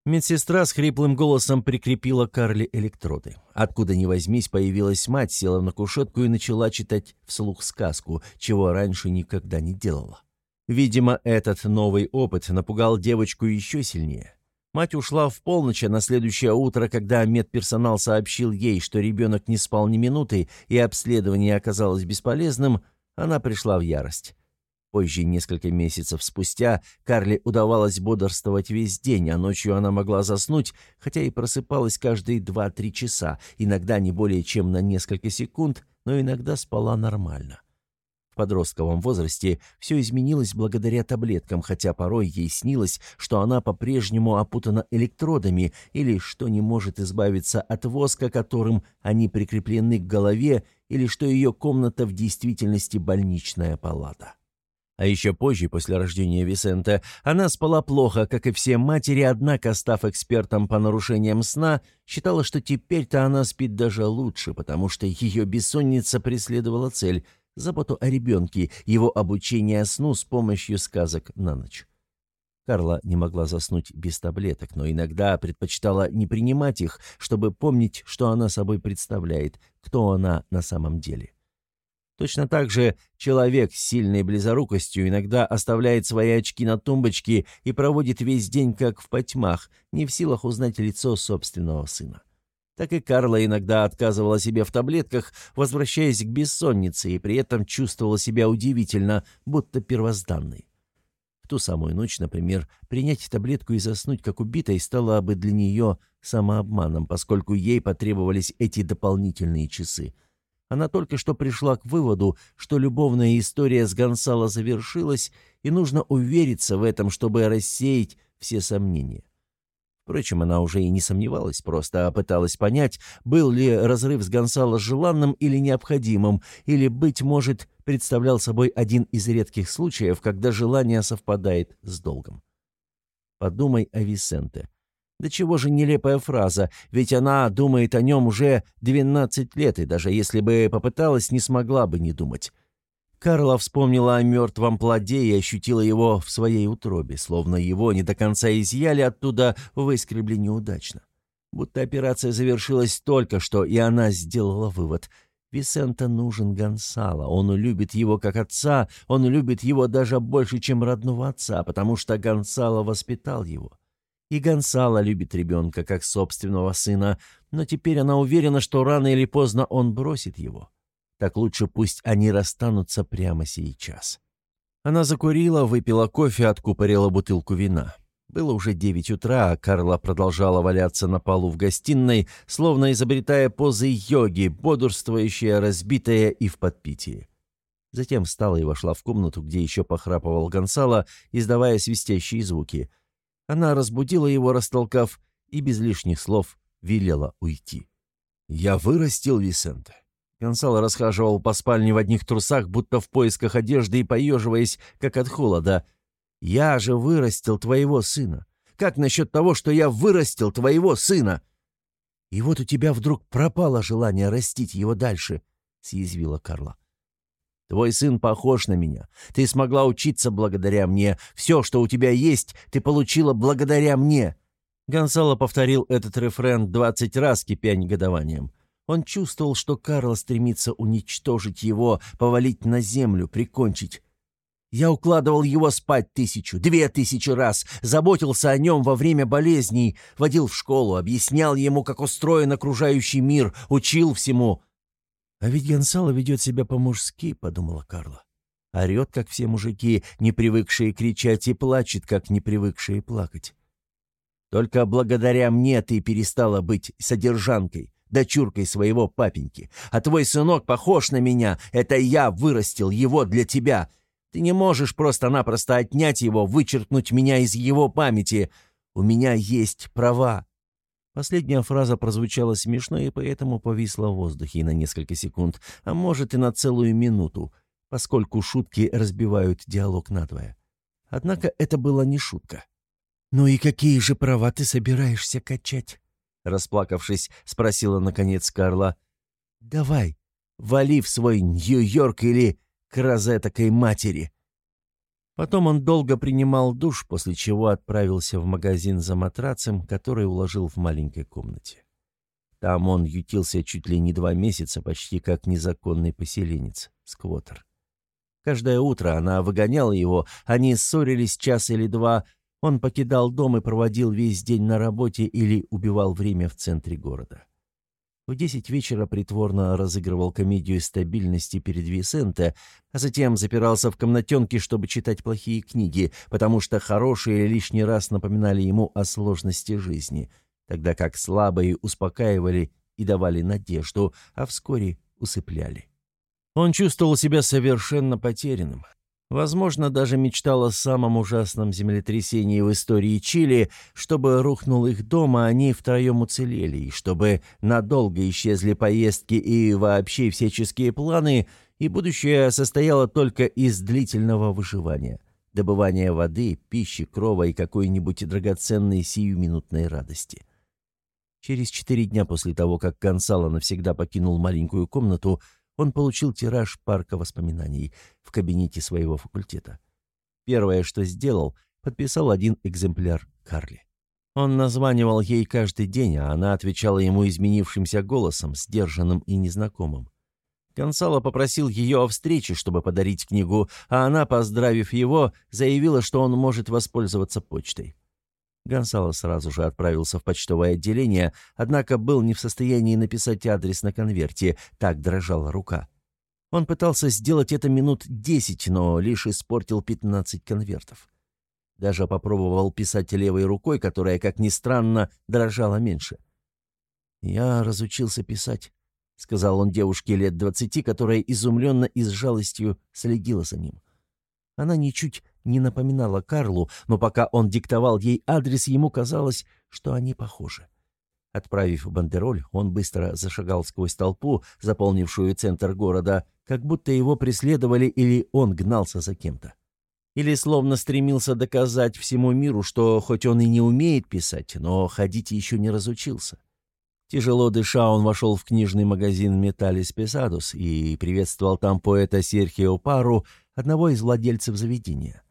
Медсестра с хриплым голосом прикрепила Карли электроды. Откуда ни возьмись, появилась мать, села на кушетку и начала читать вслух сказку, чего раньше никогда не делала. Видимо, этот новый опыт напугал девочку еще сильнее. Мать ушла в полночь, а на следующее утро, когда медперсонал сообщил ей, что ребенок не спал ни минуты и обследование оказалось бесполезным, она пришла в ярость. Позже, несколько месяцев спустя, Карли удавалось бодрствовать весь день, а ночью она могла заснуть, хотя и просыпалась каждые 2-3 часа, иногда не более чем на несколько секунд, но иногда спала нормально подростковом возрасте все изменилось благодаря таблеткам, хотя порой ей снилось, что она по-прежнему опутана электродами или что не может избавиться от воска, которым они прикреплены к голове, или что ее комната в действительности больничная палата. А еще позже, после рождения Висента, она спала плохо, как и все матери, однако, став экспертом по нарушениям сна, считала, что теперь-то она спит даже лучше, потому что ее бессонница преследовала цель – заботу о ребенке, его обучение сну с помощью сказок на ночь. Карла не могла заснуть без таблеток, но иногда предпочитала не принимать их, чтобы помнить, что она собой представляет, кто она на самом деле. Точно так же человек с сильной близорукостью иногда оставляет свои очки на тумбочке и проводит весь день как в потьмах, не в силах узнать лицо собственного сына так и Карла иногда отказывала себе в таблетках, возвращаясь к бессоннице, и при этом чувствовала себя удивительно, будто первозданной. В ту самую ночь, например, принять таблетку и заснуть как убитой стало бы для нее самообманом, поскольку ей потребовались эти дополнительные часы. Она только что пришла к выводу, что любовная история с Гонсало завершилась, и нужно увериться в этом, чтобы рассеять все сомнения. Впрочем, она уже и не сомневалась, просто пыталась понять, был ли разрыв с Гонсало желанным или необходимым, или, быть может, представлял собой один из редких случаев, когда желание совпадает с долгом. Подумай о Висенте. Да чего же нелепая фраза, ведь она думает о нем уже 12 лет, и даже если бы попыталась, не смогла бы не думать. Карла вспомнила о мертвом плоде и ощутила его в своей утробе, словно его не до конца изъяли оттуда, выскребли неудачно. Будто операция завершилась только что, и она сделала вывод. Висента нужен Гонсало. Он любит его как отца, он любит его даже больше, чем родного отца, потому что Гонсало воспитал его. И Гонсало любит ребенка как собственного сына, но теперь она уверена, что рано или поздно он бросит его. Так лучше пусть они расстанутся прямо сейчас. Она закурила, выпила кофе, откупорила бутылку вина. Было уже девять утра, а Карла продолжала валяться на полу в гостиной, словно изобретая позы йоги, бодрствующая, разбитая и в подпитии. Затем встала и вошла в комнату, где еще похрапывал Гонсало, издавая свистящие звуки. Она разбудила его, растолкав, и без лишних слов велела уйти. «Я вырастил Висенте». Гонсало расхаживал по спальне в одних трусах, будто в поисках одежды и поеживаясь, как от холода – я же вырастил твоего сына. Как насчет того, что я вырастил твоего сына?» «И вот у тебя вдруг пропало желание растить его дальше», — съязвила Карла. «Твой сын похож на меня. Ты смогла учиться благодаря мне. Все, что у тебя есть, ты получила благодаря мне». Гонсало повторил этот рефрен двадцать раз, кипя негодованием. Он чувствовал, что Карла стремится уничтожить его, повалить на землю, прикончить. Я укладывал его спать тысячу, две тысячи раз, заботился о нем во время болезней, водил в школу, объяснял ему, как устроен окружающий мир, учил всему. «А ведь Гонсало ведет себя по-мужски», — подумала Карла. Орет, как все мужики, не привыкшие кричать, и плачет, как не привыкшие плакать. «Только благодаря мне ты перестала быть содержанкой, дочуркой своего папеньки. А твой сынок похож на меня. Это я вырастил его для тебя. Ты не можешь просто-напросто отнять его, вычеркнуть меня из его памяти. У меня есть права». Последняя фраза прозвучала смешно и поэтому повисла в воздухе на несколько секунд, а может и на целую минуту, поскольку шутки разбивают диалог надвое. Однако это была не шутка. «Ну и какие же права ты собираешься качать?» Расплакавшись, спросила наконец Карла. «Давай, вали в свой Нью-Йорк или к розетокой матери. Потом он долго принимал душ, после чего отправился в магазин за матрацем, который уложил в маленькой комнате. Там он ютился чуть ли не два месяца, почти как незаконный поселенец, сквотер. Каждое утро она выгоняла его, они ссорились час или два, он покидал дом и проводил весь день на работе или убивал время в центре города. В десять вечера притворно разыгрывал комедию стабильности перед Висенте, а затем запирался в комнатенке, чтобы читать плохие книги, потому что хорошие лишний раз напоминали ему о сложности жизни, тогда как слабые успокаивали и давали надежду, а вскоре усыпляли. Он чувствовал себя совершенно потерянным. Возможно, даже мечтал о самом ужасном землетрясении в истории Чили, чтобы рухнул их дом, а они втроем уцелели, и чтобы надолго исчезли поездки и вообще всяческие планы, и будущее состояло только из длительного выживания, добывания воды, пищи, крова и какой-нибудь драгоценной сиюминутной радости. Через четыре дня после того, как Гонсало навсегда покинул маленькую комнату, он получил тираж парка воспоминаний в кабинете своего факультета. Первое, что сделал, подписал один экземпляр Карли. Он названивал ей каждый день, а она отвечала ему изменившимся голосом, сдержанным и незнакомым. Гонсало попросил ее о встрече, чтобы подарить книгу, а она, поздравив его, заявила, что он может воспользоваться почтой. Гонсало сразу же отправился в почтовое отделение, однако был не в состоянии написать адрес на конверте, так дрожала рука. Он пытался сделать это минут десять, но лишь испортил пятнадцать конвертов. Даже попробовал писать левой рукой, которая, как ни странно, дрожала меньше. «Я разучился писать», — сказал он девушке лет двадцати, которая изумленно и с жалостью следила за ним. Она ничуть не напоминала Карлу, но пока он диктовал ей адрес, ему казалось, что они похожи. Отправив бандероль, он быстро зашагал сквозь толпу, заполнившую центр города, как будто его преследовали или он гнался за кем-то. Или словно стремился доказать всему миру, что хоть он и не умеет писать, но ходить еще не разучился. Тяжело дыша, он вошел в книжный магазин «Металлис Песадус» и приветствовал там поэта Серхио Пару, одного из владельцев заведения.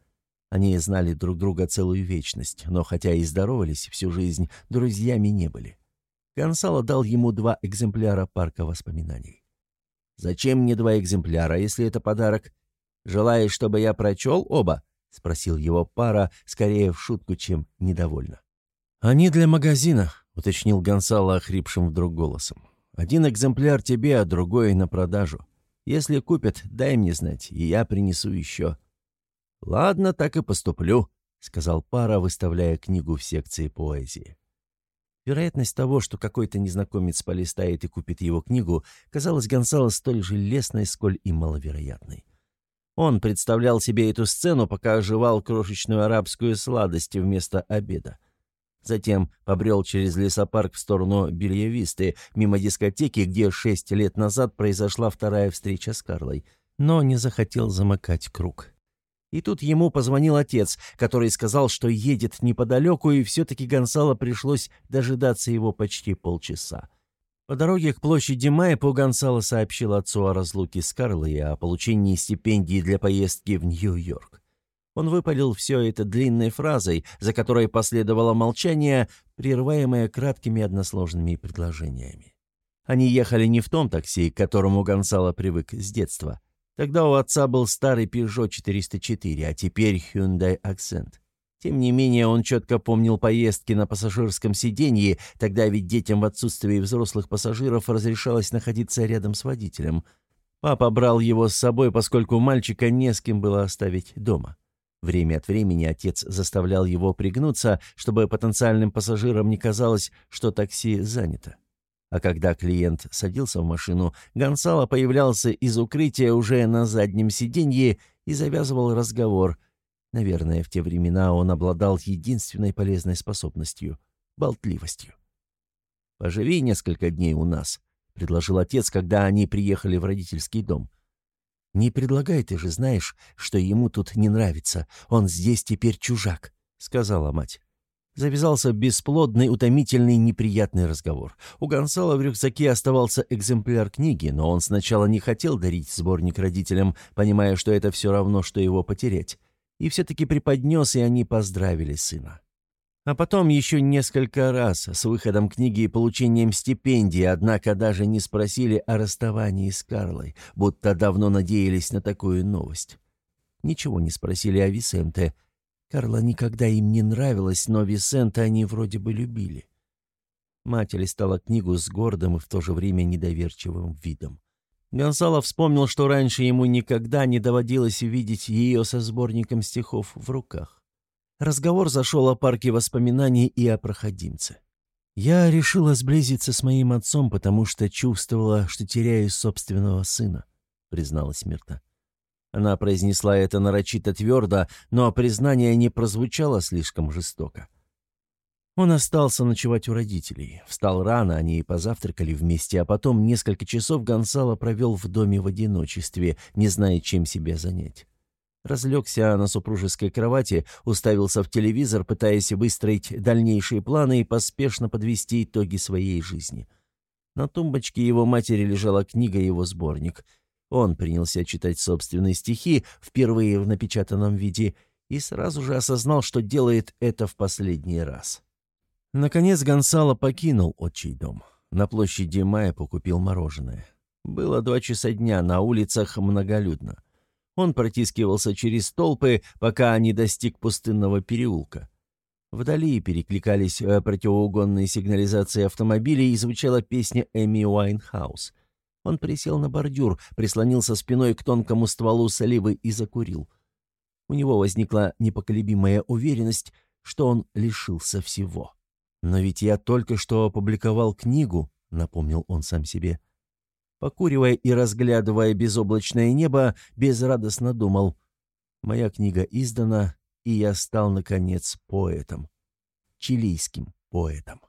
Они знали друг друга целую вечность, но хотя и здоровались всю жизнь, друзьями не были. Гонсало дал ему два экземпляра парка воспоминаний. «Зачем мне два экземпляра, если это подарок? Желаешь, чтобы я прочел оба?» — спросил его пара, скорее в шутку, чем недовольно. «Они для магазина», — уточнил Гонсало охрипшим вдруг голосом. «Один экземпляр тебе, а другой на продажу. Если купят, дай мне знать, и я принесу еще». «Ладно, так и поступлю», — сказал пара, выставляя книгу в секции поэзии. Вероятность того, что какой-то незнакомец полистает и купит его книгу, казалась Гонсало столь же лестной, сколь и маловероятной. Он представлял себе эту сцену, пока оживал крошечную арабскую сладость вместо обеда. Затем побрел через лесопарк в сторону Бельевисты, мимо дискотеки, где шесть лет назад произошла вторая встреча с Карлой, но не захотел замыкать круг. И тут ему позвонил отец, который сказал, что едет неподалеку, и все-таки Гонсало пришлось дожидаться его почти полчаса. По дороге к площади Майпо Гонсало сообщил отцу о разлуке с Карлой и о получении стипендии для поездки в Нью-Йорк. Он выпалил все это длинной фразой, за которой последовало молчание, прерываемое краткими односложными предложениями. Они ехали не в том такси, к которому Гонсало привык с детства. Тогда у отца был старый Peugeot 404, а теперь Hyundai Accent. Тем не менее, он четко помнил поездки на пассажирском сиденье, тогда ведь детям в отсутствии взрослых пассажиров разрешалось находиться рядом с водителем. Папа брал его с собой, поскольку мальчика не с кем было оставить дома. Время от времени отец заставлял его пригнуться, чтобы потенциальным пассажирам не казалось, что такси занято. А когда клиент садился в машину, Гонсало появлялся из укрытия уже на заднем сиденье и завязывал разговор. Наверное, в те времена он обладал единственной полезной способностью — болтливостью. «Поживи несколько дней у нас», — предложил отец, когда они приехали в родительский дом. «Не предлагай, ты же знаешь, что ему тут не нравится. Он здесь теперь чужак», — сказала мать. Завязался бесплодный, утомительный, неприятный разговор. У Гонсала в рюкзаке оставался экземпляр книги, но он сначала не хотел дарить сборник родителям, понимая, что это все равно, что его потерять. И все-таки преподнес, и они поздравили сына. А потом еще несколько раз с выходом книги и получением стипендии, однако даже не спросили о расставании с Карлой, будто давно надеялись на такую новость. Ничего не спросили о Висенте – Карла никогда им не нравилась, но Висента они вроде бы любили. Мать листала книгу с гордым и в то же время недоверчивым видом. Гонсало вспомнил, что раньше ему никогда не доводилось видеть ее со сборником стихов в руках. Разговор зашел о парке воспоминаний и о проходимце. «Я решила сблизиться с моим отцом, потому что чувствовала, что теряю собственного сына», — призналась Мирта. Она произнесла это нарочито твердо, но признание не прозвучало слишком жестоко. Он остался ночевать у родителей. Встал рано, они и позавтракали вместе, а потом несколько часов Гонсало провел в доме в одиночестве, не зная, чем себя занять. Разлегся на супружеской кровати, уставился в телевизор, пытаясь выстроить дальнейшие планы и поспешно подвести итоги своей жизни. На тумбочке его матери лежала книга его сборник — он принялся читать собственные стихи, впервые в напечатанном виде, и сразу же осознал, что делает это в последний раз. Наконец Гонсало покинул отчий дом. На площади Мая покупил мороженое. Было два часа дня, на улицах многолюдно. Он протискивался через толпы, пока не достиг пустынного переулка. Вдали перекликались э, противоугонные сигнализации автомобилей и звучала песня Эми Уайнхаус — он присел на бордюр, прислонился спиной к тонкому стволу соливы и закурил. У него возникла непоколебимая уверенность, что он лишился всего. «Но ведь я только что опубликовал книгу», — напомнил он сам себе. Покуривая и разглядывая безоблачное небо, безрадостно думал. «Моя книга издана, и я стал, наконец, поэтом. Чилийским поэтом».